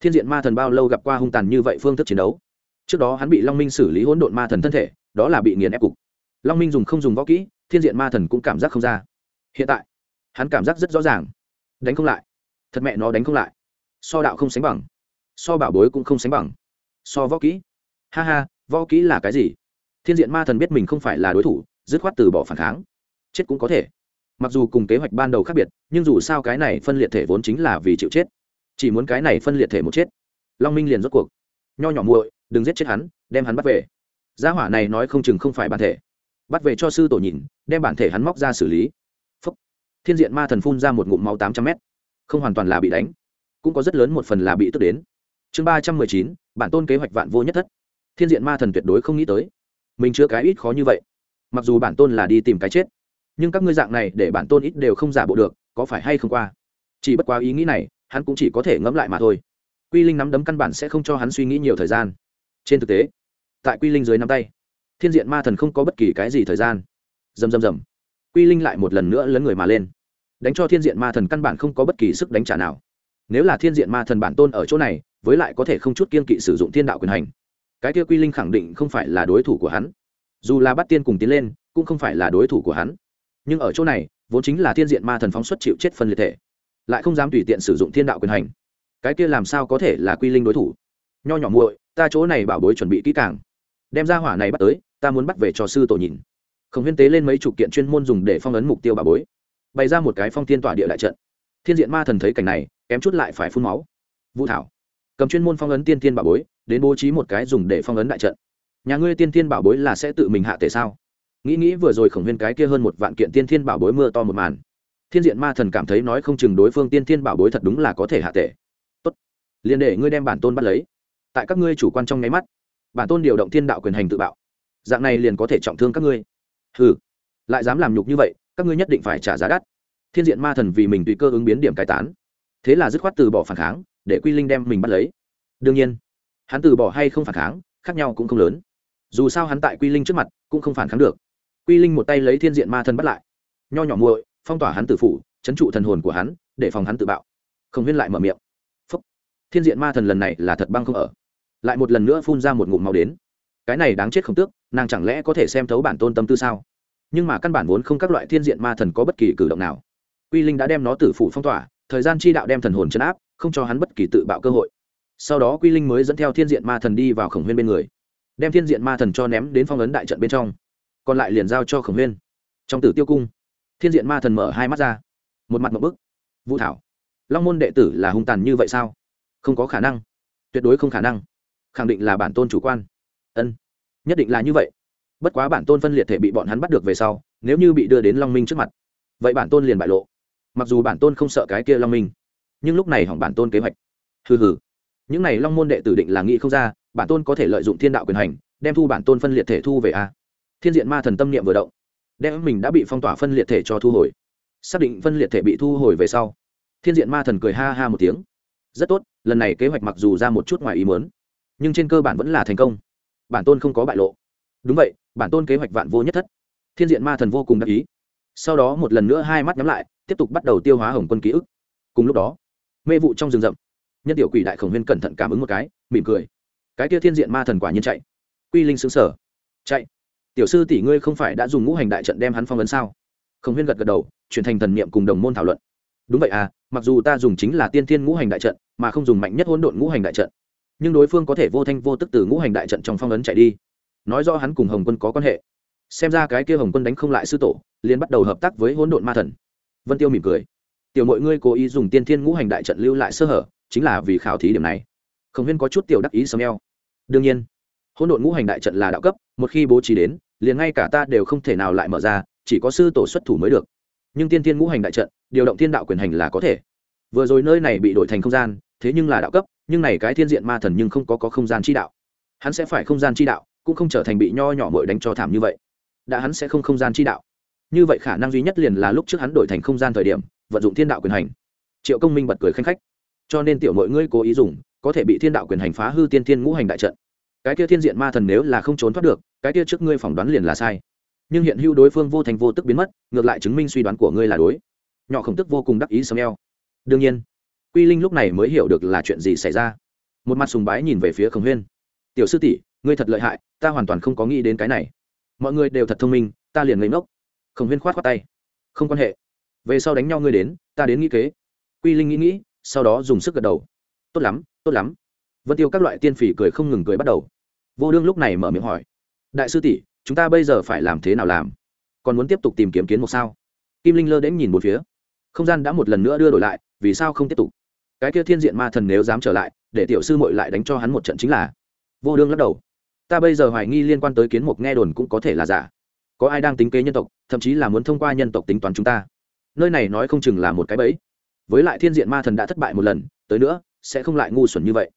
Thiên diện ma thần bao lâu gặp qua hung tàn như vậy phương thức chiến đấu? Trước đó hắn bị long minh xử lý hỗn độn ma thần thân thể, đó là bị nghiền ép cục. Long minh dùng không dùng võ kỹ, thiên diện ma thần cũng cảm giác không ra. Hiện tại, hắn cảm giác rất rõ ràng. Đánh không lại. Thật mẹ nó đánh không lại. So đạo không sánh bằng so bảo bối cũng không sánh bằng. So võ kỹ. Ha ha, võ kỹ là cái gì? Thiên diện ma thần biết mình không phải là đối thủ, dứt khoát từ bỏ phản kháng. Chết cũng có thể. Mặc dù cùng kế hoạch ban đầu khác biệt, nhưng dù sao cái này phân liệt thể vốn chính là vì chịu chết. Chỉ muốn cái này phân liệt thể một chết. Long minh liền rốt cuộc. Nho nhỏ muội, đừng giết chết hắn, đem hắn bắt về. Gia hỏa này nói không chừng không phải bản thể. Bắt về cho sư tổ nhìn, đem bản thể hắn móc ra xử lý. Phúc. thiên diện ma thần phun ra một ngụm máu tám trăm mét. Không hoàn toàn là bị đánh. Cũng có rất lớn một phần là bị tức đến chương ba trăm mười chín bản tôn kế hoạch vạn vô nhất thất. Thiên diện ma thần tuyệt đối không nghĩ tới. Mình chưa cái ít khó như vậy. Mặc dù bản tôn là đi tìm cái chết nhưng các ngươi dạng này để bản tôn ít đều không giả bộ được có phải hay không qua? Chỉ bất quá ý nghĩ này hắn cũng chỉ có thể ngẫm lại mà thôi. Quy linh nắm đấm căn bản sẽ không cho hắn suy nghĩ nhiều thời gian. Trên thực tế tại quy linh dưới nắm tay thiên diện ma thần không có bất kỳ cái gì thời gian. Rầm rầm rầm, quy linh lại một lần nữa lấn người mà lên. Đánh cho thiên diện ma thần căn bản không có bất kỳ sức đánh trả nào. Nếu là thiên diện ma thần bản tôn ở chỗ này với lại có thể không chút kiên kỵ sử dụng thiên đạo quyền hành. Cái kia quy linh khẳng định không phải là đối thủ của hắn. Dù là bắt tiên cùng tiến lên, cũng không phải là đối thủ của hắn. Nhưng ở chỗ này, vốn chính là thiên diện ma thần phóng xuất chịu chết phân liệt thể, lại không dám tùy tiện sử dụng thiên đạo quyền hành. Cái kia làm sao có thể là quy linh đối thủ? Nho nhỏ muội, ta chỗ này bảo bối chuẩn bị kỹ càng. Đem ra hỏa này bắt tới, ta muốn bắt về cho sư tổ nhìn. Khổng huyên tế lên mấy chục kiện chuyên môn dùng để phong ấn mục tiêu bảo bối. Bày ra một cái phong thiên tỏa địa đại trận. Thiên diện ma thần thấy cảnh này, kém chút lại phải phun máu. Vũ thảo cầm chuyên môn phong ấn tiên tiên bảo bối, đến bố trí một cái dùng để phong ấn đại trận. Nhà ngươi tiên tiên bảo bối là sẽ tự mình hạ tệ sao? Nghĩ nghĩ vừa rồi khổng huyên cái kia hơn một vạn kiện tiên thiên bảo bối mưa to một màn. Thiên diện ma thần cảm thấy nói không chừng đối phương tiên thiên bảo bối thật đúng là có thể hạ tệ tốt. Liền để ngươi đem bản tôn bắt lấy. Tại các ngươi chủ quan trong nháy mắt, bản tôn điều động thiên đạo quyền hành tự bạo. Dạng này liền có thể trọng thương các ngươi. Hừ. Lại dám làm nhục như vậy, các ngươi nhất định phải trả giá đắt. Thiên diện ma thần vì mình tùy cơ ứng biến điểm cai tán. Thế là dứt khoát từ bỏ phản kháng để quy linh đem mình bắt lấy. Đương nhiên, hắn từ bỏ hay không phản kháng, khác nhau cũng không lớn. Dù sao hắn tại quy linh trước mặt, cũng không phản kháng được. Quy linh một tay lấy thiên diện ma thần bắt lại. Nho nhỏ muội, phong tỏa hắn tự phủ, chấn trụ thần hồn của hắn, để phòng hắn tự bạo. Không huyên lại mở miệng. Phúc. thiên diện ma thần lần này là thật băng không ở. Lại một lần nữa phun ra một ngụm màu đến. Cái này đáng chết không tước, nàng chẳng lẽ có thể xem thấu bản tôn tâm tư sao? Nhưng mà căn bản vốn không các loại thiên diện ma thần có bất kỳ cử động nào. Quy linh đã đem nó tử phủ phong tỏa, thời gian chi đạo đem thần hồn chấn áp không cho hắn bất kỳ tự bạo cơ hội. Sau đó quy linh mới dẫn theo thiên diện ma thần đi vào khổng huyên bên người, đem thiên diện ma thần cho ném đến phong ấn đại trận bên trong, còn lại liền giao cho khổng huyên. Trong tử tiêu cung, thiên diện ma thần mở hai mắt ra, một mặt một bức. Vũ thảo, long môn đệ tử là hung tàn như vậy sao? Không có khả năng. Tuyệt đối không khả năng. Khẳng định là bản tôn chủ quan. Ân, nhất định là như vậy. Bất quá bản tôn phân liệt thể bị bọn hắn bắt được về sau, nếu như bị đưa đến long minh trước mặt, vậy bản tôn liền bại lộ. Mặc dù bản tôn không sợ cái kia long minh nhưng lúc này hỏng bản tôn kế hoạch. Hừ hừ. Những này long môn đệ tử định là nghĩ không ra, bản tôn có thể lợi dụng thiên đạo quyền hành, đem thu bản tôn phân liệt thể thu về a. Thiên diện ma thần tâm niệm vừa động, đem mình đã bị phong tỏa phân liệt thể cho thu hồi. Xác định phân liệt thể bị thu hồi về sau, thiên diện ma thần cười ha ha một tiếng. Rất tốt, lần này kế hoạch mặc dù ra một chút ngoài ý mớn nhưng trên cơ bản vẫn là thành công. Bản tôn không có bại lộ. Đúng vậy, bản tôn kế hoạch vạn vô nhất thất. Thiên diện ma thần vô cùng đắc ý. Sau đó một lần nữa hai mắt nhắm lại, tiếp tục bắt đầu tiêu hóa hồng quân ký ức. Cùng lúc đó mê vụ trong rừng rậm. Nhân tiểu quỷ đại khổng huyên cẩn thận cảm ứng một cái, mỉm cười. Cái kia thiên diện ma thần quả nhiên chạy. Quy linh xứng sở chạy. Tiểu sư tỷ ngươi không phải đã dùng ngũ hành đại trận đem hắn phong vấn sao? Khổng huyên gật gật đầu, chuyển thành thần niệm cùng đồng môn thảo luận. Đúng vậy à mặc dù ta dùng chính là tiên thiên ngũ hành đại trận, mà không dùng mạnh nhất hỗn độn ngũ hành đại trận. Nhưng đối phương có thể vô thanh vô tức từ ngũ hành đại trận trong phong ấn chạy đi. Nói rõ hắn cùng hồng quân có quan hệ. Xem ra cái kia hồng quân đánh không lại sư tổ, liền bắt đầu hợp tác với hỗn độn ma thần. Vân tiêu mỉm cười tiểu mọi ngươi cố ý dùng tiên thiên ngũ hành đại trận lưu lại sơ hở chính là vì khảo thí điểm này. Khổng huyên có chút tiểu đắc ý sầm eo. Đương nhiên hỗn độn ngũ hành đại trận là đạo cấp một khi bố trí đến liền ngay cả ta đều không thể nào lại mở ra chỉ có sư tổ xuất thủ mới được. Nhưng tiên Thiên ngũ hành đại trận điều động thiên đạo quyền hành là có thể. Vừa rồi nơi này bị đổi thành không gian thế nhưng là đạo cấp nhưng này cái thiên diện ma thần nhưng không có, có không gian chi đạo. Hắn sẽ phải không gian chi đạo cũng không trở thành bị nho nhỏ mội đánh cho thảm như vậy. Đã hắn sẽ không không gian chi đạo như vậy khả năng duy nhất liền là lúc trước hắn đổi thành không gian thời điểm, vận dụng thiên đạo quyền hành. Triệu công minh bật cười khanh khách. Cho nên tiểu mọi ngươi cố ý dùng, có thể bị thiên đạo quyền hành phá hư tiên thiên ngũ hành đại trận. Cái kia thiên diện ma thần nếu là không trốn thoát được, cái kia trước ngươi phỏng đoán liền là sai. Nhưng hiện hữu đối phương vô thành vô tức biến mất, ngược lại chứng minh suy đoán của ngươi là đối. Nhỏ khổng tức vô cùng đắc ý sầm eo. Đương nhiên, quy linh lúc này mới hiểu được là chuyện gì xảy ra. Một mặt sùng bái nhìn về phía khổng huyên. Tiểu sư tỷ, ngươi thật lợi hại, ta hoàn toàn không có nghĩ đến cái này. Mọi người đều thật thông minh, ta liền lấy ngốc khổng huyên khoát khoát tay. Không quan hệ. Về sau đánh nhau ngươi đến, ta đến nghĩ kế. Quy linh nghĩ nghĩ, sau đó dùng sức gật đầu. Tốt lắm tốt lắm. Vân tiêu các loại tiên phỉ cười không ngừng cười bắt đầu. Vô đương lúc này mở miệng hỏi. Đại sư tỷ, chúng ta bây giờ phải làm thế nào làm? Còn muốn tiếp tục tìm kiếm kiến một sao? Kim linh lơ đến nhìn một phía. Không gian đã một lần nữa đưa đổi lại, vì sao không tiếp tục? Cái kia thiên diện ma thần nếu dám trở lại, để tiểu sư mội lại đánh cho hắn một trận chính là. Vô đương lắc đầu. Ta bây giờ hoài nghi liên quan tới kiến mục nghe đồn cũng có thể là giả có ai đang tính kế nhân tộc, thậm chí là muốn thông qua nhân tộc tính toán chúng ta. Nơi này nói không chừng là một cái bẫy. Với lại thiên diện ma thần đã thất bại một lần, tới nữa, sẽ không lại ngu xuẩn như vậy.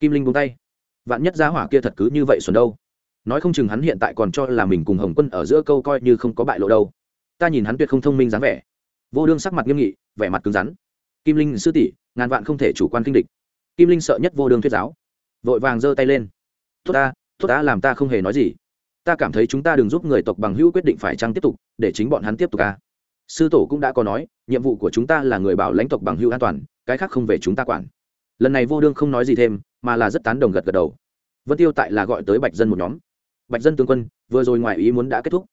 Kim linh buông tay. Vạn nhất giá hỏa kia thật cứ như vậy xuẩn đâu. Nói không chừng hắn hiện tại còn cho là mình cùng hồng quân ở giữa câu coi như không có bại lộ đâu. Ta nhìn hắn tuyệt không thông minh dáng vẻ. Vô đương sắc mặt nghiêm nghị, vẻ mặt cứng rắn. Kim linh sư tỷ, ngàn vạn không thể chủ quan kinh địch. Kim linh sợ nhất vô đương thuyết giáo. Vội vàng giơ tay lên. Tốt ta tốt ta làm ta không hề nói gì ta cảm thấy chúng ta đừng giúp người tộc bằng hữu quyết định phải chăng tiếp tục, để chính bọn hắn tiếp tục ca sư tổ cũng đã có nói, nhiệm vụ của chúng ta là người bảo lãnh tộc bằng hữu an toàn, cái khác không về chúng ta quản. Lần này vô đương không nói gì thêm, mà là rất tán đồng gật gật đầu. Vân tiêu tại là gọi tới bạch dân một nhóm. Bạch dân tướng quân, vừa rồi ngoài ý muốn đã kết thúc.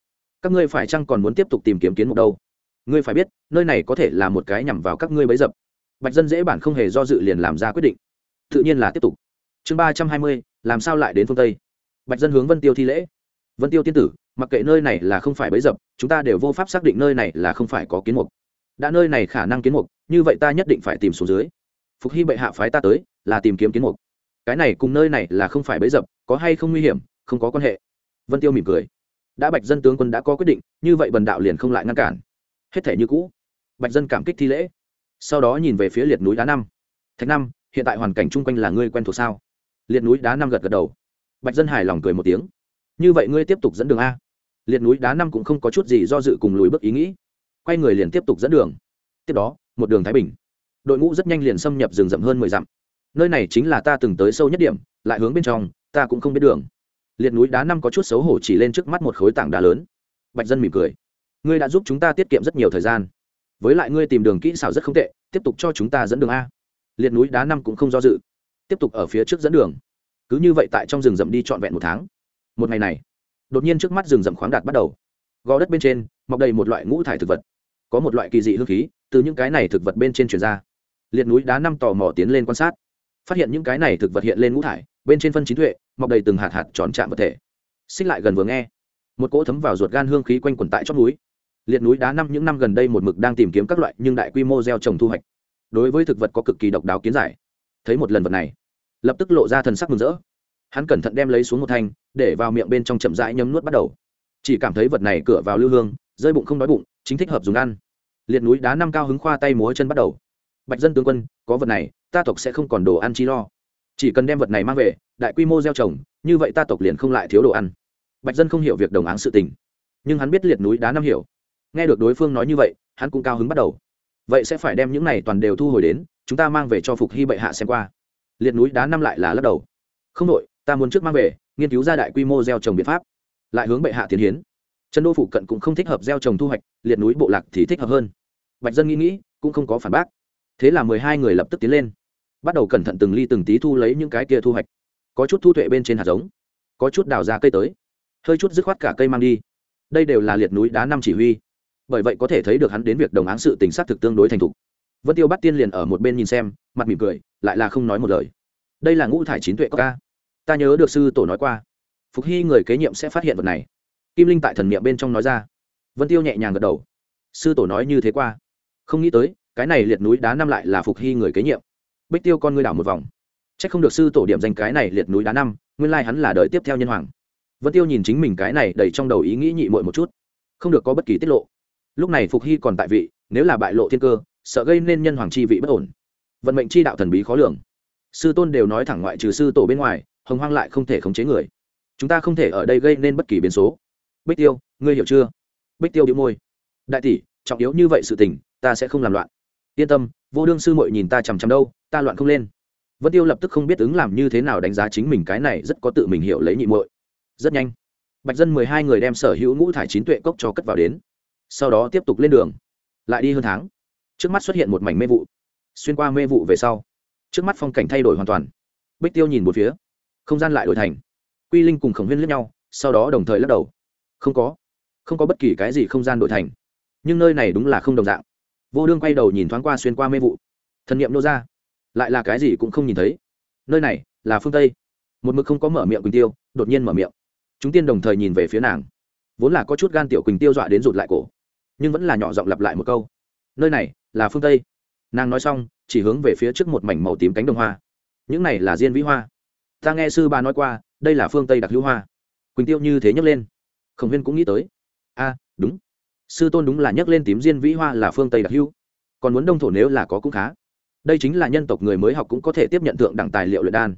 Các ngươi phải chăng còn muốn tiếp tục tìm kiếm kiến một đâu? Ngươi phải biết, nơi này có thể là một cái nhằm vào các ngươi bấy dập. Bạch dân dễ bản không hề do dự liền làm ra quyết định. Tự nhiên là tiếp tục. Chương ba trăm hai mươi, làm sao lại đến phương tây? Bạch dân hướng vân tiêu thi lễ vân tiêu tiên tử, mặc kệ nơi này là không phải bấy dập, chúng ta đều vô pháp xác định nơi này là không phải có kiến mục. Đã nơi này khả năng kiến mục, như vậy ta nhất định phải tìm xuống dưới. Phục hy bệ hạ phái ta tới, là tìm kiếm kiến mục. Cái này cùng nơi này là không phải bấy dập, có hay không nguy hiểm, không có quan hệ. Vân tiêu mỉm cười. Đã bạch dân tướng quân đã có quyết định, như vậy bần đạo liền không lại ngăn cản. Hết thể như cũ. Bạch dân cảm kích thi lễ. Sau đó nhìn về phía liệt núi đá năm. Thạch năm, hiện tại hoàn cảnh chung quanh là ngươi quen thuộc sao? Liệt núi đá năm gật gật đầu. Bạch dân hài lòng cười một tiếng như vậy ngươi tiếp tục dẫn đường a. Liệt núi đá năm cũng không có chút gì do dự cùng lùi bước ý nghĩ. Quay người liền tiếp tục dẫn đường. Tiếp đó, một đường thái bình. Đội ngũ rất nhanh liền xâm nhập rừng rậm hơn mười dặm. Nơi này chính là ta từng tới sâu nhất điểm, lại hướng bên trong, ta cũng không biết đường. Liệt núi đá năm có chút xấu hổ chỉ lên trước mắt một khối tảng đá lớn. Bạch dân mỉm cười. Ngươi đã giúp chúng ta tiết kiệm rất nhiều thời gian. Với lại ngươi tìm đường kỹ xảo rất không tệ, tiếp tục cho chúng ta dẫn đường a. Liệt núi đá năm cũng không do dự. Tiếp tục ở phía trước dẫn đường. Cứ như vậy tại trong rừng rậm đi trọn vẹn một tháng một ngày này, đột nhiên trước mắt rừng rậm khoáng đạt bắt đầu. Gò đất bên trên, mọc đầy một loại ngũ thải thực vật. Có một loại kỳ dị hương khí từ những cái này thực vật bên trên truyền ra. Liệt núi đá năm tò mò tiến lên quan sát. Phát hiện những cái này thực vật hiện lên ngũ thải, bên trên phân chín tuệ, mọc đầy từng hạt hạt tròn chạm vật thể. Xích lại gần vừa nghe, một cỗ thấm vào ruột gan hương khí quanh quẩn tại chót núi. Liệt núi đá năm những năm gần đây một mực đang tìm kiếm các loại nhưng đại quy mô gieo trồng thu hoạch. Đối với thực vật có cực kỳ độc đáo kiến giải. Thấy một lần vật này, lập tức lộ ra thần sắc mừng rỡ hắn cẩn thận đem lấy xuống một thanh, để vào miệng bên trong chậm rãi nhấm nuốt bắt đầu. Chỉ cảm thấy vật này cửa vào lưu hương, rơi bụng không đói bụng, chính thích hợp dùng ăn. Liệt núi đá năm cao hứng khoa tay múa chân bắt đầu. Bạch dân tướng quân, có vật này, ta tộc sẽ không còn đồ ăn chi lo. Chỉ cần đem vật này mang về, đại quy mô gieo trồng, như vậy ta tộc liền không lại thiếu đồ ăn. Bạch dân không hiểu việc đồng áng sự tình. Nhưng hắn biết liệt núi đá năm hiểu. Nghe được đối phương nói như vậy, hắn cũng cao hứng bắt đầu. Vậy sẽ phải đem những này toàn đều thu hồi đến, chúng ta mang về cho phục hy bệ hạ xem qua. Liệt núi đá năm lại là lắc đầu. Không đội ta muốn trước mang về, nghiên cứu ra đại quy mô gieo trồng biện pháp. Lại hướng bệ hạ tiến hiến. Chân đô phụ cận cũng không thích hợp gieo trồng thu hoạch, liệt núi bộ lạc thì thích hợp hơn. Bạch dân nghĩ nghĩ, cũng không có phản bác. Thế là mười hai người lập tức tiến lên. Bắt đầu cẩn thận từng ly từng tí thu lấy những cái kia thu hoạch. Có chút thu thuệ bên trên hạt giống. Có chút đào ra cây tới. Hơi chút dứt khoát cả cây mang đi. Đây đều là liệt núi đá năm chỉ huy. Bởi vậy có thể thấy được hắn đến việc đồng áng sự tình xác thực tương đối thành thục. Vân tiêu bắt tiên liền ở một bên nhìn xem, mặt mỉm cười, lại là không nói một lời. Đây là ngũ thải chín tuệ có ca ta nhớ được sư tổ nói qua, phục hy người kế nhiệm sẽ phát hiện vật này. Kim linh tại thần niệm bên trong nói ra. Vân tiêu nhẹ nhàng gật đầu. Sư tổ nói như thế qua. Không nghĩ tới, cái này liệt núi đá năm lại là phục hy người kế nhiệm. Bích tiêu con ngươi đảo một vòng. C h ắ c không được sư tổ điểm danh cái này liệt núi đá năm, nguyên lai hắn là đời tiếp theo nhân hoàng. Vân tiêu nhìn chính mình cái này đầy trong đầu ý nghĩ nhị mội một chút. Không được có bất kỳ tiết lộ. Lúc này phục hy còn tại vị, nếu là bại lộ thiên cơ, sợ gây nên nhân hoàng chi vị bất ổn. Vận mệnh chi đạo thần bí khó lường. Sư tôn đều nói thẳng ngoại trừ sư tổ bên ngoài hồng hoang lại không thể khống chế người. Chúng ta không thể ở đây gây nên bất kỳ biến số. Bích tiêu, ngươi hiểu chưa? Bích tiêu đĩu môi. Đại tỷ, trọng yếu như vậy sự tình, ta sẽ không làm loạn. Yên tâm, vô đương sư muội nhìn ta chằm chằm đâu, ta loạn không lên. Vân tiêu lập tức không biết ứng làm như thế nào đánh giá chính mình cái này rất có tự mình hiểu lấy nhị muội. Rất nhanh, bạch dân mười hai người đem sở hữu ngũ thải chín tuệ cốc cho cất vào đến. Sau đó tiếp tục lên đường. Lại đi hơn tháng. Trước mắt xuất hiện một mảnh mê vụ. Xuyên qua mê vụ về sau, trước mắt phong cảnh thay đổi hoàn toàn. Bích tiêu nhìn một phía không gian lại đổi thành. Quy linh cùng khổng huyên lướt nhau, sau đó đồng thời lắc đầu. Không có. Không có bất kỳ cái gì không gian đổi thành. Nhưng nơi này đúng là không đồng dạng. Vô đương quay đầu nhìn thoáng qua xuyên qua mê vụ. Thần nghiệm nô ra. Lại là cái gì cũng không nhìn thấy. Nơi này là phương tây. Một mực không có mở miệng quỳnh tiêu, đột nhiên mở miệng. Chúng tiên đồng thời nhìn về phía nàng. Vốn là có chút gan tiểu quỳnh tiêu dọa đến rụt lại cổ, nhưng vẫn là nhỏ giọng lặp lại một câu. Nơi này là phương tây. Nàng nói xong, chỉ hướng về phía trước một mảnh màu tím cánh đồng hoa. Những này là diên vĩ hoa ta nghe sư bà nói qua, đây là phương tây đặc hữu hoa. Quỳnh tiêu như thế nhấc lên. Khổng huyên cũng nghĩ tới. A đúng. Sư tôn đúng là nhấc lên tím diên vĩ hoa là phương tây đặc hữu. Còn muốn đông thổ nếu là có cũng khá. Đây chính là nhân tộc người mới học cũng có thể tiếp nhận thượng đẳng tài liệu luyện đan.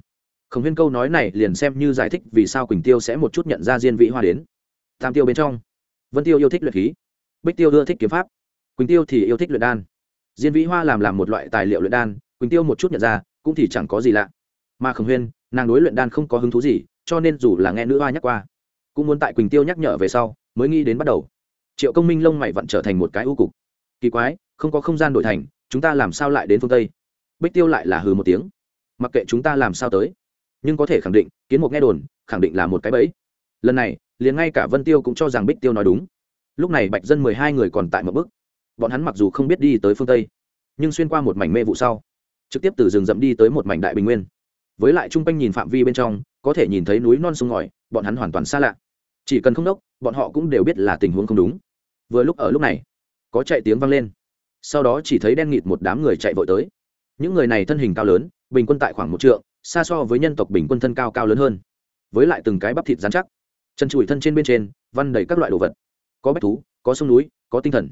Khổng huyên câu nói này liền xem như giải thích vì sao quỳnh tiêu sẽ một chút nhận ra diên vĩ hoa đến. Tam tiêu bên trong. Vân tiêu yêu thích luyện khí. Bích tiêu ưa thích kiếm pháp. Quỳnh tiêu thì yêu thích luyện đan. Diên vĩ hoa làm làm một loại tài liệu luyện đan, quỳnh tiêu một chút nhận ra, cũng thì chẳng có gì lạ mà khổng huyên, nàng đối luyện đan không có hứng thú gì, cho nên dù là nghe nữ hoa nhắc qua, cũng muốn tại quỳnh tiêu nhắc nhở về sau, mới nghĩ đến bắt đầu. Triệu công minh lông mày vẫn trở thành một cái ưu cục. Kỳ quái, không có không gian đổi thành, chúng ta làm sao lại đến phương tây? Bích tiêu lại là hừ một tiếng. Mặc kệ chúng ta làm sao tới, nhưng có thể khẳng định, kiến mục nghe đồn, khẳng định là một cái bẫy. Lần này, liền ngay cả vân tiêu cũng cho rằng bích tiêu nói đúng. Lúc này bạch dân mười hai người còn tại một bước. Bọn hắn mặc dù không biết đi tới phương tây, nhưng xuyên qua một mảnh mê vụ sau, trực tiếp từ rừng rậm đi tới một mảnh đại bình nguyên với lại chung quanh nhìn phạm vi bên trong, có thể nhìn thấy núi non sông ngòi, bọn hắn hoàn toàn xa lạ. Chỉ cần không đốc, bọn họ cũng đều biết là tình huống không đúng. Vừa lúc ở lúc này, có chạy tiếng vang lên. Sau đó chỉ thấy đen nghịt một đám người chạy vội tới. Những người này thân hình cao lớn, bình quân tại khoảng một trượng, xa so với nhân tộc bình quân thân cao cao lớn hơn. Với lại từng cái bắp thịt dán chắc. Chân trụi thân trên bên trên, văn đầy các loại đồ vật. Có bách thú, có sông núi, có tinh thần.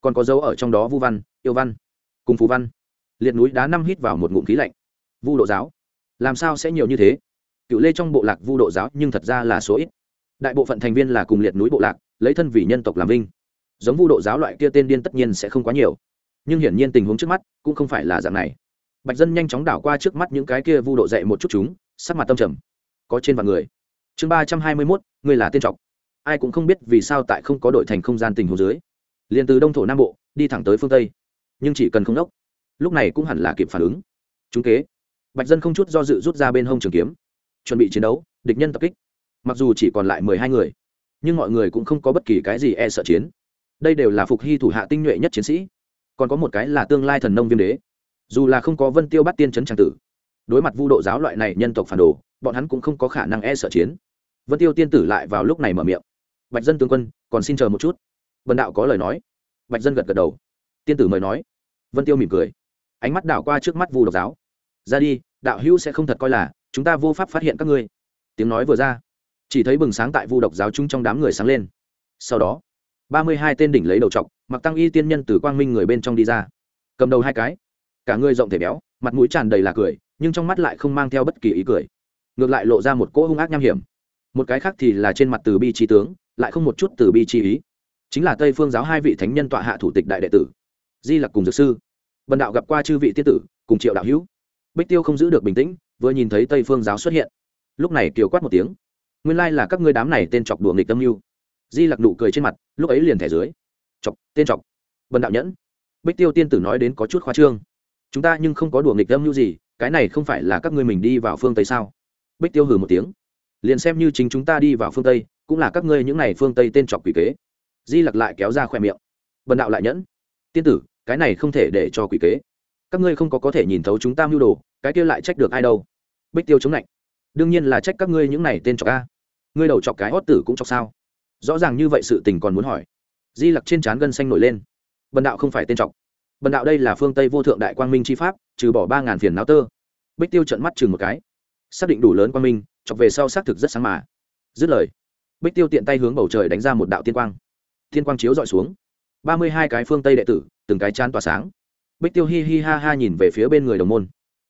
Còn có dấu ở trong đó vu văn, yêu văn, cùng phù văn. Liệt núi đá năm hít vào một ngụm khí lạnh. Vu độ giáo làm sao sẽ nhiều như thế? Cựu lê trong bộ lạc vu độ giáo nhưng thật ra là số ít. Đại bộ phận thành viên là cùng liệt núi bộ lạc, lấy thân vì nhân tộc làm vinh. Giống vu độ giáo loại kia tên điên tất nhiên sẽ không quá nhiều. Nhưng hiển nhiên tình huống trước mắt cũng không phải là dạng này. Bạch dân nhanh chóng đảo qua trước mắt những cái kia vu độ dạy một chút chúng, sắc mặt tâm trầm. Có trên vạn người. Chương ba trăm hai mươi mốt người là tên trọc. Ai cũng không biết vì sao tại không có đội thành không gian tình hồ dưới, liền từ đông thổ nam bộ đi thẳng tới phương tây. Nhưng chỉ cần không đốc, lúc này cũng hẳn là kịp phản ứng. Chúng kế bạch dân không chút do dự rút ra bên hông trường kiếm. Chuẩn bị chiến đấu, địch nhân tập kích. Mặc dù chỉ còn lại mười hai người, nhưng mọi người cũng không có bất kỳ cái gì e sợ chiến. Đây đều là phục hy thủ hạ tinh nhuệ nhất chiến sĩ. Còn có một cái là tương lai thần nông viêm đế. Dù là không có vân tiêu bắt tiên trấn tràng tử, đối mặt vu độ giáo loại này nhân tộc phản đồ, bọn hắn cũng không có khả năng e sợ chiến. Vân tiêu tiên tử lại vào lúc này mở miệng. Bạch dân tướng quân, còn xin chờ một chút. Vân đạo có lời nói. Bạch dân gật gật đầu. Tiên tử mời nói. Vân tiêu mỉm cười. Ánh mắt đảo qua trước mắt vu độc giáo ra đi, đạo hữu sẽ không thật coi là, chúng ta vô pháp phát hiện các ngươi. Tiếng nói vừa ra, chỉ thấy bừng sáng tại vu độc giáo chung trong đám người sáng lên. Sau đó, ba mươi hai tên đỉnh lấy đầu trọc mặc tăng y tiên nhân từ quang minh người bên trong đi ra. Cầm đầu hai cái, cả người rộng thể béo, mặt mũi tràn đầy là cười, nhưng trong mắt lại không mang theo bất kỳ ý cười. Ngược lại lộ ra một cỗ hung ác nham hiểm. Một cái khác thì là trên mặt từ bi trí tướng, lại không một chút từ bi chi ý. Chính là tây phương giáo hai vị thánh nhân tọa hạ thủ tịch đại đệ tử, di lặc cùng dược sư. Bần đạo gặp qua chư vị tiết tử, cùng triệu đạo hữu bích tiêu không giữ được bình tĩnh, vừa nhìn thấy tây phương giáo xuất hiện. Lúc này kiều quát một tiếng. Nguyên lai là các ngươi đám này tên chọc đùa nghịch tâm mưu. Di lặc nụ cười trên mặt, lúc ấy liền thẻ dưới. Chọc, tên chọc. Bần đạo nhẫn. Bích tiêu tiên tử nói đến có chút khoa trương. Chúng ta nhưng không có đùa nghịch tâm mưu gì, cái này không phải là các ngươi mình đi vào phương tây sao? Bích tiêu hừ một tiếng. Liền xem như chính chúng ta đi vào phương tây, cũng là các ngươi những này phương tây tên chọc quỷ kế. Di lặc lại kéo ra khoe miệng. Bần đạo lại nhẫn. Tiên tử, cái này không thể để cho quỷ kế các ngươi không có có thể nhìn thấu chúng ta mưu đồ, cái kia lại trách được ai đâu? Bích tiêu chống lạnh. Đương nhiên là trách các ngươi những này tên chọc a. Ngươi đầu chọc cái hót tử cũng chọc sao? Rõ ràng như vậy sự tình còn muốn hỏi. Di lặc trên trán gân xanh nổi lên. Bần đạo không phải tên chọc. Bần đạo đây là phương tây vô thượng đại quang minh chi pháp, trừ bỏ ba ngàn phiền náo tơ. Bích tiêu trận mắt chừng một cái. Xác định đủ lớn quang minh, chọc về sau xác thực rất sáng mà. Dứt lời, bích tiêu tiện tay hướng bầu trời đánh ra một đạo tiên quang. Tiên quang chiếu dọi xuống. Ba mươi hai cái phương tây đệ tử, từng cái chán tỏa sáng bích tiêu hi hi ha ha nhìn về phía bên người đồng môn.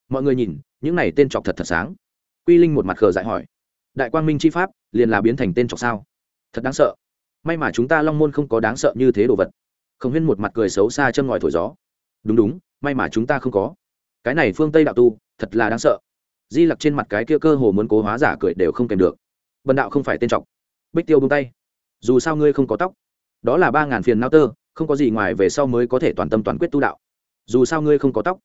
Mọi người nhìn, những này tên chọc thật thật sáng. Quy linh một mặt khờ dại hỏi, đại quang minh chi pháp, liền là biến thành tên chọc sao? Thật đáng sợ. May mà chúng ta long môn không có đáng sợ như thế đồ vật. Khổng huyên một mặt cười xấu xa châm ngòi thổi gió, đúng đúng, may mà chúng ta không có. Cái này phương tây đạo tu, thật là đáng sợ. Di lặc trên mặt cái kia cơ hồ muốn cố hóa giả cười đều không kèm được. Bần đạo không phải tên trọc bích tiêu buông tay, dù sao ngươi không có tóc. Đó là ba ngàn phiền nao tơ, không có gì ngoài về sau mới có thể toàn tâm toàn quyết tu đạo dù sao ngươi không có tóc.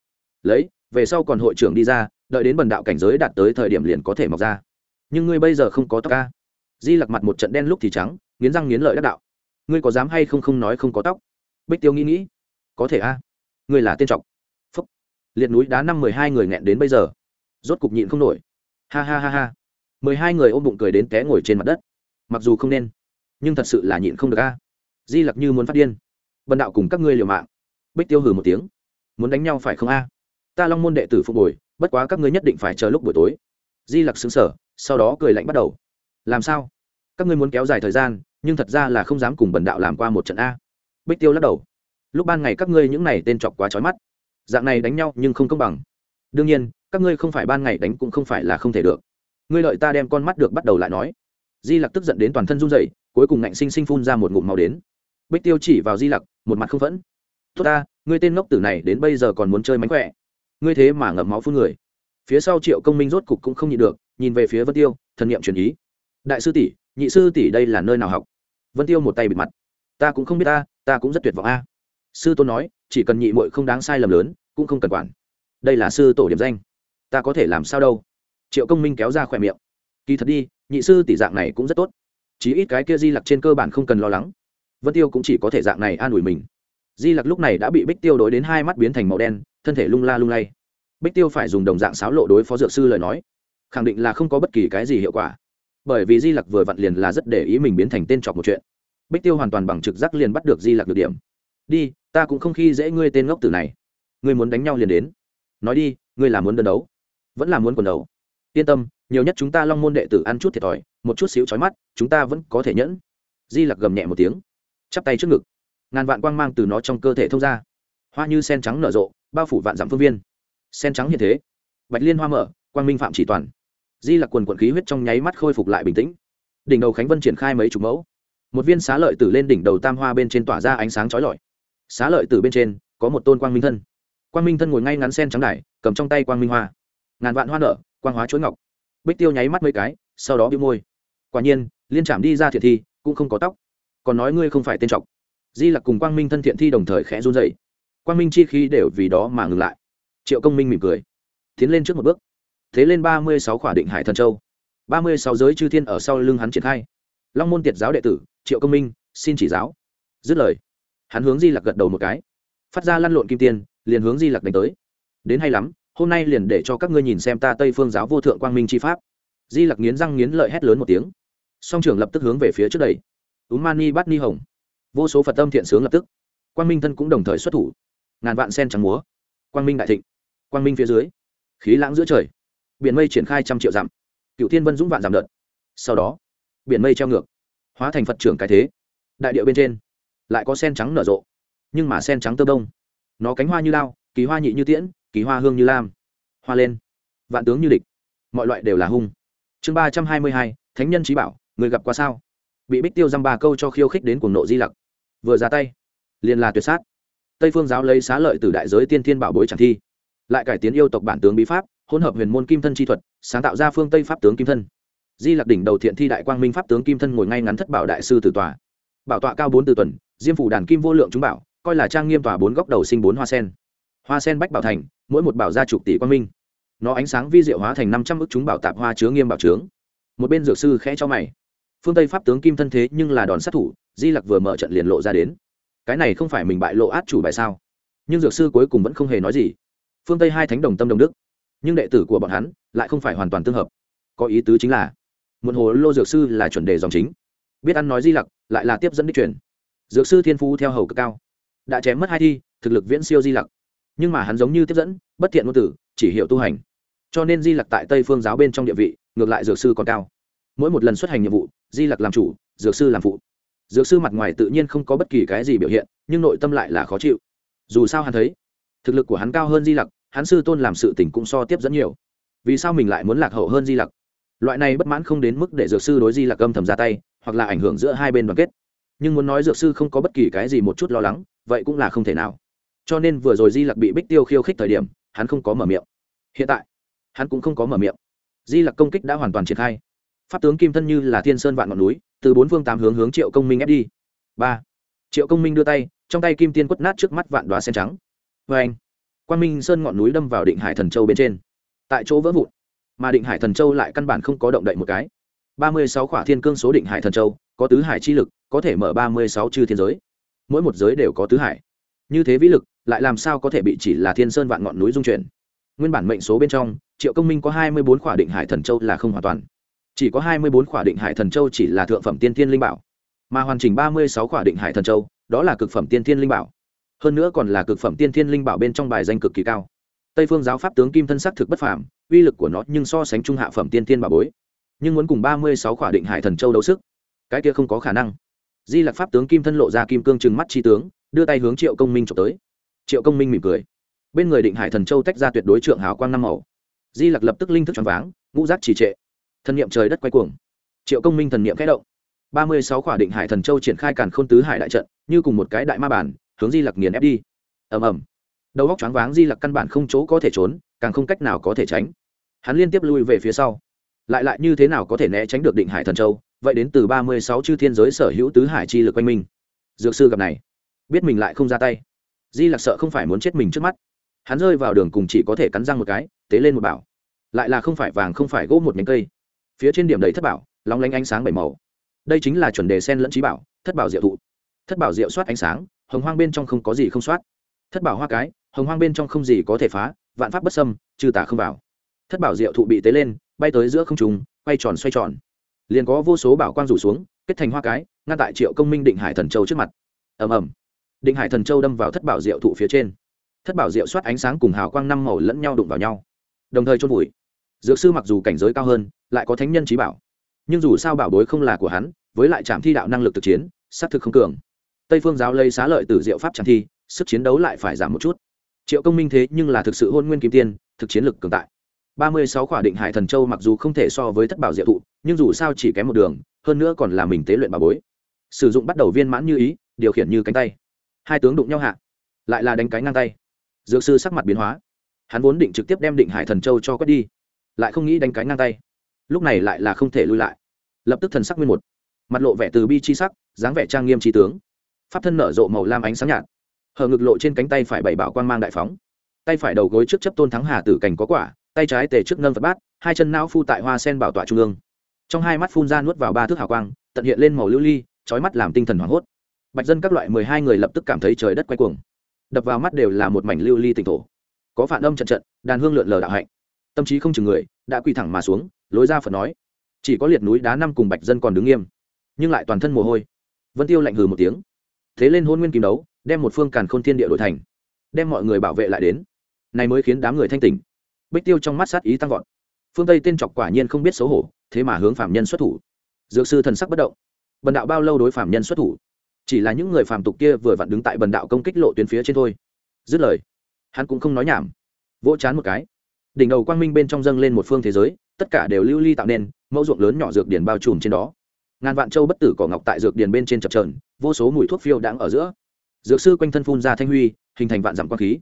Lấy, về sau còn hội trưởng đi ra, đợi đến bần đạo cảnh giới đạt tới thời điểm liền có thể mọc ra. Nhưng ngươi bây giờ không có tóc ca di lặc mặt một trận đen lúc thì trắng, nghiến răng nghiến lợi đắc đạo. Ngươi có dám hay không không nói không có tóc? Bích tiêu nghĩ nghĩ. Có thể a. Ngươi là tên trọc phúc. Liệt núi đá năm mười hai người nghẹn đến bây giờ. Rốt cục nhịn không nổi. Ha ha ha ha. mười hai người ôm bụng cười đến té ngồi trên mặt đất. Mặc dù không nên, nhưng thật sự là nhịn không được a. Di lặc như muốn phát điên. Bần đạo cùng các ngươi liều mạng. Bích tiêu hừ một tiếng muốn đánh nhau phải không a? Ta long môn đệ tử phục hồi, bất quá các ngươi nhất định phải chờ lúc buổi tối. Di lặc xứng sở sau đó cười lạnh bắt đầu. Làm sao? Các ngươi muốn kéo dài thời gian, nhưng thật ra là không dám cùng bần đạo làm qua một trận a. Bích tiêu lắc đầu. Lúc ban ngày các ngươi những này tên chọc quá trói mắt. Dạng này đánh nhau nhưng không công bằng. Đương nhiên, các ngươi không phải ban ngày đánh cũng không phải là không thể được. Ngươi lợi ta đem con mắt được bắt đầu lại nói. Di lặc tức giận đến toàn thân run rẩy, cuối cùng ngạnh sinh sinh phun ra một ngụm màu đến. Bích tiêu chỉ vào di lặc, một mặt không phẫn. Tốt ta ngươi tên ngốc tử này đến bây giờ còn muốn chơi mánh khỏe. Ngươi thế mà ngậm máu phun người. Phía sau triệu công minh rốt cục cũng không nhịn được, nhìn về phía vân tiêu, thần niệm truyền ý. Đại sư tỷ, nhị sư tỷ đây là nơi nào học? Vân tiêu một tay bịt mặt. Ta cũng không biết ta ta cũng rất tuyệt vọng a. Sư tôn nói, chỉ cần nhị muội không đáng sai lầm lớn, cũng không cần quản. Đây là sư tổ điểm danh. Ta có thể làm sao đâu? Triệu công minh kéo ra khỏe miệng. Kỳ thật đi, nhị sư tỷ dạng này cũng rất tốt. Chí ít cái kia di lặc trên cơ bản không cần lo lắng. Vân tiêu cũng chỉ có thể dạng này an ủi mình di lặc lúc này đã bị bích tiêu đối đến hai mắt biến thành màu đen, thân thể lung la lung lay. Bích tiêu phải dùng đồng dạng sáo lộ đối phó dược sư lời nói. Khẳng định là không có bất kỳ cái gì hiệu quả. Bởi vì di lặc vừa vặn liền là rất để ý mình biến thành tên trọc một chuyện. Bích tiêu hoàn toàn bằng trực giác liền bắt được di lặc được điểm. Đi, ta cũng không khi dễ ngươi tên ngốc tử này. Ngươi muốn đánh nhau liền đến. Nói đi, ngươi là muốn đơn đấu, vẫn là muốn quần đấu yên tâm, nhiều nhất chúng ta long môn đệ tử ăn chút thiệt thòi, một chút xíu trói mắt, chúng ta vẫn có thể nhẫn. Di lặc gầm nhẹ một tiếng, chắp tay trước ngực ngàn vạn quang mang từ nó trong cơ thể thông ra. Hoa như sen trắng nở rộ, bao phủ vạn dặm phương viên. Sen trắng hiện thế. Bạch liên hoa mở, quang minh phạm chỉ toàn. Di là quần quận khí huyết trong nháy mắt khôi phục lại bình tĩnh. Đỉnh đầu khánh vân triển khai mấy chục mẫu. Một viên xá lợi tử lên đỉnh đầu tam hoa bên trên tỏa ra ánh sáng chói lọi. Xá lợi tử bên trên, có một tôn quang minh thân. Quang minh thân ngồi ngay ngắn sen trắng đài, cầm trong tay quang minh hoa. Ngàn vạn hoa nở, quang hóa chuỗi ngọc. Bích tiêu nháy mắt mấy cái, sau đó bị môi. Quả nhiên, liên trảm đi ra thiệt thi, cũng không có tóc. Còn nói ngươi không phải tên trọc di lặc cùng quang minh thân thiện thi đồng thời khẽ run dậy quang minh chi khí đều vì đó mà ngừng lại. Triệu công minh mỉm cười. Tiến lên trước một bước. Thế lên ba mươi sáu khỏa định hải thần châu. ba mươi sáu giới chư thiên ở sau lưng hắn triển khai. Long môn tiệt giáo đệ tử, triệu công minh, xin chỉ giáo. Dứt lời, hắn hướng di lặc gật đầu một cái. Phát ra lăn lộn kim tiên liền hướng di lặc đánh tới. Đến hay lắm, hôm nay liền để cho các ngươi nhìn xem ta tây phương giáo vô thượng quang minh chi pháp. Di lặc nghiến răng nghiến lợi hét lớn một tiếng. Song trưởng lập tức hướng về phía trước đây úm mani bắt ni hồng vô số phật tâm thiện sướng lập tức. Quang minh thân cũng đồng thời xuất thủ. Ngàn vạn sen trắng múa. Quang minh đại thịnh. Quang minh phía dưới. Khí lãng giữa trời. Biển mây triển khai trăm triệu dặm. Cựu thiên vân dũng vạn giảm đợt. Sau đó, biển mây treo ngược, hóa thành phật trưởng cái thế. Đại điệu bên trên, lại có sen trắng nở rộ. Nhưng mà sen trắng tơ đông. Nó cánh hoa như lao, kỳ hoa nhị như tiễn, kỳ hoa hương như lam. Hoa lên. Vạn tướng như địch. Mọi loại đều là hung. Chương ba trăm hai mươi hai, thánh nhân trí bảo, người gặp qua sao? Bị bích tiêu dăm ba câu cho khiêu khích đến cuồng nộ di lặc vừa ra tay, liền là tuyệt sát. Tây phương giáo lấy xá lợi từ đại giới tiên thiên bảo bối chẳng thi, lại cải tiến yêu tộc bản tướng bí pháp, hỗn hợp huyền môn kim thân chi thuật, sáng tạo ra phương tây pháp tướng kim thân. Di lặc đỉnh đầu thiện thi đại quang minh pháp tướng kim thân ngồi ngay ngắn thất bảo đại sư tử tòa. Bảo tọa cao bốn từ tuần, diêm phủ đàn kim vô lượng chúng bảo, coi là trang nghiêm tòa bốn góc đầu sinh bốn hoa sen. Hoa sen bách bảo thành, mỗi một bảo gia chục tỷ quang minh. Nó ánh sáng vi diệu hóa thành năm trăm ức chúng bảo tạp hoa chứa nghiêm bảo trướng một bên dược sư khẽ cho mày phương tây pháp tướng kim thân thế nhưng là đòn sát thủ, di lặc vừa mở trận liền lộ ra đến. Cái này không phải mình bại lộ át chủ bài sao? Nhưng dược sư cuối cùng vẫn không hề nói gì. Phương tây hai thánh đồng tâm đồng đức. Nhưng đệ tử của bọn hắn lại không phải hoàn toàn tương hợp. Có ý tứ chính là, một hồ lô dược sư là chuẩn đề dòng chính. Biết ăn nói di lặc, lại là tiếp dẫn đích truyền. Dược sư thiên phú theo hầu cực cao. Đã chém mất hai thi, thực lực viễn siêu di lặc. Nhưng mà hắn giống như tiếp dẫn, bất thiện ngôn tử, chỉ hiệu tu hành. Cho nên di lặc tại tây phương giáo bên trong địa vị, ngược lại dược sư còn cao mỗi một lần xuất hành nhiệm vụ, di lặc làm chủ, dược sư làm phụ. Dược sư mặt ngoài tự nhiên không có bất kỳ cái gì biểu hiện, nhưng nội tâm lại là khó chịu. Dù sao hắn thấy, thực lực của hắn cao hơn di lặc, hắn sư tôn làm sự tình cũng so tiếp dẫn nhiều. Vì sao mình lại muốn lạc hậu hơn di lặc? Loại này bất mãn không đến mức để dược sư đối di lặc âm thầm ra tay, hoặc là ảnh hưởng giữa hai bên đoàn kết. Nhưng muốn nói dược sư không có bất kỳ cái gì một chút lo lắng, vậy cũng là không thể nào. Cho nên vừa rồi di lặc bị bích tiêu khiêu khích thời điểm, hắn không có mở miệng. Hiện tại, hắn cũng không có mở miệng. Di lặc công kích đã hoàn toàn triển khai pháp tướng kim thân như là thiên sơn vạn ngọn núi, từ bốn phương tám hướng hướng triệu công minh ép đi. Ba. Triệu công minh đưa tay, trong tay kim tiên quất nát trước mắt vạn đoá sen trắng. Vê anh quan minh sơn ngọn núi đâm vào định hải thần châu bên trên. Tại chỗ vỡ vụn, mà định hải thần châu lại căn bản không có động đậy một cái. Ba mươi sáu khỏa thiên cương số định hải thần châu, có tứ hải chi lực, có thể mở ba mươi sáu chư thiên giới. Mỗi một giới đều có tứ hải. Như thế vĩ lực, lại làm sao có thể bị chỉ là thiên sơn vạn ngọn núi dung chuyển? Nguyên bản mệnh số bên trong, triệu công minh có hai mươi bốn khỏa định hải thần châu là không hoàn toàn chỉ có hai mươi bốn khỏa định hải thần châu chỉ là thượng phẩm tiên thiên linh bảo, mà hoàn chỉnh ba mươi sáu khỏa định hải thần châu, đó là cực phẩm tiên thiên linh bảo. Hơn nữa còn là cực phẩm tiên thiên linh bảo bên trong bài danh cực kỳ cao. Tây phương giáo pháp tướng kim thân sắc thực bất phàm, uy lực của nó nhưng so sánh trung hạ phẩm tiên thiên bảo bối, nhưng muốn cùng ba mươi sáu khỏa định hải thần châu đấu sức, cái kia không có khả năng. Di lạc pháp tướng kim thân lộ ra kim cương trừng mắt tri tướng, đưa tay hướng triệu công minh trộm tới. Triệu công minh mỉm cười. Bên người định hải thần châu tách ra tuyệt đối trượng hào quang năm màu. Di lặc lập tức linh thức choáng váng, ngũ giác trì trệ thần niệm trời đất quay cuồng. Triệu công minh thần niệm khẽ động. Ba mươi sáu khỏa định hải thần châu triển khai càn khôn tứ hải đại trận, như cùng một cái đại ma bản, hướng di lặc nghiền ép đi. Ầm ầm. Đầu góc choáng váng, di lặc căn bản không chỗ có thể trốn, càng không cách nào có thể tránh. Hắn liên tiếp lui về phía sau. Lại lại như thế nào có thể né tránh được định hải thần châu? Vậy đến từ ba mươi sáu chư thiên giới sở hữu tứ hải chi lực quanh mình. Dược sư gặp này, biết mình lại không ra tay. Di lặc sợ không phải muốn chết mình trước mắt. Hắn rơi vào đường cùng chỉ có thể cắn răng một cái, tế lên một bảo. Lại là không phải vàng, không phải gỗ một nhánh cây phía trên điểm đầy thất bảo, lóng lánh ánh sáng bảy màu. Đây chính là chuẩn đề sen lẫn trí bảo, thất bảo diệu thụ. Thất bảo diệu soát ánh sáng, hồng hoang bên trong không có gì không soát. Thất bảo hoa cái, hồng hoang bên trong không gì có thể phá, vạn pháp bất xâm, trừ tả không vào. Thất bảo diệu thụ bị tế lên, bay tới giữa không trùng quay tròn xoay tròn. Liền có vô số bảo quang rủ xuống, kết thành hoa cái, ngăn tại triệu công minh định hải thần châu trước mặt. Ầm ầm. Định hải thần châu đâm vào thất bảo diệu thụ phía trên. Thất bảo diệu soát ánh sáng cùng hào quang năm màu lẫn nhau đụng vào nhau. Đồng thời chôn vùi dược sư mặc dù cảnh giới cao hơn, lại có thánh nhân trí bảo. Nhưng dù sao bảo bối không là của hắn, với lại trạm thi đạo năng lực thực chiến, xác thực không cường. Tây phương giáo lấy xá lợi từ diệu pháp trạm thi, sức chiến đấu lại phải giảm một chút. Triệu công minh thế nhưng là thực sự hôn nguyên kim tiên, thực chiến lực cường tại ba mươi sáu khỏa định hải thần châu mặc dù không thể so với thất bảo diệu thụ, nhưng dù sao chỉ kém một đường, hơn nữa còn là mình tế luyện bà bối. Sử dụng bắt đầu viên mãn như ý, điều khiển như cánh tay. Hai tướng đụng nhau hạ, lại là đánh cái ngang tay. Dược sư sắc mặt biến hóa. Hắn vốn định trực tiếp đem định hải thần châu cho quét đi lại không nghĩ đánh cái ngang tay. Lúc này lại là không thể lui lại. Lập tức thần sắc nguyên một. Mặt lộ vẻ từ bi chi sắc, dáng vẻ trang nghiêm trí tướng. Pháp thân nở rộ màu lam ánh sáng nhạt. Hở ngực lộ trên cánh tay phải bảy bảo quan mang đại phóng. Tay phải đầu gối trước chấp tôn thắng hà tử cảnh có quả, tay trái tề trước nâng phật bát, hai chân não phu tại hoa sen bảo tọa trung ương. Trong hai mắt phun ra nuốt vào ba thước hào quang, tận hiện lên màu lưu ly trói mắt làm tinh thần hoảng hốt. Bạch dân các loại mười hai người lập tức cảm thấy trời đất quay cuồng. Đập vào mắt đều là một mảnh lưu ly tỉnh thổ. Có phản âm trận trận, đàn hương lượn lờ đạo hạnh tâm trí không chừng người, đã quỳ thẳng mà xuống, lối ra phật nói. Chỉ có liệt núi đá năm cùng bạch dân còn đứng nghiêm, nhưng lại toàn thân mồ hôi. Vân tiêu lạnh hừ một tiếng. Thế lên hôn nguyên kim đấu, đem một phương càn khôn thiên địa đổi thành, đem mọi người bảo vệ lại đến. Này mới khiến đám người thanh tỉnh. Bích tiêu trong mắt sát ý tăng vọt. Phương tây tên chọc quả nhiên không biết xấu hổ, thế mà hướng phạm nhân xuất thủ. Dược sư thần sắc bất động. Bần đạo bao lâu đối phạm nhân xuất thủ? Chỉ là những người phàm tục kia vừa vặn đứng tại bần đạo công kích lộ tuyến phía trên thôi. Dứt lời, hắn cũng không nói nhảm. Vỗ chán một cái đỉnh đầu quang minh bên trong dâng lên một phương thế giới, tất cả đều lưu ly tạo nên mẫu ruộng lớn nhỏ dược điển bao trùm trên đó. Ngàn vạn châu bất tử cỏ ngọc tại dược điển bên trên chập trờn vô số mùi thuốc phiêu đãng ở giữa. Dược sư quanh thân phun ra thanh huy, hình thành vạn dặm quang khí.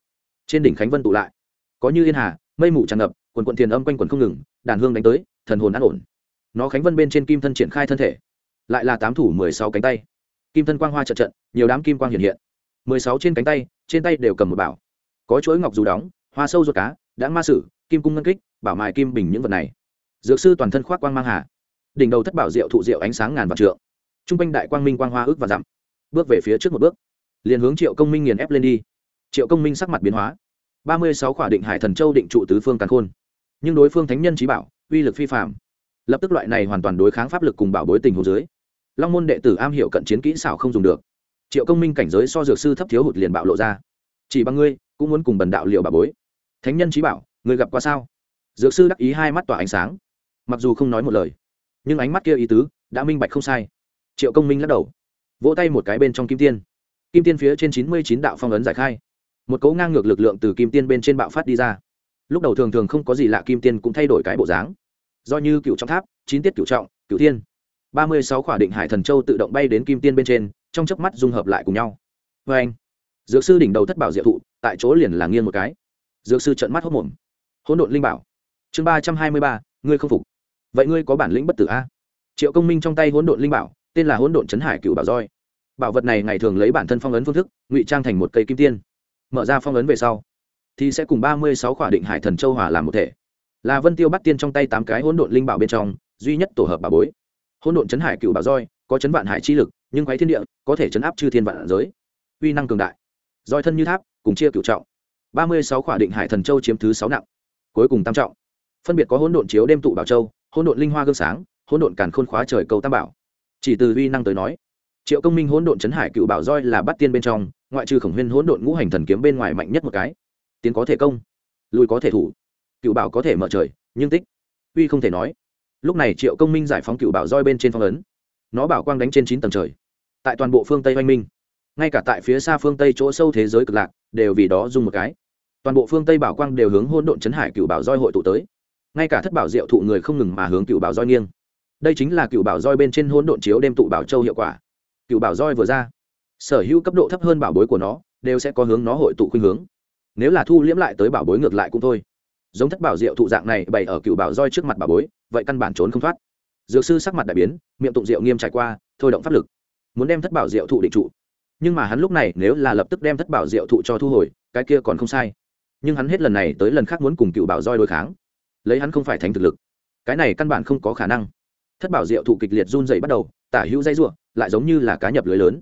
Trên đỉnh khánh vân tụ lại. Có như yên hà, mây mù tràn ngập, quần quận thiền âm quanh quần không ngừng, đàn hương đánh tới, thần hồn an ổn. Nó khánh vân bên trên kim thân triển khai thân thể. Lại là tám thủ mười sáu cánh tay. Kim thân quang hoa trận trận, nhiều đám kim quang hiện hiện. mười sáu trên cánh tay, trên tay đều cầm một bảo. Có chuỗi ngọc dù đóng, hoa sâu ruột cá đã ma sử, kim cung ngân kích, bảo mài kim bình những vật này. Dược sư toàn thân khoác quang mang hà. Đỉnh đầu thất bảo diệu thụ diệu ánh sáng ngàn vạn trượng. T r u n g quanh đại quang minh quang hoa ước và dặm. Bước về phía trước một bước. Liền hướng triệu công minh nghiền ép lên đi. Triệu công minh sắc mặt biến hóa. Ba mươi sáu khỏa định hải thần châu định trụ tứ phương càn khôn. Nhưng đối phương thánh nhân trí bảo, uy lực phi phạm lập tức loại này hoàn toàn đối kháng pháp lực cùng bảo bối tình hồ dưới, long môn đệ tử am hiểu cận chiến kỹ xảo không dùng được. Triệu công minh cảnh giới so dược sư thấp thiếu hụt liền bạo lộ ra. Chỉ bằng ngươi, cũng muốn cùng bần đạo liệu bà bối thánh nhân trí bảo, người gặp qua sao? Dược sư đắc ý hai mắt tỏa ánh sáng. Mặc dù không nói một lời, nhưng ánh mắt kia ý tứ đã minh bạch không sai. Triệu công minh lắc đầu, vỗ tay một cái bên trong kim tiên. Kim tiên phía trên chín mươi chín đạo phong ấn giải khai. Một cấu ngang ngược lực lượng từ kim tiên bên trên bạo phát đi ra. Lúc đầu thường thường không có gì lạ, kim tiên cũng thay đổi cái bộ dáng. Do như cựu trọng tháp, chín tiết cựu trọng, cựu tiên ba mươi sáu khỏa định hải thần châu tự động bay đến kim tiên bên trên, trong chớp mắt dung hợp lại cùng nhau. Vê anh dược sư đỉnh đầu thất bảo diệu thụ, tại chỗ liền là nghiêng một cái dược sư trợn mắt hốc mồm. Hỗn độn linh bảo. Chương ba trăm hai mươi ba, ngươi không phục. Vậy ngươi có bản lĩnh bất tử a? Triệu công minh trong tay hỗn độn linh bảo, tên là hỗn độn trấn hải cựu bảo roi. Bảo vật này ngày thường lấy bản thân phong ấn phương thức, ngụy trang thành một cây kim tiên. Mở ra phong ấn về sau, thì sẽ cùng ba mươi sáu khỏa định hải thần châu hòa làm một thể. Là vân tiêu bắt tiên trong tay tám cái hỗn độn linh bảo bên trong, duy nhất tổ hợp bà bối. Hỗn độn chấn hải cựu bảo roi, có chấn vạn hải chi lực, nhưng quái thiên địa, có thể chấn áp chư thiên vạn giới. Uy năng cường đại. Roi thân như tháp, cùng chia cựu trọng ba mươi sáu khỏa định hải thần châu chiếm thứ sáu nặng, cuối cùng tam trọng. Phân biệt có hỗn độn chiếu đêm tụ bảo châu, hỗn độn linh hoa gương sáng, hỗn độn càn khôn khóa trời cầu tam bảo. Chỉ từ uy năng tới nói, triệu công minh hỗn độn chấn hải cựu bảo roi là bắt tiên bên trong, ngoại trừ khổng huyên hỗn độn ngũ hành thần kiếm bên ngoài mạnh nhất một cái. Tiến có thể công, lùi có thể thủ. Cựu bảo có thể mở trời, nhưng tích. Uy không thể nói. Lúc này triệu công minh giải phóng cựu bảo roi bên trên phong ấn. Nó bảo quang đánh trên chín tầng trời. Tại toàn bộ phương tây oanh minh, ngay cả tại phía xa phương tây chỗ sâu thế giới cực lạc đều vì đó dùng một cái. Toàn bộ phương tây bảo quang đều hướng hôn độn chấn hải cựu bảo roi hội tụ tới. Ngay cả thất bảo diệu thụ người không ngừng mà hướng cựu bảo roi nghiêng. Đây chính là cựu bảo roi bên trên hôn độn chiếu đêm tụ bảo châu hiệu quả. Cựu bảo roi vừa ra, sở hữu cấp độ thấp hơn bảo bối của nó đều sẽ có hướng nó hội tụ khuynh hướng. Nếu là thu liễm lại tới bảo bối ngược lại cũng thôi. Giống thất bảo diệu thụ dạng này bày ở cựu bảo roi trước mặt bảo bối, vậy căn bản trốn không thoát. Dược sư sắc mặt đại biến, miệng tụng diệu nghiêm trải qua, thôi động pháp lực. Muốn đem thất bảo diệu thụ định trụ nhưng mà hắn lúc này nếu là lập tức đem thất bảo diệu thụ cho thu hồi, cái kia còn không sai. Nhưng hắn hết lần này tới lần khác muốn cùng cựu bảo roi đối kháng. Lấy hắn không phải thành thực lực. Cái này căn bản không có khả năng. Thất bảo diệu thụ kịch liệt run dày bắt đầu, tả hữu dây ruộng lại giống như là cá nhập lưới lớn.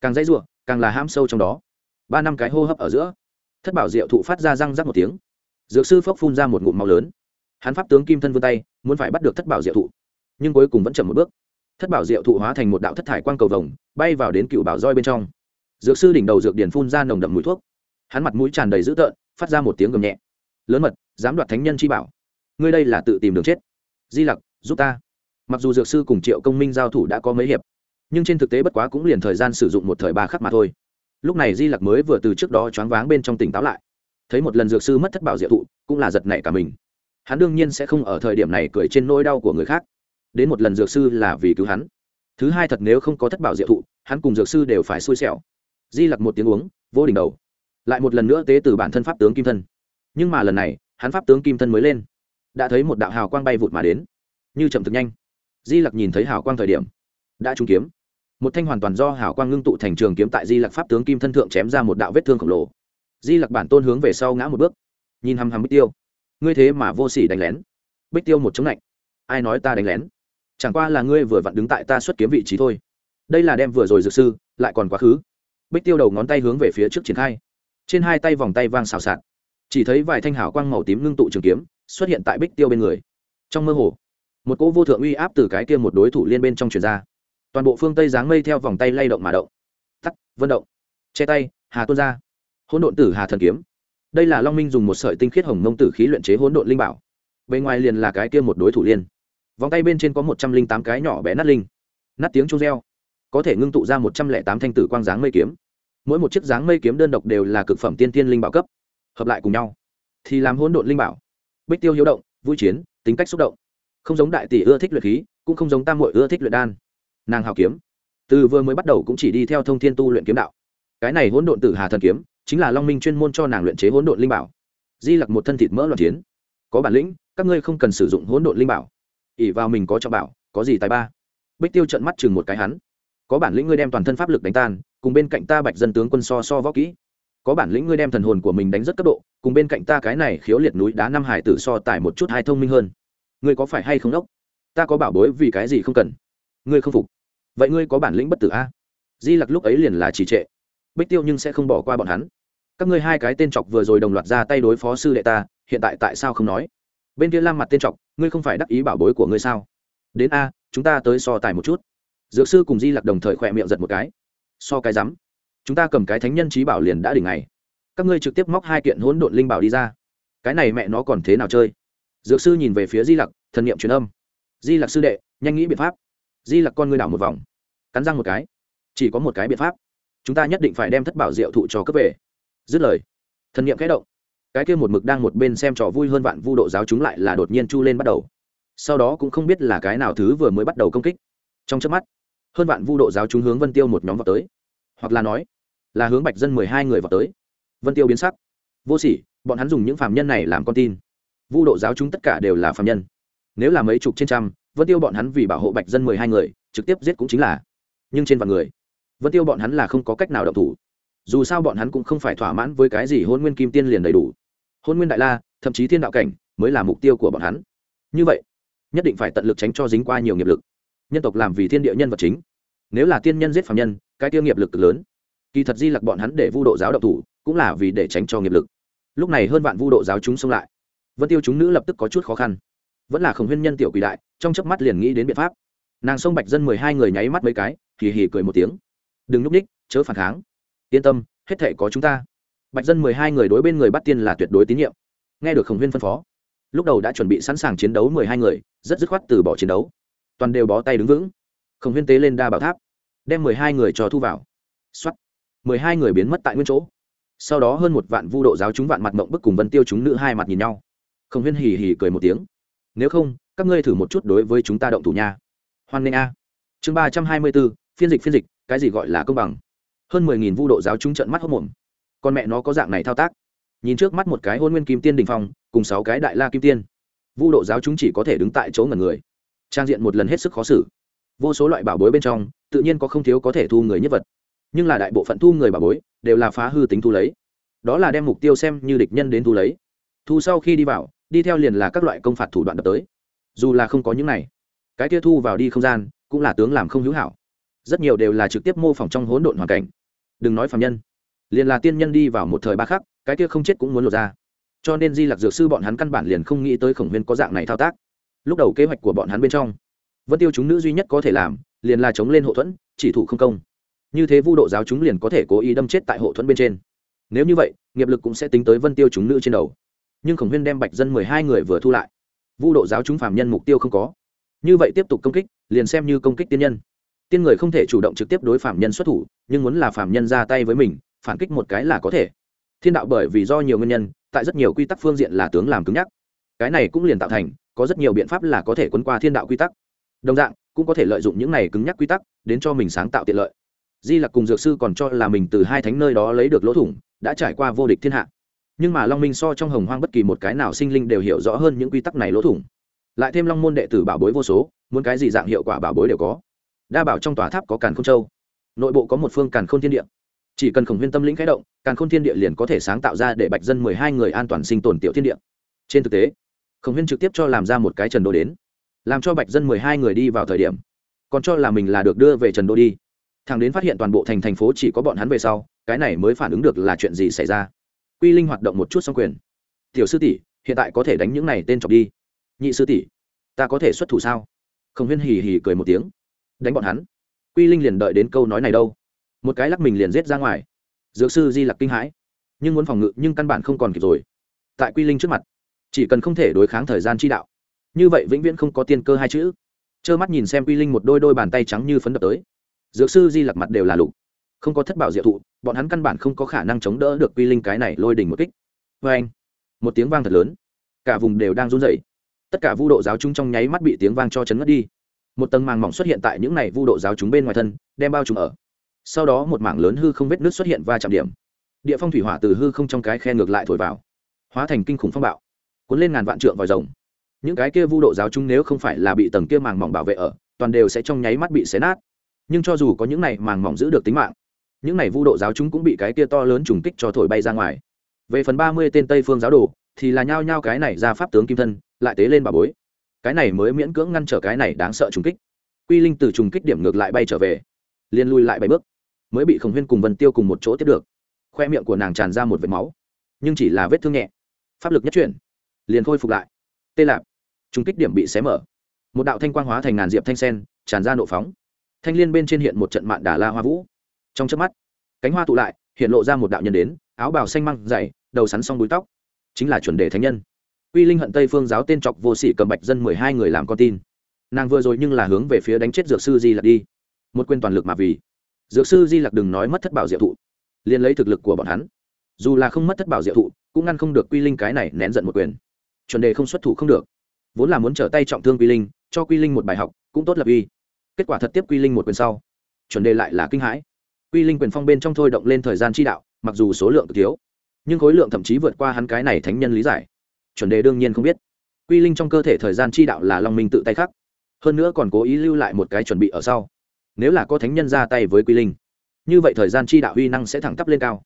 Càng dây ruộng càng là ham sâu trong đó. Ba năm cái hô hấp ở giữa, thất bảo diệu thụ phát ra răng rắc một tiếng. Dược sư phốc phun ra một ngụm máu lớn. Hắn pháp tướng kim thân vươn tay, muốn phải bắt được thất bảo diệu thụ. Nhưng cuối cùng vẫn chậm một bước thất bảo diệu thụ hóa thành một đạo thất thải quang cầu vồng, bay vào đến cựu bảo roi bên trong. Dược sư đỉnh đầu dược điển phun ra nồng đậm mũi thuốc. Hắn mặt mũi tràn đầy dữ tợn, phát ra một tiếng gầm nhẹ. Lớn mật, dám đoạt thánh nhân chi bảo. Ngươi đây là tự tìm đường chết. Di lặc, giúp ta. Mặc dù dược sư cùng triệu công minh giao thủ đã có mấy hiệp, nhưng trên thực tế bất quá cũng liền thời gian sử dụng một thời ba khắc mà thôi. Lúc này di lặc mới vừa từ trước đó choáng váng bên trong tỉnh táo lại. Thấy một lần dược sư mất thất bảo diệu thụ, cũng là giật nảy cả mình. Hắn đương nhiên sẽ không ở thời điểm này cười trên nỗi đau của người khác đến một lần dược sư là vì cứu hắn. Thứ hai thật nếu không có thất bảo diệu thụ, hắn cùng dược sư đều phải xui xẻo. Di lặc một tiếng uống, vô đỉnh đầu. Lại một lần nữa tế từ bản thân pháp tướng kim thân. Nhưng mà lần này, hắn pháp tướng kim thân mới lên. Đã thấy một đạo hào quang bay vụt mà đến. Như chậm thực nhanh. Di lặc nhìn thấy hào quang thời điểm, đã trúng kiếm. Một thanh hoàn toàn do hào quang ngưng tụ thành trường kiếm tại di lặc pháp tướng kim thân thượng chém ra một đạo vết thương khổng lồ. Di lặc bản tôn hướng về sau ngã một bước. Nhìn hằm hằm bích tiêu. Ngươi thế mà vô s ỉ đánh lén. Bích tiêu một chống lạnh. Ai nói ta đánh lén? Chẳng qua là ngươi vừa vặn đứng tại ta xuất kiếm vị trí thôi. Đây là đem vừa rồi dược sư, lại còn quá khứ. Bích tiêu đầu ngón tay hướng về phía trước triển khai. Trên hai tay vòng tay vang xào xạc. Chỉ thấy vài thanh hảo quang màu tím ngưng tụ trường kiếm, xuất hiện tại bích tiêu bên người. Trong mơ hồ, một cỗ vô thượng uy áp từ cái kia một đối thủ liên bên trong truyền ra. Toàn bộ phương tây dáng mây theo vòng tay lay động mà động. Tắt, vân động. Che tay, hà tuôn ra. Hỗn độn tử hà thần kiếm. Đây là long minh dùng một sợi tinh khiết hồng mông tử khí luyện chế hỗn độn linh bảo. Bên ngoài liền là cái kia một đối thủ liên vòng tay bên trên có một trăm linh tám cái nhỏ bé nát linh. Nát tiếng chung reo. Có thể ngưng tụ ra một trăm lẻ tám thanh tử quang dáng mây kiếm. Mỗi một chiếc dáng mây kiếm đơn độc đều là cực phẩm tiên tiên linh bảo cấp, hợp lại cùng nhau. Thì làm hỗn độn linh bảo. Bích tiêu hiếu động, vui chiến, tính cách xúc động. Không giống đại tỷ ưa thích luyện khí, cũng không giống tam mội ưa thích luyện đan. Nàng hào kiếm. Từ vừa mới bắt đầu cũng chỉ đi theo thông thiên tu luyện kiếm đạo. Cái này hỗn độn tử hà thần kiếm, chính là long minh chuyên môn cho nàng luyện chế hỗn độn linh bảo. Di lặc một thân thịt mỡ loạn chiến. Có bản lĩnh, các ngươi không cần sử dụng hỗn độn linh bảo ỉ vào mình có cho bảo, có gì tài ba? Bích tiêu trận mắt chừng một cái hắn. Có bản lĩnh ngươi đem toàn thân pháp lực đánh tan, cùng bên cạnh ta bạch dân tướng quân so so võ kỹ. Có bản lĩnh ngươi đem thần hồn của mình đánh rất cấp độ, cùng bên cạnh ta cái này khiếu liệt núi đá năm hải tử so tài một chút hai thông minh hơn. Ngươi có phải hay không đốc? Ta có bảo bối vì cái gì không cần? Ngươi không phục. Vậy ngươi có bản lĩnh bất tử a? Di lặc lúc ấy liền là trì trệ. Bích tiêu nhưng sẽ không bỏ qua bọn hắn. Các ngươi hai cái tên chọc vừa rồi đồng loạt ra tay đối phó sư đệ ta, hiện tại tại sao không nói? Bên kia lam mặt tên trọc, ngươi không phải đắc ý bảo bối của ngươi sao? Đến a, chúng ta tới so tài một chút. Dược sư cùng di lặc đồng thời khỏe miệng giật một cái. So cái rắm. Chúng ta cầm cái thánh nhân trí bảo liền đã đỉnh ngày. Các ngươi trực tiếp móc hai kiện hỗn độn linh bảo đi ra. Cái này mẹ nó còn thế nào chơi? Dược sư nhìn về phía di lặc, thần n i ệ m truyền âm. Di lặc sư đệ, nhanh nghĩ biện pháp. Di lặc con ngươi đảo một vòng. Cắn răng một cái. Chỉ có một cái biện pháp. Chúng ta nhất định phải đem thất bảo diệu thụ cho cấp về. Dứt lời, thần n i ệ m kẽ động cái kia một mực đang một bên xem trò vui hơn vạn vu độ giáo chúng lại là đột nhiên chu lên bắt đầu. Sau đó cũng không biết là cái nào thứ vừa mới bắt đầu công kích. Trong chớp mắt, hơn vạn vu độ giáo chúng hướng vân tiêu một nhóm vào tới. Hoặc là nói, là hướng bạch dân mười hai người vào tới. Vân tiêu biến sắc. Vô sỉ, bọn hắn dùng những phạm nhân này làm con tin. Vu độ giáo chúng tất cả đều là phạm nhân. Nếu là mấy chục trên trăm, vân tiêu bọn hắn vì bảo hộ bạch dân mười hai người, trực tiếp giết cũng chính là. Nhưng trên vạn người, vân tiêu bọn hắn là không có cách nào động thủ. Dù sao bọn hắn cũng không phải thỏa mãn với cái gì hôn nguyên kim tiên liền đầy đủ hôn nguyên đại la, thậm chí thiên đạo cảnh mới là mục tiêu của bọn hắn. Như vậy, nhất định phải tận lực tránh cho dính qua nhiều nghiệp lực. Nhân tộc làm vì thiên địa nhân vật chính. Nếu là tiên nhân giết phạm nhân, cái tiêu nghiệp lực cực lớn. Kỳ thật di lặc bọn hắn để vu độ giáo độc thủ, cũng là vì để tránh cho nghiệp lực. Lúc này hơn vạn vu độ giáo chúng xông lại. Vân tiêu chúng nữ lập tức có chút khó khăn. Vẫn là khổng huyên nhân tiểu quỷ đại, trong chớp mắt liền nghĩ đến biện pháp. Nàng sông bạch dân mười hai người nháy mắt mấy cái, hì hì cười một tiếng. Đừng núp ních chớ phản kháng. Yên tâm, hết thể có chúng ta bạch dân mười hai người đối bên người bắt tiên là tuyệt đối tín nhiệm. Nghe được khổng huyên phân phó, lúc đầu đã chuẩn bị sẵn sàng chiến đấu mười hai người, rất dứt khoát từ bỏ chiến đấu. Toàn đều bó tay đứng vững. Khổng huyên tế lên đa bảo tháp, đem mười hai người cho thu vào. X o á t mười hai người biến mất tại nguyên chỗ. Sau đó hơn một vạn vu độ giáo chúng vạn mặt mộng bức cùng vân tiêu chúng nữ hai mặt nhìn nhau. Khổng huyên hì hì cười một tiếng. Nếu không, các ngươi thử một chút đối với chúng ta động thủ nha. Hoan nghênh a. Chương ba trăm hai mươi bốn, phiên dịch phiên dịch, cái gì gọi là công bằng? Hơn mười nghìn vu độ giáo chúng trận mắt hốc mồm con mẹ nó có dạng này thao tác. Nhìn trước mắt một cái hôn nguyên kim tiên đình phong, cùng sáu cái đại la kim tiên. Vu độ giáo chúng chỉ có thể đứng tại chỗ ngần người. Trang diện một lần hết sức khó xử. Vô số loại bảo bối bên trong, tự nhiên có không thiếu có thể thu người nhất vật. Nhưng là đại bộ phận thu người bảo bối, đều là phá hư tính thu lấy. Đó là đem mục tiêu xem như địch nhân đến thu lấy. Thu sau khi đi vào, đi theo liền là các loại công phạt thủ đoạn đập tới. Dù là không có những này, cái kia thu vào đi không gian, cũng là tướng làm không hữu hảo. Rất nhiều đều là trực tiếp mô phỏng trong hỗn độn hoàn cảnh. Đừng nói phạm nhân liền là tiên nhân đi vào một thời ba khắc, cái kia không chết cũng muốn lột ra. Cho nên di lặc dược sư bọn hắn căn bản liền không nghĩ tới khổng huyên có dạng này thao tác. Lúc đầu kế hoạch của bọn hắn bên trong, vân tiêu chúng nữ duy nhất có thể làm, liền là chống lên hậu thuẫn, chỉ thủ không công. Như thế vu độ giáo chúng liền có thể cố ý đâm chết tại hộ thuẫn bên trên. Nếu như vậy, nghiệp lực cũng sẽ tính tới vân tiêu chúng nữ trên đầu. Nhưng khổng huyên đem bạch dân mười hai người vừa thu lại. Vu độ giáo chúng phạm nhân mục tiêu không có. Như vậy tiếp tục công kích, liền xem như công kích tiên nhân. Tiên người không thể chủ động trực tiếp đối phạm nhân xuất thủ, nhưng muốn là phạm nhân ra tay với mình phản kích một cái là có thể. Thiên đạo bởi vì do nhiều nguyên nhân, tại rất nhiều quy tắc phương diện là tướng làm cứng nhắc. Cái này cũng liền tạo thành, có rất nhiều biện pháp là có thể quấn qua thiên đạo quy tắc. Đồng dạng, cũng có thể lợi dụng những này cứng nhắc quy tắc, đến cho mình sáng tạo tiện lợi. Di lặc cùng dược sư còn cho là mình từ hai thánh nơi đó lấy được lỗ thủng, đã trải qua vô địch thiên hạ. Nhưng mà long minh so trong hồng hoang bất kỳ một cái nào sinh linh đều hiểu rõ hơn những quy tắc này lỗ thủng. Lại thêm long môn đệ tử bảo bối vô số, muốn cái gì dạng hiệu quả bảo bối đều có. Đa bảo trong tòa tháp có càn k h ô n châu. Nội bộ có một phương càn k h ô n thiên địa chỉ cần khổng huyên tâm lĩnh khái động, càn k h ô n thiên địa liền có thể sáng tạo ra để bạch dân mười hai người an toàn sinh tồn tiểu thiên địa. Trên thực tế, khổng huyên trực tiếp cho làm ra một cái trần đô đến, làm cho bạch dân mười hai người đi vào thời điểm, còn cho là mình là được đưa về trần đô đi. Thằng đến phát hiện toàn bộ thành thành phố chỉ có bọn hắn về sau, cái này mới phản ứng được là chuyện gì xảy ra. Quy linh hoạt động một chút xong quyền. Tiểu sư tỷ, hiện tại có thể đánh những này tên chọc đi. Nhị sư tỷ, ta có thể xuất thủ sao? Khổng huyên hì hì cười một tiếng. Đánh bọn hắn? Quy linh liền đợi đến câu nói này đâu một cái lắc mình liền rết ra ngoài. Dược sư di lặc kinh hãi. Nhưng muốn phòng ngự, nhưng căn bản không còn kịp rồi. Tại quy linh trước mặt, chỉ cần không thể đối kháng thời gian chi đạo. Như vậy vĩnh viễn không có tiên cơ hai chữ. Trơ mắt nhìn xem quy linh một đôi đôi bàn tay trắng như phấn đập tới. Dược sư di lặc mặt đều là lục. Không có thất bảo diệu thụ, bọn hắn căn bản không có khả năng chống đỡ được quy linh cái này lôi đỉnh một kích. Vê anh, một tiếng vang thật lớn. Cả vùng đều đang run rẩy. Tất cả vu độ giáo chúng trong nháy mắt bị tiếng vang cho chấn ngất đi. Một tầng màng mỏng xuất hiện tại những này vu độ giáo chúng bên ngoài thân, đem bao trùm ở sau đó một mảng lớn hư không vết nước xuất hiện va chạm điểm. Địa phong thủy hỏa từ hư không trong cái khe ngược lại thổi vào, hóa thành kinh khủng phong bạo, cuốn lên ngàn vạn trượng vòi rồng. Những cái kia vu độ giáo chúng nếu không phải là bị tầng kia màng mỏng bảo vệ ở, toàn đều sẽ trong nháy mắt bị xé nát. Nhưng cho dù có những này màng mỏng giữ được tính mạng, những này vu độ giáo chúng cũng bị cái kia to lớn trùng kích cho thổi bay ra ngoài. Về phần ba mươi tên tây phương giáo đồ, thì là nhao nhao cái này ra pháp tướng kim thân, lại tế lên bà bối. Cái này mới miễn cưỡng ngăn trở cái này đáng sợ trùng kích. Quy linh từ trùng kích điểm ngược lại bay trở về liên lui lại bảy bước mới bị khổng huyên cùng vân tiêu cùng một chỗ tiếp được. Khoe miệng của nàng tràn ra một vệt máu, nhưng chỉ là vết thương nhẹ. Pháp lực nhất chuyển, liền khôi phục lại. Tê lạp trung kích điểm bị xé mở. Một đạo thanh quang hóa thành ngàn diệp thanh sen, tràn ra nộ phóng. Thanh liên bên trên hiện một trận mạn đà la hoa vũ. Trong chớp mắt, cánh hoa tụ lại, hiện lộ ra một đạo nhân đến, áo bào xanh măng dày, đầu sắn xong búi tóc. Chính là chuẩn đề thánh nhân. Uy Linh hận Tây Phương giáo tên trọc vô sĩ cầm bạch dân mười hai người làm con tin. Nàng vừa rồi nhưng là hướng về phía đánh chết dược sư Di lật đi. Một quên toàn lực mà vì. Dược sư Di Lặc đừng nói mất thất bảo diệu thụ, liền lấy thực lực của bọn hắn, dù là không mất thất bảo diệu thụ, cũng ngăn không được Quy Linh cái này nén giận một quyền. Chuẩn đề không xuất thủ không được, vốn là muốn trở tay trọng thương Quy Linh, cho Quy Linh một bài học, cũng tốt lập uy. Kết quả thật tiếp Quy Linh một quyền sau, chuẩn đề lại là kinh hãi. Quy Linh quyền phong bên trong thôi động lên thời gian chi đạo, mặc dù số lượng thiếu, nhưng khối lượng thậm chí vượt qua hắn cái này thánh nhân lý giải chuẩn đề đương nhiên không biết quy linh trong cơ thể thời gian chi đạo là long minh tự tay khắc hơn nữa còn cố ý lưu lại một cái chuẩn bị ở sau nếu là có thánh nhân ra tay với quy linh, như vậy thời gian chi đạo huy năng sẽ thẳng tắp lên cao.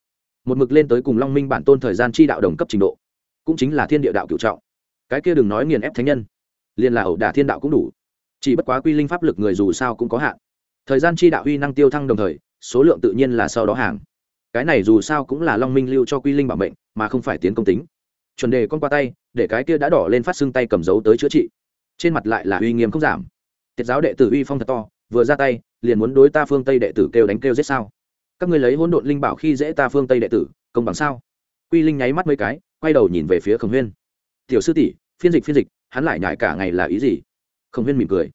Một mực lên tới cùng long minh bản tôn thời gian chi đạo đồng cấp trình độ, cũng chính là thiên địa đạo cựu trọng. Cái kia đừng nói nghiền ép thánh nhân, liền là ẩu đả thiên đạo cũng đủ. Chỉ bất quá quy linh pháp lực người dù sao cũng có hạn. Thời gian chi đạo huy năng tiêu thăng đồng thời, số lượng tự nhiên là sau đó hàng. Cái này dù sao cũng là long minh lưu cho quy linh bảo mệnh, mà không phải tiến công tính. Chuẩn đề con qua tay, để cái kia đã đỏ lên phát xương tay cầm dấu tới chữa trị. Trên mặt lại là uy nghiêm không giảm. Tiết giáo đệ tử uy phong thật to vừa ra tay, liền muốn đối ta phương tây đệ tử kêu đánh kêu giết sao? Các ngươi lấy hỗn độn linh bảo khi dễ ta phương tây đệ tử, công bằng sao? Quy linh nháy mắt mấy cái, quay đầu nhìn về phía khổng huyên. Tiểu sư tỷ, phiên dịch phiên dịch, hắn lại nhại cả ngày là ý gì? Khổng huyên mỉm cười.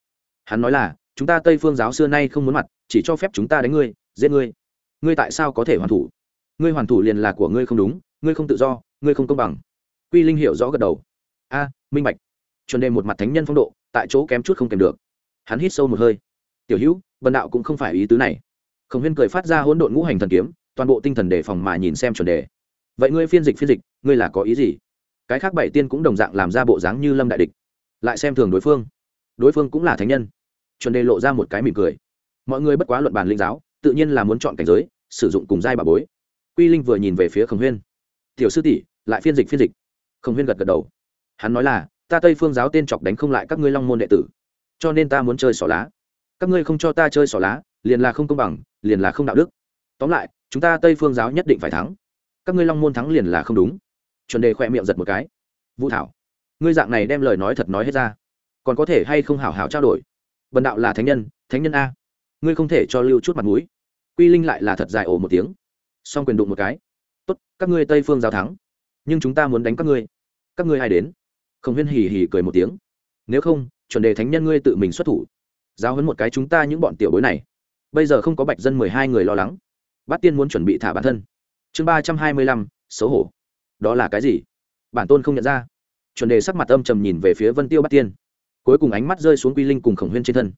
Hắn nói là, chúng ta tây phương giáo xưa nay không muốn mặt, chỉ cho phép chúng ta đánh ngươi, giết ngươi. Ngươi tại sao có thể hoàn thủ? Ngươi hoàn thủ liền là của ngươi không đúng, ngươi không tự do, ngươi không công bằng. Quy linh hiểu rõ gật đầu. A, minh bạch. Chuẩn đề một mặt thánh nhân phong độ, tại chỗ kém chút không kèm được. Hắn hít sâu một hơi tiểu hữu vần đạo cũng không phải ý tứ này. Khổng huyên cười phát ra hỗn độn ngũ hành thần kiếm, toàn bộ tinh thần đề phòng mà nhìn xem chuẩn đề. Vậy ngươi phiên dịch phiên dịch, ngươi là có ý gì? Cái khác bảy tiên cũng đồng dạng làm ra bộ dáng như lâm đại địch. Lại xem thường đối phương. Đối phương cũng là thánh nhân. Chuẩn đề lộ ra một cái mỉm cười. Mọi người bất quá luận bàn linh giáo, tự nhiên là muốn chọn cảnh giới, sử dụng cùng giai bà bối. Quy linh vừa nhìn về phía khổng huyên. Tiểu sư tỷ, lại phiên dịch phiên dịch. Khổng huyên gật gật đầu. Hắn nói là, ta tây phương giáo tên chọc đánh không lại các ngươi long môn đệ tử, cho nên ta muốn chơi xỏ lá các ngươi không cho ta chơi xỏ lá, liền là không công bằng, liền là không đạo đức. Tóm lại, chúng ta tây phương giáo nhất định phải thắng. Các ngươi long môn thắng liền là không đúng. Chuẩn đề khỏe miệng giật một cái. Vũ thảo, ngươi dạng này đem lời nói thật nói hết ra. Còn có thể hay không hảo hảo trao đổi? Bần đạo là thánh nhân thánh nhân a. Ngươi không thể cho lưu chút mặt mũi. Quy linh lại là thật dài ổ một tiếng. Song quyền đụng một cái. Tốt, các ngươi tây phương giáo thắng. Nhưng chúng ta muốn đánh các ngươi. Các ngươi ai đến? Khổng huyên hì hì cười một tiếng. Nếu không, chuẩn đề thánh nhân ngươi tự mình xuất thủ giáo huấn một cái chúng ta những bọn tiểu bối này. Bây giờ không có bạch dân mười hai người lo lắng. Bát tiên muốn chuẩn bị thả bản thân. Chương ba trăm hai mươi lăm, xấu hổ. Đó là cái gì? Bản tôn không nhận ra. Chuẩn đề sắc mặt âm trầm nhìn về phía vân tiêu bát tiên. Cuối cùng ánh mắt rơi xuống quy linh cùng khổng huyên trên thân.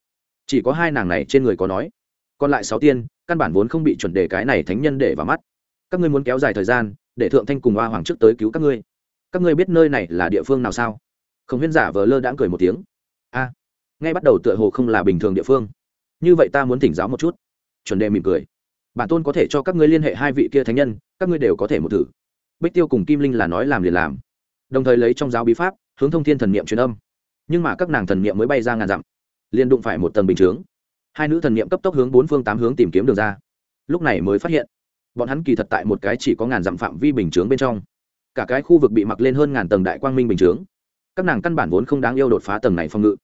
Chỉ có hai nàng này trên người có nói. Còn lại sáu tiên, căn bản vốn không bị chuẩn đề cái này thánh nhân để vào mắt. Các ngươi muốn kéo dài thời gian, để thượng thanh cùng hoa hoàng trước tới cứu các ngươi. Các ngươi biết nơi này là địa phương nào sao? Khổng huyên giả vờ lơ đãng cười một tiếng. A ngay bắt đầu tựa hồ không là bình thường địa phương. Như vậy ta muốn thỉnh giáo một chút. Chuẩn đề mỉm cười. Bản tôn có thể cho các ngươi liên hệ hai vị kia thánh nhân, các ngươi đều có thể một thử. Bích tiêu cùng kim linh là nói làm liền làm. Đồng thời lấy trong giáo bí pháp, hướng thông thiên thần niệm truyền âm. Nhưng mà các nàng thần niệm mới bay ra ngàn dặm. Liền đụng phải một tầng bình chướng. Hai nữ thần niệm cấp tốc hướng bốn phương tám hướng tìm kiếm đường ra. Lúc này mới phát hiện, bọn hắn kỳ thật tại một cái chỉ có ngàn dặm phạm vi bình chướng bên trong. Cả cái khu vực bị mặc lên hơn ngàn tầng đại quang minh bình chướng. Các nàng căn bản vốn không đáng yêu đột phá tầng này phòng ngự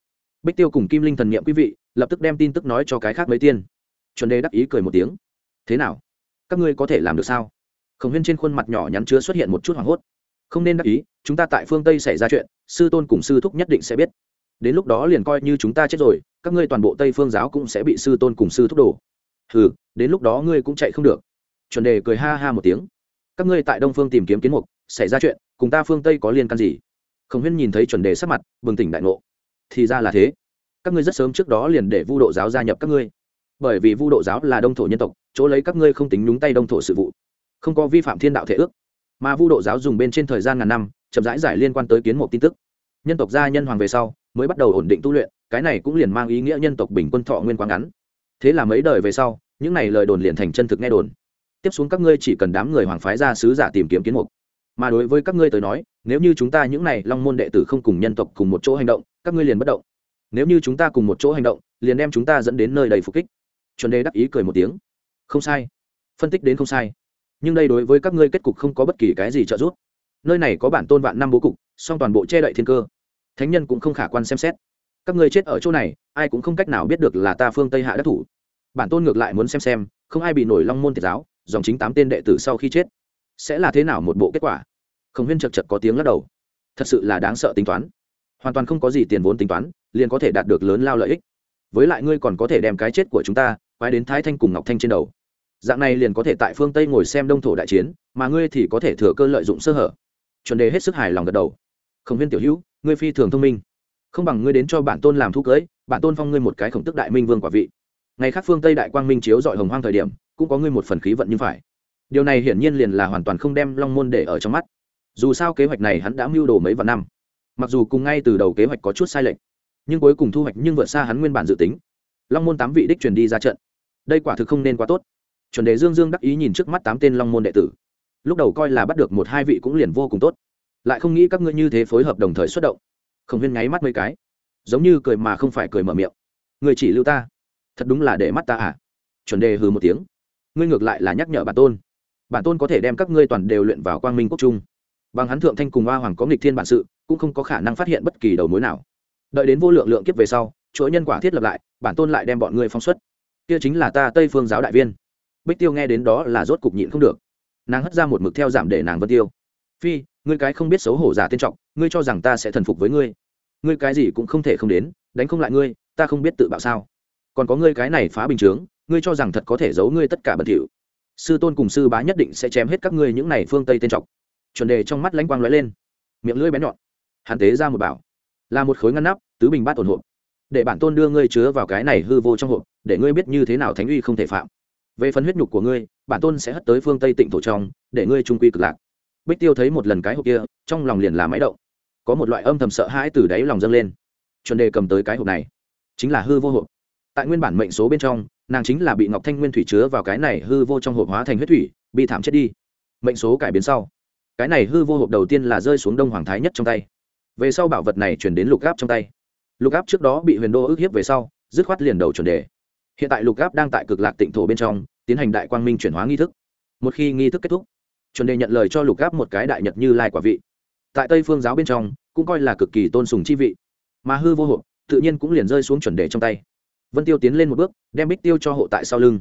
bích tiêu cùng kim linh thần niệm quý vị, lập tức đem tin tức nói cho cái khác mấy tiên. Chuẩn đề đắc ý cười một tiếng. Thế nào? Các ngươi có thể làm được sao? Khổng huyên trên khuôn mặt nhỏ nhắn chứa xuất hiện một chút hoảng hốt. Không nên đắc ý, chúng ta tại phương tây xảy ra chuyện, sư tôn cùng sư thúc nhất định sẽ biết. Đến lúc đó liền coi như chúng ta chết rồi, các ngươi toàn bộ tây phương giáo cũng sẽ bị sư tôn cùng sư thúc đổ. Ừ đến lúc đó ngươi cũng chạy không được. Chuẩn đề cười ha ha một tiếng. Các ngươi tại đông phương tìm kiếm kiến mục, xảy ra chuyện, cùng ta phương tây có liên can gì? Khổng huyên nhìn thấy chuẩn đề sắc mặt, bừng tỉnh đại ngộ thì ra là thế. Các ngươi rất sớm trước đó liền để vu độ giáo gia nhập các ngươi. Bởi vì vu độ giáo là đông thổ nhân tộc, chỗ lấy các ngươi không tính nhúng tay đông thổ sự vụ. Không có vi phạm thiên đạo thể ước. Mà vu độ giáo dùng bên trên thời gian ngàn năm, chậm rãi giải liên quan tới kiến mục tin tức. Nhân tộc gia nhân hoàng về sau, mới bắt đầu ổn định tu luyện, cái này cũng liền mang ý nghĩa nhân tộc bình quân thọ nguyên quá ngắn. Thế là mấy đời về sau, những này lời đồn liền thành chân thực nghe đồn. Tiếp xuống các ngươi chỉ cần đám người hoàng phái ra sứ giả tìm kiếm kiến mục mà đối với các ngươi tới nói, nếu như chúng ta những này long môn đệ tử không cùng nhân tộc cùng một chỗ hành động, các ngươi liền bất động. Nếu như chúng ta cùng một chỗ hành động, liền đem chúng ta dẫn đến nơi đầy phục kích. Chuẩn đề đắc ý cười một tiếng. Không sai. Phân tích đến không sai. Nhưng đây đối với các ngươi kết cục không có bất kỳ cái gì trợ giúp. Nơi này có bản tôn vạn năm bố cục, song toàn bộ che đậy thiên cơ. Thánh nhân cũng không khả quan xem xét. Các ngươi chết ở chỗ này, ai cũng không cách nào biết được là ta phương tây hạ đắc thủ. Bản tôn ngược lại muốn xem xem, không ai bị nổi long môn thiệt giáo, dòng chính tám tên đệ tử sau khi chết sẽ là thế nào một bộ kết quả? Khổng huyên chật chật có tiếng lắc đầu. Thật sự là đáng sợ tính toán. Hoàn toàn không có gì tiền vốn tính toán, liền có thể đạt được lớn lao lợi ích. Với lại ngươi còn có thể đem cái chết của chúng ta quay đến thái thanh cùng ngọc thanh trên đầu. Dạng này liền có thể tại phương tây ngồi xem đông thổ đại chiến, mà ngươi thì có thể thừa cơ lợi dụng sơ hở. Chuẩn đề hết sức hài lòng gật đầu. Khổng Huyên tiểu hữu, ngươi phi thường thông minh. Không bằng ngươi đến cho bản tôn làm thu cưới, bản tôn phong ngươi một cái khổng tức đại minh vương quả vị. Ngày khác phương tây đại quang minh chiếu dọi hồng hoang thời điểm, cũng có ngươi một phần khí vận như phải điều này hiển nhiên liền là hoàn toàn không đem long môn để ở trong mắt. Dù sao kế hoạch này hắn đã mưu đồ mấy vạn năm. Mặc dù cùng ngay từ đầu kế hoạch có chút sai lệch, nhưng cuối cùng thu hoạch nhưng vượt xa hắn nguyên bản dự tính. Long môn tám vị đích truyền đi ra trận. Đây quả thực không nên quá tốt. Chuẩn đề dương dương đắc ý nhìn trước mắt tám tên long môn đệ tử. Lúc đầu coi là bắt được một hai vị cũng liền vô cùng tốt. Lại không nghĩ các ngươi như thế phối hợp đồng thời xuất động. Khổng huyên ngáy mắt mấy cái. Giống như cười mà không phải cười mở miệng. Người chỉ lưu ta. Thật đúng là để mắt ta à? Chuẩn đề hừ một tiếng. Ngươi ngược lại là nhắc nhở bản tôn bản tôn có thể đem các ngươi toàn đều luyện vào quang minh quốc trung. Bằng hắn thượng thanh cùng hoa hoàng có nghịch thiên bản sự, cũng không có khả năng phát hiện bất kỳ đầu mối nào. Đợi đến vô lượng lượng kiếp về sau, chuỗi nhân quả thiết lập lại, bản tôn lại đem bọn ngươi phóng xuất. Kia chính là ta tây phương giáo đại viên. Bích tiêu nghe đến đó là rốt cục nhịn không được. Nàng hất ra một mực theo giảm để nàng vân tiêu. Phi, ngươi cái không biết xấu hổ giả tên trọng, ngươi cho rằng ta sẽ thần phục với ngươi. Ngươi cái gì cũng không thể không đến, đánh không lại ngươi, ta không biết tự bạo sao. Còn có ngươi cái này phá bình chướng, ngươi cho rằng thật có thể giấu ngươi tất cả bẩn thỉu sư tôn cùng sư bá nhất định sẽ chém hết các ngươi những này phương tây tên trọc. Chuẩn đề trong mắt lãnh quang lóe lên, miệng lưỡi bén nhọn. Hàn tế ra một bảo, là một khối ngăn nắp, tứ bình bát ổn hộp. Để bản tôn đưa ngươi chứa vào cái này hư vô trong hộp, để ngươi biết như thế nào thánh uy không thể phạm. Về phần huyết nhục của ngươi, bản tôn sẽ hất tới phương tây tịnh thổ trong, để ngươi trung quy cực lạc. Bích tiêu thấy một lần cái hộp kia, trong lòng liền là máy động. Có một loại âm thầm sợ hãi từ đáy lòng dâng lên. Chuẩn đề cầm tới cái hộp này, chính là hư vô hộp. Tại nguyên bản mệnh số bên trong nàng chính là bị ngọc thanh nguyên thủy chứa vào cái này hư vô trong hộp hóa thành huyết thủy, bị thảm chết đi. Mệnh số cải biến sau, cái này hư vô hộp đầu tiên là rơi xuống đông hoàng thái nhất trong tay. Về sau bảo vật này chuyển đến lục gáp trong tay. Lục áp trước đó bị huyền đô ức hiếp về sau, dứt khoát liền đầu chuẩn đề. Hiện tại lục áp đang tại cực lạc tịnh thổ bên trong, tiến hành đại quang minh chuyển hóa nghi thức. Một khi nghi thức kết thúc, chuẩn đề nhận lời cho lục áp một cái đại nhật như lai quả vị. Tại tây phương giáo bên trong, cũng coi là cực kỳ tôn sùng chi vị. Mà hư vô hộp, tự nhiên cũng liền rơi xuống chuẩn đề trong tay vân tiêu tiến lên một bước, đem bích tiêu cho hộ tại sau lưng.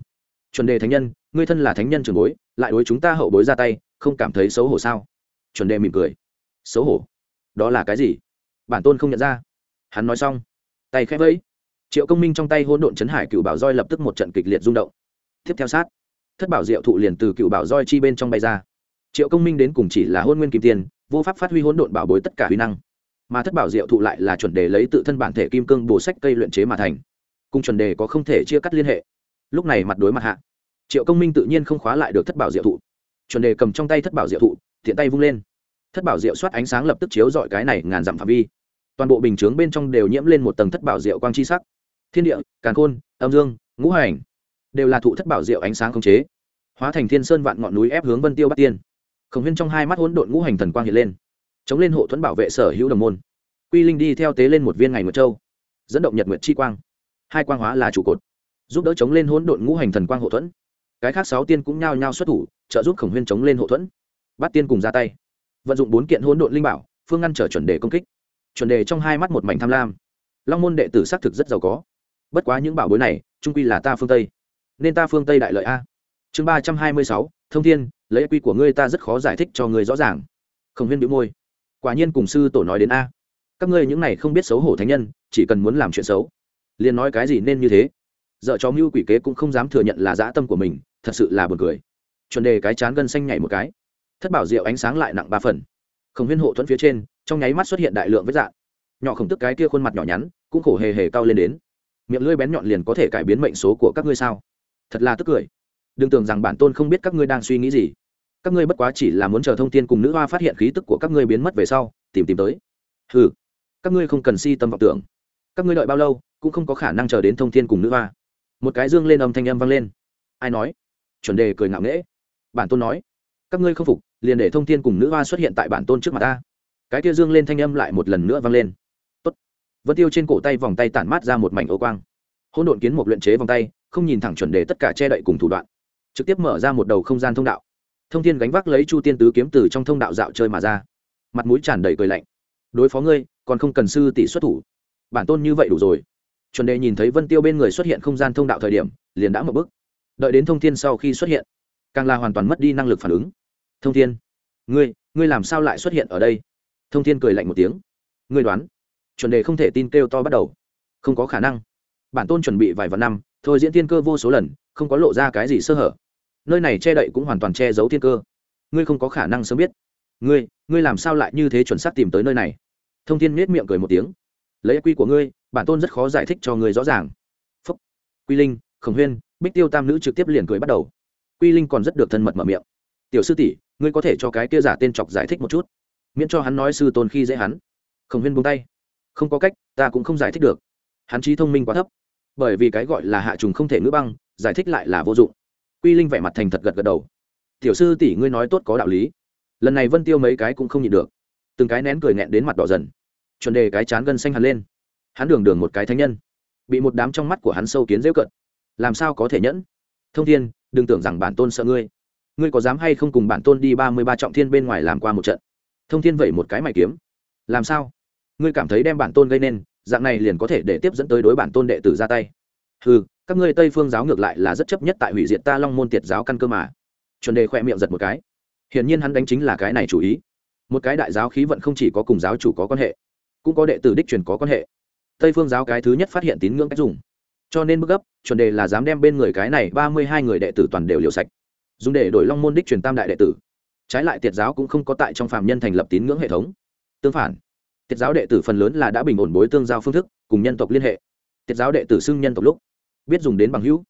Chuẩn đề thánh nhân, ngươi thân là thánh nhân trường bối, lại đối chúng ta hậu bối ra tay, không cảm thấy xấu hổ sao? Chuẩn đề mỉm cười. Xấu hổ? Đó là cái gì? Bản tôn không nhận ra. Hắn nói xong, tay khẽ vẫy. Triệu công minh trong tay hỗn độn chấn hải cựu bảo roi lập tức một trận kịch liệt rung động. Tiếp theo sát, thất bảo diệu thụ liền từ cựu bảo roi chi bên trong bay ra. Triệu công minh đến cùng chỉ là hôn nguyên kim tiền, vô pháp phát huy hỗn độn bảo bối tất cả huy năng. Mà thất bảo diệu thụ lại là chuẩn đề lấy tự thân bản thể kim cương bổ sách cây luyện chế mà thành cùng chuẩn đề có không thể chia cắt liên hệ. Lúc này mặt đối mặt hạ, triệu công minh tự nhiên không khóa lại được thất bảo diệu thụ. Chuẩn đề cầm trong tay thất bảo diệu thụ thiện tay vung lên. Thất bảo diệu soát ánh sáng lập tức chiếu dọi cái này ngàn dặm phạm vi. Toàn bộ bình chướng bên trong đều nhiễm lên một tầng thất bảo diệu quang chi sắc. Thiên địa, càn khôn, âm dương, ngũ hành đều là thụ thất bảo diệu ánh sáng khống chế, hóa thành thiên sơn vạn ngọn núi ép hướng vân tiêu bắc tiên. Khổng huyên trong hai mắt hỗn độn ngũ hành thần quang hiện lên, chống lên hộ thuẫn bảo vệ sở hữu đồng môn. Quy linh đi theo tế lên một viên ngày nguyệt châu, dẫn động nhật nguyệt chi quang hai quang hóa là trụ cột, giúp đỡ chống lên hỗn độn ngũ hành thần quang hộ thuẫn. Cái khác sáu tiên cũng nhao nhao xuất thủ, trợ giúp khổng huyên chống lên hộ thuẫn. Bắt tiên cùng ra tay, vận dụng bốn kiện hỗn độn linh bảo, phương ngăn trở chuẩn đề công kích. Chuẩn đề trong hai mắt một mảnh tham lam. Long môn đệ tử xác thực rất giàu có. Bất quá những bảo bối này, trung quy là ta phương tây. Nên ta phương tây đại lợi a. Chương ba trăm hai mươi sáu, thông thiên, lấy quy của ngươi ta rất khó giải thích cho ngươi rõ ràng. Khổng huyên bị môi. Quả nhiên cùng sư tổ nói đến a. Các ngươi những này không biết xấu hổ thánh nhân, chỉ cần muốn làm chuyện xấu liền nói cái gì nên như thế. Dợ chó mưu quỷ kế cũng không dám thừa nhận là dã tâm của mình, thật sự là buồn cười. Chuẩn đề cái chán gân xanh nhảy một cái. Thất bảo diệu ánh sáng lại nặng ba phần. Khổng huyên hộ thuẫn phía trên, trong nháy mắt xuất hiện đại lượng vết dạng nhỏ khổng tức cái kia khuôn mặt nhỏ nhắn, cũng khổ hề hề cao lên đến. Miệng lưỡi bén nhọn liền có thể cải biến mệnh số của các ngươi sao? Thật là tức cười. Đừng tưởng rằng bản tôn không biết các ngươi đang suy nghĩ gì. Các ngươi bất quá chỉ là muốn chờ thông tin cùng nữ hoa phát hiện khí tức của các ngươi biến mất về sau, tìm tìm tới. Ừ các ngươi không cần si tâm vọng tưởng các ngươi đợi bao lâu, cũng không có khả năng chờ đến thông thiên cùng nữ hoa. Một cái dương lên âm thanh âm vang lên. Ai nói? Chuẩn đề cười ngạo nghễ. Bản tôn nói, các ngươi không phục, liền để thông thiên cùng nữ hoa xuất hiện tại bản tôn trước mặt ta. Cái kia dương lên thanh âm lại một lần nữa vang lên. Tốt. vân tiêu trên cổ tay vòng tay tản mát ra một mảnh ô quang. Hỗn độn kiến một luyện chế vòng tay, không nhìn thẳng chuẩn đề tất cả che đậy cùng thủ đoạn. Trực tiếp mở ra một đầu không gian thông đạo. Thông thiên gánh vác lấy chu tiên tứ kiếm từ trong thông đạo dạo chơi mà ra. Mặt mũi tràn đầy cười lạnh. Đối phó ngươi, còn không cần sư tỷ xuất thủ bản tôn như vậy đủ rồi. Chuẩn đề nhìn thấy vân tiêu bên người xuất hiện không gian thông đạo thời điểm, liền đã một bước. Đợi đến thông thiên sau khi xuất hiện, càng là hoàn toàn mất đi năng lực phản ứng. Thông thiên, ngươi ngươi làm sao lại xuất hiện ở đây? Thông thiên cười lạnh một tiếng. Ngươi đoán. Chuẩn đề không thể tin kêu to bắt đầu. Không có khả năng. Bản tôn chuẩn bị vài vạn năm, thôi diễn thiên cơ vô số lần, không có lộ ra cái gì sơ hở. Nơi này che đậy cũng hoàn toàn che giấu thiên cơ. Ngươi không có khả năng sớm biết. Ngươi ngươi làm sao lại như thế chuẩn xác tìm tới nơi này? Thông thiên miết miệng cười một tiếng lấy quy của ngươi, bản tôn rất khó giải thích cho ngươi rõ ràng. Phúc. Quy linh, khổng huyên, bích tiêu tam nữ trực tiếp liền cười bắt đầu. Quy linh còn rất được thân mật mở miệng. Tiểu sư tỷ, ngươi có thể cho cái kia giả tên chọc giải thích một chút. Miễn cho hắn nói sư tôn khi dễ hắn. Khổng huyên buông tay. Không có cách, ta cũng không giải thích được. Hắn trí thông minh quá thấp. Bởi vì cái gọi là hạ trùng không thể ngữ băng, giải thích lại là vô dụng. Quy linh vẻ mặt thành thật gật gật đầu. Tiểu sư tỷ, ngươi nói tốt có đạo lý. Lần này vân tiêu mấy cái cũng không nhịn được. Từng cái nén cười nghẹn đến mặt đỏ dần chuẩn đề cái chán gân xanh hẳn lên. Hắn đường đường một cái thánh nhân, bị một đám trong mắt của hắn sâu kiến dễu cận. Làm sao có thể nhẫn? Thông thiên, đừng tưởng rằng bản tôn sợ ngươi. Ngươi có dám hay không cùng bản tôn đi ba mươi ba trọng thiên bên ngoài làm qua một trận? Thông thiên vậy một cái mày kiếm. Làm sao? Ngươi cảm thấy đem bản tôn gây nên, dạng này liền có thể để tiếp dẫn tới đối bản tôn đệ tử ra tay. Ừ các ngươi tây phương giáo ngược lại là rất chấp nhất tại hủy diệt ta long môn tiệt giáo căn cơ mà. Chuẩn đề khỏe miệng giật một cái. Hiển nhiên hắn đánh chính là cái này chủ ý. Một cái đại giáo khí vận không chỉ có cùng giáo chủ có quan hệ cũng có đệ tử đích truyền có quan hệ. Tây phương giáo cái thứ nhất phát hiện tín ngưỡng cách dùng. Cho nên bức gấp, chuẩn đề là dám đem bên người cái này ba mươi hai người đệ tử toàn đều liều sạch. Dùng để đổi long môn đích truyền tam đại đệ tử. Trái lại tiệt giáo cũng không có tại trong phạm nhân thành lập tín ngưỡng hệ thống. Tương phản, tiệt giáo đệ tử phần lớn là đã bình ổn bối tương giao phương thức, cùng nhân tộc liên hệ. Tiệt giáo đệ tử xưng nhân tộc lúc, biết dùng đến bằng hữu.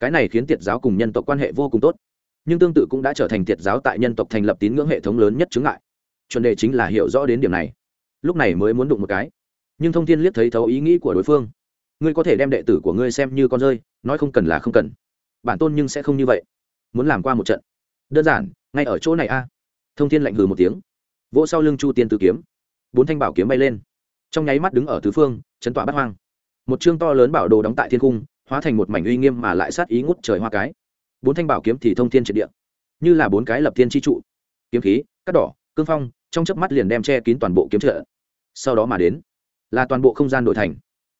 Cái này khiến tiệt giáo cùng nhân tộc quan hệ vô cùng tốt. Nhưng tương tự cũng đã trở thành tiệt giáo tại nhân tộc thành lập tín ngưỡng hệ thống lớn nhất chứng ngại. Chuẩn đề chính là hiểu rõ đến điểm này lúc này mới muốn đụng một cái. Nhưng thông thiên liếc thấy thấu ý nghĩ của đối phương. Ngươi có thể đem đệ tử của ngươi xem như con rơi, nói không cần là không cần. Bản tôn nhưng sẽ không như vậy. Muốn làm qua một trận. Đơn giản, ngay ở chỗ này a. Thông thiên lạnh hừ một tiếng. Vỗ sau lưng chu tiên tử kiếm. Bốn thanh bảo kiếm bay lên. Trong nháy mắt đứng ở tứ phương, chấn tỏa bắt hoang. Một chương to lớn bảo đồ đóng tại thiên cung, hóa thành một mảnh uy nghiêm mà lại sát ý ngút trời hoa cái. Bốn thanh bảo kiếm thì thông thiên triệt địa. Như là bốn cái lập thiên tri trụ. Kiếm khí cắt đỏ cương phong trong chớp mắt liền đem che kín toàn bộ kiếm trợ. Sau đó mà đến, là toàn bộ không gian đổi thành.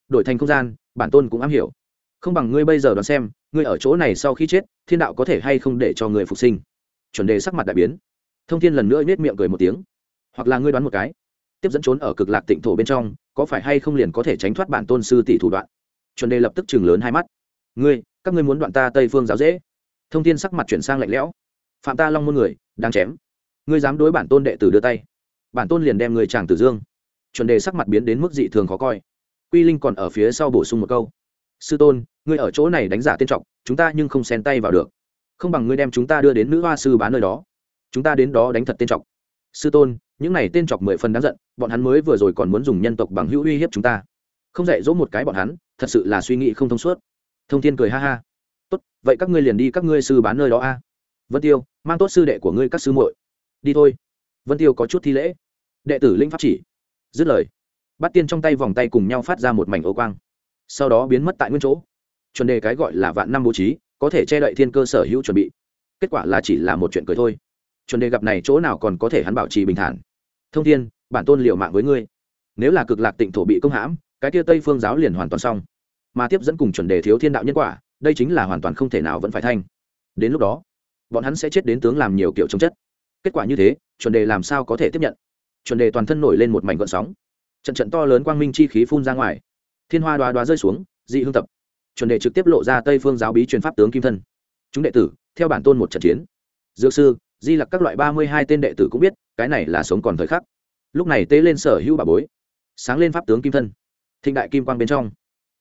Đổi thành không gian, bản tôn cũng am hiểu. Không bằng ngươi bây giờ đoán xem, ngươi ở chỗ này sau khi chết, thiên đạo có thể hay không để cho người phục sinh. Chuẩn đề sắc mặt đại biến. Thông thiên lần nữa nhét miệng cười một tiếng. Hoặc là ngươi đoán một cái. Tiếp dẫn trốn ở cực lạc tịnh thổ bên trong, có phải hay không liền có thể tránh thoát bản tôn sư tỷ thủ đoạn? Chuẩn đề lập tức chừng lớn hai mắt. Ngươi, các ngươi muốn đoạn ta tây phương giáo dễ. Thông thiên sắc mặt chuyển sang lạnh lẽo. Phạm ta long môn người, đang chém ngươi dám đối bản tôn đệ tử đưa tay. Bản tôn liền đem người chàng tử dương. Chuẩn đề sắc mặt biến đến mức dị thường khó coi. Quy linh còn ở phía sau bổ sung một câu. Sư tôn, ngươi ở chỗ này đánh giả tiên trọng, chúng ta nhưng không xen tay vào được. Không bằng ngươi đem chúng ta đưa đến nữ hoa sư bán nơi đó. Chúng ta đến đó đánh thật tên trọng. sư tôn, những này tên trọc mười phần đáng giận, bọn hắn mới vừa rồi còn muốn dùng nhân tộc bằng hữu uy hiếp chúng ta. Không dạy dỗ một cái bọn hắn, thật sự là suy nghĩ không thông suốt. Thông thiên cười ha ha. Tốt, vậy các ngươi liền đi các ngươi sư bán nơi đó a. Vân tiêu, mang tốt sư đệ của ngươi các sư muội đi thôi. Vân tiêu có chút thi lễ. Đệ tử linh pháp chỉ. Dứt lời bắt tiên trong tay vòng tay cùng nhau phát ra một mảnh ô quang. Sau đó biến mất tại nguyên chỗ. Chuẩn đề cái gọi là vạn năm bố trí, có thể che đậy thiên cơ sở hữu chuẩn bị. Kết quả là chỉ là một chuyện cười thôi. Chuẩn đề gặp này chỗ nào còn có thể hắn bảo trì bình thản. Thông thiên, bản tôn liệu mạng với ngươi. Nếu là cực lạc tịnh thổ bị công hãm, cái kia tây phương giáo liền hoàn toàn xong. Mà tiếp dẫn cùng chuẩn đề thiếu thiên đạo nhân quả, đây chính là hoàn toàn không thể nào vẫn phải thanh đến lúc đó, bọn hắn sẽ chết đến tướng làm nhiều kiểu chống chất kết quả như thế, chuẩn đề làm sao có thể tiếp nhận? Chuẩn đề toàn thân nổi lên một mảnh gọn sóng. Trận trận to lớn quang minh chi khí phun ra ngoài. Thiên hoa đoá đoá rơi xuống, dị hương tập. Chuẩn đề trực tiếp lộ ra tây phương giáo bí truyền pháp tướng kim thân. Chúng đệ tử, theo bản tôn một trận chiến. Dược sư, di lặc các loại ba mươi hai tên đệ tử cũng biết, cái này là sống còn thời khắc. Lúc này tế lên sở hữu bà bối. Sáng lên pháp tướng kim thân. Thịnh đại kim quang bên trong.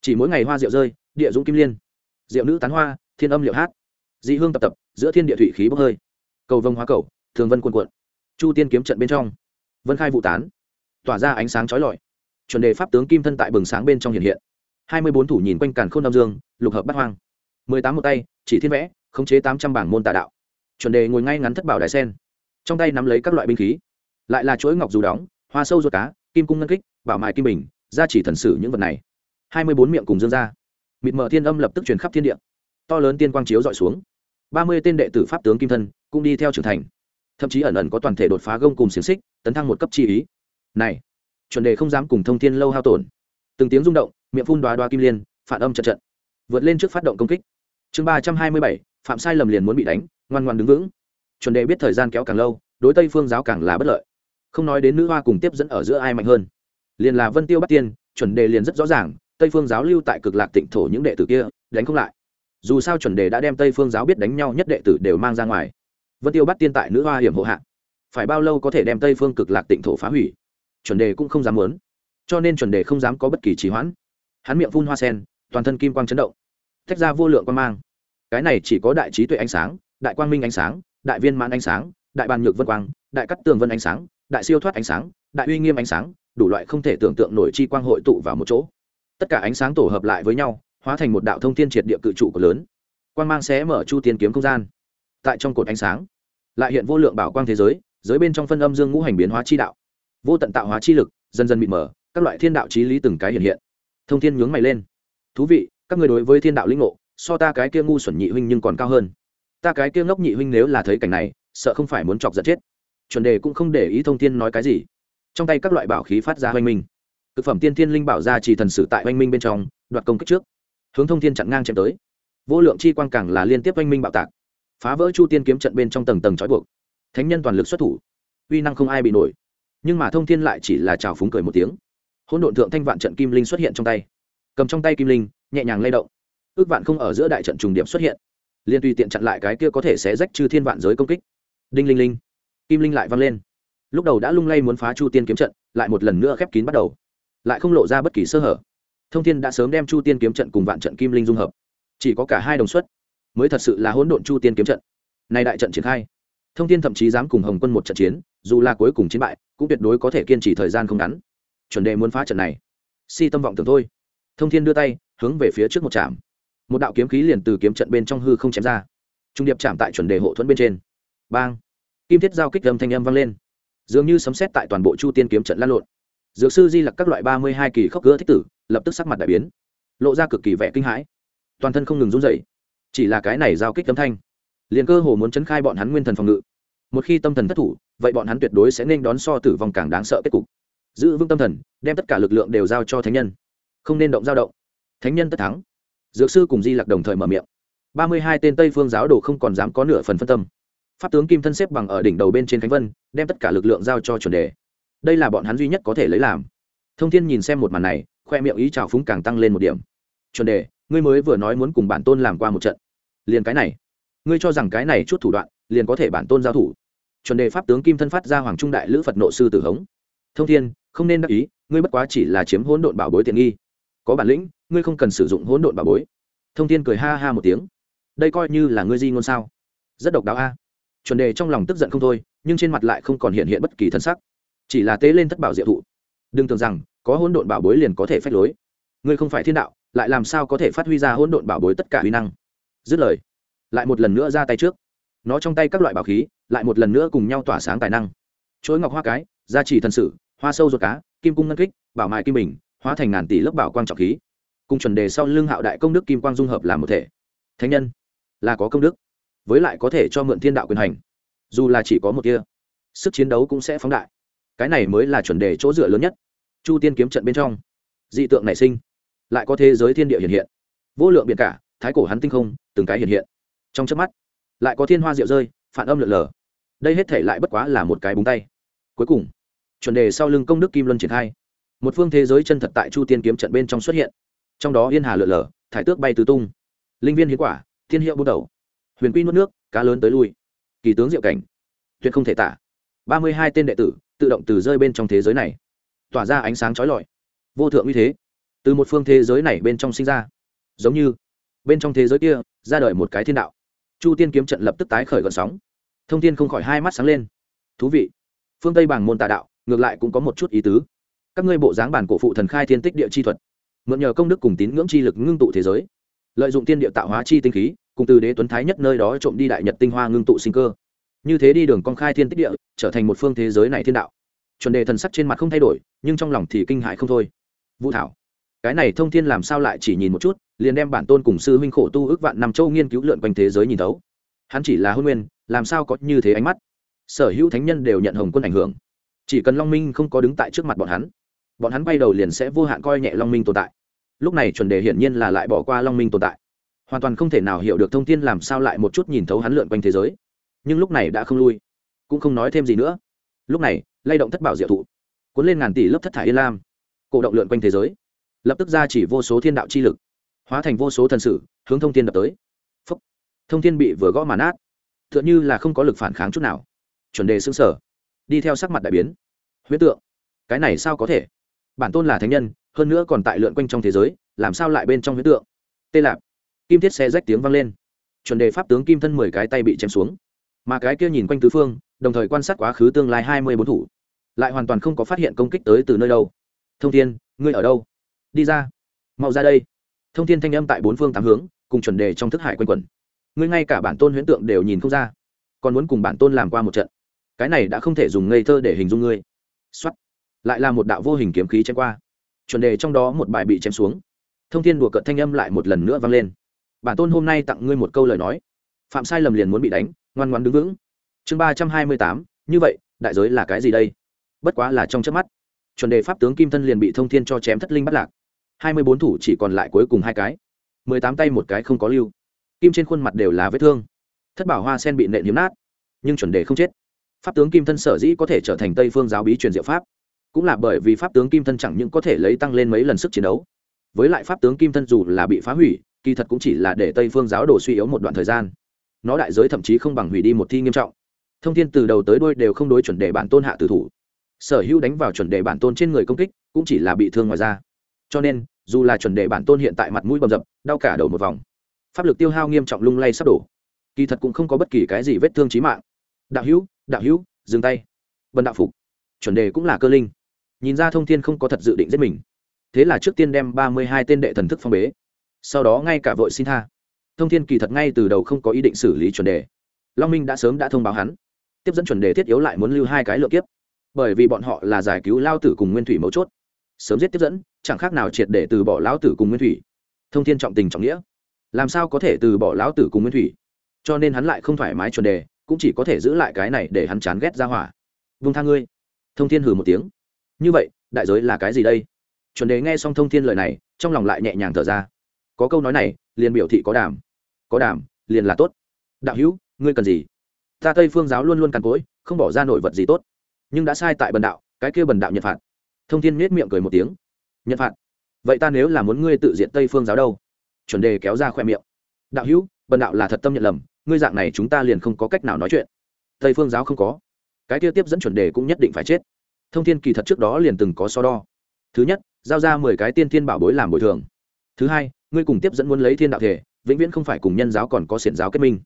Chỉ mỗi ngày hoa rượu rơi, địa dũng kim liên. Rượu nữ tán hoa, thiên âm liệu hát. Dị hương tập tập, giữa thiên địa thủy khí bốc hơi. Cầu vông hóa cầu thường vân quần quận chu tiên kiếm trận bên trong. Vân khai vụ tán. Tỏa ra ánh sáng trói lọi. Chuẩn đề pháp tướng kim thân tại bừng sáng bên trong hiện hiện. Hai mươi bốn thủ nhìn quanh càn k h ô n đông dương, lục hợp bắt hoang. Mười tám một tay, chỉ thiên vẽ, khống chế tám trăm bảng môn tà đạo. Chuẩn đề ngồi ngay ngắn thất bảo đại sen. Trong tay nắm lấy các loại binh khí. Lại là chuỗi ngọc dù đóng, hoa sâu ruột cá, kim cung ngân kích, bảo mại kim bình ra chỉ thần sử những vật này. Hai mươi bốn miệng cùng dương ra. Mịt mở thiên âm lập tức truyền khắp thiên địa. To lớn tiên quang chiếu dọi xuống. Ba mươi tên đệ tử pháp tướng kim thân cũng đi theo trưởng thành thậm chí ẩn ẩn có toàn thể đột phá gông cùng xiềng xích, tấn thăng một cấp chi ý. Này, chuẩn đề không dám cùng thông thiên lâu hao tổn. Từng tiếng rung động, miệng phun đoá đoá kim liên, phản âm trận trận vượt lên trước phát động công kích. Chương ba trăm hai mươi bảy, phạm sai lầm liền muốn bị đánh, ngoan ngoan đứng vững. Chuẩn đề biết thời gian kéo càng lâu, đối tây phương giáo càng là bất lợi. Không nói đến nữ hoa cùng tiếp dẫn ở giữa ai mạnh hơn. Liền là vân tiêu bắt tiên, chuẩn đề liền rất rõ ràng, tây phương giáo lưu tại cực lạc tịnh thổ những đệ tử kia, đánh không lại. Dù sao chuẩn đề đã đem tây phương giáo biết đánh nhau nhất đệ tử đều mang ra ngoài vân tiêu bắt tiên tại nữ hoa hiểm hộ hạ. Phải bao lâu có thể đem tây phương cực lạc tịnh thổ phá hủy? Chuẩn đề cũng không dám muốn. Cho nên chuẩn đề không dám có bất kỳ trì hoãn. Hắn miệng phun hoa sen, toàn thân kim quang chấn động. Tách ra vô lượng quan mang. Cái này chỉ có đại trí tuệ ánh sáng, đại quang minh ánh sáng, đại viên mãn ánh sáng, đại bàn nhược vân quang, đại cắt tường vân ánh sáng, đại siêu thoát ánh sáng, đại uy nghiêm ánh sáng, đủ loại không thể tưởng tượng nổi chi quang hội tụ vào một chỗ. Tất cả ánh sáng tổ hợp lại với nhau, hóa thành một đạo thông thiên triệt địa cự trụ của lớn. Quang mang sẽ mở chu tiên kiếm không gian tại trong cột ánh sáng, lại hiện vô lượng bảo quang thế giới giới bên trong phân âm dương ngũ hành biến hóa chi đạo, vô tận tạo hóa chi lực, dần dần mịt mờ, các loại thiên đạo trí lý từng cái hiện hiện. Thông thiên nhướng mày lên. Thú vị, các người đối với thiên đạo linh ngộ, so ta cái kia ngu xuẩn nhị huynh nhưng còn cao hơn. Ta cái kia ngốc nhị huynh nếu là thấy cảnh này, sợ không phải muốn chọc giận chết. Chuẩn đề cũng không để ý thông thiên nói cái gì. Trong tay các loại bảo khí phát ra hoanh minh. Thực phẩm tiên thiên linh bảo ra chỉ thần sử tại hoanh minh bên trong, đoạt công kích trước. Hướng thông thiên chặn ngang chém tới. Vô lượng chi quang càng là liên tiếp hoanh minh bạo tạc phá vỡ chu tiên kiếm trận bên trong tầng tầng trói buộc. Thánh nhân toàn lực xuất thủ, uy năng không ai bị nổi. Nhưng mà thông thiên lại chỉ là trào phúng cười một tiếng. Hỗn độn thượng thanh vạn trận kim linh xuất hiện trong tay. Cầm trong tay kim linh, nhẹ nhàng lay động. Ước vạn không ở giữa đại trận trùng điểm xuất hiện. Liên tùy tiện chặn lại cái kia có thể sẽ rách chư thiên vạn giới công kích. Đinh linh linh. Kim linh lại văng lên. Lúc đầu đã lung lay muốn phá chu tiên kiếm trận, lại một lần nữa khép kín bắt đầu. Lại không lộ ra bất kỳ sơ hở. Thông thiên đã sớm đem chu tiên kiếm trận cùng vạn trận kim linh dung hợp. Chỉ có cả hai đồng xuất mới thật sự là hỗn độn chu tiên kiếm trận. Nay đại trận triển khai, thông thiên thậm chí dám cùng hồng quân một trận chiến, dù là cuối cùng chiến bại, cũng tuyệt đối có thể kiên trì thời gian không ngắn. Chuẩn đề muốn phá trận này. Si tâm vọng tưởng thôi. Thông thiên đưa tay, hướng về phía trước một trạm. Một đạo kiếm khí liền từ kiếm trận bên trong hư không chém ra. Trung điệp chạm tại chuẩn đề hộ thuẫn bên trên. Bang! Kim thiết giao kích âm thanh âm vang lên. Dường như sấm xét tại toàn bộ chu tiên kiếm trận lan lộn. Dược sư di lặc các loại ba mươi hai kỳ khốc gỡ thích tử, lập tức sắc mặt đại biến. Lộ ra cực kỳ vẻ kinh hãi. Toàn thân không ngừng run dậy chỉ là cái này giao kích tấm thanh. Liền cơ hồ muốn chấn khai bọn hắn nguyên thần phòng ngự. Một khi tâm thần thất thủ, vậy bọn hắn tuyệt đối sẽ nên đón so tử vong càng đáng sợ kết cục. Giữ vững tâm thần, đem tất cả lực lượng đều giao cho thánh nhân. Không nên động giao động. Thánh nhân tất thắng. Dược sư cùng di lặc đồng thời mở miệng. Ba mươi hai tên tây phương giáo đồ không còn dám có nửa phần phân tâm. Pháp tướng kim thân xếp bằng ở đỉnh đầu bên trên khánh vân, đem tất cả lực lượng giao cho chuẩn đề. Đây là bọn hắn duy nhất có thể lấy làm. Thông thiên nhìn xem một màn này, khoe miệng ý trào phúng càng tăng lên một điểm. Chuẩn đề ngươi mới vừa nói muốn cùng bản tôn làm qua một trận. Liền cái này. Ngươi cho rằng cái này chút thủ đoạn, liền có thể bản tôn giao thủ. Chuẩn đề pháp tướng kim thân phát ra hoàng trung đại lữ phật nộ sư tử hống. Thông thiên, không nên đắc ý, ngươi bất quá chỉ là chiếm hỗn độn bảo bối tiện nghi. Có bản lĩnh, ngươi không cần sử dụng hỗn độn bảo bối. Thông thiên cười ha ha một tiếng. Đây coi như là ngươi di ngôn sao? Rất độc đáo a. Chuẩn đề trong lòng tức giận không thôi, nhưng trên mặt lại không còn hiện hiện bất kỳ thân sắc. Chỉ là tế lên thất bảo diệu thụ. Đừng tưởng rằng, có hỗn độn bảo bối liền có thể phách lối. Ngươi không phải thiên đạo lại làm sao có thể phát huy ra hỗn độn bảo bối tất cả uy năng? Dứt lời, lại một lần nữa ra tay trước. Nó trong tay các loại bảo khí, lại một lần nữa cùng nhau tỏa sáng tài năng. Chuỗi ngọc hoa cái, gia trì thần sử, hoa sâu ruột cá, kim cung ngân kích, bảo mại kim bình, hóa thành ngàn tỷ lớp bảo quang trọng khí. Cùng chuẩn đề sau lưng hạo đại công đức kim quang dung hợp làm một thể. Thánh nhân, là có công đức, với lại có thể cho mượn thiên đạo quyền hành. Dù là chỉ có một kia sức chiến đấu cũng sẽ phóng đại. Cái này mới là chuẩn đề chỗ dựa lớn nhất. Chu tiên kiếm trận bên trong, dị tượng nảy sinh lại có thế giới thiên địa hiện hiện. Vô lượng biển cả, thái cổ hắn tinh không, từng cái hiện hiện. Trong chớp mắt, lại có thiên hoa rượu rơi, phản âm lượn lờ. Đây hết thể lại bất quá là một cái búng tay. Cuối cùng, chuẩn đề sau lưng công đức kim luân triển khai. Một phương thế giới chân thật tại chu tiên kiếm trận bên trong xuất hiện. Trong đó yên hà lượn lờ, thải tước bay tứ tung. Linh viên hiến quả, thiên hiệu bút đầu. Huyền quy nuốt nước, cá lớn tới lui. Kỳ tướng diệu cảnh. Tuyệt không thể tả. Ba mươi hai tên đệ tử, tự động từ rơi bên trong thế giới này. Tỏa ra ánh sáng trói lọi. Vô thượng uy thế từ một phương thế giới này bên trong sinh ra. Giống như, bên trong thế giới kia, ra đời một cái thiên đạo. Chu tiên kiếm trận lập tức tái khởi gọn sóng. Thông tin không khỏi hai mắt sáng lên. Thú vị. Phương tây bằng môn tà đạo, ngược lại cũng có một chút ý tứ. Các ngươi bộ dáng bản cổ phụ thần khai thiên tích địa chi thuật, mượn nhờ công đức cùng tín ngưỡng chi lực ngưng tụ thế giới, lợi dụng tiên địa tạo hóa chi tinh khí, cùng từ đế tuấn thái nhất nơi đó trộm đi đại nhật tinh hoa ngưng tụ sinh cơ. Như thế đi đường con khai thiên tích địa, trở thành một phương thế giới này thiên đạo. Chuẩn đề thần sắc trên mặt không thay đổi, nhưng trong lòng thì kinh hại không thôi. Vũ thảo cái này thông thiên làm sao lại chỉ nhìn một chút, liền đem bản tôn cùng sư huynh khổ tu ước vạn năm châu nghiên cứu lượn quanh thế giới nhìn thấu. Hắn chỉ là hôn nguyên, làm sao có như thế ánh mắt? Sở hữu thánh nhân đều nhận hồng quân ảnh hưởng. Chỉ cần long minh không có đứng tại trước mặt bọn hắn bọn hắn bay đầu liền sẽ vô hạn coi nhẹ long minh tồn tại. Lúc này chuẩn đề hiển nhiên là lại bỏ qua long minh tồn tại. Hoàn toàn không thể nào hiểu được thông tin làm sao lại một chút nhìn thấu hắn lượn quanh thế giới. Nhưng lúc này đã không lui, cũng không nói thêm gì nữa. Lúc này, lay động thất bảo diệu thụ, cuốn lên ngàn tỷ lớp thất thải yên lam, cổ động lượn quanh thế giới lập tức ra chỉ vô số thiên đạo chi lực, hóa thành vô số thần sử, hướng thông tin đập tới. Phúc. thông tin bị vừa gõ mà nát. T h ư ợ n như là không có lực phản kháng chút nào. Chuẩn đề xứng sở đi theo sắc mặt đại biến. Huyết tượng, cái này sao có thể? Bản tôn là thánh nhân, hơn nữa còn tại lượn quanh trong thế giới, làm sao lại bên trong huyết tượng? Tê lạp. Kim thiết xe rách tiếng vang lên. Chuẩn đề pháp tướng kim thân mười cái tay bị chém xuống. Mà cái kia nhìn quanh tứ phương, đồng thời quan sát quá khứ tương lai hai mươi bốn thủ, lại hoàn toàn không có phát hiện công kích tới từ nơi đâu. Thông thiên, ngươi ở đâu? Đi ra. Mau ra đây. Thông tin thanh âm tại bốn phương tám hướng, cùng chuẩn đề trong thức hải quanh quẩn. Ngươi ngay cả bản tôn huyễn tượng đều nhìn không ra. Còn muốn cùng bản tôn làm qua một trận. Cái này đã không thể dùng ngây thơ để hình dung ngươi. Xuất lại là một đạo vô hình kiếm khí chém qua. Chuẩn đề trong đó một bài bị chém xuống. Thông tin đùa cợt thanh âm lại một lần nữa vang lên. Bản tôn hôm nay tặng ngươi một câu lời nói. Phạm sai lầm liền muốn bị đánh, ngoan ngoan đứng vững. Chương ba trăm hai mươi tám, như vậy, đại giới là cái gì đây? Bất quá là trong chớp mắt. Chuẩn đề pháp tướng kim thân liền bị thông thiên cho chém thất linh bắt lạc hai mươi bốn thủ chỉ còn lại cuối cùng hai cái. mười tám tay một cái không có lưu. Kim trên khuôn mặt đều là vết thương. Thất bảo hoa sen bị nện hiếm nát, nhưng chuẩn đề không chết. Pháp tướng kim thân sở dĩ có thể trở thành tây phương giáo bí truyền diệu pháp, cũng là bởi vì pháp tướng kim thân chẳng những có thể lấy tăng lên mấy lần sức chiến đấu, với lại pháp tướng kim thân dù là bị phá hủy, kỳ thật cũng chỉ là để tây phương giáo đồ suy yếu một đoạn thời gian. Nó đại giới thậm chí không bằng hủy đi một thi nghiêm trọng. Thông thiên từ đầu tới đôi đều không đối chuẩn đề bản tôn hạ tử thủ. Sở hữu đánh vào chuẩn đề bản tôn trên người công kích, cũng chỉ là bị thương ngoài ra cho nên, dù là chuẩn đề bản tôn hiện tại mặt mũi bầm dập, đau cả đầu một vòng. Pháp lực tiêu hao nghiêm trọng lung lay sắp đổ. Kỳ thật cũng không có bất kỳ cái gì vết thương trí mạng. Đạo hữu đạo hữu, dừng tay. Vân đạo phục. Chuẩn đề cũng là cơ linh. Nhìn ra thông thiên không có thật dự định giết mình. Thế là trước tiên đem ba mươi hai tên đệ thần thức phong bế. Sau đó ngay cả vội xin tha. Thông thiên kỳ thật ngay từ đầu không có ý định xử lý chuẩn đề long minh đã sớm đã thông báo hắn. Tiếp dẫn chuẩn đề thiết yếu lại muốn lưu hai cái lựa kiếp. Bởi vì bọn họ là giải cứu lao tử cùng nguyên thủy mấu chốt sớm giết tiếp dẫn, chẳng khác nào triệt để từ bỏ lão tử cùng nguyên thủy. Thông thiên trọng tình trọng nghĩa. Làm sao có thể từ bỏ lão tử cùng nguyên thủy? Cho nên hắn lại không thoải mái chuẩn đề, cũng chỉ có thể giữ lại cái này để hắn chán ghét ra hỏa. Vung tha ngươi. Thông thiên hừ một tiếng. Như vậy, đại giới là cái gì đây? Chuẩn đề nghe xong thông thiên lời này, trong lòng lại nhẹ nhàng thở ra. Có câu nói này, liền biểu thị có đàm. Có đàm, liền là tốt. Đạo hữu, ngươi cần gì? Ta tây phương giáo luôn luôn càn cối, không bỏ ra nổi vật gì tốt. Nhưng đã sai tại bần đạo, cái kia bần đạo nhật phạt thông thiên miết miệng cười một tiếng. Nhận phạt vậy ta nếu là muốn ngươi tự diện tây phương giáo đâu? Chuẩn đề kéo ra khoe miệng. Đạo hữu, bần đạo là thật tâm nhận lầm, ngươi dạng này chúng ta liền không có cách nào nói chuyện. Tây phương giáo không có. Cái kia tiếp dẫn chuẩn đề cũng nhất định phải chết. Thông thiên kỳ thật trước đó liền từng có so đo. Thứ nhất, giao ra mười cái tiên thiên bảo bối làm bồi thường. Thứ hai, ngươi cùng tiếp dẫn muốn lấy thiên đạo thể, vĩnh viễn không phải cùng nhân giáo còn có xiển giáo kết minh.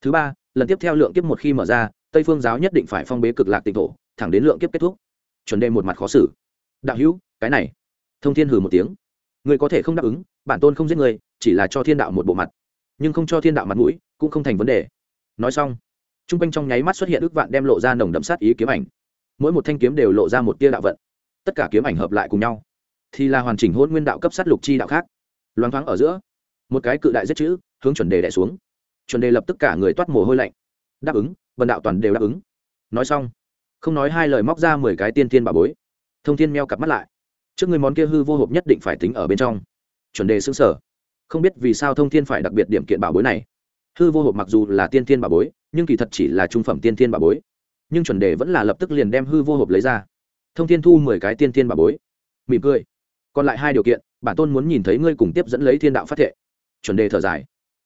Thứ ba, lần tiếp theo lượng kiếp một khi mở ra, tây phương giáo nhất định phải phong bế cực lạc tịnh thổ, thẳng đến lượng kiếp kết thúc. Chuẩn đề một mặt khó xử đạo hữu, cái này. Thông thiên hừ một tiếng. Ngươi có thể không đáp ứng, bản tôn không giết người chỉ là cho thiên đạo một bộ mặt. Nhưng không cho thiên đạo mặt mũi, cũng không thành vấn đề. Nói xong t r u n g quanh trong nháy mắt xuất hiện ước vạn đem lộ ra nồng đậm sát ý kiếm ảnh. Mỗi một thanh kiếm đều lộ ra một tia đạo vận. Tất cả kiếm ảnh hợp lại cùng nhau. Thì là hoàn chỉnh hôn nguyên đạo cấp sát lục chi đạo khác. Loáng thoáng ở giữa, một cái cự đại giết chữ, hướng chuẩn đề đẻ xuống. Chuẩn đề lập tức cả người toát mồ hôi lạnh. Đáp ứng vần đạo toàn đều đáp ứng. Nói xong, không nói hai lời móc ra mười cái tiên thiên bà bối thông thiên meo cặp mắt lại. Trước người món kia hư vô hộp nhất định phải tính ở bên trong. Chuẩn đề xứng sở không biết vì sao thông thiên phải đặc biệt điểm kiện bảo bối này. Hư vô hộp mặc dù là tiên thiên bảo bối, nhưng kỳ thật chỉ là trung phẩm tiên thiên bảo bối. Nhưng chuẩn đề vẫn là lập tức liền đem hư vô hộp lấy ra. Thông thiên thu mười cái tiên thiên bảo bối. Mỉm cười. Còn lại hai điều kiện, bản tôn muốn nhìn thấy ngươi cùng tiếp dẫn lấy thiên đạo phát thệ. Chuẩn đề thở dài.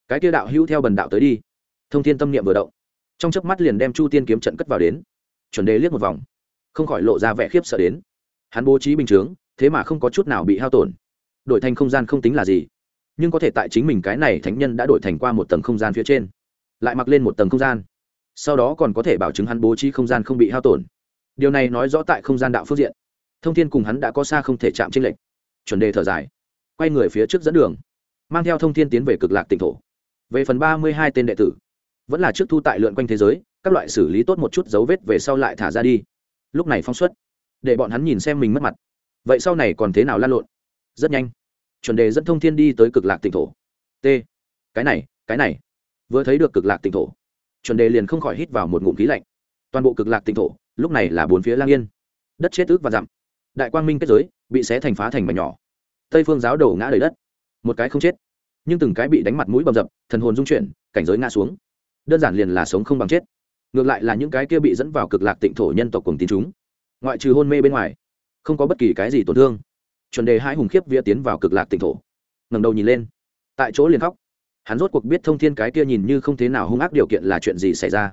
Cái kia đạo hữu theo bần đạo tới đi. Thông thiên tâm niệm vừa động. Trong chớp mắt liền đem chu tiên kiếm trận cất vào đến. Chuẩn đề liếc một vòng. Không khỏi lộ ra vẻ khiếp sợ đến hắn bố trí bình chướng, thế mà không có chút nào bị hao tổn. Đổi thành không gian không tính là gì. Nhưng có thể tại chính mình cái này thánh nhân đã đổi thành qua một tầng không gian phía trên, lại mặc lên một tầng không gian. Sau đó còn có thể bảo chứng hắn bố trí không gian không bị hao tổn. Điều này nói rõ tại không gian đạo phương diện, thông thiên cùng hắn đã có xa không thể chạm tranh lệch. Chuẩn đề thở dài, quay người phía trước dẫn đường, mang theo thông thiên tiến về cực lạc tỉnh thổ. Về phần ba mươi hai tên đệ tử, vẫn là trước thu tại lượn quanh thế giới, các loại xử lý tốt một chút dấu vết về sau lại thả ra đi. Lúc này phong xuất để bọn hắn nhìn xem mình mất mặt. Vậy sau này còn thế nào lan lộn? Rất nhanh. Chuẩn đề dẫn thông thiên đi tới cực lạc tỉnh thổ. T. Cái này cái này. Vừa thấy được cực lạc tỉnh thổ, chuẩn đề liền không khỏi hít vào một ngụm khí lạnh. Toàn bộ cực lạc tỉnh thổ, lúc này là bốn phía lang yên. Đất chết ước và dặm. Đại quang minh kết giới, bị xé thành phá thành mảnh nhỏ. Tây phương giáo đổ ngã đầy đất. Một cái không chết. Nhưng từng cái bị đánh mặt mũi bầm dập, thần hồn dung chuyển, cảnh giới ngã xuống. Đơn giản liền là sống không bằng chết. Ngược lại là những cái kia bị dẫn vào cực lạc tịnh thổ nhân tộc cùng tín chúng ngoại trừ hôn mê bên ngoài, không có bất kỳ cái gì tổn thương. Chuẩn đề hai hùng khiếp vía tiến vào cực lạc tịnh thổ, ngẩng đầu nhìn lên. Tại chỗ liền khóc. Hắn rốt cuộc biết thông thiên cái kia nhìn như không thế nào hung ác điều kiện là chuyện gì xảy ra.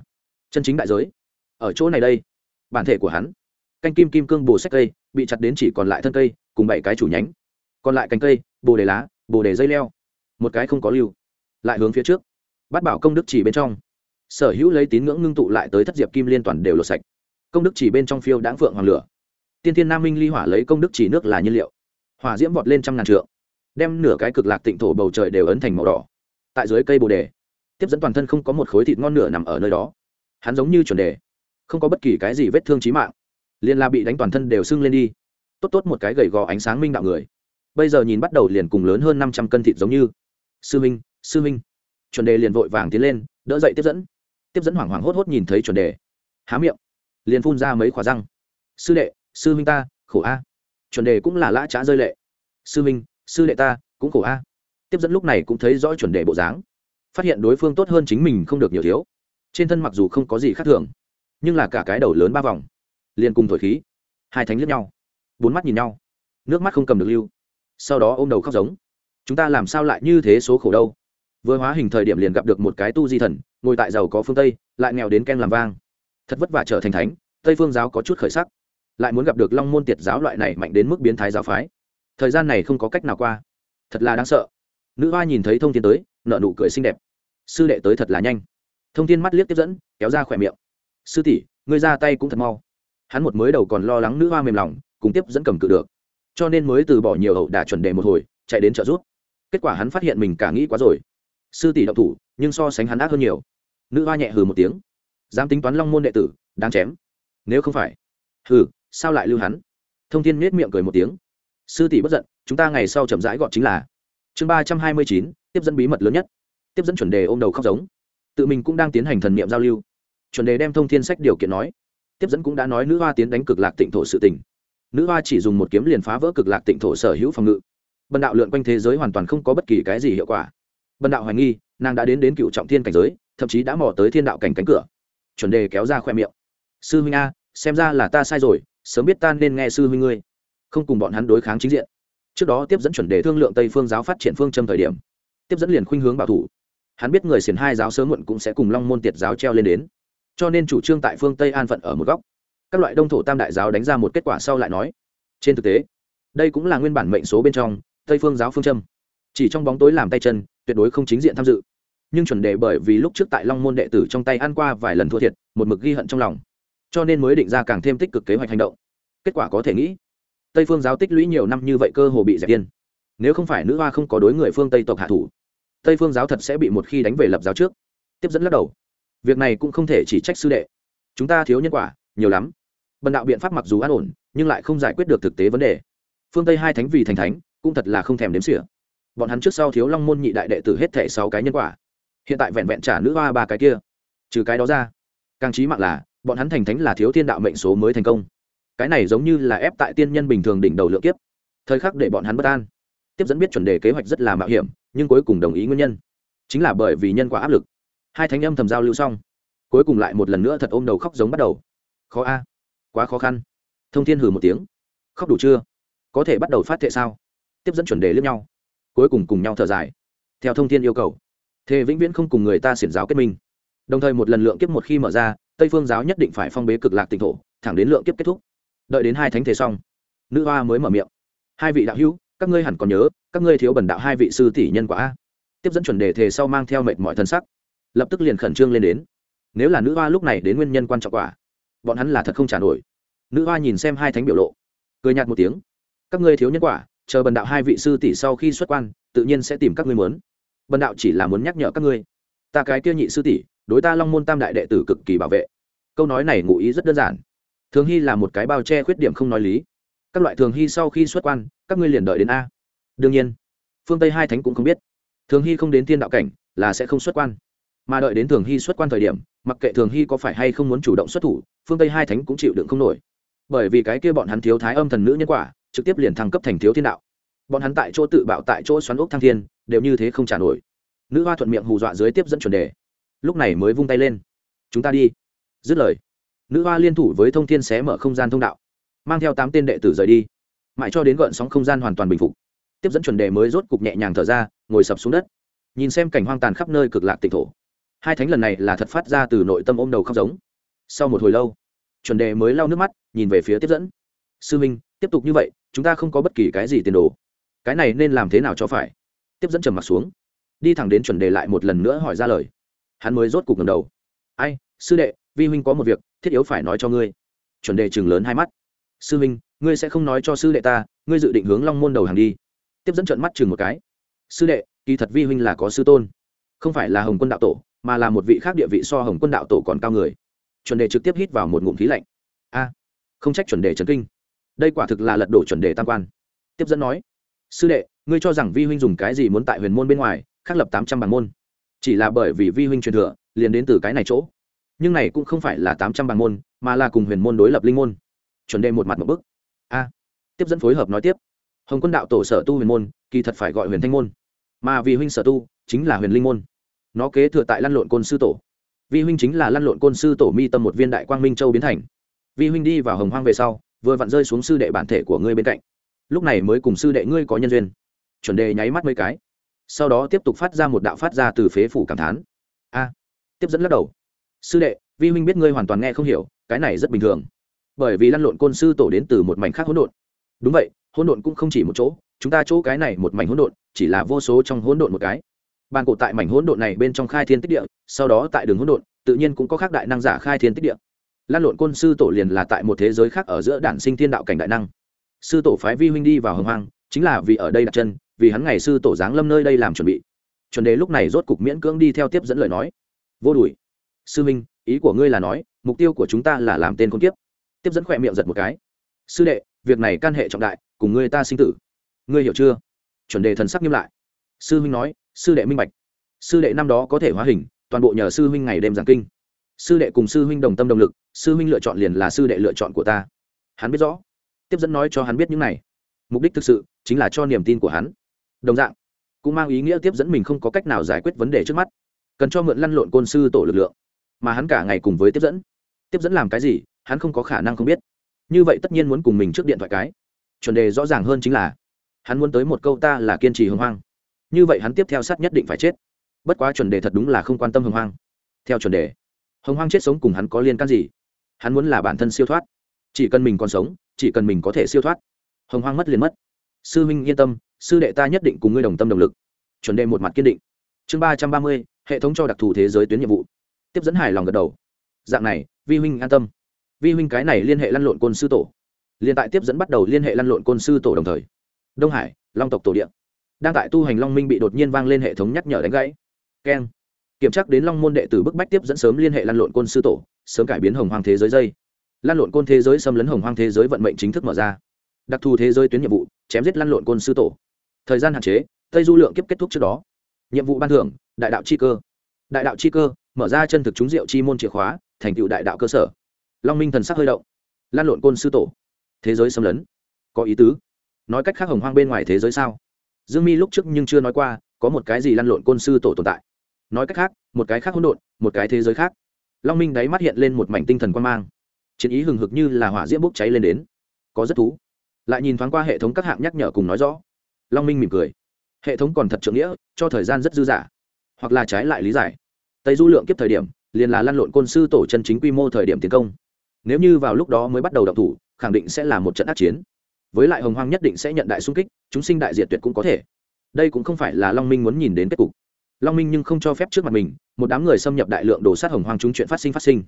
Chân chính đại giới, ở chỗ này đây, bản thể của hắn, canh kim kim cương bồ sách cây, bị chặt đến chỉ còn lại thân cây, cùng bảy cái chủ nhánh. Còn lại cánh cây, bồ đề lá, bồ đề dây leo, một cái không có lưu, lại hướng phía trước. Bắt bảo công đức chỉ bên trong, sở hữu lấy tín ngưỡng ngưng tụ lại tới thất diệp kim liên toàn đều lột sạch công đức chỉ bên trong phiêu đáng phượng hoàng lửa. Tiên thiên nam minh ly hỏa lấy công đức chỉ nước là nhiên liệu. Hỏa diễm vọt lên trăm ngàn trượng, đem nửa cái cực lạc tịnh thổ bầu trời đều ấn thành màu đỏ. Tại dưới cây bồ đề, tiếp dẫn toàn thân không có một khối thịt ngon nửa nằm ở nơi đó. Hắn giống như chuẩn đề, không có bất kỳ cái gì vết thương trí mạng, liền là bị đánh toàn thân đều sưng lên đi. Tốt tốt một cái gầy gò ánh sáng minh đạo người. Bây giờ nhìn bắt đầu liền cùng lớn hơn năm trăm cân thịt giống như. Sư minh sư minh. Chuẩn đề liền vội vàng tiến lên, đỡ dậy tiếp dẫn. Tiếp dẫn hoảng hoảng hốt hốt nhìn thấy chuẩn đề. Há miệng liền phun ra mấy khỏa răng. Sư đệ, sư huynh ta, khổ a. Chuẩn đề cũng là lã trá rơi lệ. Sư huynh, sư đệ ta, cũng khổ a. Tiếp dẫn lúc này cũng thấy rõ chuẩn đề bộ dáng. Phát hiện đối phương tốt hơn chính mình không được nhiều thiếu. Trên thân mặc dù không có gì khác thường, nhưng là cả cái đầu lớn ba vòng. Liền cùng thổi khí. Hai thánh lướt nhau. Bốn mắt nhìn nhau. Nước mắt không cầm được lưu. Sau đó ôm đầu khóc giống. Chúng ta làm sao lại như thế số khổ đâu? Vừa hóa hình thời điểm liền gặp được một cái tu di thần, ngồi tại giàu có phương tây, lại nghèo đến ken làm vang thật vất vả trở thành thánh, tây phương giáo có chút khởi sắc. Lại muốn gặp được long môn tiệt giáo loại này mạnh đến mức biến thái giáo phái. Thời gian này không có cách nào qua. Thật là đáng sợ. Nữ hoa nhìn thấy thông tin tới nợ nụ cười xinh đẹp. Sư đệ tới thật là nhanh. Thông thiên mắt liếc tiếp dẫn, kéo ra khỏe miệng. Sư tỷ, ngươi ra tay cũng thật mau. Hắn một mới đầu còn lo lắng nữ hoa mềm lòng, cùng tiếp dẫn cầm cự được. Cho nên mới từ bỏ nhiều hậu đà chuẩn đề một hồi, chạy đến trợ giúp. Kết quả hắn phát hiện mình cả nghĩ quá rồi. Sư tỷ động thủ, nhưng so sánh hắn ác hơn nhiều. Nữ hoa nhẹ hừ một tiếng dám tính toán long môn đệ tử, đáng chém. Nếu không phải, hừ, sao lại lưu hắn? Thông thiên nết miệng cười một tiếng. Sư tỷ bất giận, chúng ta ngày sau chậm rãi gọn chính là. Chương ba trăm hai mươi chín, tiếp dẫn bí mật lớn nhất. Tiếp dẫn chuẩn đề ôm đầu khóc giống. Tự mình cũng đang tiến hành thần niệm giao lưu. Chuẩn đề đem thông thiên sách điều kiện nói. Tiếp dẫn cũng đã nói nữ hoa tiến đánh cực lạc tịnh thổ sự tình. Nữ hoa chỉ dùng một kiếm liền phá vỡ cực lạc tịnh thổ sở hữu phòng ngự. Bần đạo lượn quanh thế giới hoàn toàn không có bất kỳ cái gì hiệu quả. Bần đạo hoài nghi, nàng đã đến đến cựu trọng thiên cảnh giới, thậm chí đã mò tới thiên đạo cảnh cánh cửa chuẩn đề kéo ra khoe miệng. Sư huynh a, xem ra là ta sai rồi, sớm biết ta nên nghe sư huynh ngươi. Không cùng bọn hắn đối kháng chính diện. Trước đó tiếp dẫn chuẩn đề thương lượng tây phương giáo phát triển phương châm thời điểm, tiếp dẫn liền khuynh hướng bảo thủ. Hắn biết người xiển hai giáo sớm muộn cũng sẽ cùng long môn tiệt giáo treo lên đến. Cho nên chủ trương tại phương tây an phận ở một góc. Các loại đông thổ tam đại giáo đánh ra một kết quả sau lại nói. Trên thực tế, đây cũng là nguyên bản mệnh số bên trong tây phương giáo phương châm. Chỉ trong bóng tối làm tay chân, tuyệt đối không chính diện tham dự nhưng chuẩn đề bởi vì lúc trước tại long môn đệ tử trong tay ăn qua vài lần thua thiệt, một mực ghi hận trong lòng. Cho nên mới định ra càng thêm tích cực kế hoạch hành động. Kết quả có thể nghĩ, tây phương giáo tích lũy nhiều năm như vậy cơ hồ bị dẹp tiên nếu không phải nữ hoa không có đối người phương tây tộc hạ thủ, tây phương giáo thật sẽ bị một khi đánh về lập giáo trước. Tiếp dẫn lắc đầu, việc này cũng không thể chỉ trách sư đệ. Chúng ta thiếu nhân quả, nhiều lắm. Bần đạo biện pháp mặc dù an ổn, nhưng lại không giải quyết được thực tế vấn đề. Phương tây hai thánh vì thành thánh, cũng thật là không thèm đếm xỉa. Bọn hắn trước sau thiếu long môn nhị đại đệ tử hết thẻ sáu cái nhân quả hiện tại vẹn vẹn trả nữ hoa ba cái kia. Trừ cái đó ra, càng trí mạng là, bọn hắn thành thánh là thiếu thiên đạo mệnh số mới thành công. Cái này giống như là ép tại tiên nhân bình thường đỉnh đầu lượng kiếp. Thời khắc để bọn hắn bất an. Tiếp dẫn biết chuẩn đề kế hoạch rất là mạo hiểm, nhưng cuối cùng đồng ý nguyên nhân. Chính là bởi vì nhân quả áp lực. Hai thánh âm thầm giao lưu xong. Cuối cùng lại một lần nữa thật ôm đầu khóc giống bắt đầu. Khó a. Quá khó khăn. Thông thiên hừ một tiếng. Khóc đủ chưa? Có thể bắt đầu phát thệ sao? Tiếp dẫn chuẩn đề lướt nhau. Cuối cùng cùng nhau thở dài. Theo thông thiên yêu cầu thề vĩnh viễn không cùng người ta xiển giáo kết minh. Đồng thời một lần lượng kiếp một khi mở ra, tây phương giáo nhất định phải phong bế cực lạc tịnh thổ, thẳng đến lượng kiếp kết thúc. Đợi đến hai thánh thế xong, nữ hoa mới mở miệng. Hai vị đạo hữu, các ngươi hẳn còn nhớ, các ngươi thiếu bần đạo hai vị sư tỷ nhân quả tiếp dẫn chuẩn đề thề sau mang theo mệt mọi thân sắc, lập tức liền khẩn trương lên đến. Nếu là nữ hoa lúc này đến nguyên nhân quan trọng quả, bọn hắn là thật không trả nổi. Nữ hoa nhìn xem hai thánh biểu lộ, cười nhạt một tiếng. Các ngươi thiếu nhân quả, chờ bần đạo hai vị sư tỷ sau khi xuất quan, tự nhiên sẽ tìm các ngươi muốn bần đạo chỉ là muốn nhắc nhở các ngươi. Ta cái kia nhị sư tỷ, đối ta long môn tam đại đệ tử cực kỳ bảo vệ. Câu nói này ngụ ý rất đơn giản. Thường hy là một cái bao che khuyết điểm không nói lý. Các loại thường hy sau khi xuất quan, các ngươi liền đợi đến a. Đương nhiên, phương tây hai thánh cũng không biết. Thường hy không đến thiên đạo cảnh, là sẽ không xuất quan. Mà đợi đến thường hy xuất quan thời điểm, mặc kệ thường hy có phải hay không muốn chủ động xuất thủ, phương tây hai thánh cũng chịu đựng không nổi. Bởi vì cái kia bọn hắn thiếu thái âm thần nữ nhân quả, trực tiếp liền thăng cấp thành thiếu thiên đạo bọn hắn tại chỗ tự bạo tại chỗ xoắn ốc thăng thiên, đều như thế không trả nổi. Nữ hoa thuận miệng hù dọa dưới tiếp dẫn chuẩn đề. Lúc này mới vung tay lên. Chúng ta đi. Dứt lời, nữ hoa liên thủ với thông thiên xé mở không gian thông đạo, mang theo tám tên đệ tử rời đi. Mãi cho đến gợn sóng không gian hoàn toàn bình phục, tiếp dẫn chuẩn đề mới rốt cục nhẹ nhàng thở ra, ngồi sập xuống đất. Nhìn xem cảnh hoang tàn khắp nơi cực lạc tịch thổ. Hai thánh lần này là thật phát ra từ nội tâm ôm đầu khóc giống. Sau một hồi lâu, chuẩn đề mới lau nước mắt, nhìn về phía tiếp dẫn. Sư minh, tiếp tục như vậy, chúng ta không có bất kỳ cái gì tiền đồ cái này nên làm thế nào cho phải? Tiếp dẫn trầm mặt xuống. Đi thẳng đến chuẩn đề lại một lần nữa hỏi ra lời. Hắn mới rốt cục ngầm đầu. Ai, sư đệ, vi huynh có một việc, thiết yếu phải nói cho ngươi. Chuẩn đề chừng lớn hai mắt. Sư huynh, ngươi sẽ không nói cho sư đệ ta, ngươi dự định hướng long môn đầu hàng đi. Tiếp dẫn trận mắt chừng một cái. Sư đệ, kỳ thật vi huynh là có sư tôn. Không phải là hồng quân đạo tổ, mà là một vị khác địa vị so hồng quân đạo tổ còn cao người. Chuẩn đề trực tiếp hít vào một ngụm khí lạnh. A, không trách chuẩn đề trần kinh. Đây quả thực là lật đổ chuẩn đề tam quan. Tiếp dẫn nói sư đệ, ngươi cho rằng vi huynh dùng cái gì muốn tại huyền môn bên ngoài khắc lập tám trăm bằng môn. Chỉ là bởi vì vi huynh truyền thừa, liền đến từ cái này chỗ. Nhưng này cũng không phải là tám trăm bằng môn, mà là cùng huyền môn đối lập linh môn. Chuẩn đề một mặt một bức. A. Tiếp dẫn phối hợp nói tiếp. Hồng quân đạo tổ sở tu huyền môn, kỳ thật phải gọi huyền thanh môn. Mà vì huynh sở tu, chính là huyền linh môn. Nó kế thừa tại lăn lộn côn sư tổ. Vi huynh chính là lăn lộn côn sư tổ mi tâm một viên đại quang minh châu biến thành. Vi huynh đi vào hồng hoang về sau, vừa vặn rơi xuống sư đệ bản thể của ngươi bên cạnh lúc này mới cùng sư đệ ngươi có nhân duyên. Chuẩn đề nháy mắt mấy cái, sau đó tiếp tục phát ra một đạo phát ra từ phế phủ cảm thán. A, tiếp dẫn lắc đầu. Sư đệ, vi huynh biết ngươi hoàn toàn nghe không hiểu, cái này rất bình thường. Bởi vì lăn lộn côn sư tổ đến từ một mảnh khác hỗn độn. Đúng vậy, hỗn độn cũng không chỉ một chỗ, chúng ta chỗ cái này một mảnh hỗn độn, chỉ là vô số trong hỗn độn một cái. Bàn cổ tại mảnh hỗn độn này bên trong khai thiên tích địa, sau đó tại đường hỗn độn, tự nhiên cũng có khác đại năng giả khai thiên tích địa. Lan lộn côn sư tổ liền là tại một thế giới khác ở giữa đản sinh thiên đạo cảnh đại năng sư tổ phái vi huynh đi vào hồng hoang, chính là vì ở đây đặt chân, vì hắn ngày sư tổ giáng lâm nơi đây làm chuẩn bị. Chuẩn đề lúc này rốt cục miễn cưỡng đi theo tiếp dẫn lời nói. Vô đùi. Sư huynh, ý của ngươi là nói, mục tiêu của chúng ta là làm tên con tiếp tiếp dẫn khỏe miệng giật một cái. Sư đệ, việc này can hệ trọng đại, cùng ngươi ta sinh tử. Ngươi hiểu chưa? Chuẩn đề thần sắc nghiêm lại. Sư huynh nói, sư đệ minh bạch. Sư đệ năm đó có thể hóa hình, toàn bộ nhờ sư huynh ngày đêm giảng kinh. Sư đệ cùng sư huynh đồng tâm đồng lực, sư huynh lựa chọn liền là sư đệ lựa chọn của ta. Hắn biết rõ tiếp dẫn nói cho hắn biết những này. Mục đích thực sự chính là cho niềm tin của hắn. Đồng dạng, cũng mang ý nghĩa tiếp dẫn mình không có cách nào giải quyết vấn đề trước mắt, cần cho mượn lăn lộn côn sư tổ lực lượng, mà hắn cả ngày cùng với tiếp dẫn. Tiếp dẫn làm cái gì, hắn không có khả năng không biết. Như vậy tất nhiên muốn cùng mình trước điện thoại cái. Chuẩn đề rõ ràng hơn chính là, hắn muốn tới một câu ta là kiên trì hưng hoang. Như vậy hắn tiếp theo sát nhất định phải chết. Bất quá chuẩn đề thật đúng là không quan tâm hưng hoang. Theo chuẩn đề hồng hoang chết sống cùng hắn có liên can gì? Hắn muốn là bản thân siêu thoát. Chỉ cần mình còn sống chỉ cần mình có thể siêu thoát. Hồng hoang mất liền mất. Sư huynh yên tâm, sư đệ ta nhất định cùng ngươi đồng tâm đồng lực. Chuẩn đề một mặt kiên định. Chương ba trăm ba mươi, hệ thống cho đặc thù thế giới tuyến nhiệm vụ. Tiếp dẫn hài lòng gật đầu. Dạng này, vi huynh an tâm. Vi huynh cái này liên hệ lăn lộn côn sư tổ. Liên tại tiếp dẫn bắt đầu liên hệ lăn lộn côn sư tổ đồng thời. Đông hải, long tộc tổ điện đang tại tu hành long minh bị đột nhiên vang lên hệ thống nhắc nhở đánh gãy. Keng. Kiểm tra đến long môn đệ tử bức bách tiếp dẫn sớm liên hệ lăn lộn côn sư tổ, sớm cải biến hồng hoàng thế giới dây lăn lộn côn thế giới xâm lấn hồng hoang thế giới vận mệnh chính thức mở ra. Đặc thù thế giới tuyến nhiệm vụ, chém giết lăn lộn côn sư tổ. Thời gian hạn chế, tây du lượng kiếp kết thúc trước đó. Nhiệm vụ ban thưởng, đại đạo chi cơ. Đại đạo chi cơ, mở ra chân thực chúng diệu chi môn chìa khóa, thành tựu đại đạo cơ sở. Long minh thần sắc hơi động. Lan lộn côn sư tổ. Thế giới xâm lấn. Có ý tứ. Nói cách khác hồng hoang bên ngoài thế giới sao? Dương mi lúc trước nhưng chưa nói qua, có một cái gì lăn lộn côn sư tổ tồn tại. Nói cách khác, một cái khác hỗn độn, một cái thế giới khác. Long minh đáy mắt hiện lên một mảnh tinh thần quan mang chiến ý hừng hực như là hỏa diễm bốc cháy lên đến. Có rất thú. Lại nhìn thoáng qua hệ thống các hạng nhắc nhở cùng nói rõ. Long minh mỉm cười. Hệ thống còn thật trưởng nghĩa, cho thời gian rất dư dả. Hoặc là trái lại lý giải. Tây du lượng kiếp thời điểm, liền là lăn lộn côn sư tổ chân chính quy mô thời điểm tiến công. Nếu như vào lúc đó mới bắt đầu đọc thủ, khẳng định sẽ là một trận ác chiến. Với lại hồng hoang nhất định sẽ nhận đại sung kích, chúng sinh đại diệt tuyệt cũng có thể. Đây cũng không phải là long minh muốn nhìn đến kết cục. Long minh nhưng không cho phép trước mặt mình, một đám người xâm nhập đại lượng đồ sát hồng hoang chúng chuyện phát sinh phát sinh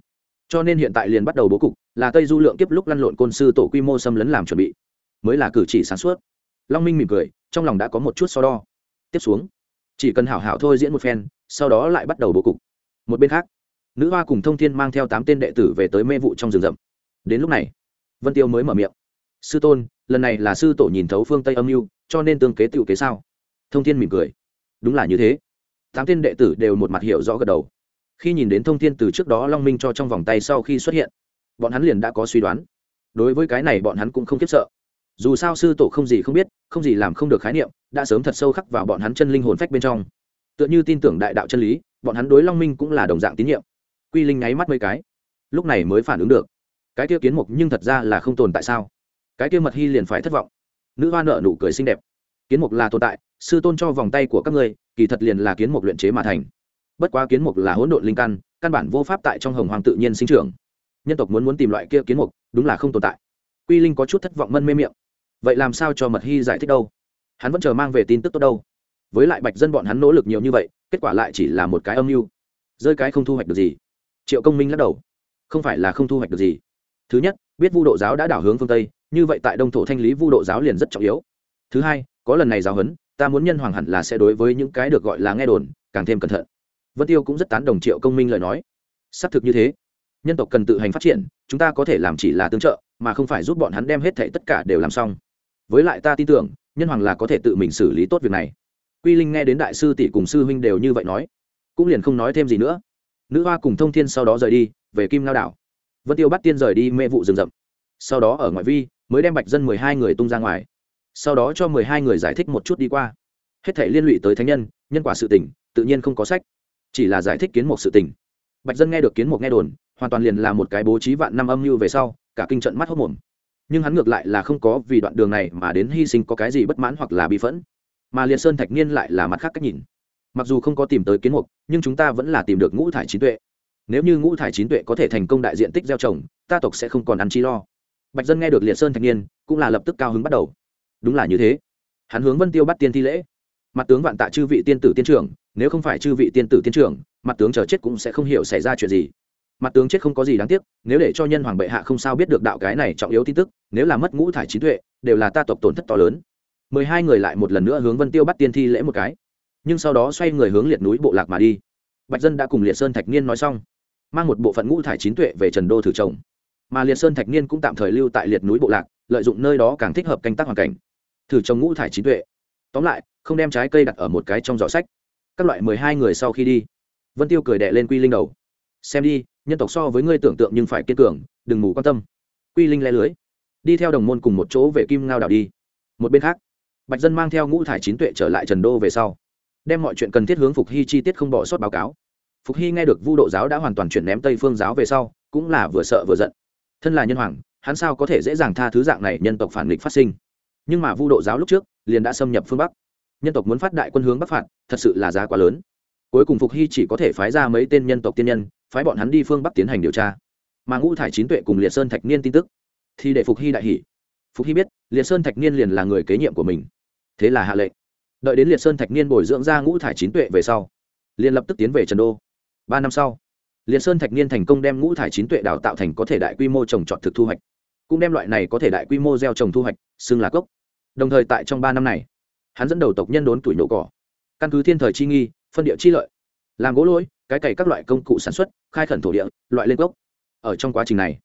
cho nên hiện tại liền bắt đầu bố cục, là tây du lượng kiếp lúc lăn lộn côn sư tổ quy mô xâm lấn làm chuẩn bị. Mới là cử chỉ sáng suốt. Long minh mỉm cười, trong lòng đã có một chút so đo. Tiếp xuống, chỉ cần hảo hảo thôi diễn một phen, sau đó lại bắt đầu bố cục. Một bên khác, nữ hoa cùng thông thiên mang theo tám tên đệ tử về tới mê vụ trong rừng rậm. Đến lúc này, vân tiêu mới mở miệng. Sư tôn, lần này là sư tổ nhìn thấu phương tây âm mưu, cho nên tương kế tựu kế sao? Thông thiên mỉm cười. Đúng là như thế. Tám tên đệ tử đều một mặt hiểu rõ gật đầu khi nhìn đến thông thiên từ trước đó long minh cho trong vòng tay sau khi xuất hiện, bọn hắn liền đã có suy đoán. Đối với cái này bọn hắn cũng không khiếp sợ. Dù sao sư tổ không gì không biết, không gì làm không được khái niệm, đã sớm thật sâu khắc vào bọn hắn chân linh hồn phách bên trong. Tựa như tin tưởng đại đạo chân lý, bọn hắn đối long minh cũng là đồng dạng tín nhiệm. Quy linh nháy mắt mấy cái, lúc này mới phản ứng được. Cái kia kiến mục nhưng thật ra là không tồn tại sao? Cái kia mật hy liền phải thất vọng. Nữ hoa nợ nụ cười xinh đẹp. Kiến mục là tồn tại, sư tôn cho vòng tay của các ngươi, kỳ thật liền là kiến mục luyện chế mà thành bất quá kiến mục là hỗn độn linh căn căn bản vô pháp tại trong hồng hoàng tự nhiên sinh trưởng. Nhân tộc muốn muốn tìm loại kia kiến mục, đúng là không tồn tại. Quy linh có chút thất vọng mân mê miệng. Vậy làm sao cho mật hy giải thích đâu? Hắn vẫn chờ mang về tin tức tốt đâu? Với lại bạch dân bọn hắn nỗ lực nhiều như vậy, kết quả lại chỉ là một cái âm mưu. Rơi cái không thu hoạch được gì. Triệu công minh lắc đầu. Không phải là không thu hoạch được gì. Thứ nhất, biết vu độ giáo đã đảo hướng phương tây, như vậy tại đông thổ thanh lý vu độ giáo liền rất trọng yếu. Thứ hai, có lần này giáo huấn, ta muốn nhân hoàng hẳn là sẽ đối với những cái được gọi là nghe đồn càng thêm cẩn thận vân tiêu cũng rất tán đồng triệu công minh lời nói. Xác thực như thế. Nhân tộc cần tự hành phát triển, chúng ta có thể làm chỉ là tương trợ, mà không phải giúp bọn hắn đem hết thảy tất cả đều làm xong. Với lại ta tin tưởng, nhân hoàng là có thể tự mình xử lý tốt việc này. Quy linh nghe đến đại sư tỷ cùng sư huynh đều như vậy nói, cũng liền không nói thêm gì nữa. Nữ hoa cùng thông thiên sau đó rời đi, về kim lao đảo. Vân tiêu bắt tiên rời đi mê vụ rừng rậm. Sau đó ở ngoại vi, mới đem bạch dân mười hai người tung ra ngoài. Sau đó cho mười hai người giải thích một chút đi qua. Hết thể liên lụy tới thánh nhân nhân quả sự tình, tự nhiên không có sách chỉ là giải thích kiến một sự tình. Bạch dân nghe được kiến một nghe đồn, hoàn toàn liền là một cái bố trí vạn năm âm mưu về sau, cả kinh trận mắt hốc mồm. Nhưng hắn ngược lại là không có vì đoạn đường này mà đến hy sinh có cái gì bất mãn hoặc là bi phẫn. Mà liệt sơn thạch niên lại là mặt khác cách nhìn. Mặc dù không có tìm tới kiến mục, nhưng chúng ta vẫn là tìm được ngũ thải trí tuệ. Nếu như ngũ thải chín tuệ có thể thành công đại diện tích gieo trồng, ta tộc sẽ không còn ăn chi lo. Bạch dân nghe được liệt sơn thạch niên, cũng là lập tức cao hứng bắt đầu. Đúng là như thế. Hắn hướng vân tiêu bắt tiên thi lễ. Mặt tướng vạn tạ chư vị tiên tử tiên trưởng nếu không phải chư vị tiên tử tiên trưởng, mặt tướng chờ chết cũng sẽ không hiểu xảy ra chuyện gì. Mặt tướng chết không có gì đáng tiếc, nếu để cho nhân hoàng bệ hạ không sao biết được đạo cái này trọng yếu tin tức, nếu là mất ngũ thải trí tuệ, đều là ta tộc tổn thất to lớn. Mười hai người lại một lần nữa hướng vân tiêu bắt tiên thi lễ một cái. Nhưng sau đó xoay người hướng liệt núi bộ lạc mà đi. Bạch dân đã cùng liệt sơn thạch niên nói xong, mang một bộ phận ngũ thải chín tuệ về trần đô thử trồng. Mà liệt sơn thạch niên cũng tạm thời lưu tại liệt núi bộ lạc, lợi dụng nơi đó càng thích hợp canh tác hoàn cảnh, thử trồng ngũ thải chín tuệ. Tóm lại, không đem trái cây đặt ở một cái trong giỏ sách các loại mười hai người sau khi đi. Vân tiêu cười đệ lên quy linh đầu. Xem đi, nhân tộc so với ngươi tưởng tượng nhưng phải kiên cường, đừng mù quan tâm. Quy linh le lưới. Đi theo đồng môn cùng một chỗ về kim ngao đảo đi. Một bên khác, bạch dân mang theo ngũ thải chín tuệ trở lại trần đô về sau. Đem mọi chuyện cần thiết hướng phục hy chi tiết không bỏ sót báo cáo. Phục hy nghe được vu độ giáo đã hoàn toàn chuyển ném tây phương giáo về sau, cũng là vừa sợ vừa giận. Thân là nhân hoàng, hắn sao có thể dễ dàng tha thứ dạng này nhân tộc phản nghịch phát sinh? Nhưng mà vu độ giáo lúc trước, liền đã xâm nhập phương bắc nhân tộc muốn phát đại quân hướng bắc phạt, thật sự là giá quá lớn. Cuối cùng phục hy chỉ có thể phái ra mấy tên nhân tộc tiên nhân, phái bọn hắn đi phương bắc tiến hành điều tra. Mà ngũ thải chín tuệ cùng liệt sơn thạch niên tin tức, thì để phục hy đại hỷ phục hy biết, liệt sơn thạch niên liền là người kế nhiệm của mình. Thế là hạ lệnh. Đợi đến liệt sơn thạch niên bồi dưỡng ra ngũ thải chín tuệ về sau, liền lập tức tiến về trần đô. Ba năm sau, liệt sơn thạch niên thành công đem ngũ thải chín tuệ đào tạo thành có thể đại quy mô trồng trọt thực thu hoạch, cũng đem loại này có thể đại quy mô gieo trồng thu hoạch, xưng là cốc. Đồng thời tại trong ba năm này hắn dẫn đầu tộc nhân đốn tuổi nổ cỏ. Căn cứ thiên thời chi nghi, phân địa chi lợi. Làm gỗ lỗi, cái cày các loại công cụ sản xuất, khai khẩn thổ địa, loại lên cốc ở trong quá trình này,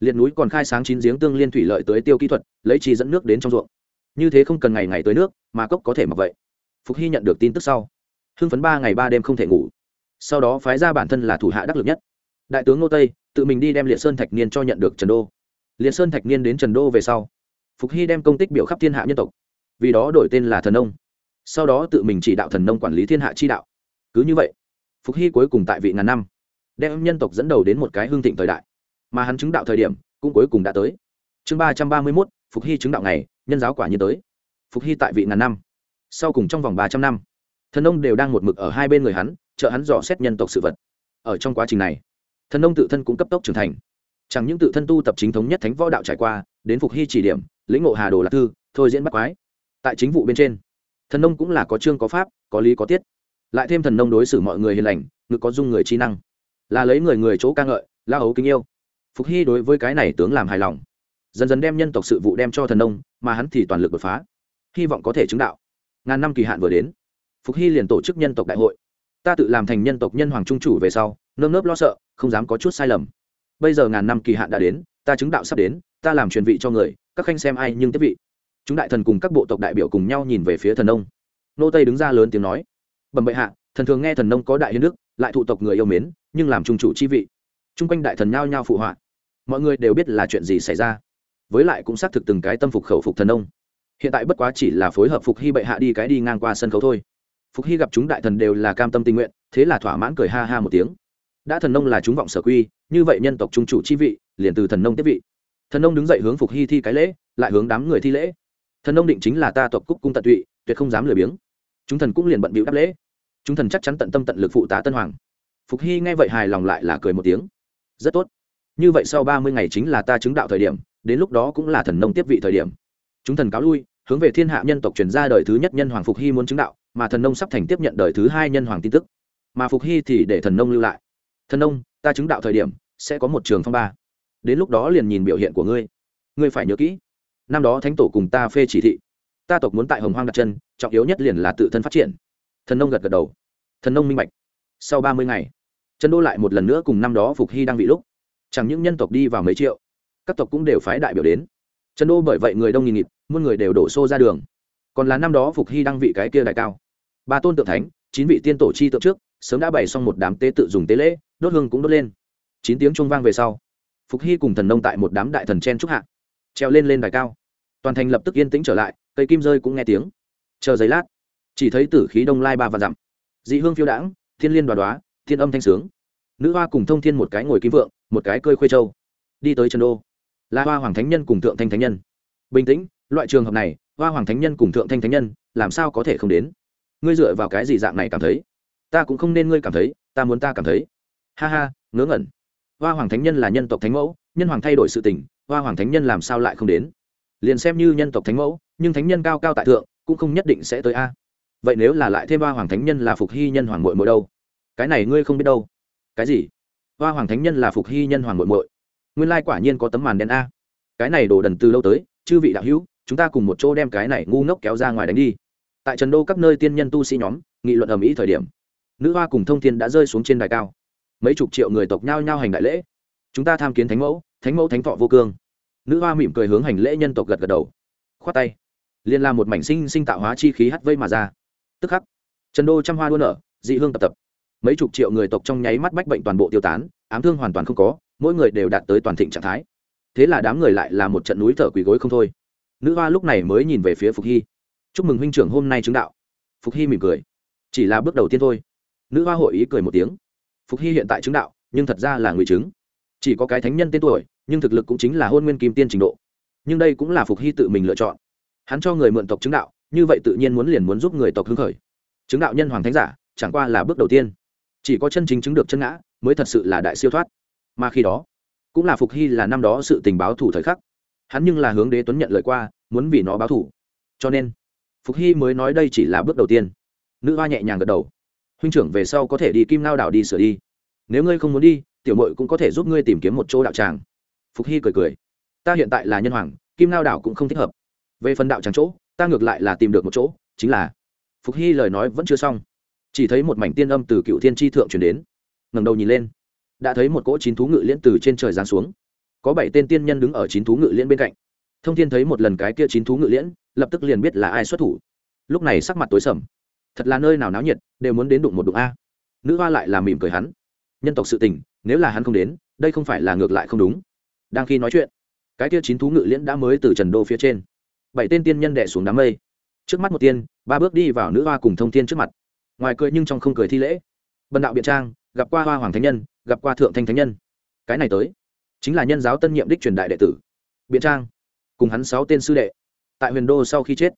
liệt núi còn khai sáng chín giếng tương liên thủy lợi tới tiêu kỹ thuật, lấy chi dẫn nước đến trong ruộng. Như thế không cần ngày ngày tới nước, mà cốc có thể mặc vậy. Phục hy nhận được tin tức sau, hưng phấn ba ngày ba đêm không thể ngủ. Sau đó phái ra bản thân là thủ hạ đắc lực nhất. Đại tướng ngô tây, tự mình đi đem liệt sơn thạch niên cho nhận được trần đô. Liệt sơn thạch niên đến trần đô về sau, phục hy đem công tích biểu khắp thiên hạ nhân tộc vì đó đổi tên là thần nông sau đó tự mình chỉ đạo thần nông quản lý thiên hạ chi đạo. Cứ như vậy, phục hy cuối cùng tại vị ngàn năm, đem nhân tộc dẫn đầu đến một cái hương thịnh thời đại. Mà hắn chứng đạo thời điểm, cũng cuối cùng đã tới. Chương ba trăm ba mươi mốt, phục hy chứng đạo này nhân giáo quả nhiên tới. Phục hy tại vị ngàn năm. Sau cùng trong vòng ba trăm năm, thần nông đều đang một mực ở hai bên người hắn trợ hắn dò xét nhân tộc sự vật. Ở trong quá trình này, thần nông tự thân cũng cấp tốc trưởng thành. Chẳng những tự thân tu tập chính thống nhất thánh võ đạo trải qua, đến phục hy chỉ điểm, lĩnh ngộ hà đồ lạc thư, thôi diễn bắt quái tại chính vụ bên trên. Thần nông cũng là có chương có pháp, có lý có tiết. Lại thêm thần nông đối xử mọi người hiền lành ngự có dung người trí năng. Là lấy người người chỗ ca ngợi, la ấu kính yêu. Phục hy đối với cái này tướng làm hài lòng. Dần dần đem nhân tộc sự vụ đem cho thần nông, mà hắn thì toàn lực đột phá. Hy vọng có thể chứng đạo. Ngàn năm kỳ hạn vừa đến. Phục hy liền tổ chức nhân tộc đại hội. Ta tự làm thành nhân tộc nhân hoàng trung chủ về sau, nơm nớp lo sợ, không dám có chút sai lầm. Bây giờ ngàn năm kỳ hạn đã đến, ta chứng đạo sắp đến, ta làm truyền vị cho người, các khanh xem ai nhưng tiếp vị chúng đại thần cùng các bộ tộc đại biểu cùng nhau nhìn về phía thần nông. Nô tây đứng ra lớn tiếng nói, bẩm bệ hạ, thần thường nghe thần nông có đại hiến đức, lại thụ tộc người yêu mến, nhưng làm trung chủ chi vị. Chung quanh đại thần nhao nhao phụ họa, mọi người đều biết là chuyện gì xảy ra, với lại cũng xác thực từng cái tâm phục khẩu phục thần nông. Hiện tại bất quá chỉ là phối hợp phục hy bệ hạ đi cái đi ngang qua sân khấu thôi. Phục hy gặp chúng đại thần đều là cam tâm tình nguyện, thế là thỏa mãn cười ha ha một tiếng. Đã thần nông là chúng vọng sở quy, như vậy nhân tộc trung chủ chi vị, liền từ thần nông tiếp vị. Thần nông đứng dậy hướng phục hy thi cái lễ, lại hướng đám người thi lễ thần nông định chính là ta tộc cúc cung tận tụy, tuyệt không dám lười biếng. Chúng thần cũng liền bận bịu đáp lễ. Chúng thần chắc chắn tận tâm tận lực phụ tá tân hoàng. Phục hy nghe vậy hài lòng lại là cười một tiếng. Rất tốt. Như vậy sau ba mươi ngày chính là ta chứng đạo thời điểm, đến lúc đó cũng là thần nông tiếp vị thời điểm. Chúng thần cáo lui, hướng về thiên hạ nhân tộc chuyển ra đời thứ nhất nhân hoàng phục hy muốn chứng đạo, mà thần nông sắp thành tiếp nhận đời thứ hai nhân hoàng tin tức. Mà phục hy thì để thần nông lưu lại. Thần nông, ta chứng đạo thời điểm, sẽ có một trường phong ba. Đến lúc đó liền nhìn biểu hiện của ngươi. Ngươi phải nhớ kỹ năm đó thánh tổ cùng ta phê chỉ thị. Ta tộc muốn tại hồng hoang đặt chân, trọng yếu nhất liền là tự thân phát triển. Thần nông gật gật đầu. Thần nông minh bạch. Sau ba mươi ngày, trần đô lại một lần nữa cùng năm đó phục hy đang bị lúc. Chẳng những nhân tộc đi vào mấy triệu, các tộc cũng đều phái đại biểu đến. Trần đô bởi vậy người đông nghìn nghịt, muôn người đều đổ xô ra đường. Còn là năm đó phục hy đăng vị cái kia đại cao. Ba tôn tượng thánh, chín vị tiên tổ chi tượng trước, sớm đã bày xong một đám tế tự dùng tế lễ, đốt hương cũng đốt lên. Chín tiếng trung vang về sau, phục hy cùng thần nông tại một đám đại thần chen trúc hạ treo lên lên đài cao. Toàn thành lập tức yên tĩnh trở lại, cây kim rơi cũng nghe tiếng. Chờ giấy lát, chỉ thấy tử khí đông lai ba và dặm. Dị hương phiêu đãng, thiên liên đoá đoá, thiên âm thanh sướng. Nữ hoa cùng thông thiên một cái ngồi kim vượng, một cái cơi khuê châu. Đi tới trần đô. Là hoa hoàng thánh nhân cùng thượng thanh thánh nhân. Bình tĩnh, loại trường hợp này, hoa hoàng thánh nhân cùng thượng thanh thánh nhân, làm sao có thể không đến? Ngươi dựa vào cái gì dạng này cảm thấy? Ta cũng không nên ngươi cảm thấy, ta muốn ta cảm thấy. Ha ha, ngớ ngẩn. Hoa hoàng thánh nhân là nhân tộc thánh mẫu, nhân hoàng thay đổi sự tình hoa hoàng thánh nhân làm sao lại không đến? Liền xem như nhân tộc thánh mẫu, nhưng thánh nhân cao cao tại thượng, cũng không nhất định sẽ tới a. Vậy nếu là lại thêm hoa hoàng thánh nhân là phục hy nhân hoàng mội mội đâu? Cái này ngươi không biết đâu. Cái gì? Hoa hoàng thánh nhân là phục hy nhân hoàng mội mội nguyên lai quả nhiên có tấm màn đen a. Cái này đổ đần từ lâu tới, chư vị đạo hữu, chúng ta cùng một chỗ đem cái này ngu ngốc kéo ra ngoài đánh đi. Tại trần đô các nơi tiên nhân tu sĩ nhóm, nghị luận ở mỹ thời điểm, nữ hoa cùng thông thiên đã rơi xuống trên đài cao. Mấy chục triệu người tộc nhao nhao hành đại lễ. Chúng ta tham kiến thánh mẫu thánh mẫu thánh thọ vô cương. Nữ hoa mỉm cười hướng hành lễ nhân tộc gật gật đầu. Khoát tay liên làm một mảnh sinh sinh tạo hóa chi khí hắt vây mà ra. Tức khắc, trần đô trăm hoa đua nở, dị hương tập tập. Mấy chục triệu người tộc trong nháy mắt bách bệnh toàn bộ tiêu tán, ám thương hoàn toàn không có, mỗi người đều đạt tới toàn thịnh trạng thái. Thế là đám người lại là một trận núi thở quỳ gối không thôi. Nữ hoa lúc này mới nhìn về phía phục hy. Chúc mừng huynh trưởng hôm nay chứng đạo. Phục hy mỉm cười. Chỉ là bước đầu tiên thôi. Nữ hoa hội ý cười một tiếng. Phục hy hiện tại chứng đạo, nhưng thật ra là người chứng. Chỉ có cái thánh nhân tên tuổi nhưng thực lực cũng chính là hôn nguyên kim tiên trình độ. Nhưng đây cũng là phục hy tự mình lựa chọn. Hắn cho người mượn tộc chứng đạo, như vậy tự nhiên muốn liền muốn giúp người tộc hưng khởi. Chứng đạo nhân hoàng thánh giả, chẳng qua là bước đầu tiên. Chỉ có chân chính chứng được chân ngã, mới thật sự là đại siêu thoát. Mà khi đó, cũng là phục hy là năm đó sự tình báo thủ thời khắc. Hắn nhưng là hướng đế tuấn nhận lời qua, muốn vì nó báo thủ. Cho nên, phục hy mới nói đây chỉ là bước đầu tiên. Nữ hoa nhẹ nhàng gật đầu. Huynh trưởng về sau có thể đi kim lao đảo đi sửa đi. Nếu ngươi không muốn đi, tiểu mội cũng có thể giúp ngươi tìm kiếm một chỗ đạo tràng phục hy cười cười. Ta hiện tại là nhân hoàng, kim lao đảo cũng không thích hợp. Về phần đạo trắng chỗ, ta ngược lại là tìm được một chỗ, chính là phục hy lời nói vẫn chưa xong. Chỉ thấy một mảnh tiên âm từ cựu thiên tri thượng chuyển đến. Ngầm đầu nhìn lên, đã thấy một cỗ chín thú ngự liễn từ trên trời giáng xuống. Có bảy tên tiên nhân đứng ở chín thú ngự liễn bên cạnh. Thông thiên thấy một lần cái kia chín thú ngự liễn lập tức liền biết là ai xuất thủ. Lúc này sắc mặt tối sầm. Thật là nơi nào náo nhiệt, đều muốn đến đụng một đụng a. Nữ hoa lại là mỉm cười hắn. Nhân tộc sự tình, nếu là hắn không đến, đây không phải là ngược lại không đúng đang khi nói chuyện. Cái tia chín thú ngự liễn đã mới từ trần đô phía trên. Bảy tên tiên nhân đẻ xuống đám mây. Trước mắt một tiên, ba bước đi vào nữ hoa cùng thông tiên trước mặt. Ngoài cười nhưng trong không cười thi lễ. Bần đạo biện trang, gặp qua hoa hoàng thánh nhân, gặp qua thượng thanh thánh nhân. Cái này tới, chính là nhân giáo tân nhiệm đích truyền đại đệ tử. Biện trang, cùng hắn sáu tên sư đệ. Tại huyền đô sau khi chết,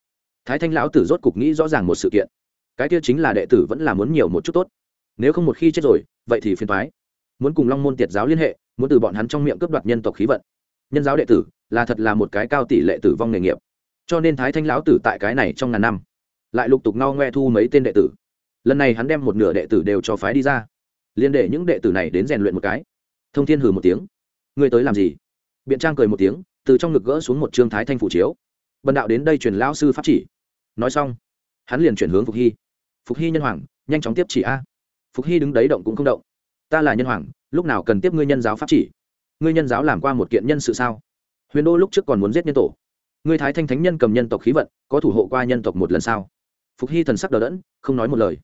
thái thanh lão tử rốt cục nghĩ rõ ràng một sự kiện. Cái kia chính là đệ tử vẫn là muốn nhiều một chút tốt. Nếu không một khi chết rồi, vậy thì phiền thoái muốn cùng long môn tiệt giáo liên hệ muốn từ bọn hắn trong miệng cướp đoạt nhân tộc khí vận. Nhân giáo đệ tử là thật là một cái cao tỷ lệ tử vong nghề nghiệp. Cho nên thái thanh lão tử tại cái này trong ngàn năm lại lục tục no ngoe thu mấy tên đệ tử. Lần này hắn đem một nửa đệ tử đều cho phái đi ra liên để những đệ tử này đến rèn luyện một cái. Thông thiên hừ một tiếng. Ngươi tới làm gì? Biện trang cười một tiếng, từ trong ngực gỡ xuống một trương thái thanh phủ chiếu. Bần đạo đến đây truyền lão sư pháp chỉ. Nói xong, hắn liền chuyển hướng phục hy. Phục hy nhân hoàng, nhanh chóng tiếp chỉ a. Phục hy đứng đấy động cũng không động ta là nhân hoàng, lúc nào cần tiếp ngươi nhân giáo pháp chỉ? Ngươi nhân giáo làm qua một kiện nhân sự sao? Huyền đô lúc trước còn muốn giết nhân tổ. Ngươi thái thanh thánh nhân cầm nhân tộc khí vận, có thủ hộ qua nhân tộc một lần sao? Phục hy thần sắc đờ đẫn, không nói một lời.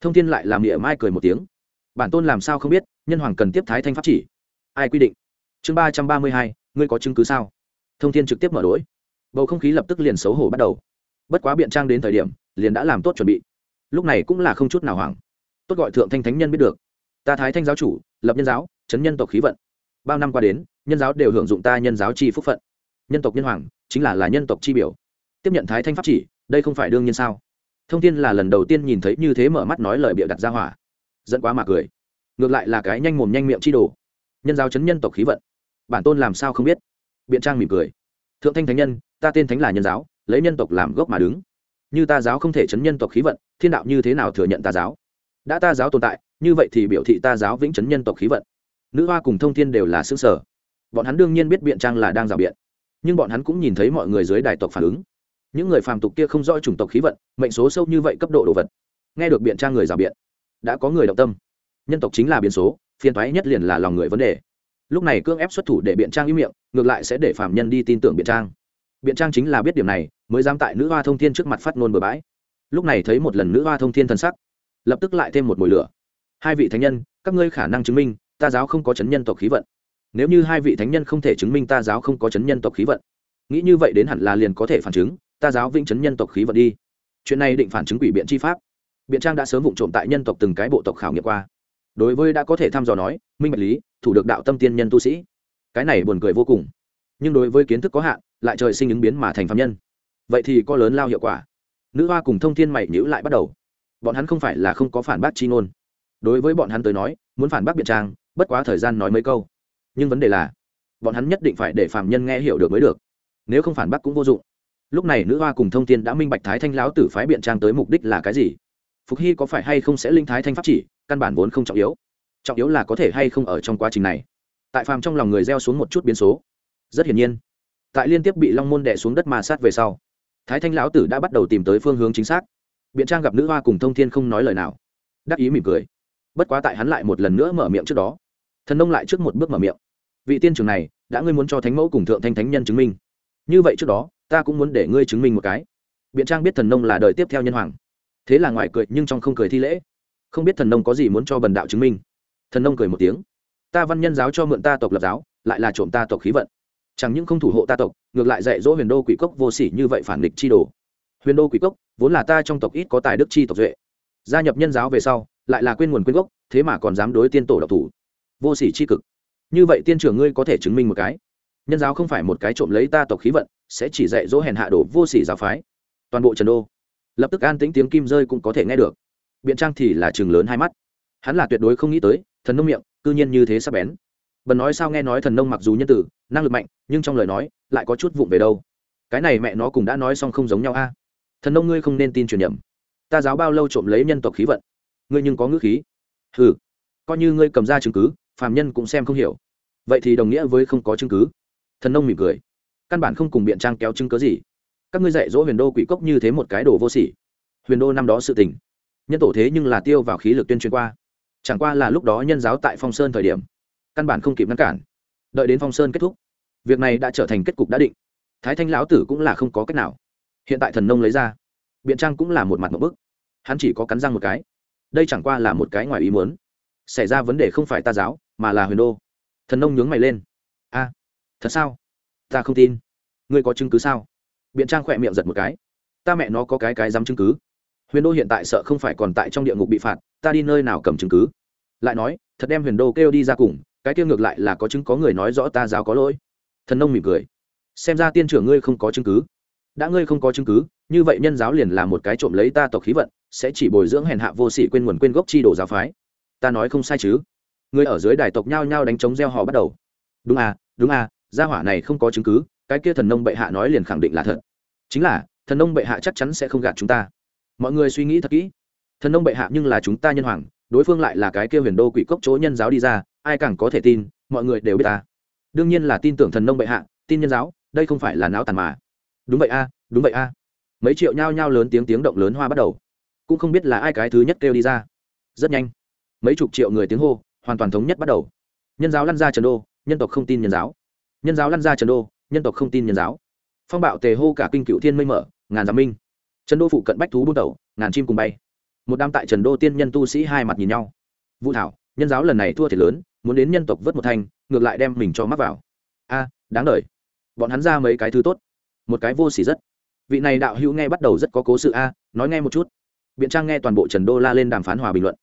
Thông tin lại làm địa mai cười một tiếng. Bản tôn làm sao không biết, nhân hoàng cần tiếp thái thanh pháp chỉ? Ai quy định? Chương ba trăm ba mươi hai, ngươi có chứng cứ sao? Thông tin trực tiếp mở đ bầu không khí lập tức liền xấu hổ bắt đầu. Bất quá biện trang đến thời điểm, liền đã làm tốt chuẩn bị. Lúc này cũng là không chút nào hoảng. Tốt gọi thượng thanh thánh nhân biết được ta thái thanh giáo chủ, lập nhân giáo, chấn nhân tộc khí vận. Bao năm qua đến, nhân giáo đều hưởng dụng ta nhân giáo chi phúc phận. Nhân tộc nhân hoàng, chính là là nhân tộc chi biểu. Tiếp nhận thái thanh pháp chỉ, đây không phải đương nhiên sao? Thông tin là lần đầu tiên nhìn thấy như thế mở mắt nói lời bịa đặt ra hỏa. Dẫn quá mà cười. Ngược lại là cái nhanh mồm nhanh miệng chi đồ. Nhân giáo chấn nhân tộc khí vận. Bản tôn làm sao không biết? Biện trang mỉm cười. Thượng thanh thánh nhân, ta tên thánh là nhân giáo, lấy nhân tộc làm gốc mà đứng. Như ta giáo không thể chấn nhân tộc khí vận, thiên đạo như thế nào thừa nhận ta giáo? Đã ta giáo tồn tại, như vậy thì biểu thị ta giáo vĩnh chấn nhân tộc khí vận. Nữ hoa cùng thông thiên đều là xương sở. Bọn hắn đương nhiên biết biện trang là đang rào biện. Nhưng bọn hắn cũng nhìn thấy mọi người dưới đài tộc phản ứng. Những người phàm tục kia không rõ chủng tộc khí vận, mệnh số sâu như vậy cấp độ đồ vật. Nghe được biện trang người rào biện, đã có người động tâm. Nhân tộc chính là biến số, phiền thoái nhất liền là lòng người vấn đề. Lúc này cưỡng ép xuất thủ để biện trang im miệng, ngược lại sẽ để phạm nhân đi tin tưởng biện trang. Biện trang chính là biết điểm này, mới dám tại nữ hoa thông thiên trước mặt phát ngôn bừa bãi. Lúc này thấy một lần nữ hoa thông thiên thân sắc lập tức lại thêm một mùi lửa. Hai vị thánh nhân, các ngươi khả năng chứng minh, ta giáo không có chấn nhân tộc khí vận. Nếu như hai vị thánh nhân không thể chứng minh ta giáo không có chấn nhân tộc khí vận, nghĩ như vậy đến hẳn là liền có thể phản chứng, ta giáo vĩnh chấn nhân tộc khí vận đi. Chuyện này định phản chứng quỷ biện chi pháp. Biện trang đã sớm vụ trộm tại nhân tộc từng cái bộ tộc khảo nghiệm qua. Đối với đã có thể thăm dò nói, minh bạch lý, thủ được đạo tâm tiên nhân tu sĩ. Cái này buồn cười vô cùng. Nhưng đối với kiến thức có hạn, lại trời sinh ứng biến mà thành phạm nhân. Vậy thì có lớn lao hiệu quả. Nữ hoa cùng thông thiên mày nhữ lại bắt đầu bọn hắn không phải là không có phản bác chi ngôn. Đối với bọn hắn tới nói, muốn phản bác biện trang, bất quá thời gian nói mấy câu. Nhưng vấn đề là, bọn hắn nhất định phải để phạm nhân nghe hiểu được mới được. Nếu không phản bác cũng vô dụng. Lúc này nữ hoa cùng thông tin đã minh bạch thái thanh lão tử phái biện trang tới mục đích là cái gì. Phục hy có phải hay không sẽ linh thái thanh pháp chỉ, căn bản vốn không trọng yếu. Trọng yếu là có thể hay không ở trong quá trình này. Tại phàm trong lòng người gieo xuống một chút biến số. Rất hiển nhiên, tại liên tiếp bị long môn đẻ xuống đất mà sát về sau, thái thanh lão tử đã bắt đầu tìm tới phương hướng chính xác biện trang gặp nữ hoa cùng thông thiên không nói lời nào. Đắc ý mỉm cười. Bất quá tại hắn lại một lần nữa mở miệng trước đó. Thần nông lại trước một bước mở miệng. Vị tiên trưởng này, đã ngươi muốn cho thánh mẫu cùng thượng thanh thánh nhân chứng minh. Như vậy trước đó, ta cũng muốn để ngươi chứng minh một cái. Biện trang biết thần nông là đời tiếp theo nhân hoàng. Thế là ngoài cười, nhưng trong không cười thi lễ. Không biết thần nông có gì muốn cho bần đạo chứng minh. Thần nông cười một tiếng. Ta văn nhân giáo cho mượn ta tộc lập giáo, lại là trộm ta tộc khí vận. Chẳng những không thủ hộ ta tộc, ngược lại dạy dỗ huyền đô quỷ cốc vô sỉ như vậy phản địch chi đồ huyền đô quỷ cốc, vốn là ta trong tộc ít có tài đức chi tộc duệ. Gia nhập nhân giáo về sau, lại là quên nguồn quyên gốc, thế mà còn dám đối tiên tổ độc thủ. Vô sỉ chi cực. Như vậy tiên trưởng ngươi có thể chứng minh một cái. Nhân giáo không phải một cái trộm lấy ta tộc khí vận, sẽ chỉ dạy dỗ hèn hạ đổ vô sỉ giáo phái. Toàn bộ trần đô. Lập tức an tĩnh tiếng kim rơi cũng có thể nghe được. Biện trang thì là chừng lớn hai mắt. Hắn là tuyệt đối không nghĩ tới, thần nông miệng, cư nhiên như thế sắp bén. Bần nói sao nghe nói thần nông mặc dù nhân tử, năng lực mạnh, nhưng trong lời nói, lại có chút vụng về đâu. Cái này mẹ nó cùng đã nói xong không giống nhau a thần nông ngươi không nên tin truyền nhầm. Ta giáo bao lâu trộm lấy nhân tộc khí vận? Ngươi nhưng có ngữ khí. Ừ coi như ngươi cầm ra chứng cứ, phàm nhân cũng xem không hiểu. Vậy thì đồng nghĩa với không có chứng cứ. Thần nông mỉm cười. Căn bản không cùng biện trang kéo chứng cớ gì. Các ngươi dạy dỗ huyền đô quỷ cốc như thế một cái đồ vô sỉ. Huyền đô năm đó sự tình. Nhân tổ thế nhưng là tiêu vào khí lực tuyên truyền qua. Chẳng qua là lúc đó nhân giáo tại phong sơn thời điểm. Căn bản không kịp ngăn cản. Đợi đến phong sơn kết thúc, việc này đã trở thành kết cục đã định. Thái thanh lão tử cũng là không có cách nào hiện tại thần nông lấy ra, biện trang cũng là một mặt một bức. Hắn chỉ có cắn răng một cái. Đây chẳng qua là một cái ngoài ý muốn. Xảy ra vấn đề không phải ta giáo, mà là huyền đô. Thần nông nhướng mày lên. A, thật sao? Ta không tin. Ngươi có chứng cứ sao? Biện trang khỏe miệng giật một cái. Ta mẹ nó có cái cái dám chứng cứ. Huyền đô hiện tại sợ không phải còn tại trong địa ngục bị phạt, ta đi nơi nào cầm chứng cứ? Lại nói, thật đem huyền đô kêu đi ra cùng, cái kêu ngược lại là có chứng có người nói rõ ta giáo có lỗi. Thần nông mỉm cười. Xem ra tiên trưởng ngươi không có chứng cứ đã ngươi không có chứng cứ, như vậy nhân giáo liền là một cái trộm lấy ta tộc khí vận, sẽ chỉ bồi dưỡng hèn hạ vô sỉ quên nguồn quên gốc chi đồ giáo phái. Ta nói không sai chứ? Ngươi ở dưới đài tộc nhao nhao đánh chống gieo họ bắt đầu. Đúng à đúng à gia hỏa này không có chứng cứ, cái kia thần nông bệ hạ nói liền khẳng định là thật. Chính là, thần nông bệ hạ chắc chắn sẽ không gạt chúng ta. Mọi người suy nghĩ thật kỹ. Thần nông bệ hạ nhưng là chúng ta nhân hoàng, đối phương lại là cái kia huyền đô quỷ cốc chỗ nhân giáo đi ra, ai càng có thể tin, mọi người đều biết ta. Đương nhiên là tin tưởng thần nông bệ hạ, tin nhân giáo, đây không phải là não tàn mà đúng vậy a, đúng vậy a. Mấy triệu nhao nhao lớn tiếng tiếng động lớn hoa bắt đầu. Cũng không biết là ai cái thứ nhất kêu đi ra. Rất nhanh, mấy chục triệu người tiếng hô hoàn toàn thống nhất bắt đầu. Nhân giáo lăn ra trần đô, nhân tộc không tin nhân giáo. Nhân giáo lăn ra trần đô, nhân tộc không tin nhân giáo. Phong bạo tề hô cả kinh cựu thiên mây mở, ngàn giám minh. Trần đô phụ cận bách thú buôn đầu ngàn chim cùng bay. Một đám tại trần đô tiên nhân tu sĩ hai mặt nhìn nhau. Vũ thảo, nhân giáo lần này thua thiệt lớn, muốn đến nhân tộc vớt một thanh ngược lại đem mình cho mắc vào. A, đáng đ bọn hắn ra mấy cái thứ tốt một cái vô xỉ rất. Vị này đạo hữu nghe bắt đầu rất có cố sự a, nói nghe một chút. Biện trang nghe toàn bộ trần đô la lên đàm phán hòa bình luận.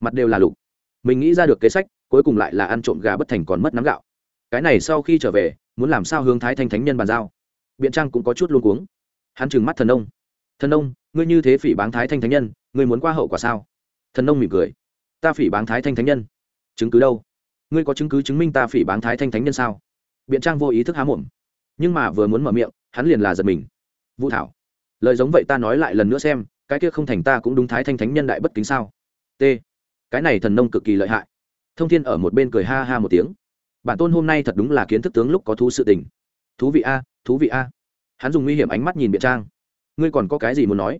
Mặt đều là lục. Mình nghĩ ra được kế sách, cuối cùng lại là ăn trộm gà bất thành còn mất nắm gạo. Cái này sau khi trở về, muốn làm sao hướng thái thanh thánh nhân bàn giao? Biện trang cũng có chút luôn cuống. Hắn trừng mắt thần ông thần ông ngươi như thế phỉ báng thái thanh thánh nhân, ngươi muốn qua hậu quả sao? Thần ông mỉm cười. Ta phỉ báng thái thanh thánh nhân. Chứng cứ đâu? Ngươi có chứng cứ chứng minh ta phỉ báng thái thanh thánh nhân sao? Biện trang vô ý thức há mồm nhưng mà vừa muốn mở miệng, hắn liền là giật mình. Vũ thảo, lời giống vậy ta nói lại lần nữa xem, cái kia không thành ta cũng đúng thái thanh thánh nhân đại bất kính sao? T, cái này thần nông cực kỳ lợi hại. Thông thiên ở một bên cười ha ha một tiếng. Bản tôn hôm nay thật đúng là kiến thức tướng lúc có thú sự tình. Thú vị a, thú vị a. Hắn dùng nguy hiểm ánh mắt nhìn biện trang. Ngươi còn có cái gì muốn nói?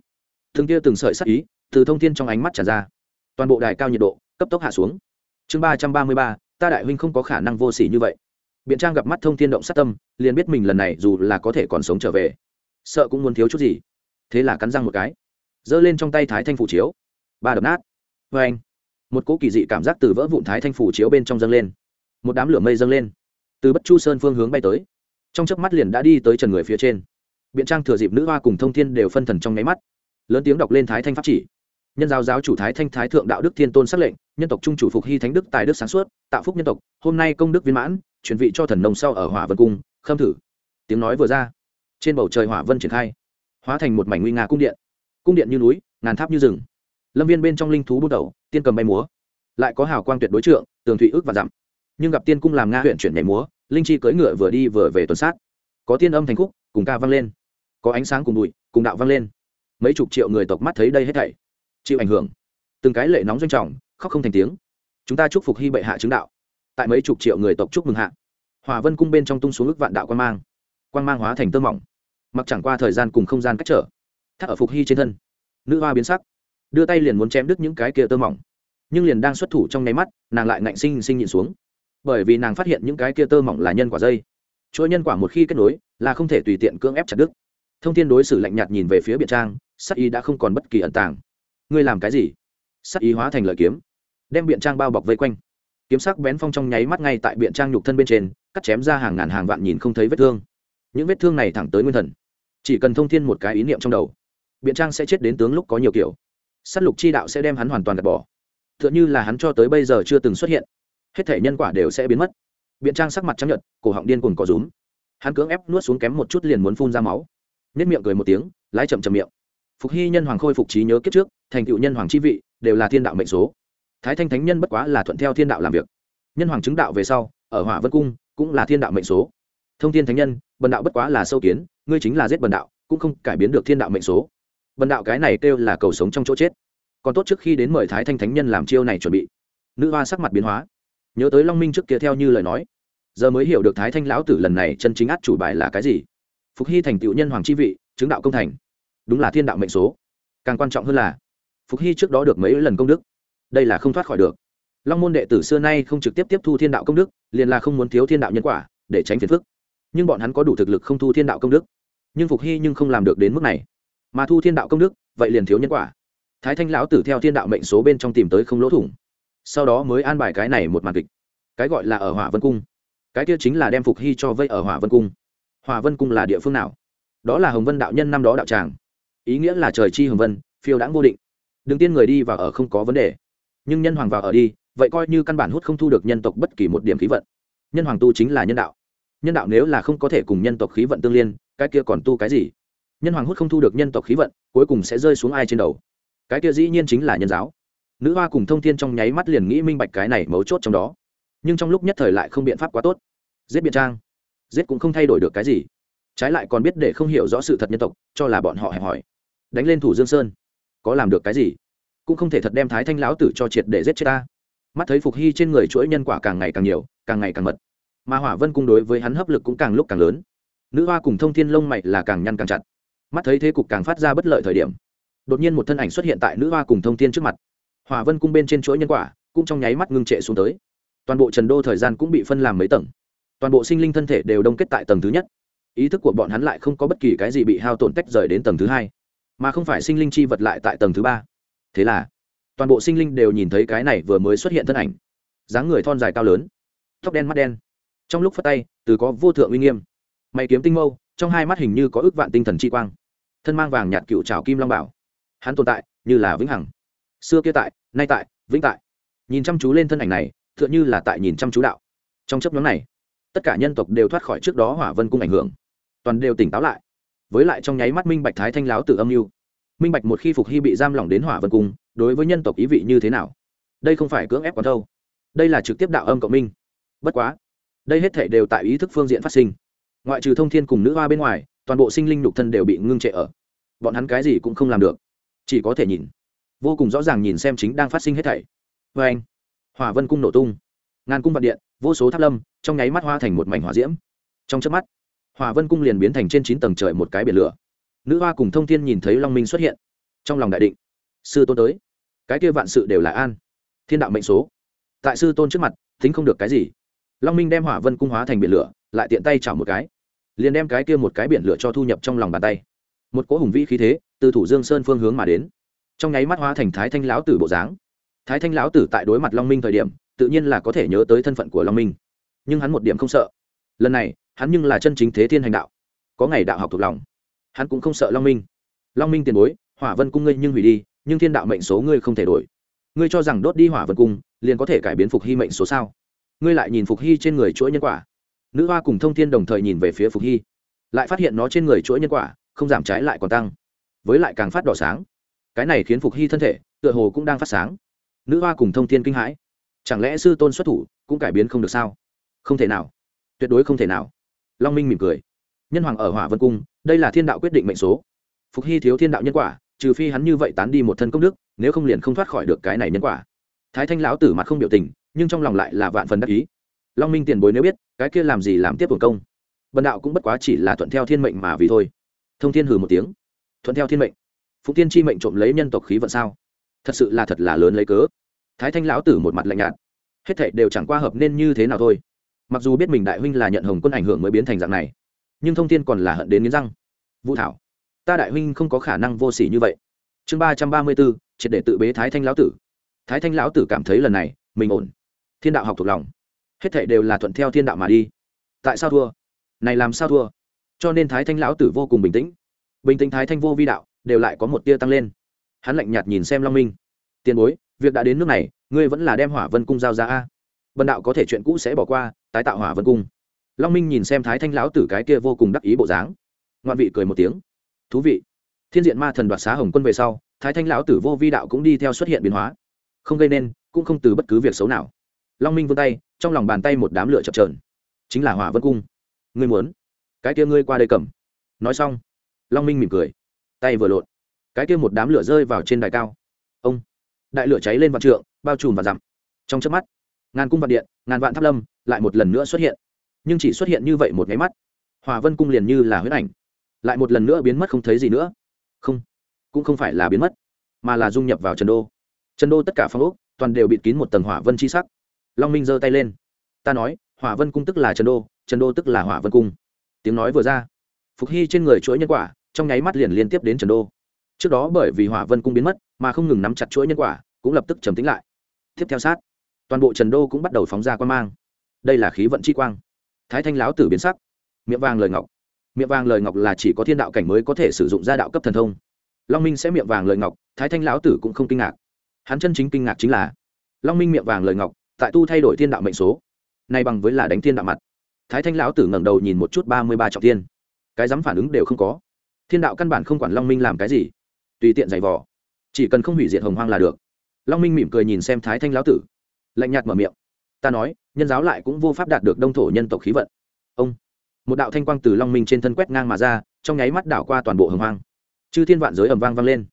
Thường kia từng sợi sắc ý, từ thông thiên trong ánh mắt tràn ra. Toàn bộ đài cao nhiệt độ cấp tốc hạ xuống. Chương ba trăm ba mươi ba, ta đại huynh không có khả năng vô s ỉ như vậy biện trang gặp mắt thông thiên động sát tâm, liền biết mình lần này dù là có thể còn sống trở về, sợ cũng muốn thiếu chút gì. Thế là cắn răng một cái, giơ lên trong tay thái thanh phủ chiếu. Ba đập nát. Vê anh. Một cỗ kỳ dị cảm giác từ vỡ vụn thái thanh phủ chiếu bên trong dâng lên. Một đám lửa mây dâng lên. Từ bất chu sơn phương hướng bay tới. Trong chớp mắt liền đã đi tới trần người phía trên. Biện trang thừa dịp nữ hoa cùng thông thiên đều phân thần trong nháy mắt. Lớn tiếng đọc lên thái thanh pháp chỉ. Nhân giáo giáo chủ thái thanh thái thượng đạo đức thiên tôn xác lệnh, nhân tộc trung chủ phục hy thánh đức tài đức sáng suốt, tạo phúc nhân tộc, hôm nay công đức viên mãn chuyển vị cho thần nông sau ở hỏa vân cung, khâm thử. Tiếng nói vừa ra, trên bầu trời hỏa vân triển khai, hóa thành một mảnh nguy nga cung điện. Cung điện như núi, ngàn tháp như rừng. Lâm viên bên trong linh thú bút đầu, tiên cầm bay múa. Lại có hào quang tuyệt đối trượng, tường thủy ước và dặm. Nhưng gặp tiên cung làm nga huyện chuyển nhảy múa, linh chi cưỡi ngựa vừa đi vừa về tuần sát. Có tiên âm thành khúc, cùng ca vang lên. Có ánh sáng cùng bụi, cùng đạo vang lên. Mấy chục triệu người tộc mắt thấy đây hết thảy. Chịu ảnh hưởng. Từng cái lệ nóng doanh trọng, khóc không thành tiếng. Chúng ta chúc phục hy bệ hạ chứng đạo tại mấy chục triệu người tộc chúc mừng hạ. Hòa vân cung bên trong tung xuống ức vạn đạo quan mang. Quan mang hóa thành tơ mỏng. Mặc chẳng qua thời gian cùng không gian cách trở. Thắt ở phục hy trên thân. Nữ hoa biến sắc. Đưa tay liền muốn chém đứt những cái kia tơ mỏng. Nhưng liền đang xuất thủ trong nháy mắt, nàng lại ngạnh sinh sinh nhịn xuống. Bởi vì nàng phát hiện những cái kia tơ mỏng là nhân quả dây. Chuỗi nhân quả một khi kết nối, là không thể tùy tiện cưỡng ép chặt đứt. Thông thiên đối xử lạnh nhạt nhìn về phía biệt trang, sắc ý đã không còn bất kỳ ẩn tàng. Ngươi làm cái gì? Sắc ý hóa thành lợi kiếm. Đem biện trang bao bọc vây quanh kiếm sắc bén phong trong nháy mắt ngay tại biện trang nhục thân bên trên, cắt chém ra hàng ngàn hàng vạn nhìn không thấy vết thương. Những vết thương này thẳng tới nguyên thần. Chỉ cần thông thiên một cái ý niệm trong đầu, biện trang sẽ chết đến tướng lúc có nhiều kiểu. S á t lục chi đạo sẽ đem hắn hoàn toàn gạt bỏ. T h ư ợ n h ư là hắn cho tới bây giờ chưa từng xuất hiện. Hết thể nhân quả đều sẽ biến mất. Biện trang sắc mặt chấp nhận cổ họng điên cuồng có rúm. Hắn cưỡng ép nuốt xuống kém một chút liền muốn phun ra máu. Nếp miệng cười một tiếng, lái chậm chậm miệng. Phục hy nhân hoàng khôi phục trí nhớ kiếp trước, thành cựu nhân hoàng chi vị, đều là thiên đạo mệnh số thái thanh thánh nhân bất quá là thuận theo thiên đạo làm việc. Nhân hoàng chứng đạo về sau, ở hỏa vân cung cũng là thiên đạo mệnh số. Thông thiên thánh nhân, bần đạo bất quá là sâu kiến, ngươi chính là giết bần đạo, cũng không cải biến được thiên đạo mệnh số. Bần đạo cái này kêu là cầu sống trong chỗ chết. Còn tốt trước khi đến mời thái thanh thánh nhân làm chiêu này chuẩn bị. Nữ hoa sắc mặt biến hóa. Nhớ tới long minh trước kia theo như lời nói. Giờ mới hiểu được thái thanh lão tử lần này chân chính át chủ bài là cái gì. Phục hy thành tựu nhân hoàng chi vị, chứng đạo công thành. Đúng là thiên đạo mệnh số. Càng quan trọng hơn là, phục hy trước đó được mấy lần công đức đây là không thoát khỏi được. Long môn đệ tử xưa nay không trực tiếp tiếp thu thiên đạo công đức, liền là không muốn thiếu thiên đạo nhân quả, để tránh phiền phức. Nhưng bọn hắn có đủ thực lực không thu thiên đạo công đức. Nhưng phục hy nhưng không làm được đến mức này. Mà thu thiên đạo công đức, vậy liền thiếu nhân quả. Thái thanh lão tử theo thiên đạo mệnh số bên trong tìm tới không lỗ thủng. Sau đó mới an bài cái này một màn kịch. Cái gọi là ở hỏa vân cung. Cái kia chính là đem phục hy cho vây ở hỏa vân cung. Hỏa vân cung là địa phương nào? Đó là hồng vân đạo nhân năm đó đạo tràng. Ý nghĩa là trời chi hồng vân, phiêu đãng vô định. Đừng tiên người đi và ở không có vấn đề nhưng nhân hoàng vào ở đi, vậy coi như căn bản hút không thu được nhân tộc bất kỳ một điểm khí vận. Nhân hoàng tu chính là nhân đạo. Nhân đạo nếu là không có thể cùng nhân tộc khí vận tương liên, cái kia còn tu cái gì? Nhân hoàng hút không thu được nhân tộc khí vận, cuối cùng sẽ rơi xuống ai trên đầu? Cái kia dĩ nhiên chính là nhân giáo. Nữ hoa cùng thông thiên trong nháy mắt liền nghĩ minh bạch cái này mấu chốt trong đó. Nhưng trong lúc nhất thời lại không biện pháp quá tốt. Giết biện trang. Giết cũng không thay đổi được cái gì. Trái lại còn biết để không hiểu rõ sự thật nhân tộc, cho là bọn họ hẹp hỏi. Đánh lên thủ dương sơn. Có làm được cái gì? Cũng không thể thật đem thái thanh lão tử cho triệt để giết chết ta. Mắt thấy phục hy trên người chuỗi nhân quả càng ngày càng nhiều, càng ngày càng mật. Mà hỏa vân cung đối với hắn hấp lực cũng càng lúc càng lớn. Nữ hoa cùng thông thiên lông mày là càng nhăn càng chặt. Mắt thấy thế cục càng phát ra bất lợi thời điểm, đột nhiên một thân ảnh xuất hiện tại nữ hoa cùng thông thiên trước mặt. Hỏa vân cung bên trên chuỗi nhân quả cũng trong nháy mắt ngưng trệ xuống tới. Toàn bộ trần đô thời gian cũng bị phân làm mấy tầng. Toàn bộ sinh linh thân thể đều đông kết tại tầng thứ nhất. Ý thức của bọn hắn lại không có bất kỳ cái gì bị hao tổn tách rời đến tầng thứ hai. Mà không phải sinh linh chi vật lại tại tầng thứ ba thế là, toàn bộ sinh linh đều nhìn thấy cái này vừa mới xuất hiện thân ảnh. Dáng người thon dài cao lớn, tóc đen mắt đen. Trong lúc phát tay, từ có vô thượng uy nghiêm, mày kiếm tinh mâu, trong hai mắt hình như có ước vạn tinh thần chi quang. Thân mang vàng nhạt cựu trào kim long bảo. Hắn tồn tại, như là vĩnh hằng. Xưa kia tại, nay tại, vĩnh tại. Nhìn chăm chú lên thân ảnh này t h ư ợ n h ư là tại nhìn chăm chú đạo. Trong chấp nhóm này, tất cả nhân tộc đều thoát khỏi trước đó hỏa vân cung ảnh hưởng. Toàn đều tỉnh táo lại. Với lại trong nháy mắt minh bạch thái thanh láo từ âm mưu minh bạch một khi phục hy bị giam lỏng đến hỏa vân cung, đối với nhân tộc ý vị như thế nào? Đây không phải cưỡng ép còn đâu đây là trực tiếp đạo âm cộng minh. Bất quá, đây hết thể đều tại ý thức phương diện phát sinh. Ngoại trừ thông thiên cùng nữ hoa bên ngoài, toàn bộ sinh linh nhục thân đều bị ngưng trệ ở. Bọn hắn cái gì cũng không làm được. Chỉ có thể nhìn. Vô cùng rõ ràng nhìn xem chính đang phát sinh hết thảy. Vê anh, hỏa vân cung nổ tung. Ngàn cung vạn điện, vô số tháp lâm, trong nháy mắt hoa thành một mảnh hỏa diễm. Trong chớp mắt, hỏa vân cung liền biến thành trên chín tầng trời một cái biển lửa nữ hoa cùng thông thiên nhìn thấy long minh xuất hiện trong lòng đại định sư tôn tới cái kia vạn sự đều là an thiên đạo mệnh số tại sư tôn trước mặt tính không được cái gì long minh đem hỏa vân cung hóa thành biển lửa lại tiện tay chảo một cái liền đem cái kia một cái biển lửa cho thu nhập trong lòng bàn tay một cỗ hùng vĩ khí thế từ thủ dương sơn phương hướng mà đến trong nháy mắt hóa thành thái thanh lão tử bộ dáng thái thanh lão tử tại đối mặt long minh thời điểm tự nhiên là có thể nhớ tới thân phận của long minh nhưng hắn một điểm không sợ lần này hắn nhưng là chân chính thế thiên hành đạo có ngày đạo học thuộc lòng hắn cũng không sợ long minh long minh tiền bối hỏa vân cung ngươi nhưng hủy đi nhưng thiên đạo mệnh số ngươi không thể đổi ngươi cho rằng đốt đi hỏa vân cung liền có thể cải biến phục hy mệnh số sao ngươi lại nhìn phục hy trên người chuỗi nhân quả nữ hoa cùng thông thiên đồng thời nhìn về phía phục hy lại phát hiện nó trên người chuỗi nhân quả không giảm trái lại còn tăng với lại càng phát đỏ sáng cái này khiến phục hy thân thể tựa hồ cũng đang phát sáng nữ hoa cùng thông thiên kinh hãi chẳng lẽ sư tôn xuất thủ cũng cải biến không được sao không thể nào tuyệt đối không thể nào long minh mỉm cười nhân hoàng ở hỏa vân cung, đây là thiên đạo quyết định mệnh số. Phục hy thiếu thiên đạo nhân quả, trừ phi hắn như vậy tán đi một thân công đức, nếu không liền không thoát khỏi được cái này nhân quả. Thái thanh lão tử mặt không biểu tình, nhưng trong lòng lại là vạn phần đắc ý. Long minh tiền bối nếu biết, cái kia làm gì làm tiếp tuần công? Bần đạo cũng bất quá chỉ là thuận theo thiên mệnh mà vì thôi. Thông thiên hừ một tiếng. Thuận theo thiên mệnh. Phụng tiên chi mệnh trộm lấy nhân tộc khí vận sao? Thật sự là thật là lớn lấy cớ. Thái thanh lão tử một mặt lạnh nhạt. Hết thảy đều chẳng qua hợp nên như thế nào thôi. Mặc dù biết mình đại huynh là nhận hồng quân ảnh hưởng mới biến thành dạng này nhưng thông thiên còn là hận đến nghiến răng. Vũ thảo, ta đại huynh không có khả năng vô sỉ như vậy. Chương ba trăm ba mươi bốn, triệt để tự bế thái thanh lão tử. Thái thanh lão tử cảm thấy lần này, mình ổn. Thiên đạo học thuộc lòng. Hết thệ đều là thuận theo thiên đạo mà đi. Tại sao thua? Này làm sao thua? Cho nên thái thanh lão tử vô cùng bình tĩnh. Bình tĩnh thái thanh vô vi đạo, đều lại có một tia tăng lên. Hắn lạnh nhạt nhìn xem long minh. Tiền bối, việc đã đến nước này, ngươi vẫn là đem hỏa vân cung giao ra a. Vân đạo có thể chuyện cũ sẽ bỏ qua, tái tạo hỏa vân cung long minh nhìn xem thái thanh lão tử cái kia vô cùng đắc ý bộ dáng. Ngoạn vị cười một tiếng. Thú vị. Thiên diện ma thần đoạt xá hồng quân về sau, thái thanh lão tử vô vi đạo cũng đi theo xuất hiện biến hóa. Không gây nên, cũng không từ bất cứ việc xấu nào. Long minh vươn tay, trong lòng bàn tay một đám lửa chập trờn chính là hỏa vân cung. Ngươi muốn? Cái kia ngươi qua đây cầm. Nói xong, long minh mỉm cười. Tay vừa lộn. Cái kia một đám lửa rơi vào trên đài cao. Ông. Đại lửa cháy lên vạn trượng, bao trùm và dặm. Trong chớp mắt, ngàn cung vạn điện, ngàn vạn tháp lâm lại một lần nữa xuất hiện nhưng chỉ xuất hiện như vậy một nháy mắt, hòa vân cung liền như là huyết ảnh, lại một lần nữa biến mất không thấy gì nữa. Không, cũng không phải là biến mất, mà là dung nhập vào trần đô. Trần đô tất cả phong ốc toàn đều bịt kín một tầng hỏa vân chi sắc. Long minh giơ tay lên. Ta nói, hỏa vân cung tức là trần đô trần đô tức là hỏa vân cung. Tiếng nói vừa ra, phục hy trên người chuỗi nhân quả trong nháy mắt liền liên tiếp đến trần đô. Trước đó bởi vì hỏa vân cung biến mất mà không ngừng nắm chặt chuỗi nhân quả, cũng lập tức trầm tính lại. Tiếp theo sát, toàn bộ trần đô cũng bắt đầu phóng ra quan mang. Đây là khí vận chi quang thái thanh lão tử biến sắc. Miệng vàng lời ngọc. Miệng vàng lời ngọc là chỉ có thiên đạo cảnh mới có thể sử dụng gia đạo cấp thần thông. Long minh sẽ miệng vàng lời ngọc, thái thanh lão tử cũng không kinh ngạc. Hắn chân chính kinh ngạc chính là, long minh miệng vàng lời ngọc, tại tu thay đổi thiên đạo mệnh số, nay bằng với là đánh thiên đạo mặt. Thái thanh lão tử ngẩng đầu nhìn một chút ba mươi ba trọng tiên cái dám phản ứng đều không có. Thiên đạo căn bản không quản long minh làm cái gì. Tùy tiện giày vò. Chỉ cần không hủy diệt hồng hoang là được. Long minh mỉm cười nhìn xem thái thanh lão tử. Lạnh nhạt mở miệng. Ta nói nhân giáo lại cũng vô pháp đạt được đông thổ nhân tộc khí vận. Ông, một đạo thanh quang từ long minh trên thân quét ngang mà ra, trong nháy mắt đảo qua toàn bộ hồng hoang. Chư thiên vạn giới ầm vang vang lên.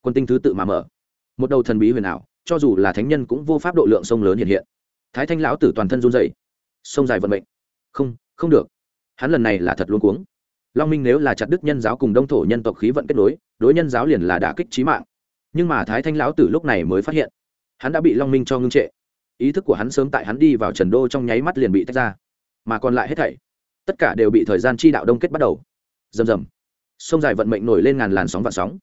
Quân tinh thứ tự mà mở. Một đầu thần bí huyền ảo, cho dù là thánh nhân cũng vô pháp độ lượng sông lớn hiện hiện. Thái thanh lão tử toàn thân run dậy sông dài vận mệnh. Không không được. Hắn lần này là thật luôn cuống. Long minh nếu là chặt đức nhân giáo cùng đông thổ nhân tộc khí vận kết nối, đối nhân giáo liền là đả kích trí mạng. Nhưng mà thái thanh lão tử lúc này mới phát hiện, hắn đã bị long minh cho ngưng trệ ý thức của hắn sớm tại hắn đi vào trần đô trong nháy mắt liền bị tách ra, mà còn lại hết thảy, tất cả đều bị thời gian chi đạo đông kết bắt đầu. Rầm rầm. Sông dài vận mệnh nổi lên ngàn làn sóng vạn sóng.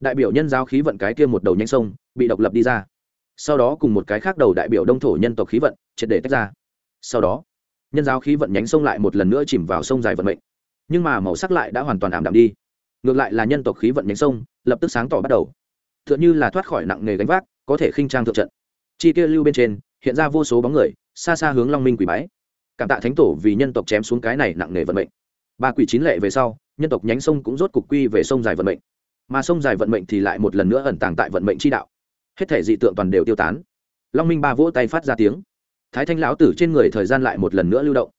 Đại biểu nhân giáo khí vận cái kia một đầu nhanh sông, bị độc lập đi ra. Sau đó cùng một cái khác đầu đại biểu đông thổ nhân tộc khí vận, triệt để tách ra. Sau đó, nhân giáo khí vận nhánh sông lại một lần nữa chìm vào sông dài vận mệnh. Nhưng mà màu sắc lại đã hoàn toàn ảm đạm đi. Ngược lại là nhân tộc khí vận nhánh sông, lập tức sáng tỏ bắt đầu. T h ư ợ n h ư là thoát khỏi nặng nghề gánh vác, có thể khinh trang thượng trận. Chi kia lưu bên trên hiện ra vô số bóng người, xa xa hướng long minh quỷ bái. Cảm tạ thánh tổ vì nhân tộc chém xuống cái này nặng nề vận mệnh. Ba quỷ chín lệ về sau, nhân tộc nhánh sông cũng rốt cục quy về sông dài vận mệnh. Mà sông dài vận mệnh thì lại một lần nữa ẩn tàng tại vận mệnh chi đạo. Hết thể dị tượng toàn đều tiêu tán. Long minh ba vỗ tay phát ra tiếng. Thái thanh lão tử trên người thời gian lại một lần nữa lưu động.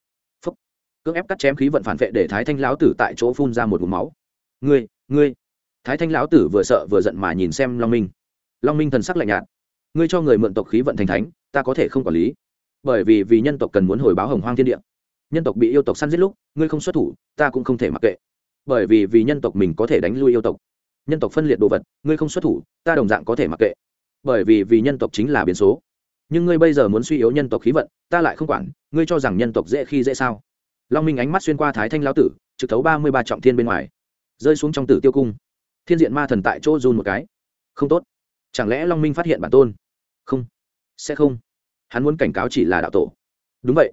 Cưỡng ép cắt chém khí vận phản vệ để thái thanh lão tử tại chỗ phun ra một vùng máu. Ngươi ngươi. Thái thanh lão tử vừa sợ vừa giận mà nhìn xem long minh. Long minh thần sắc lạnh nhạt. Ngươi cho người mượn tộc khí vận thành thánh ta có thể không quản lý. Bởi vì vì nhân tộc cần muốn hồi báo hồng hoang thiên địa. Nhân tộc bị yêu tộc săn giết lúc, ngươi không xuất thủ, ta cũng không thể mặc kệ. Bởi vì vì nhân tộc mình có thể đánh lui yêu tộc. Nhân tộc phân liệt đồ vật, ngươi không xuất thủ, ta đồng dạng có thể mặc kệ. Bởi vì vì nhân tộc chính là biến số. Nhưng ngươi bây giờ muốn suy yếu nhân tộc khí vận, ta lại không quản, ngươi cho rằng nhân tộc dễ khi dễ sao? Long minh ánh mắt xuyên qua thái thanh lão tử, trực thấu ba mươi ba trọng thiên bên ngoài. Rơi xuống trong tử tiêu cung. Thiên diện ma thần tại chỗ run một cái. Không tốt. Chẳng lẽ long minh phát hiện bản tôn? Không sẽ không. Hắn muốn cảnh cáo chỉ là đạo tổ. Đúng vậy.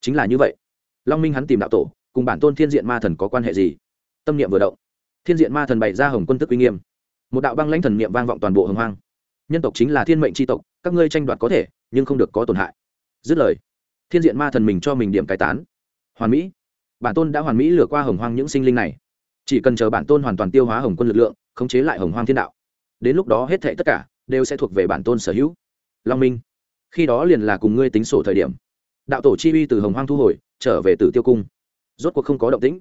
Chính là như vậy. Long minh hắn tìm đạo tổ, cùng bản tôn thiên diện ma thần có quan hệ gì? Tâm niệm vừa động. Thiên diện ma thần bày ra hồng quân tức uy nghiêm. Một đạo băng lãnh thần niệm vang vọng toàn bộ hồng hoang. Nhân tộc chính là thiên mệnh tri tộc, các ngươi tranh đoạt có thể, nhưng không được có tổn hại. Dứt lời, thiên diện ma thần mình cho mình điểm cải tán. Hoàn mỹ. Bản tôn đã hoàn mỹ lừa qua hồng hoang những sinh linh này. Chỉ cần chờ bản tôn hoàn toàn tiêu hóa hồng quân lực lượng, khống chế lại hồng hoang thiên đạo. Đến lúc đó hết thệ tất cả đều sẽ thuộc về bản tôn sở hữu long minh. Khi đó liền là cùng ngươi tính sổ thời điểm. Đạo tổ chi uy từ hồng hoang thu hồi, trở về từ tiêu cung. Rốt cuộc không có động tĩnh.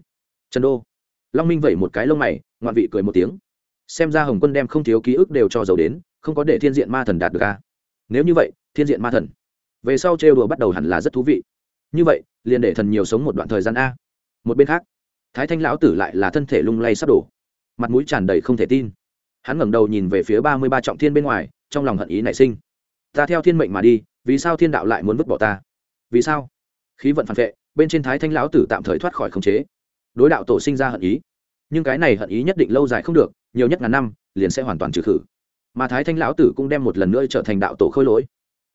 Trần đô. Long minh vẩy một cái lông mày, ngoạn vị cười một tiếng. Xem ra hồng quân đem không thiếu ký ức đều cho giàu đến, không có để thiên diện ma thần đạt được ca nếu như vậy, thiên diện ma thần. Về sau trêu đùa bắt đầu hẳn là rất thú vị. Như vậy, liền để thần nhiều sống một đoạn thời gian a. Một bên khác, thái thanh lão tử lại là thân thể lung lay sắp đổ. Mặt mũi tràn đầy không thể tin. Hắn ngẩng đầu nhìn về phía ba mươi ba trọng thiên bên ngoài, trong lòng hận ý nảy sinh ta theo thiên mệnh mà đi, vì sao thiên đạo lại muốn vứt bỏ ta? Vì sao? Khí vận phản vệ, bên trên thái thanh lão tử tạm thời thoát khỏi khống chế. Đối đạo tổ sinh ra hận ý. Nhưng cái này hận ý nhất định lâu dài không được, nhiều nhất ngàn năm, liền sẽ hoàn toàn trừ khử. Mà thái thanh lão tử cũng đem một lần nữa trở thành đạo tổ khôi lỗi.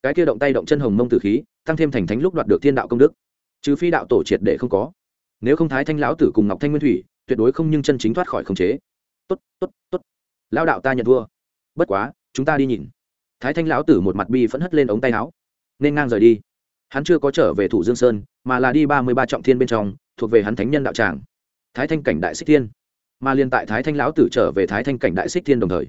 Cái kia động tay động chân hồng mông tử khí, tăng thêm thành thánh lúc đoạt được thiên đạo công đức. Trừ phi đạo tổ triệt để không có. Nếu không thái thanh lão tử cùng ngọc thanh nguyên thủy, tuyệt đối không nhưng chân chính thoát khỏi khống chế. Tốt tốt tốt. Lao đạo ta nhận thua. Bất quá, chúng ta đi nhìn thái thanh lão tử một mặt bi phẫn hất lên ống tay áo. Nên ngang rời đi. Hắn chưa có trở về thủ dương sơn, mà là đi ba mươi ba trọng thiên bên trong, thuộc về hắn thánh nhân đạo tràng. Thái thanh cảnh đại xích thiên. Mà liên tại thái thanh lão tử trở về thái thanh cảnh đại xích thiên đồng thời,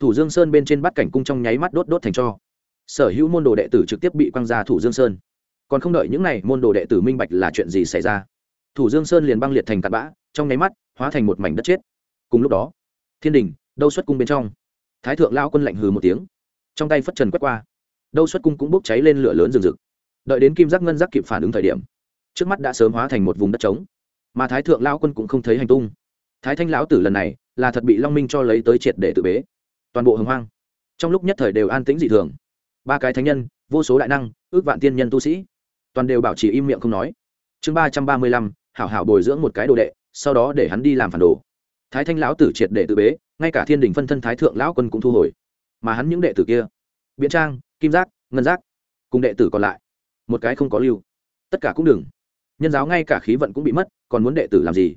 thủ dương sơn bên trên bắt cảnh cung trong nháy mắt đốt đốt thành cho. Sở hữu môn đồ đệ tử trực tiếp bị quăng ra thủ dương sơn. Còn không đợi những n à y môn đồ đệ tử minh bạch là chuyện gì xảy ra, thủ dương sơn liền băng liệt thành tạt bã, trong nháy mắt hóa thành một mảnh đất chết. Cùng lúc đó, thiên đình, đâu xuất cung bên trong, thái thượng lao quân lạnh hừ một tiếng trong tay phất trần quét qua. Đâu xuất cung cũng bốc cháy lên lửa lớn rừng rực. Đợi đến kim giác ngân giác kịp phản ứng thời điểm, trước mắt đã sớm hóa thành một vùng đất trống. Mà thái thượng lao quân cũng không thấy hành tung. Thái thanh lão tử lần này là thật bị long minh cho lấy tới triệt để tự bế. Toàn bộ hồng hoang, trong lúc nhất thời đều an tĩnh dị thường. Ba cái thánh nhân, vô số đại năng, ước vạn tiên nhân tu sĩ, toàn đều bảo trì im miệng không nói. Chương ba trăm ba mươi lăm, hảo hảo bồi dưỡng một cái đồ đệ, sau đó để hắn đi làm phản đồ. Thái thanh lão tử triệt để tự bế, ngay cả thiên đình phân thân thái thượng lão quân cũng thu hồi mà hắn những đệ tử kia biện trang, kim giác, ngân giác, cùng đệ tử còn lại, một cái không có lưu. Tất cả cũng đừng. Nhân giáo ngay cả khí vận cũng bị mất, còn muốn đệ tử làm gì?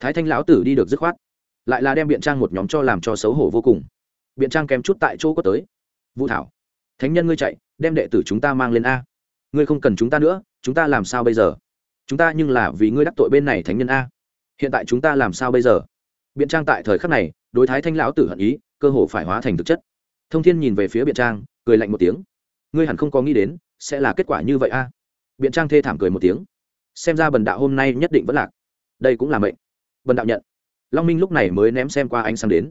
Thái thanh lão tử đi được dứt khoát. Lại là đem biện trang một nhóm cho làm cho xấu hổ vô cùng. Biện trang kém chút tại chỗ có tới. Vũ thảo, thánh nhân ngươi chạy, đem đệ tử chúng ta mang lên a. Ngươi không cần chúng ta nữa, chúng ta làm sao bây giờ? Chúng ta nhưng là vì ngươi đắc tội bên này thánh nhân a. Hiện tại chúng ta làm sao bây giờ? Biện trang tại thời khắc này, đối thái thanh lão tử hận ý, cơ hồ phải hóa thành thực chất thông thiên nhìn về phía biện trang, cười lạnh một tiếng. Ngươi hẳn không có nghĩ đến, sẽ là kết quả như vậy a. Biện trang thê thảm cười một tiếng. Xem ra bần đạo hôm nay nhất định vẫn lạc. Đây cũng là mệnh. Bần đạo nhận. Long minh lúc này mới ném xem qua ánh sáng đến.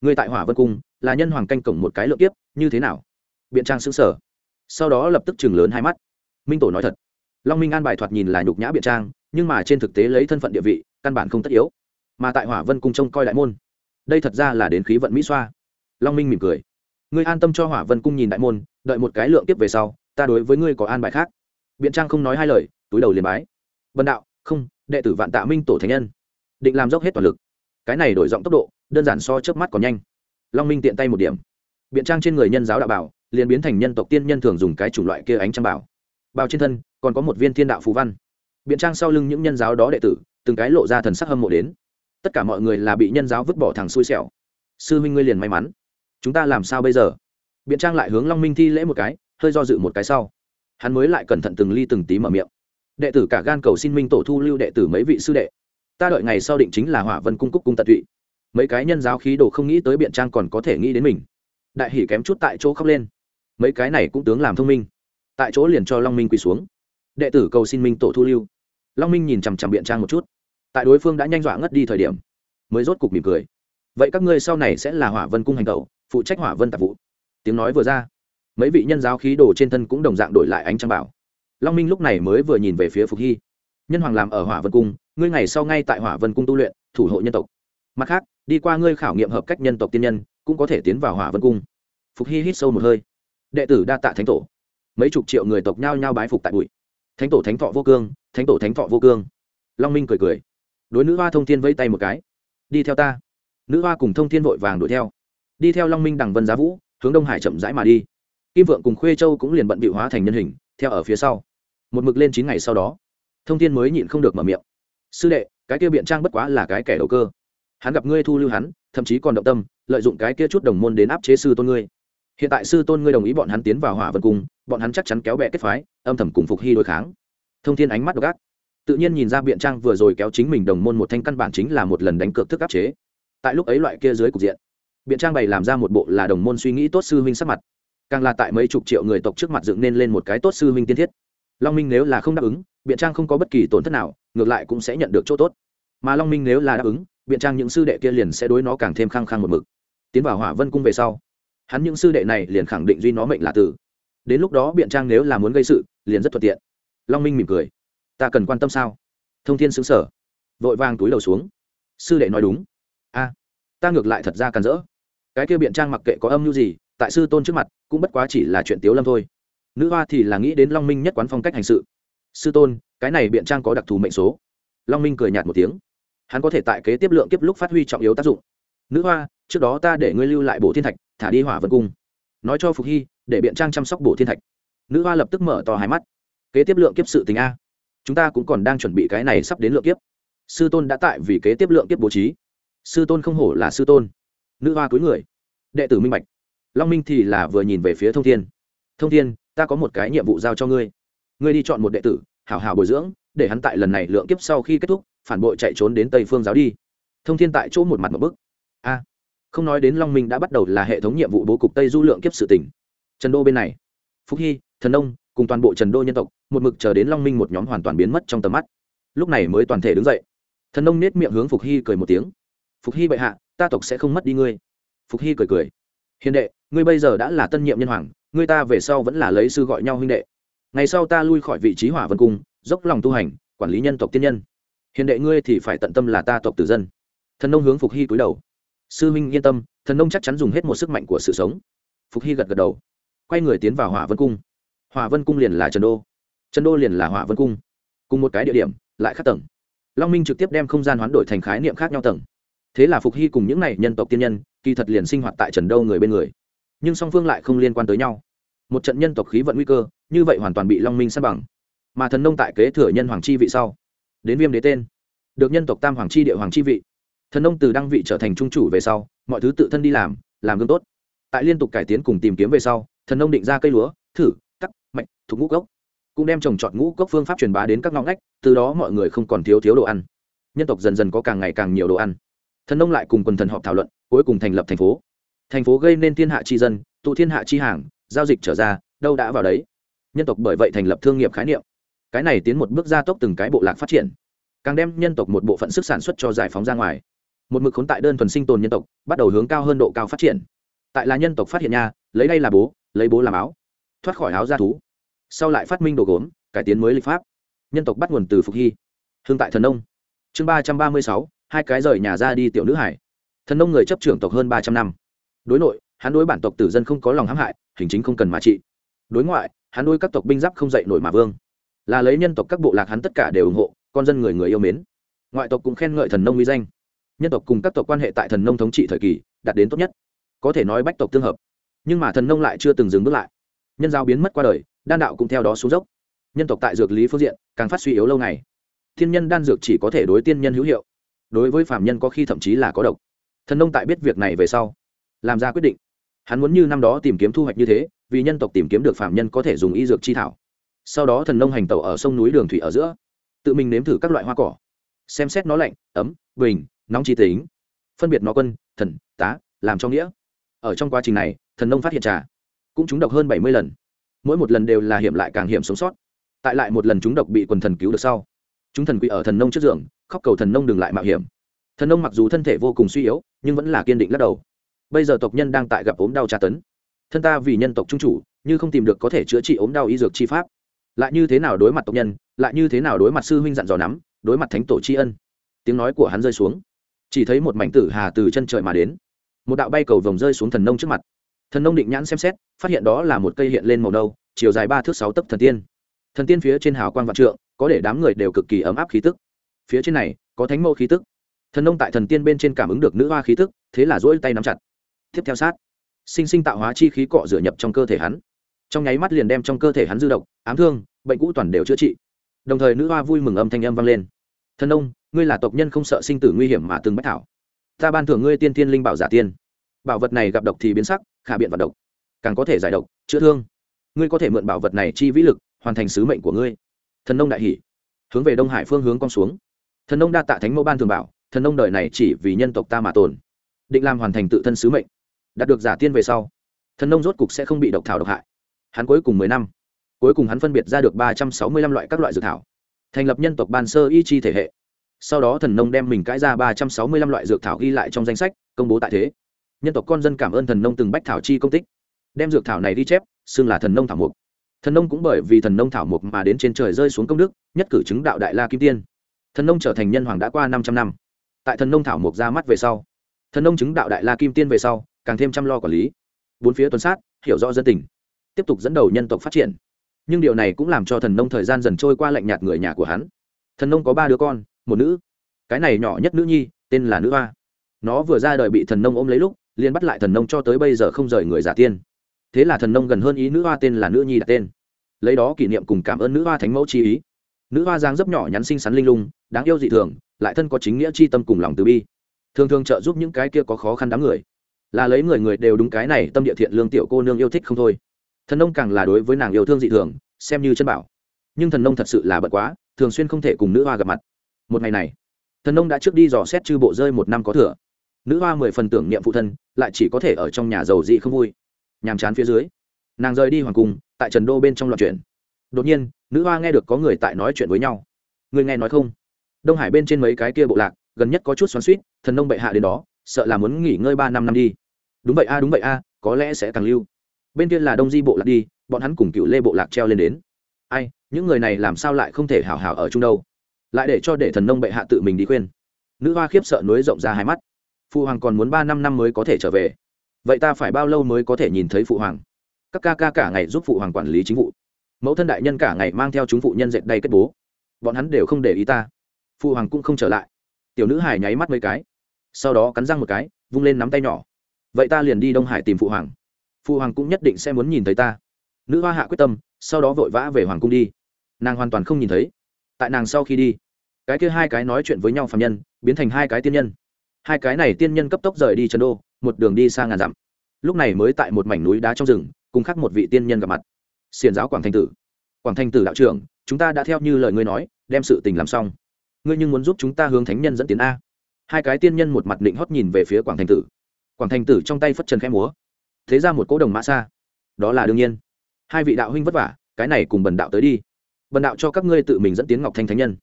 Ngươi tại hỏa vân cung, là nhân hoàng canh cổng một cái lượng tiếp như thế nào? Biện trang xứng sở sau đó lập tức chừng lớn hai mắt. Minh tổ nói thật. Long minh an bài thoạt nhìn là nhục nhã biện trang, nhưng mà trên thực tế lấy thân phận địa vị, căn bản không tất yếu. Mà tại hỏa vân cung trông coi đại môn. Đây thật ra là đến khí vận mỹ xoa. Long minh mỉm cười ngươi an tâm cho hỏa vân cung nhìn đại môn, đợi một cái lượng tiếp về sau, ta đối với ngươi có an bài khác. Biện trang không nói hai lời, túi đầu liền bái. Bần đạo, không, đệ tử vạn tạ minh tổ thành nhân, định làm dốc hết toàn lực. Cái này đổi giọng tốc độ, đơn giản so trước mắt còn nhanh. Long minh tiện tay một điểm. Biện trang trên người nhân giáo đạo bảo, liền biến thành nhân tộc tiên nhân thường dùng cái chủng loại kia ánh trang bảo. Bao trên thân, còn có một viên thiên đạo phú văn. Biện trang sau lưng những nhân giáo đó đệ tử, từng cái lộ ra thần sắc hâm mộ đến. Tất cả mọi người là bị nhân giáo vứt bỏ thằng xui xẻo. Sư huynh ngươi liền may mắn chúng ta làm sao bây giờ? Biện trang lại hướng long minh thi lễ một cái, hơi do dự một cái sau. Hắn mới lại cẩn thận từng ly từng tí mở miệng. Đệ tử cả gan cầu xin minh tổ thu lưu đệ tử mấy vị sư đệ. Ta đợi ngày sau định chính là hỏa vân cung cúc cung tận tụy. Mấy cái nhân giáo khí đồ không nghĩ tới biện trang còn có thể nghĩ đến mình. Đại hỉ kém chút tại chỗ khóc lên. Mấy cái này cũng tướng làm thông minh. Tại chỗ liền cho long minh quỳ xuống. Đệ tử cầu xin minh tổ thu lưu. Long minh nhìn chằm chằm biện trang một chút. Tại đối phương đã nhanh dọa ngất đi thời điểm, mới rốt cục mỉm cười. Vậy các ngươi sau này sẽ là hỏa vân cung hành tẩu phụ trách hỏa vân tạp vụ. Tiếng nói vừa ra, mấy vị nhân giáo khí đồ trên thân cũng đồng dạng đổi lại ánh trăng bảo. Long minh lúc này mới vừa nhìn về phía phục hy. Nhân hoàng làm ở hỏa vân cung, ngươi ngày sau ngay tại hỏa vân cung tu luyện, thủ hộ nhân tộc. Mặt khác, đi qua ngươi khảo nghiệm hợp cách nhân tộc tiên nhân, cũng có thể tiến vào hỏa vân cung. Phục hy hít sâu một hơi. Đệ tử đa tạ thánh tổ. Mấy chục triệu người tộc nhao nhao bái phục tại bụi. Thánh tổ thánh thọ vô cương, thánh tổ thánh thọ vô cương. Long minh cười cười. Đối nữ hoa thông thiên vẫy tay một cái. Đi theo ta. Nữ hoa cùng thông thiên vội vàng đuổi theo đi theo long minh đằng vân giá vũ, hướng đông hải chậm rãi mà đi. Kim vượng cùng khuê châu cũng liền bận bị hóa thành nhân hình, theo ở phía sau. Một mực lên chín ngày sau đó, thông thiên mới nhịn không được mở miệng. Sư đệ, cái kia biện trang bất quá là cái kẻ đầu cơ. Hắn gặp ngươi thu lưu hắn, thậm chí còn động tâm, lợi dụng cái kia chút đồng môn đến áp chế sư tôn ngươi. Hiện tại sư tôn ngươi đồng ý bọn hắn tiến vào hỏa vân cung, bọn hắn chắc chắn kéo bẹ kết phái, âm thầm cùng phục hy đối kháng. Thông thiên ánh mắt đ ác. Tự nhiên nhìn ra biện trang vừa rồi kéo chính mình đồng môn một thanh căn bản chính là một lần đánh cược thức áp chế. Tại lúc ấy loại kia dưới cục diện biện trang bày làm ra một bộ là đồng môn suy nghĩ tốt sư huynh sắc mặt. Càng là tại mấy chục triệu người tộc trước mặt dựng nên lên một cái tốt sư huynh tiên thiết. Long minh nếu là không đáp ứng, biện trang không có bất kỳ tổn thất nào, ngược lại cũng sẽ nhận được chỗ tốt. Mà long minh nếu là đáp ứng, biện trang những sư đệ kia liền sẽ đối nó càng thêm khăng khăng một mực. Tiến vào hỏa vân cung về sau, hắn những sư đệ này liền khẳng định duy nó mệnh là tử. Đến lúc đó biện trang nếu là muốn gây sự, liền rất thuận tiện. Long minh mỉm cười. Ta cần quan tâm sao? Thông thiên xứng sở vội vàng túi đầu xuống. Sư đệ nói đúng. A, ta ngược lại thật ra cần rỡ cái kia biện trang mặc kệ có âm mưu gì, tại sư tôn trước mặt, cũng bất quá chỉ là chuyện tiếu lâm thôi. Nữ hoa thì là nghĩ đến long minh nhất quán phong cách hành sự. Sư tôn, cái này biện trang có đặc thù mệnh số. Long minh cười nhạt một tiếng. Hắn có thể tại kế tiếp lượng kiếp lúc phát huy trọng yếu tác dụng. Nữ hoa, trước đó ta để ngươi lưu lại bộ thiên thạch, thả đi hỏa vân cung. Nói cho phục hy, để biện trang chăm sóc bộ thiên thạch. Nữ hoa lập tức mở to hai mắt. Kế tiếp lượng kiếp sự tình a. Chúng ta cũng còn đang chuẩn bị cái này sắp đến lượng kiếp. Sư tôn đã tại vì kế tiếp lượng kiếp bố trí. Sư tôn không hổ là sư tôn nữ hoa cúi người. Đệ tử minh bạch. Long minh thì là vừa nhìn về phía thông thiên. Thông thiên, ta có một cái nhiệm vụ giao cho ngươi. Ngươi đi chọn một đệ tử, hảo hảo bồi dưỡng, để hắn tại lần này lượng kiếp sau khi kết thúc, phản bội chạy trốn đến tây phương giáo đi. Thông thiên tại chỗ một mặt một bức. A, không nói đến long minh đã bắt đầu là hệ thống nhiệm vụ bố cục tây du lượng kiếp sự tỉnh trần đô bên này. Phúc hy, thần đông cùng toàn bộ trần đô nhân tộc, một mực chờ đến long minh một nhóm hoàn toàn biến mất trong tầm mắt. Lúc này mới toàn thể đứng dậy. Thần nông nết miệng hướng phục hy cười một tiếng. Phục hy bệ hạ ta tộc sẽ không mất đi ngươi. Phục hy cười cười. Hiền đệ, ngươi bây giờ đã là tân nhiệm nhân hoàng, ngươi ta về sau vẫn là lấy sư gọi nhau huynh đệ. Ngày sau ta lui khỏi vị trí hỏa vân cung, dốc lòng tu hành, quản lý nhân tộc tiên nhân. Hiền đệ ngươi thì phải tận tâm là ta tộc tử dân. Thần nông hướng phục hy cúi đầu. Sư minh yên tâm, thần nông chắc chắn dùng hết một sức mạnh của sự sống. Phục hy gật gật đầu. Quay người tiến vào hỏa vân cung. Hỏa vân cung liền là trần đô. Trần đô liền là hỏa vân cung. Cùng một cái địa điểm, lại khác tầng. Long minh trực tiếp đem không gian hoán đổi thành khái niệm khác nhau tầng thế là phục hy cùng những n à y nhân tộc tiên nhân, kỳ thật liền sinh hoạt tại trần đâu người bên người. Nhưng song phương lại không liên quan tới nhau. Một trận nhân tộc khí vận nguy cơ, như vậy hoàn toàn bị long minh sát bằng. Mà thần nông tại kế thừa nhân hoàng chi vị sau, đến viêm đế tên. Được nhân tộc tam hoàng chi địa hoàng chi vị. Thần nông từ đăng vị trở thành trung chủ về sau, mọi thứ tự thân đi làm làm gương tốt. Tại liên tục cải tiến cùng tìm kiếm về sau, thần nông định ra cây lúa, thử cắt mạnh thuộc ngũ cốc. Cũng đem trồng trọt ngũ cốc phương pháp truyền bá đến các ngõ ngách, từ đó mọi người không còn thiếu thiếu đồ ăn. Nhân tộc dần dần có càng ngày càng nhiều đồ ăn thần nông lại cùng quần thần họp thảo luận, cuối cùng thành lập thành phố. Thành phố gây nên thiên hạ chi dân, tụ thiên hạ chi hàng, giao dịch trở ra, đâu đã vào đấy. Nhân tộc bởi vậy thành lập thương nghiệp khái niệm. Cái này tiến một bước gia tốc từng cái bộ lạc phát triển. Càng đem nhân tộc một bộ phận sức sản xuất cho giải phóng ra ngoài. Một mực khốn tại đơn thuần sinh tồn nhân tộc, bắt đầu hướng cao hơn độ cao phát triển. Tại là nhân tộc phát hiện nha, lấy đây là bố, lấy bố làm áo. Thoát khỏi áo ra thú. Sau lại phát minh đồ gốm, cải tiến mới lịch pháp. Nhân tộc bắt nguồn từ phục hy. Hương tại thần nông. Chương ba trăm ba mươi sáu hai cái rời nhà ra đi tiểu nữ hải. Thần nông người chấp trưởng tộc hơn ba trăm năm. Đối nội, hắn đối bản tộc tử dân không có lòng hãm hại, hình chính không cần mà trị. Đối ngoại, hắn đối các tộc binh giáp không dạy nổi mà vương. Là lấy nhân tộc các bộ lạc hắn tất cả đều ủng hộ, con dân người người yêu mến. Ngoại tộc cũng khen ngợi thần nông uy danh. Nhân tộc cùng các tộc quan hệ tại thần nông thống trị thời kỳ, đạt đến tốt nhất. Có thể nói bách tộc tương hợp. Nhưng mà thần nông lại chưa từng dừng bước lại. Nhân giao biến mất qua đời, đan đạo cũng theo đó xuống dốc. Nhân tộc tại dược lý phương diện, càng phát suy yếu lâu ngày. Thiên nhân đan dược chỉ có thể đối tiên nhân hữu hiệu đối với phạm nhân có khi thậm chí là có độc. Thần nông tại biết việc này về sau, làm ra quyết định. Hắn muốn như năm đó tìm kiếm thu hoạch như thế, vì nhân tộc tìm kiếm được phạm nhân có thể dùng y dược chi thảo. Sau đó thần nông hành tẩu ở sông núi đường thủy ở giữa, tự mình nếm thử các loại hoa cỏ. Xem xét nó lạnh, ấm, bình, nóng chi tính. Phân biệt nó quân, thần, tá, làm cho nghĩa. Ở trong quá trình này, thần nông phát hiện trà. Cũng trúng độc hơn bảy mươi lần. Mỗi một lần đều là hiểm lại càng hiểm sống sót. Tại lại một lần chúng độc bị quần thần cứu được sau, chúng thần quỷ ở thần nông trước giường khóc cầu thần nông đừng lại mạo hiểm. Thần nông mặc dù thân thể vô cùng suy yếu, nhưng vẫn là kiên định lắc đầu. Bây giờ tộc nhân đang tại gặp ốm đau tra tấn. Thân ta vì nhân tộc trung chủ, như không tìm được có thể chữa trị ốm đau y dược chi pháp. Lại như thế nào đối mặt tộc nhân, lại như thế nào đối mặt sư huynh dặn dò nắm, đối mặt thánh tổ tri ân. Tiếng nói của hắn rơi xuống. Chỉ thấy một mảnh tử hà từ chân trời mà đến. Một đạo bay cầu vồng rơi xuống thần nông trước mặt. Thần nông định nhãn xem xét, phát hiện đó là một cây hiện lên màu nâu, chiều dài ba thước sáu tấc thần tiên. Thần tiên phía trên hào quang vạn trượng, có để đám người đều cực kỳ ấm áp khí tức phía trên này có thánh mẫu khí tức. Thần nông tại thần tiên bên trên cảm ứng được nữ hoa khí tức, thế là dỗi tay nắm chặt. Tiếp theo sát, sinh sinh tạo hóa chi khí cọ rửa nhập trong cơ thể hắn. Trong nháy mắt liền đem trong cơ thể hắn dư độc, ám thương, bệnh cũ toàn đều chữa trị. Đồng thời nữ hoa vui mừng âm thanh âm vang lên. Thần nông, ngươi là tộc nhân không sợ sinh tử nguy hiểm mà từng bách thảo. Ta ban thưởng ngươi tiên tiên linh bảo giả tiên. Bảo vật này gặp độc thì biến sắc, khả biện vật độc. Càng có thể giải độc, chữa thương. Ngươi có thể mượn bảo vật này chi vĩ lực, hoàn thành sứ mệnh của ngươi. Thần nông đại hỷ hướng về đông hải phương hướng con xuống thần nông đa tạ thánh mẫu ban thường bảo, thần nông đời này chỉ vì nhân tộc ta mà tồn. Định làm hoàn thành tự thân sứ mệnh. Đạt được giả tiên về sau, thần nông rốt cục sẽ không bị độc thảo độc hại. Hắn cuối cùng mười năm, cuối cùng hắn phân biệt ra được ba trăm sáu mươi lăm loại các loại dược thảo, thành lập nhân tộc ban sơ y chi thể hệ. Sau đó thần nông đem mình cãi ra ba trăm sáu mươi lăm loại dược thảo ghi lại trong danh sách, công bố tại thế. Nhân tộc con dân cảm ơn thần nông từng bách thảo chi công tích. Đem dược thảo này đi chép, xưng là thần nông thảo mục. Thần nông cũng bởi vì thần nông thảo mục mà đến trên trời rơi xuống công đức, nhất cử chứng đạo đại la kim tiên thần nông trở thành nhân hoàng đã qua năm trăm năm. Tại thần nông thảo mộc ra mắt về sau, thần nông chứng đạo đại la kim tiên về sau, càng thêm chăm lo quản lý. Bốn phía tuần sát, hiểu rõ dân tình, tiếp tục dẫn đầu nhân tộc phát triển. Nhưng điều này cũng làm cho thần nông thời gian dần trôi qua lạnh nhạt người nhà của hắn. Thần nông có ba đứa con, một nữ. Cái này nhỏ nhất nữ nhi, tên là nữ hoa. Nó vừa ra đời bị thần nông ôm lấy lúc, liền bắt lại thần nông cho tới bây giờ không rời người giả tiên. Thế là thần nông gần hơn ý nữ hoa tên là nữ nhi đặt tên. Lấy đó kỷ niệm cùng cảm ơn nữ hoa thánh mẫu chi ý. Nữ hoa giang dấp nhỏ nhắn xinh xắn linh lung đáng yêu dị thường, lại thân có chính nghĩa chi tâm cùng lòng từ bi. Thường thường trợ giúp những cái kia có khó khăn đám người. Là lấy người người đều đúng cái này tâm địa thiện lương tiểu cô nương yêu thích không thôi. Thần nông càng là đối với nàng yêu thương dị thường, xem như chân bảo. Nhưng thần nông thật sự là bận quá, thường xuyên không thể cùng nữ hoa gặp mặt. Một ngày này, thần nông đã trước đi dò xét chư bộ rơi một năm có thừa. Nữ hoa mười phần tưởng niệm phụ thân, lại chỉ có thể ở trong nhà giàu dị không vui. Nhàm chán phía dưới, nàng rời đi hoàng cung, tại trần đô bên trong loạt chuyện đột nhiên, nữ hoa nghe được có người tại nói chuyện với nhau. Người nghe nói không? Đông hải bên trên mấy cái kia bộ lạc, gần nhất có chút xoắn suýt thần nông bệ hạ đến đó, sợ là muốn nghỉ ngơi ba năm năm đi. Đúng vậy a, đúng vậy a, có lẽ sẽ càng lưu. Bên kia là đông di bộ lạc đi, bọn hắn cùng cựu lê bộ lạc treo lên đến. Ai, những người này làm sao lại không thể hào hào ở chung đâu? Lại để cho để thần nông bệ hạ tự mình đi khuyên. Nữ hoa khiếp sợ nối rộng ra hai mắt. Phụ hoàng còn muốn ba năm năm mới có thể trở về. Vậy ta phải bao lâu mới có thể nhìn thấy phụ hoàng? Các ca ca cả ngày giúp phụ hoàng quản lý chính vụ. Mẫu thân đại nhân cả ngày mang theo chúng phụ nhân dệt đầy kết bố. Bọn hắn đều không để ý ta phụ hoàng cũng không trở lại. Tiểu nữ hải nháy mắt mấy cái, sau đó cắn răng một cái, vung lên nắm tay nhỏ. Vậy ta liền đi đông hải tìm phụ hoàng. Phụ hoàng cũng nhất định sẽ muốn nhìn thấy ta. Nữ hoa hạ quyết tâm, sau đó vội vã về hoàng cung đi. Nàng hoàn toàn không nhìn thấy. Tại nàng sau khi đi, cái kia hai cái nói chuyện với nhau phạm nhân, biến thành hai cái tiên nhân. Hai cái này tiên nhân cấp tốc rời đi trần đô, một đường đi sang ngàn dặm. Lúc này mới tại một mảnh núi đá trong rừng, cùng khắc một vị tiên nhân gặp mặt. Xiền giáo quảng thanh tử. Quảng thanh tử đạo trưởng, chúng ta đã theo như lời ngươi nói, đem sự tình làm xong ngươi nhưng muốn giúp chúng ta hướng thánh nhân dẫn tiến a? Hai cái tiên nhân một mặt định hót nhìn về phía quảng thanh tử. Quảng thanh tử trong tay phất trần khẽ múa. Thế ra một cỗ đồng mã xa. Đó là đương nhiên. Hai vị đạo huynh vất vả, cái này cùng bần đạo tới đi. Bần đạo cho các ngươi tự mình dẫn tiến ngọc thanh thánh nhân.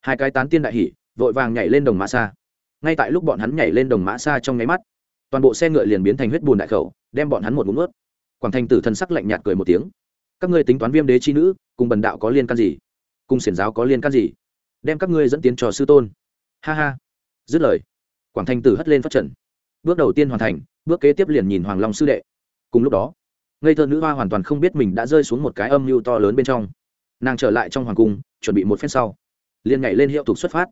Hai cái tán tiên đại hỷ vội vàng nhảy lên đồng mã xa. Ngay tại lúc bọn hắn nhảy lên đồng mã xa trong nháy mắt, toàn bộ xe ngựa liền biến thành huyết bùn đại khẩu, đem bọn hắn một ngụm ướt quảng thanh tử thân sắc lạnh nhạt cười một tiếng. Các ngươi tính toán viêm đế chi nữ, cùng bần đạo có liên can gì? Cùng xiển giáo có liên can gì? Đem các ngươi dẫn tiến cho sư tôn. Ha ha. Dứt lời, quảng thanh tử hất lên phát trận bước đầu tiên hoàn thành, bước kế tiếp liền nhìn hoàng long sư đệ. Cùng lúc đó, ngây thơ nữ hoa hoàn toàn không biết mình đã rơi xuống một cái âm mưu to lớn bên trong. Nàng trở lại trong hoàng cung, chuẩn bị một phen sau. Liền nhảy lên hiệu thục xuất phát.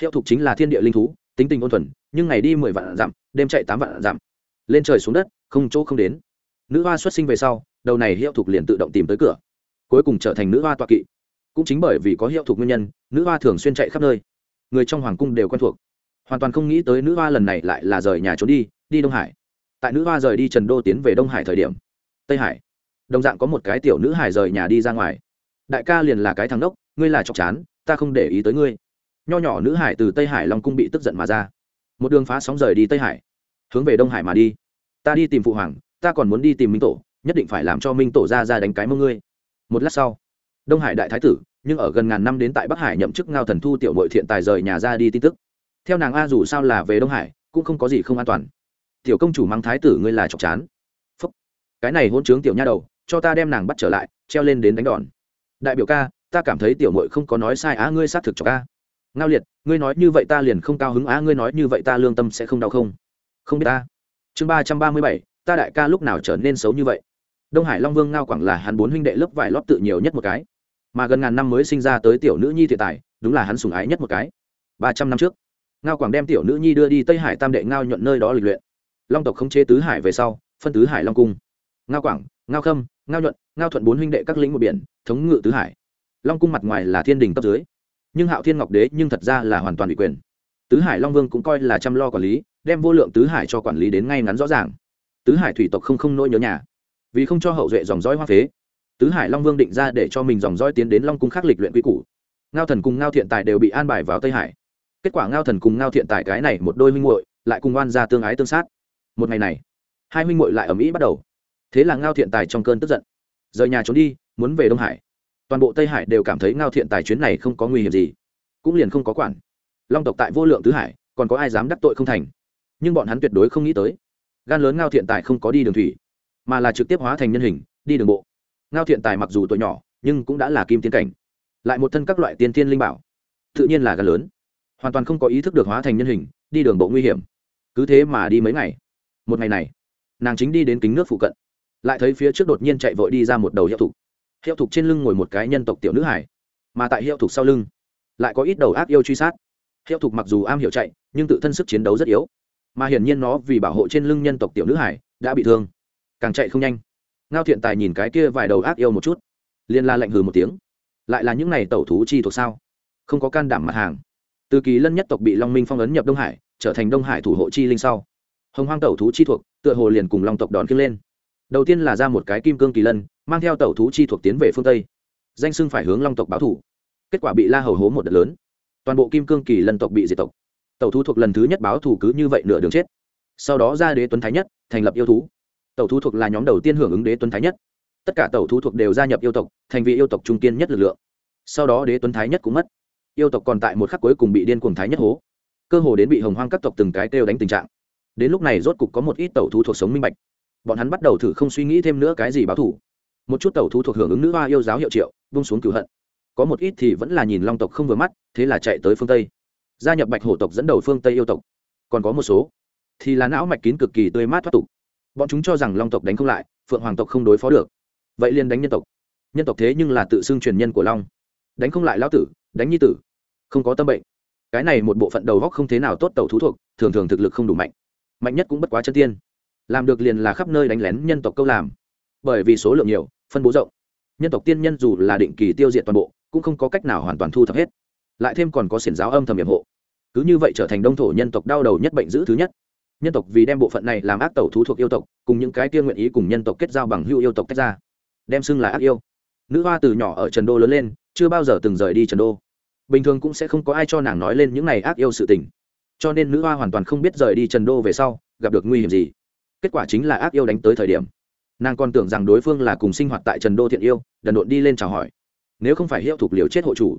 Hiệu thục chính là thiên địa linh thú, tính tình ôn thuần, nhưng ngày đi mười vạn dặm, đêm chạy tám vạn dặm. Lên trời xuống đất, không chỗ không đến. Nữ hoa xuất sinh về sau, đầu này hiệu thục liền tự động tìm tới cửa. Cuối cùng trở thành nữ hoa toa kỵ cũng chính bởi vì có hiệu thuộc nguyên nhân, nữ hoa thường xuyên chạy khắp nơi. Người trong hoàng cung đều quen thuộc. Hoàn toàn không nghĩ tới nữ hoa lần này lại là rời nhà trốn đi đi đông hải. Tại nữ hoa rời đi trần đô tiến về đông hải thời điểm, tây hải, đồng dạng có một cái tiểu nữ hải rời nhà đi ra ngoài. Đại ca liền là cái thằng đốc ngươi là chọc chán, ta không để ý tới ngươi. Nho nhỏ nữ hải từ tây hải long cung bị tức giận mà ra. Một đường phá sóng rời đi tây hải, hướng về đông hải mà đi. Ta đi tìm phụ hoàng, ta còn muốn đi tìm minh tổ, nhất định phải làm cho minh tổ ra ra đánh cái mông ngươi. Một lát sau đông hải đại thái tử, nhưng ở gần ngàn năm đến tại bắc hải nhậm chức ngao thần thu tiểu mội thiện tài rời nhà ra đi tin tức. Theo nàng a dù sao là về đông hải, cũng không có gì không an toàn. Tiểu công chủ mang thái tử ngươi là chọc chán. Phúc. Cái này hôn chướng tiểu nha đầu, cho ta đem nàng bắt trở lại, treo lên đến đánh đòn. Đại biểu ca, ta cảm thấy tiểu mội không có nói sai á, ngươi xác thực cho ca. Ngao liệt, ngươi nói như vậy ta liền không cao hứng á, ngươi nói như vậy ta lương tâm sẽ không đau không? Không biết ta. Chương ba trăm ba mươi bảy, ta đại ca lúc nào trở nên xấu như vậy? Đông hải long vương ngao quảng là hắn bốn huynh đệ lớp vải lót tự nhiều nhất một cái mà gần ngàn năm mới sinh ra tới tiểu nữ nhi thiệt tài, đúng là hắn sùng ái nhất một cái. Ba trăm năm trước, ngao quảng đem tiểu nữ nhi đưa đi tây hải tam đệ ngao nhuận nơi đó lịch luyện. Long tộc không chế tứ hải về sau, phân tứ hải long cung. Ngao quảng, ngao khâm, ngao nhuận, ngao thuận bốn huynh đệ các lĩnh một biển, thống ngự tứ hải. Long cung mặt ngoài là thiên đình cấp dưới, nhưng hạo thiên ngọc đế nhưng thật ra là hoàn toàn ủy quyền. Tứ hải long vương cũng coi là chăm lo quản lý, đem vô lượng tứ hải cho quản lý đến ngay ngắn rõ ràng. Tứ hải thủy tộc không không nỗi nhớ nhà. Vì không cho hậu duệ dòng dõi hoa phế tứ hải long vương định ra để cho mình dòng dõi tiến đến long cung khắc lịch luyện quy củ. Ngao thần cùng ngao thiện tài đều bị an bài vào tây hải. Kết quả ngao thần cùng ngao thiện tài cái này một đôi huynh muội lại cùng oan ra tương ái tương sát. Một ngày này, hai huynh muội lại ở mỹ bắt đầu. Thế là ngao thiện tài trong cơn tức giận, rời nhà trốn đi, muốn về đông hải. Toàn bộ tây hải đều cảm thấy ngao thiện tài chuyến này không có nguy hiểm gì, cũng liền không có quản. Long tộc tại vô lượng tứ hải, còn có ai dám đắc tội không thành? Nhưng bọn hắn tuyệt đối không nghĩ tới. Gan lớn ngao thiện tài không có đi đường thủy, mà là trực tiếp hóa thành nhân hình, đi đường bộ ngao thiện tài mặc dù tuổi nhỏ, nhưng cũng đã là kim tiên cảnh. Lại một thân các loại tiên tiên linh bảo. Tự nhiên là gần lớn. Hoàn toàn không có ý thức được hóa thành nhân hình, đi đường bộ nguy hiểm. Cứ thế mà đi mấy ngày. Một ngày này, nàng chính đi đến kính nước phụ cận. Lại thấy phía trước đột nhiên chạy vội đi ra một đầu hiệu thục. Hiệu thục trên lưng ngồi một cái nhân tộc tiểu nữ hải mà tại hiệu thục sau lưng, lại có ít đầu ác yêu truy sát. Hiệu thục mặc dù am hiểu chạy, nhưng tự thân sức chiến đấu rất yếu. Mà hiển nhiên nó vì bảo hộ trên lưng nhân tộc tiểu nữ hải đã bị thương. Càng chạy không nhanh ngao thiện tài nhìn cái kia vài đầu ác yêu một chút liên la lạnh hừ một tiếng. Lại là những này tẩu thú chi thuộc sao? Không có can đảm mặt hàng. Từ kỳ lân nhất tộc bị long minh phong ấn nhập đông hải, trở thành đông hải thủ hộ chi linh sau. Hồng hoang tẩu thú chi thuộc, tựa hồ liền cùng long tộc đón kiêng lên. Đầu tiên là ra một cái kim cương kỳ lân, mang theo tẩu thú chi thuộc tiến về phương tây. Danh xưng phải hướng long tộc báo thủ. Kết quả bị la hầu hố một đợt lớn. Toàn bộ kim cương kỳ lân tộc bị diệt tộc. Tẩu thú thuộc lần thứ nhất báo thủ cứ như vậy nửa đường chết. Sau đó ra đế tuấn thái nhất, thành lập yêu thú tẩu thú thuộc là nhóm đầu tiên hưởng ứng đế tuấn thái nhất. Tất cả tẩu thú thuộc đều gia nhập yêu tộc, thành vị yêu tộc trung kiên nhất lực lượng. Sau đó đế tuấn thái nhất cũng mất. Yêu tộc còn tại một khắc cuối cùng bị điên cuồng thái nhất hố. Cơ hồ đến bị hồng hoang các tộc từng cái kêu đánh tình trạng. Đến lúc này rốt cục có một ít tẩu thú thuộc sống minh bạch. Bọn hắn bắt đầu thử không suy nghĩ thêm nữa cái gì báo thủ một chút tẩu thú thuộc hưởng ứng nữ hoa yêu giáo hiệu triệu, vung xuống cửu hận. Có một ít thì vẫn là nhìn long tộc không vừa mắt, thế là chạy tới phương tây. Gia nhập bạch hổ tộc dẫn đầu phương tây yêu tộc. Còn có một số thì là não mạch kín cực kỳ tươi mát thoát tục bọn chúng cho rằng long tộc đánh không lại, phượng hoàng tộc không đối phó được. Vậy liền đánh nhân tộc. Nhân tộc thế nhưng là tự xưng truyền nhân của long. Đánh không lại lão tử, đánh nhi tử. Không có tâm bệnh. Cái này một bộ phận đầu góc không thế nào tốt tàu thú thuộc, thường thường thực lực không đủ mạnh. Mạnh nhất cũng bất quá chân tiên. Làm được liền là khắp nơi đánh lén nhân tộc câu làm. Bởi vì số lượng nhiều, phân bố rộng. Nhân tộc tiên nhân dù là định kỳ tiêu diệt toàn bộ, cũng không có cách nào hoàn toàn thu thập hết. Lại thêm còn có xiển giáo âm thầm hiểm hộ. Cứ như vậy trở thành đông thổ nhân tộc đau đầu nhất bệnh giữ thứ nhất nhân tộc vì đem bộ phận này làm ác tẩu thú thuộc yêu tộc, cùng những cái tiên nguyện ý cùng nhân tộc kết giao bằng hữu yêu tộc tách ra, đem xưng là ác yêu. Nữ hoa từ nhỏ ở trần đô lớn lên, chưa bao giờ từng rời đi trần đô. Bình thường cũng sẽ không có ai cho nàng nói lên những này ác yêu sự tình. Cho nên nữ hoa hoàn toàn không biết rời đi trần đô về sau, gặp được nguy hiểm gì. Kết quả chính là ác yêu đánh tới thời điểm. Nàng còn tưởng rằng đối phương là cùng sinh hoạt tại trần đô thiện yêu, đần độn đi lên chào hỏi. Nếu không phải hiệu thục liều chết hộ chủ,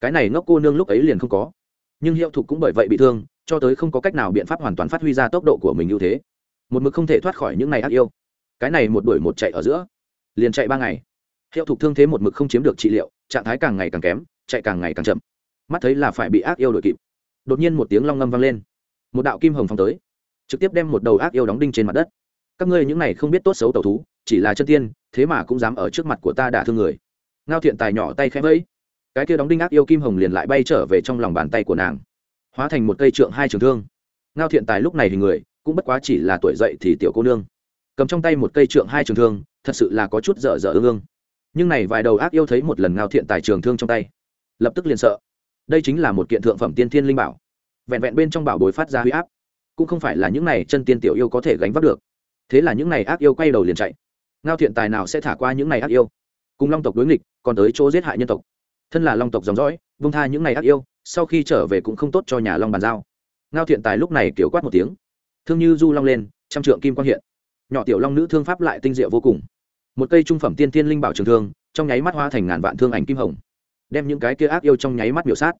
cái này ngốc cô nương lúc ấy liền không có nhưng hiệu thục cũng bởi vậy bị thương, cho tới không có cách nào biện pháp hoàn toàn phát huy ra tốc độ của mình ưu thế. Một mực không thể thoát khỏi những ngày ác yêu. Cái này một đuổi một chạy ở giữa, liền chạy ba ngày. Hiệu thục thương thế một mực không chiếm được trị liệu, trạng thái càng ngày càng kém, chạy càng ngày càng chậm. Mắt thấy là phải bị ác yêu đuổi kịp. Đột nhiên một tiếng long ngâm vang lên. Một đạo kim hồng phong tới, trực tiếp đem một đầu ác yêu đóng đinh trên mặt đất. Các ngươi những này không biết tốt xấu tẩu thú, chỉ là chân tiên, thế mà cũng dám ở trước mặt của ta đả thương người. Ngao thiện tài nhỏ tay khẽ vẫy cái kia đóng đinh ác yêu kim hồng liền lại bay trở về trong lòng bàn tay của nàng, hóa thành một cây trượng hai trường thương. Ngao thiện tài lúc này hình người, cũng bất quá chỉ là tuổi dậy thì tiểu cô nương. Cầm trong tay một cây trượng hai trường thương, thật sự là có chút dở dở ương ương. Nhưng này vài đầu ác yêu thấy một lần ngao thiện tài trường thương trong tay, lập tức liền sợ. Đây chính là một kiện thượng phẩm tiên thiên linh bảo. Vẹn vẹn bên trong bảo bồi phát ra huy áp, cũng không phải là những này chân tiên tiểu yêu có thể gánh vác được. Thế là những này ác yêu quay đầu liền chạy. Ngao thiện tài nào sẽ thả qua những này ác yêu? Cùng long tộc đối nghịch, còn tới chỗ giết hại nhân tộc thân là long tộc dòng dõi vung tha những ngày ác yêu sau khi trở về cũng không tốt cho nhà long bàn giao ngao thiện tài lúc này kiểu quát một tiếng thương như du long lên trăm trượng kim quang hiện nhỏ tiểu long nữ thương pháp lại tinh diệu vô cùng một cây trung phẩm tiên tiên linh bảo trường thương trong nháy mắt hoa thành ngàn vạn thương ảnh kim hồng đem những cái kia ác yêu trong nháy mắt biểu sát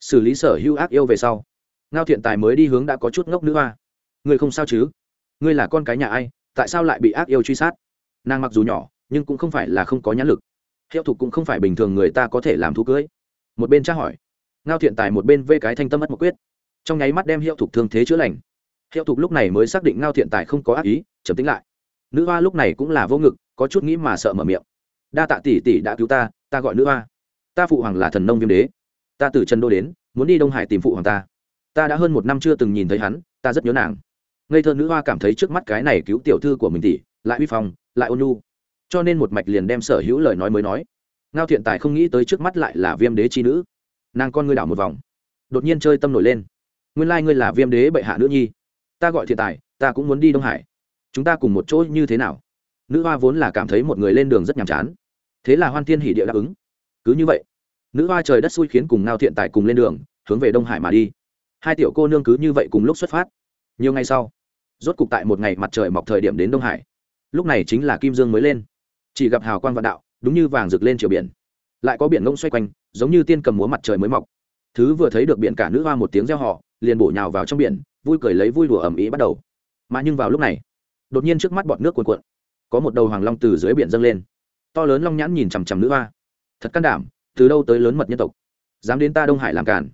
xử lý sở hữu ác yêu về sau ngao thiện tài mới đi hướng đã có chút ngốc nữ hoa ngươi không sao chứ ngươi là con cái nhà ai tại sao lại bị ác yêu truy sát nàng mặc dù nhỏ nhưng cũng không phải là không có nhãn lực theo thục cũng không phải bình thường người ta có thể làm thú cưới. Một bên tra hỏi, ngao thiện tài một bên vê cái thanh tâm mất một quyết. Trong nháy mắt đem hiệu thục thương thế chữa lành. Hiệu thục lúc này mới xác định ngao thiện tài không có ác ý chấm tính lại. Nữ hoa lúc này cũng là vô ngực, có chút nghĩ mà sợ mở miệng. Đa tạ tỷ tỷ đã cứu ta ta gọi nữ hoa. Ta phụ hoàng là thần nông viêm đế. Ta từ trần đô đến, muốn đi đông hải tìm phụ hoàng ta. Ta đã hơn một năm chưa từng nhìn thấy hắn, ta rất nhớ nàng. Ngây thơ nữ hoa cảm thấy trước mắt cái này cứu tiểu thư của mình tỷ, lại uy phong, lại ôn nhu cho nên một mạch liền đem sở hữu lời nói mới nói. Ngao thiện tài không nghĩ tới trước mắt lại là viêm đế chi nữ. Nàng con ngươi đảo một vòng. Đột nhiên chơi tâm nổi lên. Nguyên lai、like、ngươi là viêm đế bệ hạ nữ nhi. Ta gọi thiện tài, ta cũng muốn đi đông hải. Chúng ta cùng một chỗ như thế nào? Nữ hoa vốn là cảm thấy một người lên đường rất nhàm chán. Thế là hoan thiên hỷ địa đáp ứng. Cứ như vậy, nữ hoa trời đất xui khiến cùng ngao thiện tài cùng lên đường, hướng về đông hải mà đi. Hai tiểu cô nương cứ như vậy cùng lúc xuất phát. Nhiều ngày sau, rốt cục tại một ngày mặt trời mọc thời điểm đến đông hải. Lúc này chính là kim dương mới lên chỉ gặp hào quang vạn đạo, đúng như vàng rực lên chiều biển. Lại có biển ngông xoay quanh, giống như tiên cầm múa mặt trời mới mọc. Thứ vừa thấy được biển cả nữ hoa một tiếng reo họ liền bổ nhào vào trong biển, vui cười lấy vui đùa ẩm ý bắt đầu. Mà nhưng vào lúc này, đột nhiên trước mắt bọt nước cuồn cuộn. Có một đầu hoàng long từ dưới biển dâng lên. To lớn long nhãn nhìn chằm chằm nữ hoa. Thật can đảm, từ đâu tới lớn mật nhân tộc? Dám đến ta đông hải làm cản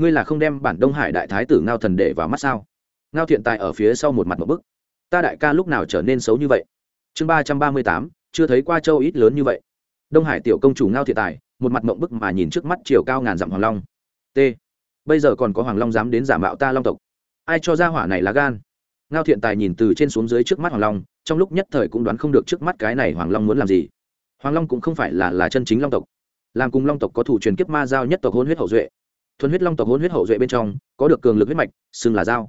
ngươi là không đem bản đông hải đại thái tử ngao thần để vào mắt sao? Ngao thiện tài ở phía sau một mặt một bức. Ta đại ca lúc nào trở nên xấu như vậy? Chương ba trăm ba mươi tám chưa thấy qua châu ít lớn như vậy. Đông hải tiểu công chủ ngao thiện tài, một mặt mộng bức mà nhìn trước mắt chiều cao ngàn dặm hoàng long. T. Bây giờ còn có hoàng long dám đến giả mạo ta long tộc. Ai cho ra hỏa này là gan? Ngao thiện tài nhìn từ trên xuống dưới trước mắt hoàng long, trong lúc nhất thời cũng đoán không được trước mắt cái này hoàng long muốn làm gì. Hoàng long cũng không phải là là chân chính long tộc. Làm cùng long tộc có thủ truyền kiếp ma giao nhất tộc hôn huyết hậu duệ. Thuần huyết long tộc hôn huyết hậu duệ bên trong, có được cường lực huyết mạch, xưng là dao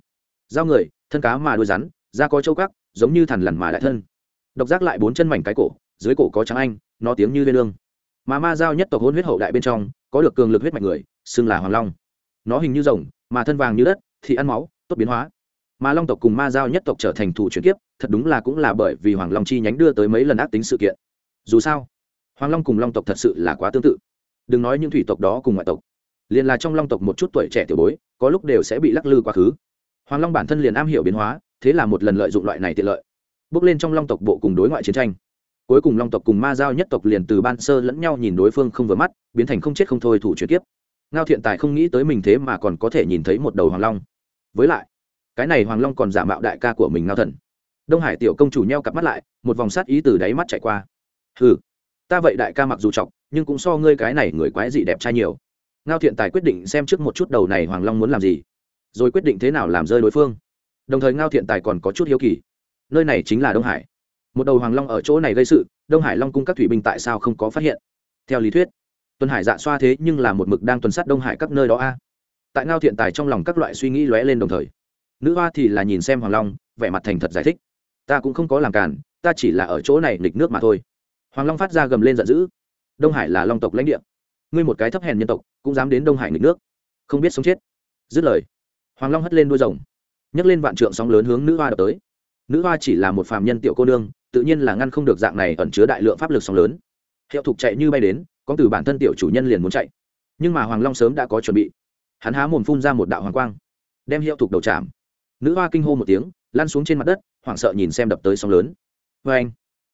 dao người, thân cá mà đuôi rắn, da có châu cắc giống như thằn lằn mà đại thân độc giác lại bốn chân mảnh cái cổ, dưới cổ có trắng anh, nó tiếng như lê lương. Mà ma giao nhất tộc hôn huyết hậu đại bên trong, có được cường lực huyết mạch người, xưng là hoàng long. Nó hình như rồng, mà thân vàng như đất, thì ăn máu, tốt biến hóa. Mà long tộc cùng ma giao nhất tộc trở thành thủ chuyển kiếp, thật đúng là cũng là bởi vì hoàng long chi nhánh đưa tới mấy lần ác tính sự kiện. Dù sao, hoàng long cùng long tộc thật sự là quá tương tự. Đừng nói những thủy tộc đó cùng ngoại tộc. Liền là trong long tộc một chút tuổi trẻ tiểu bối, có lúc đều sẽ bị lắc lư quá khứ. Hoàng long bản thân liền am hiểu biến hóa, thế là một lần lợi dụng loại này tiện lợi bước lên trong long tộc bộ cùng đối ngoại chiến tranh. Cuối cùng long tộc cùng ma giao nhất tộc liền từ ban sơ lẫn nhau nhìn đối phương không vừa mắt, biến thành không chết không thôi thủ chuyển tiếp ngao thiện tài không nghĩ tới mình thế mà còn có thể nhìn thấy một đầu hoàng long. Với lại, cái này hoàng long còn giả mạo đại ca của mình ngao thần. Đông hải tiểu công chủ nheo cặp mắt lại, một vòng sát ý từ đáy mắt chạy qua. Ừ ta vậy đại ca mặc dù chọc, nhưng cũng so ngươi cái này người quái dị đẹp trai nhiều. Ngao thiện tài quyết định xem trước một chút đầu này hoàng long muốn làm gì, rồi quyết định thế nào làm rơi đối phương. Đồng thời ngao thiện tài còn có chút hiếu kỳ nơi này chính là đông hải. Một đầu hoàng long ở chỗ này gây sự, đông hải long cung các thủy binh tại sao không có phát hiện? Theo lý thuyết, tuần hải dạ xoa thế nhưng là một mực đang tuần sát đông hải các nơi đó a. Tại ngao thiện tài trong lòng các loại suy nghĩ lóe lên đồng thời, nữ hoa thì là nhìn xem hoàng long, vẻ mặt thành thật giải thích. Ta cũng không có làm cản ta chỉ là ở chỗ này nghịch nước mà thôi. Hoàng long phát ra gầm lên giận dữ. Đông hải là long tộc lãnh địa. Ngươi một cái thấp hèn nhân tộc, cũng dám đến đông hải nghịch nước. Không biết sống chết. Dứt lời, hoàng long hất lên đuôi rồng, nhấc lên vạn trượng sóng lớn hướng nữ hoa đập tới nữ hoa chỉ là một phàm nhân tiểu cô nương, tự nhiên là ngăn không được dạng này ẩn chứa đại lượng pháp lực sóng lớn. Hiệu thục chạy như bay đến có từ bản thân tiểu chủ nhân liền muốn chạy. Nhưng mà hoàng long sớm đã có chuẩn bị. Hắn há mồm phun ra một đạo hoàng quang, đem hiệu thục đầu chạm. Nữ hoa kinh hô một tiếng, lăn xuống trên mặt đất, hoảng sợ nhìn xem đập tới sóng lớn. Vê anh,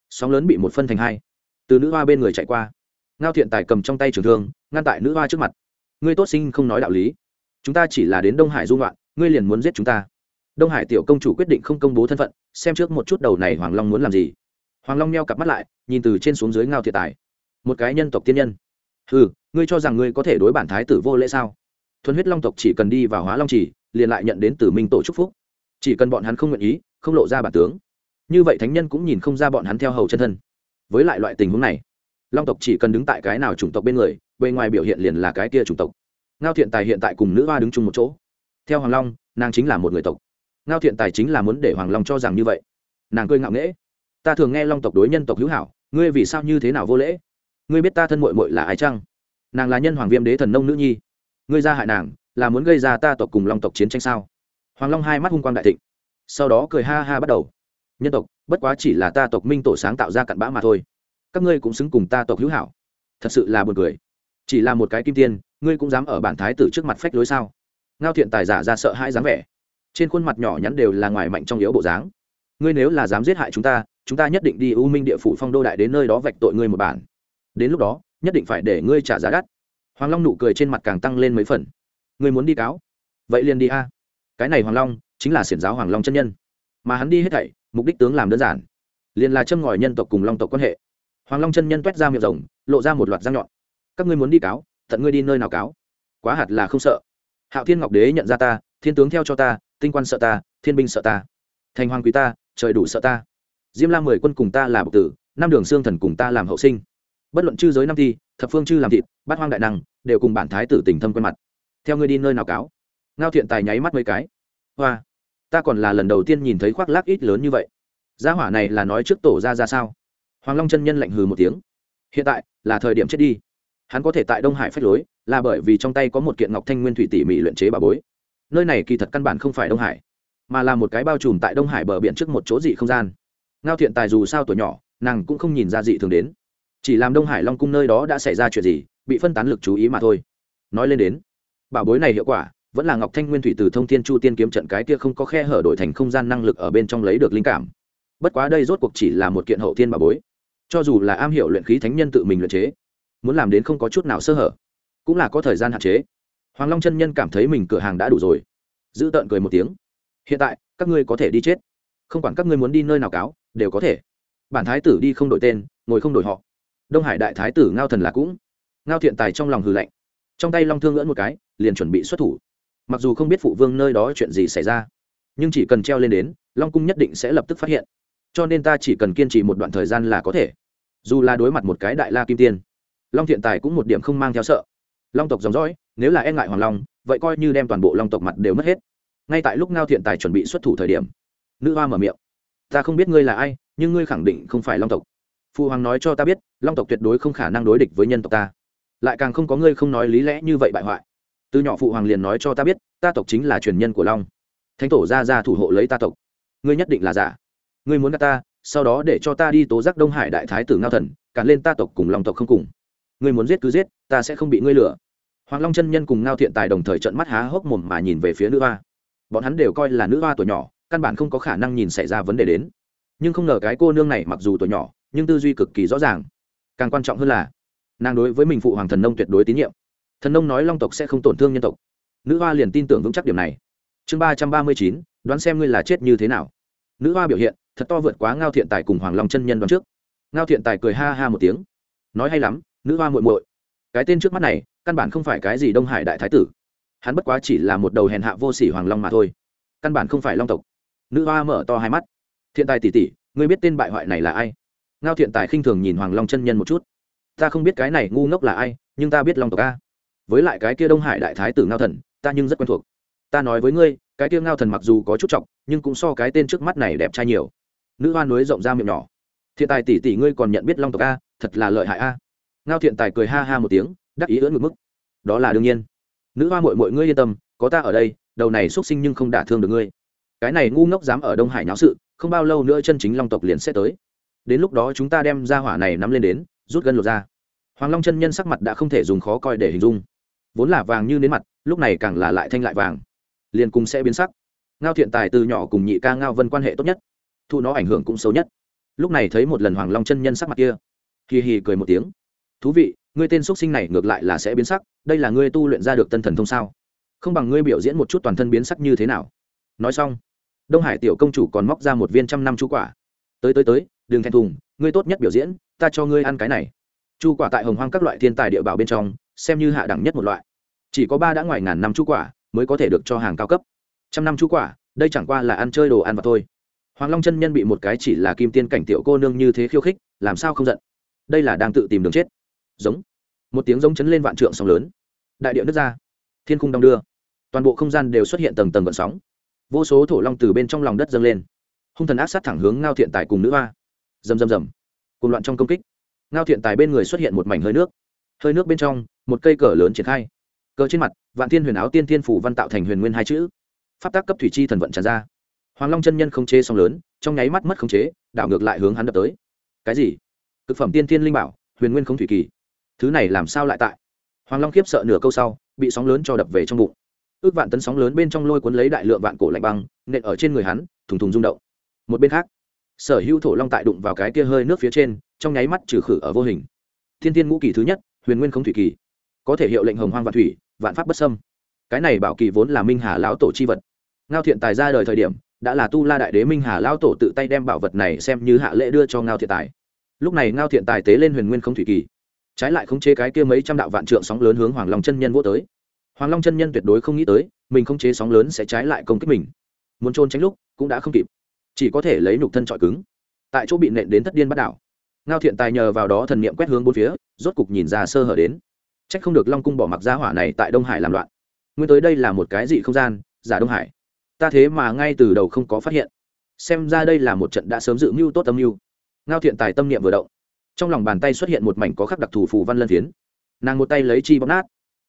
sóng lớn bị một phân thành hai. Từ nữ hoa bên người chạy qua. Ngao thiện tài cầm trong tay trường thương, ngăn tại nữ hoa trước mặt. Ngươi tốt sinh không nói đạo lý. Chúng ta chỉ là đến đông hải dung loạn ngươi liền muốn giết chúng ta đông hải tiểu công chủ quyết định không công bố thân phận, xem trước một chút đầu này hoàng long muốn làm gì. Hoàng long meo cặp mắt lại, nhìn từ trên xuống dưới ngao thiện tài. Một cái nhân tộc tiên nhân. Ừ ngươi cho rằng ngươi có thể đối bản thái tử vô lễ sao? Thuần huyết long tộc chỉ cần đi vào hóa long trì liền lại nhận đến từ minh tổ chúc phúc. Chỉ cần bọn hắn không nguyện ý, không lộ ra bản tướng. Như vậy thánh nhân cũng nhìn không ra bọn hắn theo hầu chân thân. Với lại loại tình huống này, long tộc chỉ cần đứng tại cái nào chủng tộc bên người, bề ngoài biểu hiện liền là cái kia chủng tộc. Ngao thiện tài hiện tại cùng nữ hoa đứng chung một chỗ. Theo hoàng long, nàng chính là một người tộc ngao thiện tài chính là muốn để hoàng long cho rằng như vậy. Nàng cười ngạo nghễ. Ta thường nghe long tộc đối nhân tộc hữu hảo, ngươi vì sao như thế nào vô lễ? Ngươi biết ta thân mội mội là ai chăng? Nàng là nhân hoàng viêm đế thần nông nữ nhi. Ngươi ra hại nàng, là muốn gây ra ta tộc cùng long tộc chiến tranh sao? Hoàng long hai mắt hung quang đại thịnh. Sau đó cười ha ha bắt đầu. Nhân tộc, bất quá chỉ là ta tộc minh tổ sáng tạo ra cặn bã mà thôi. Các ngươi cũng xứng cùng ta tộc hữu hảo. Thật sự là buồn cười. Chỉ là một cái kim tiên, ngươi cũng dám ở bản thái tử trước mặt phách lối sao? Ngao thiện tài giả ra sợ hãi dáng vẻ trên khuôn mặt nhỏ nhắn đều là ngoài mạnh trong yếu bộ dáng. Ngươi nếu là dám giết hại chúng ta chúng ta nhất định đi u minh địa phủ phong đô đại đến nơi đó vạch tội ngươi một bản. Đến lúc đó, nhất định phải để ngươi trả giá đắt. Hoàng long nụ cười trên mặt càng tăng lên mấy phần. Ngươi muốn đi cáo? Vậy liền đi a. Cái này hoàng long chính là xiển giáo hoàng long chân nhân. Mà hắn đi hết thảy, mục đích tướng làm đơn giản, liền là châm ngòi nhân tộc cùng long tộc quan hệ. Hoàng long chân nhân t ra miệng rồng, lộ ra một loạt răng nhọn. Các ngươi muốn đi cáo tận ngươi đi nơi nào cáo? Quá hạt là không sợ. Hạo thiên ngọc đế nhận ra ta, thiên tướng theo cho ta tinh quan sợ ta, thiên binh sợ ta, thành hoàng quý ta, trời đủ sợ ta. Diêm la mười quân cùng ta là bộc tử, năm đường xương thần cùng ta làm hậu sinh. Bất luận chư giới năm thi, thập phương chư làm thịt, bát hoang đại năng, đều cùng bản thái tử tình thâm quen mặt. Theo ngươi đi nơi nào cáo? Ngao thiện tài nháy mắt mấy cái. Hoa, ta còn là lần đầu tiên nhìn thấy khoác lác ít lớn như vậy. Gia hỏa này là nói trước tổ ra ra sao? Hoàng long chân nhân lạnh hừ một tiếng. Hiện tại là thời điểm chết đi. Hắn có thể tại đông hải phách lối, là bởi vì trong tay có một kiện ngọc thanh nguyên thủy tỉ mỉ luyện chế bà bối nơi này kỳ thật căn bản không phải đông hải, mà là một cái bao trùm tại đông hải bờ biển trước một chỗ dị không gian. Ngao thiện tài dù sao tuổi nhỏ, nàng cũng không nhìn ra dị thường đến. Chỉ làm đông hải long cung nơi đó đã xảy ra chuyện gì, bị phân tán lực chú ý mà thôi. Nói lên đến, bảo bối này hiệu quả, vẫn là ngọc thanh nguyên thủy từ thông thiên chu tiên kiếm trận cái kia không có khe hở đổi thành không gian năng lực ở bên trong lấy được linh cảm. Bất quá đây rốt cuộc chỉ là một kiện hậu thiên bảo bối. Cho dù là am hiểu luyện khí thánh nhân tự mình luyện chế, muốn làm đến không có chút nào sơ hở, cũng là có thời gian hạn chế hoàng long chân nhân cảm thấy mình cửa hàng đã đủ rồi. Giữ tợn cười một tiếng. Hiện tại, các ngươi có thể đi chết. Không quản các ngươi muốn đi nơi nào cáo, đều có thể. Bản thái tử đi không đổi tên, ngồi không đổi họ. Đông hải đại thái tử ngao thần là cũng. Ngao thiện tài trong lòng hừ lạnh. Trong tay long thương ngỡn một cái, liền chuẩn bị xuất thủ. Mặc dù không biết phụ vương nơi đó chuyện gì xảy ra, nhưng chỉ cần treo lên đến, long cung nhất định sẽ lập tức phát hiện. Cho nên ta chỉ cần kiên trì một đoạn thời gian là có thể. Dù là đối mặt một cái đại la kim tiên, long thiện tài cũng một điểm không mang theo sợ long tộc dòng dõi, nếu là e ngại hoàng long, vậy coi như đem toàn bộ long tộc mặt đều mất hết. Ngay tại lúc ngao thiện tài chuẩn bị xuất thủ thời điểm, nữ hoa mở miệng, ta không biết ngươi là ai, nhưng ngươi khẳng định không phải long tộc. Phụ hoàng nói cho ta biết, long tộc tuyệt đối không khả năng đối địch với nhân tộc ta. Lại càng không có ngươi không nói lý lẽ như vậy bại hoại. Từ nhỏ phụ hoàng liền nói cho ta biết, ta tộc chính là truyền nhân của long. Thánh tổ ra ra thủ hộ lấy ta tộc. Ngươi nhất định là giả. Ngươi muốn gặp ta, sau đó để cho ta đi tố giác đông hải đại thái tử ngao thần, cản lên ta tộc cùng long tộc không cùng ngươi muốn giết cứ giết, ta sẽ không bị ngươi lừa. Hoàng long chân nhân cùng ngao thiện tài đồng thời trận mắt há hốc mồm mà nhìn về phía nữ hoa. Bọn hắn đều coi là nữ hoa tuổi nhỏ, căn bản không có khả năng nhìn xảy ra vấn đề đến. Nhưng không ngờ cái cô nương này mặc dù tuổi nhỏ, nhưng tư duy cực kỳ rõ ràng. Càng quan trọng hơn là, nàng đối với mình phụ hoàng thần nông tuyệt đối tín nhiệm. Thần nông nói long tộc sẽ không tổn thương nhân tộc. Nữ hoa liền tin tưởng vững chắc điểm này. Chương ba trăm ba mươi chín, đoán xem ngươi là chết như thế nào. Nữ hoa biểu hiện, thật to vượt quá ngao thiện tài cùng hoàng long chân nhân đoán trước. Ngao thiện tài cười ha ha một tiếng. Nói hay lắm nữ hoa muội muội. Cái tên trước mắt này, căn bản không phải cái gì đông hải đại thái tử. Hắn bất quá chỉ là một đầu hèn hạ vô sỉ hoàng long mà thôi. Căn bản không phải long tộc. Nữ hoa mở to hai mắt. Thiện tài tỷ tỷ, ngươi biết tên bại hoại này là ai? Ngao thiện tài khinh thường nhìn hoàng long chân nhân một chút. Ta không biết cái này ngu ngốc là ai, nhưng ta biết long tộc a. Với lại cái kia đông hải đại thái tử ngao thần, ta nhưng rất quen thuộc. Ta nói với ngươi, cái kia ngao thần mặc dù có chút trọng nhưng cũng so cái tên trước mắt này đẹp trai nhiều. Nữ hoa núi rộng ra miệng nhỏ. Thiện tài tỷ tỷ ngươi còn nhận biết long tộc a, thật là lợi hại a ngao thiện tài cười ha ha một tiếng, đắc ý ưỡn ngực mức. Đó là đương nhiên. Nữ hoa mội mội ngươi yên tâm, có ta ở đây, đầu này xuất sinh nhưng không đả thương được ngươi. Cái này ngu ngốc dám ở đông hải nháo sự, không bao lâu nữa chân chính long tộc liền sẽ tới. Đến lúc đó chúng ta đem ra hỏa này nắm lên đến, rút gân lột ra hoàng long chân nhân sắc mặt đã không thể dùng khó coi để hình dung. Vốn là vàng như nến mặt, lúc này càng là lại thanh lại vàng. Liền cùng sẽ biến sắc. Ngao thiện tài từ nhỏ cùng nhị ca ngao vân quan hệ tốt nhất. Thu nó ảnh hưởng cũng xấu nhất. Lúc này thấy một lần hoàng long chân nhân sắc mặt kia, hì hì cười một tiếng thú vị, ngươi tên x sinh này ngược lại là sẽ biến sắc, đây là ngươi tu luyện ra được tân thần thông sao? Không bằng ngươi biểu diễn một chút toàn thân biến sắc như thế nào? Nói xong, đông hải tiểu công chủ còn móc ra một viên trăm năm chu quả. Tới tới tới, đừng thèm thùng, ngươi tốt nhất biểu diễn, ta cho ngươi ăn cái này. Chu quả tại hồng hoang các loại thiên tài địa bảo bên trong, xem như hạ đẳng nhất một loại. Chỉ có ba đã ngoài ngàn năm chu quả, mới có thể được cho hàng cao cấp. Trăm năm chu quả, đây chẳng qua là ăn chơi đồ ăn và thôi. Hoàng long chân nhân bị một cái chỉ là kim tiên cảnh tiểu cô nương như thế khiêu khích, làm sao không giận? Đây là đang tự tìm đường chết giống. Một tiếng giống chấn lên vạn trượng sóng lớn. Đại điệu nước ra. Thiên khung đong đưa. Toàn bộ không gian đều xuất hiện tầng tầng vận sóng. Vô số thổ long từ bên trong lòng đất dâng lên. Hung thần áp sát thẳng hướng ngao thiện tài cùng nữ hoa. Rầm rầm rầm. Cùng loạn trong công kích. Ngao thiện tài bên người xuất hiện một mảnh hơi nước. Hơi nước bên trong, một cây cờ lớn triển khai. Cờ trên mặt, vạn thiên huyền áo tiên thiên phủ văn tạo thành huyền nguyên hai chữ. Pháp tác cấp thủy chi thần vận tràn ra. Hoàng long chân nhân không chế song lớn, trong nháy mắt mất không chế, đảo ngược lại hướng hắn đập tới. Cái gì? Thực phẩm tiên thiên linh bảo, huyền nguyên không thủy kỳ thứ này làm sao lại tại? Hoàng long khiếp sợ nửa câu sau, bị sóng lớn cho đập về trong bụng. Ước vạn tấn sóng lớn bên trong lôi cuốn lấy đại lượng vạn cổ lạnh băng, nện ở trên người hắn, thùng thùng rung động. Một bên khác, sở hữu thổ long tại đụng vào cái kia hơi nước phía trên, trong nháy mắt trừ khử ở vô hình. Thiên tiên ngũ kỳ thứ nhất, huyền nguyên không thủy kỳ. Có thể hiệu lệnh hồng hoang vạn thủy, vạn pháp bất sâm cái này bảo kỳ vốn là minh hà lão tổ chi vật. Ngao thiện tài ra đời thời điểm, đã là tu la đại đế minh hà lão tổ tự tay đem bảo vật này xem như hạ lễ đưa cho ngao thiện tài. Lúc này ngao thiện tài tế lên huyền nguyên không thủy kỳ trái lại khống chế cái kia mấy trăm đạo vạn trượng sóng lớn hướng hoàng long chân nhân vô tới. Hoàng long chân nhân tuyệt đối không nghĩ tới, mình khống chế sóng lớn sẽ trái lại công kích mình. Muốn trôn tránh lúc, cũng đã không kịp. Chỉ có thể lấy nhục thân trọi cứng. Tại chỗ bị nện đến thất điên bắt đảo. Ngao thiện tài nhờ vào đó thần niệm quét hướng bốn phía, rốt cục nhìn ra sơ hở đến. Trách không được long cung bỏ mặc giá hỏa này tại đông hải làm loạn. Nguyên tới đây là một cái dị không gian, giả đông hải. Ta thế mà ngay từ đầu không có phát hiện. Xem ra đây là một trận đã sớm dự mưu tốt tâm mưu. Ngao thiện tài tâm niệm vừa động trong lòng bàn tay xuất hiện một mảnh có khắc đặc thù phù văn lân phiến. Nàng một tay lấy chi bóp nát,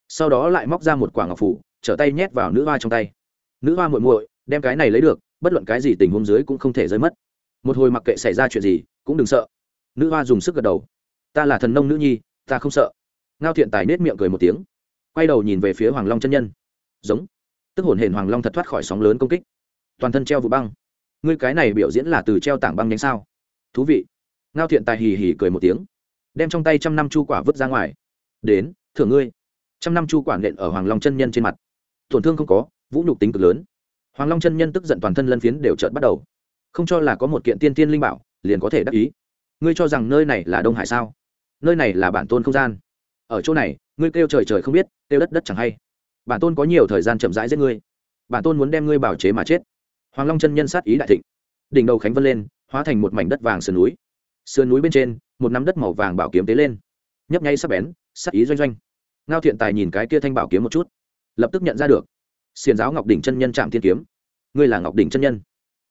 sau đó lại móc ra một quả ngọc phủ, trở tay nhét vào nữ hoa trong tay. Nữ hoa muội muội, đem cái này lấy được, bất luận cái gì tình huống dưới cũng không thể rơi mất. Một hồi mặc kệ xảy ra chuyện gì, cũng đừng sợ. Nữ hoa dùng sức gật đầu. Ta là thần nông nữ nhi, ta không sợ. Ngao thiện tài nết miệng cười một tiếng, quay đầu nhìn về phía hoàng long chân nhân. Giống. Tức hồn hển hoàng long thật thoát khỏi sóng lớn công kích. Toàn thân treo vụ băng. Ngươi cái này biểu diễn là từ treo tảng băng nhánh sao? Thú vị ngao thiện tài hì hì cười một tiếng, đem trong tay trăm năm chu quả vứt ra ngoài. Đến, thưởng ngươi. Trăm năm chu quả nện ở hoàng long chân nhân trên mặt. Tổn thương không có, vũ nhục tính cực lớn. Hoàng long chân nhân tức giận toàn thân lân phiến đều trợt bắt đầu. Không cho là có một kiện tiên tiên linh bảo, liền có thể đắc ý. Ngươi cho rằng nơi này là đông hải sao? Nơi này là bản tôn không gian. Ở chỗ này, ngươi kêu trời trời không biết, kêu đất đất chẳng hay. Bản tôn có nhiều thời gian chậm rãi giết ngươi. Bản tôn muốn đem ngươi bảo chế mà chết. Hoàng long chân nhân sát ý đại thịnh. Đỉnh đầu khánh vân lên, hóa thành một mảnh đất vàng sườn núi sườn núi bên trên, một nắm đất màu vàng bảo kiếm tế lên. Nhấp nháy sắc bén, sắc ý doanh doanh. Ngao thiện tài nhìn cái kia thanh bảo kiếm một chút, lập tức nhận ra được. Xiền giáo ngọc đỉnh chân nhân trạm thiên kiếm. Ngươi là ngọc đỉnh chân nhân?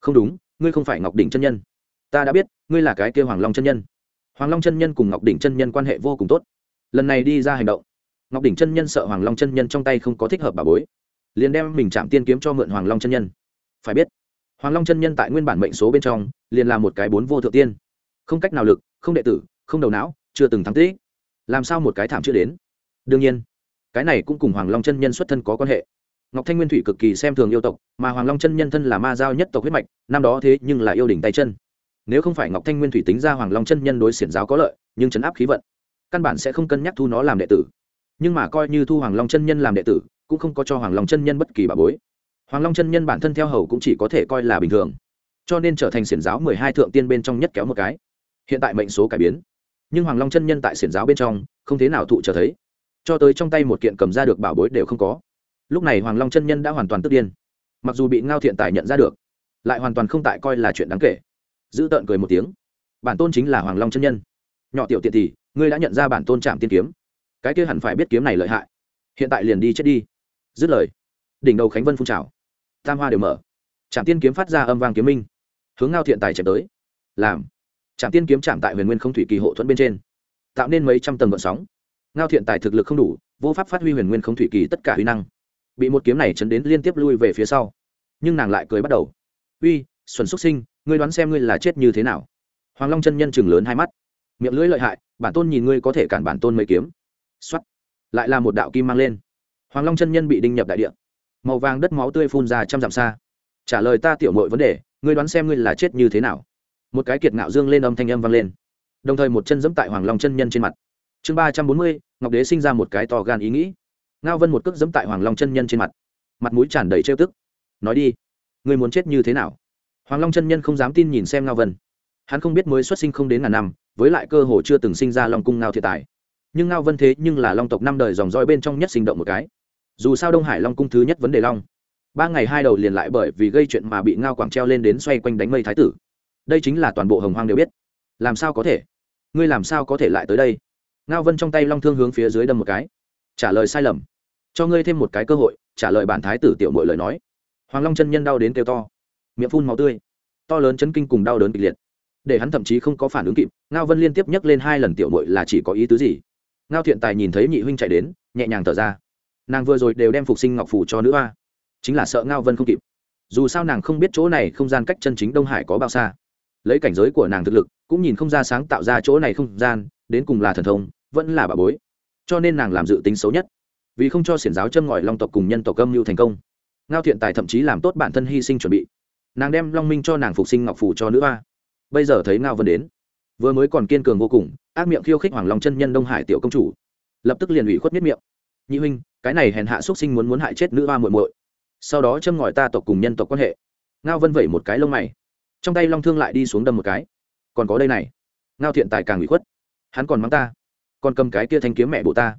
Không đúng, ngươi không phải ngọc đỉnh chân nhân. Ta đã biết, ngươi là cái kia hoàng long chân nhân. Hoàng long chân nhân cùng ngọc đỉnh chân nhân quan hệ vô cùng tốt. Lần này đi ra hành động, ngọc đỉnh chân nhân sợ hoàng long chân nhân trong tay không có thích hợp bà bối, liền đem mình chạm tiên kiếm cho mượn hoàng long chân nhân. Phải biết, hoàng long chân nhân tại nguyên bản mệnh số bên trong, liền là một cái bốn vô thượng tiên không cách nào lực, không đệ tử, không đầu não, chưa từng thắng tích. Làm sao một cái thảm chưa đến? Đương nhiên, cái này cũng cùng hoàng long chân nhân xuất thân có quan hệ. Ngọc thanh nguyên thủy cực kỳ xem thường yêu tộc, mà hoàng long chân nhân thân là ma giao nhất tộc huyết mạch, năm đó thế nhưng là yêu đỉnh tay chân. Nếu không phải ngọc thanh nguyên thủy tính ra hoàng long chân nhân đối xiển giáo có lợi, nhưng chấn áp khí vận, căn bản sẽ không cân nhắc thu nó làm đệ tử. Nhưng mà coi như thu hoàng long chân nhân làm đệ tử, cũng không có cho hoàng long chân nhân bất kỳ bà bối. Hoàng long chân nhân bản thân theo hầu cũng chỉ có thể coi là bình thường. Cho nên trở thành xiển giáo mười hai thượng tiên bên trong nhất kéo một cái hiện tại mệnh số cải biến. Nhưng hoàng long chân nhân tại xiển giáo bên trong, không thế nào thụ trở thấy. Cho tới trong tay một kiện cầm ra được bảo bối đều không có. Lúc này hoàng long chân nhân đã hoàn toàn tức điên. Mặc dù bị ngao thiện tài nhận ra được, lại hoàn toàn không tại coi là chuyện đáng kể. Giữ tợn cười một tiếng. Bản tôn chính là hoàng long chân nhân. Nhỏ tiểu tiện thì ngươi đã nhận ra bản tôn trạm tiên kiếm. Cái kia hẳn phải biết kiếm này lợi hại. Hiện tại liền đi chết đi. Dứt lời, đỉnh đầu khánh vân phun trào. Tam hoa đều mở. Trạm tiên kiếm phát ra âm vang kiếm minh. Hướng ngao thiện tài chém tới. Làm trạm tiên kiếm chạm tại huyền nguyên không thủy kỳ hộ thuẫn bên trên. Tạo nên mấy trăm tầng vận sóng. Ngao thiện tài thực lực không đủ, vô pháp phát huy huyền nguyên không thủy kỳ tất cả huy năng. Bị một kiếm này chấn đến liên tiếp lui về phía sau. Nhưng nàng lại cười bắt đầu. Uy, xuân xuất sinh, ngươi đoán xem ngươi là chết như thế nào? Hoàng long chân nhân chừng lớn hai mắt. Miệng lưỡi lợi hại, bản tôn nhìn ngươi có thể cản bản tôn mấy kiếm. Xuất lại là một đạo kim mang lên. Hoàng long chân nhân bị đinh nhập đại địa. Màu vàng đất máu tươi phun ra trăm dặm xa. Trả lời ta tiểu mội vấn đề, ngươi đoán xem ngươi là chết như thế nào? Một cái kiệt ngạo dương lên âm thanh âm vang lên. Đồng thời một chân dẫm tại hoàng long chân nhân trên mặt. Chương ba trăm bốn mươi, ngọc đế sinh ra một cái to gan ý nghĩ. Ngao vân một cước dẫm tại hoàng long chân nhân trên mặt. Mặt mũi tràn đầy trêu tức. Nói đi, ngươi muốn chết như thế nào? Hoàng long chân nhân không dám tin nhìn xem ngao vân. Hắn không biết mới xuất sinh không đến ngàn năm, với lại cơ hồ chưa từng sinh ra long cung ngao thiệt tài. Nhưng ngao vân thế nhưng là long tộc năm đời dòng roi bên trong nhất sinh động một cái. Dù sao đông hải long cung thứ nhất vấn đề long. Ba ngày hai đầu liền lại bởi vì gây chuyện mà bị ngao quảng treo lên đến xoay quanh đánh mây thái tử đây chính là toàn bộ hồng hoang đều biết. Làm sao có thể? Ngươi làm sao có thể lại tới đây? Ngao vân trong tay long thương hướng phía dưới đâm một cái. Trả lời sai lầm. Cho ngươi thêm một cái cơ hội, trả lời bản thái tử tiểu mội lời nói. Hoàng long chân nhân đau đến kêu to. Miệng phun màu tươi. To lớn chấn kinh cùng đau đớn kịch liệt. Để hắn thậm chí không có phản ứng kịp, ngao vân liên tiếp nhắc lên hai lần tiểu mội là chỉ có ý tứ gì? Ngao thiện tài nhìn thấy nhị huynh chạy đến, nhẹ nhàng thở ra. Nàng vừa rồi đều đem phục sinh ngọc phủ cho nữ a. chính là sợ ngao vân không kịp. Dù sao nàng không biết chỗ này không gian cách chân chính đông hải có bao xa lấy cảnh giới của nàng thực lực, cũng nhìn không ra sáng tạo ra chỗ này không gian, đến cùng là thần thông, vẫn là bà bối. Cho nên nàng làm dự tính xấu nhất. Vì không cho xiển giáo châm ngòi long tộc cùng nhân tộc âm mưu thành công, ngao thiện tài thậm chí làm tốt bản thân hy sinh chuẩn bị. Nàng đem long minh cho nàng phục sinh ngọc phủ cho nữ a bây giờ thấy ngao vân đến, vừa mới còn kiên cường vô cùng, ác miệng khiêu khích hoàng long chân nhân đông hải tiểu công chủ, lập tức liền ủy khuất miết miệng. Nhị huynh, cái này hèn hạ xuất sinh muốn muốn hại chết nữ hoa muội muội. Sau đó châm ngòi ta tộc cùng nhân tộc quan hệ. Ngao vân vẩy một cái lông mày trong tay long thương lại đi xuống đâm một cái. Còn có đây này. Ngao thiện tài càng bị khuất. Hắn còn mắng ta. Còn cầm cái kia thanh kiếm mẹ bộ ta.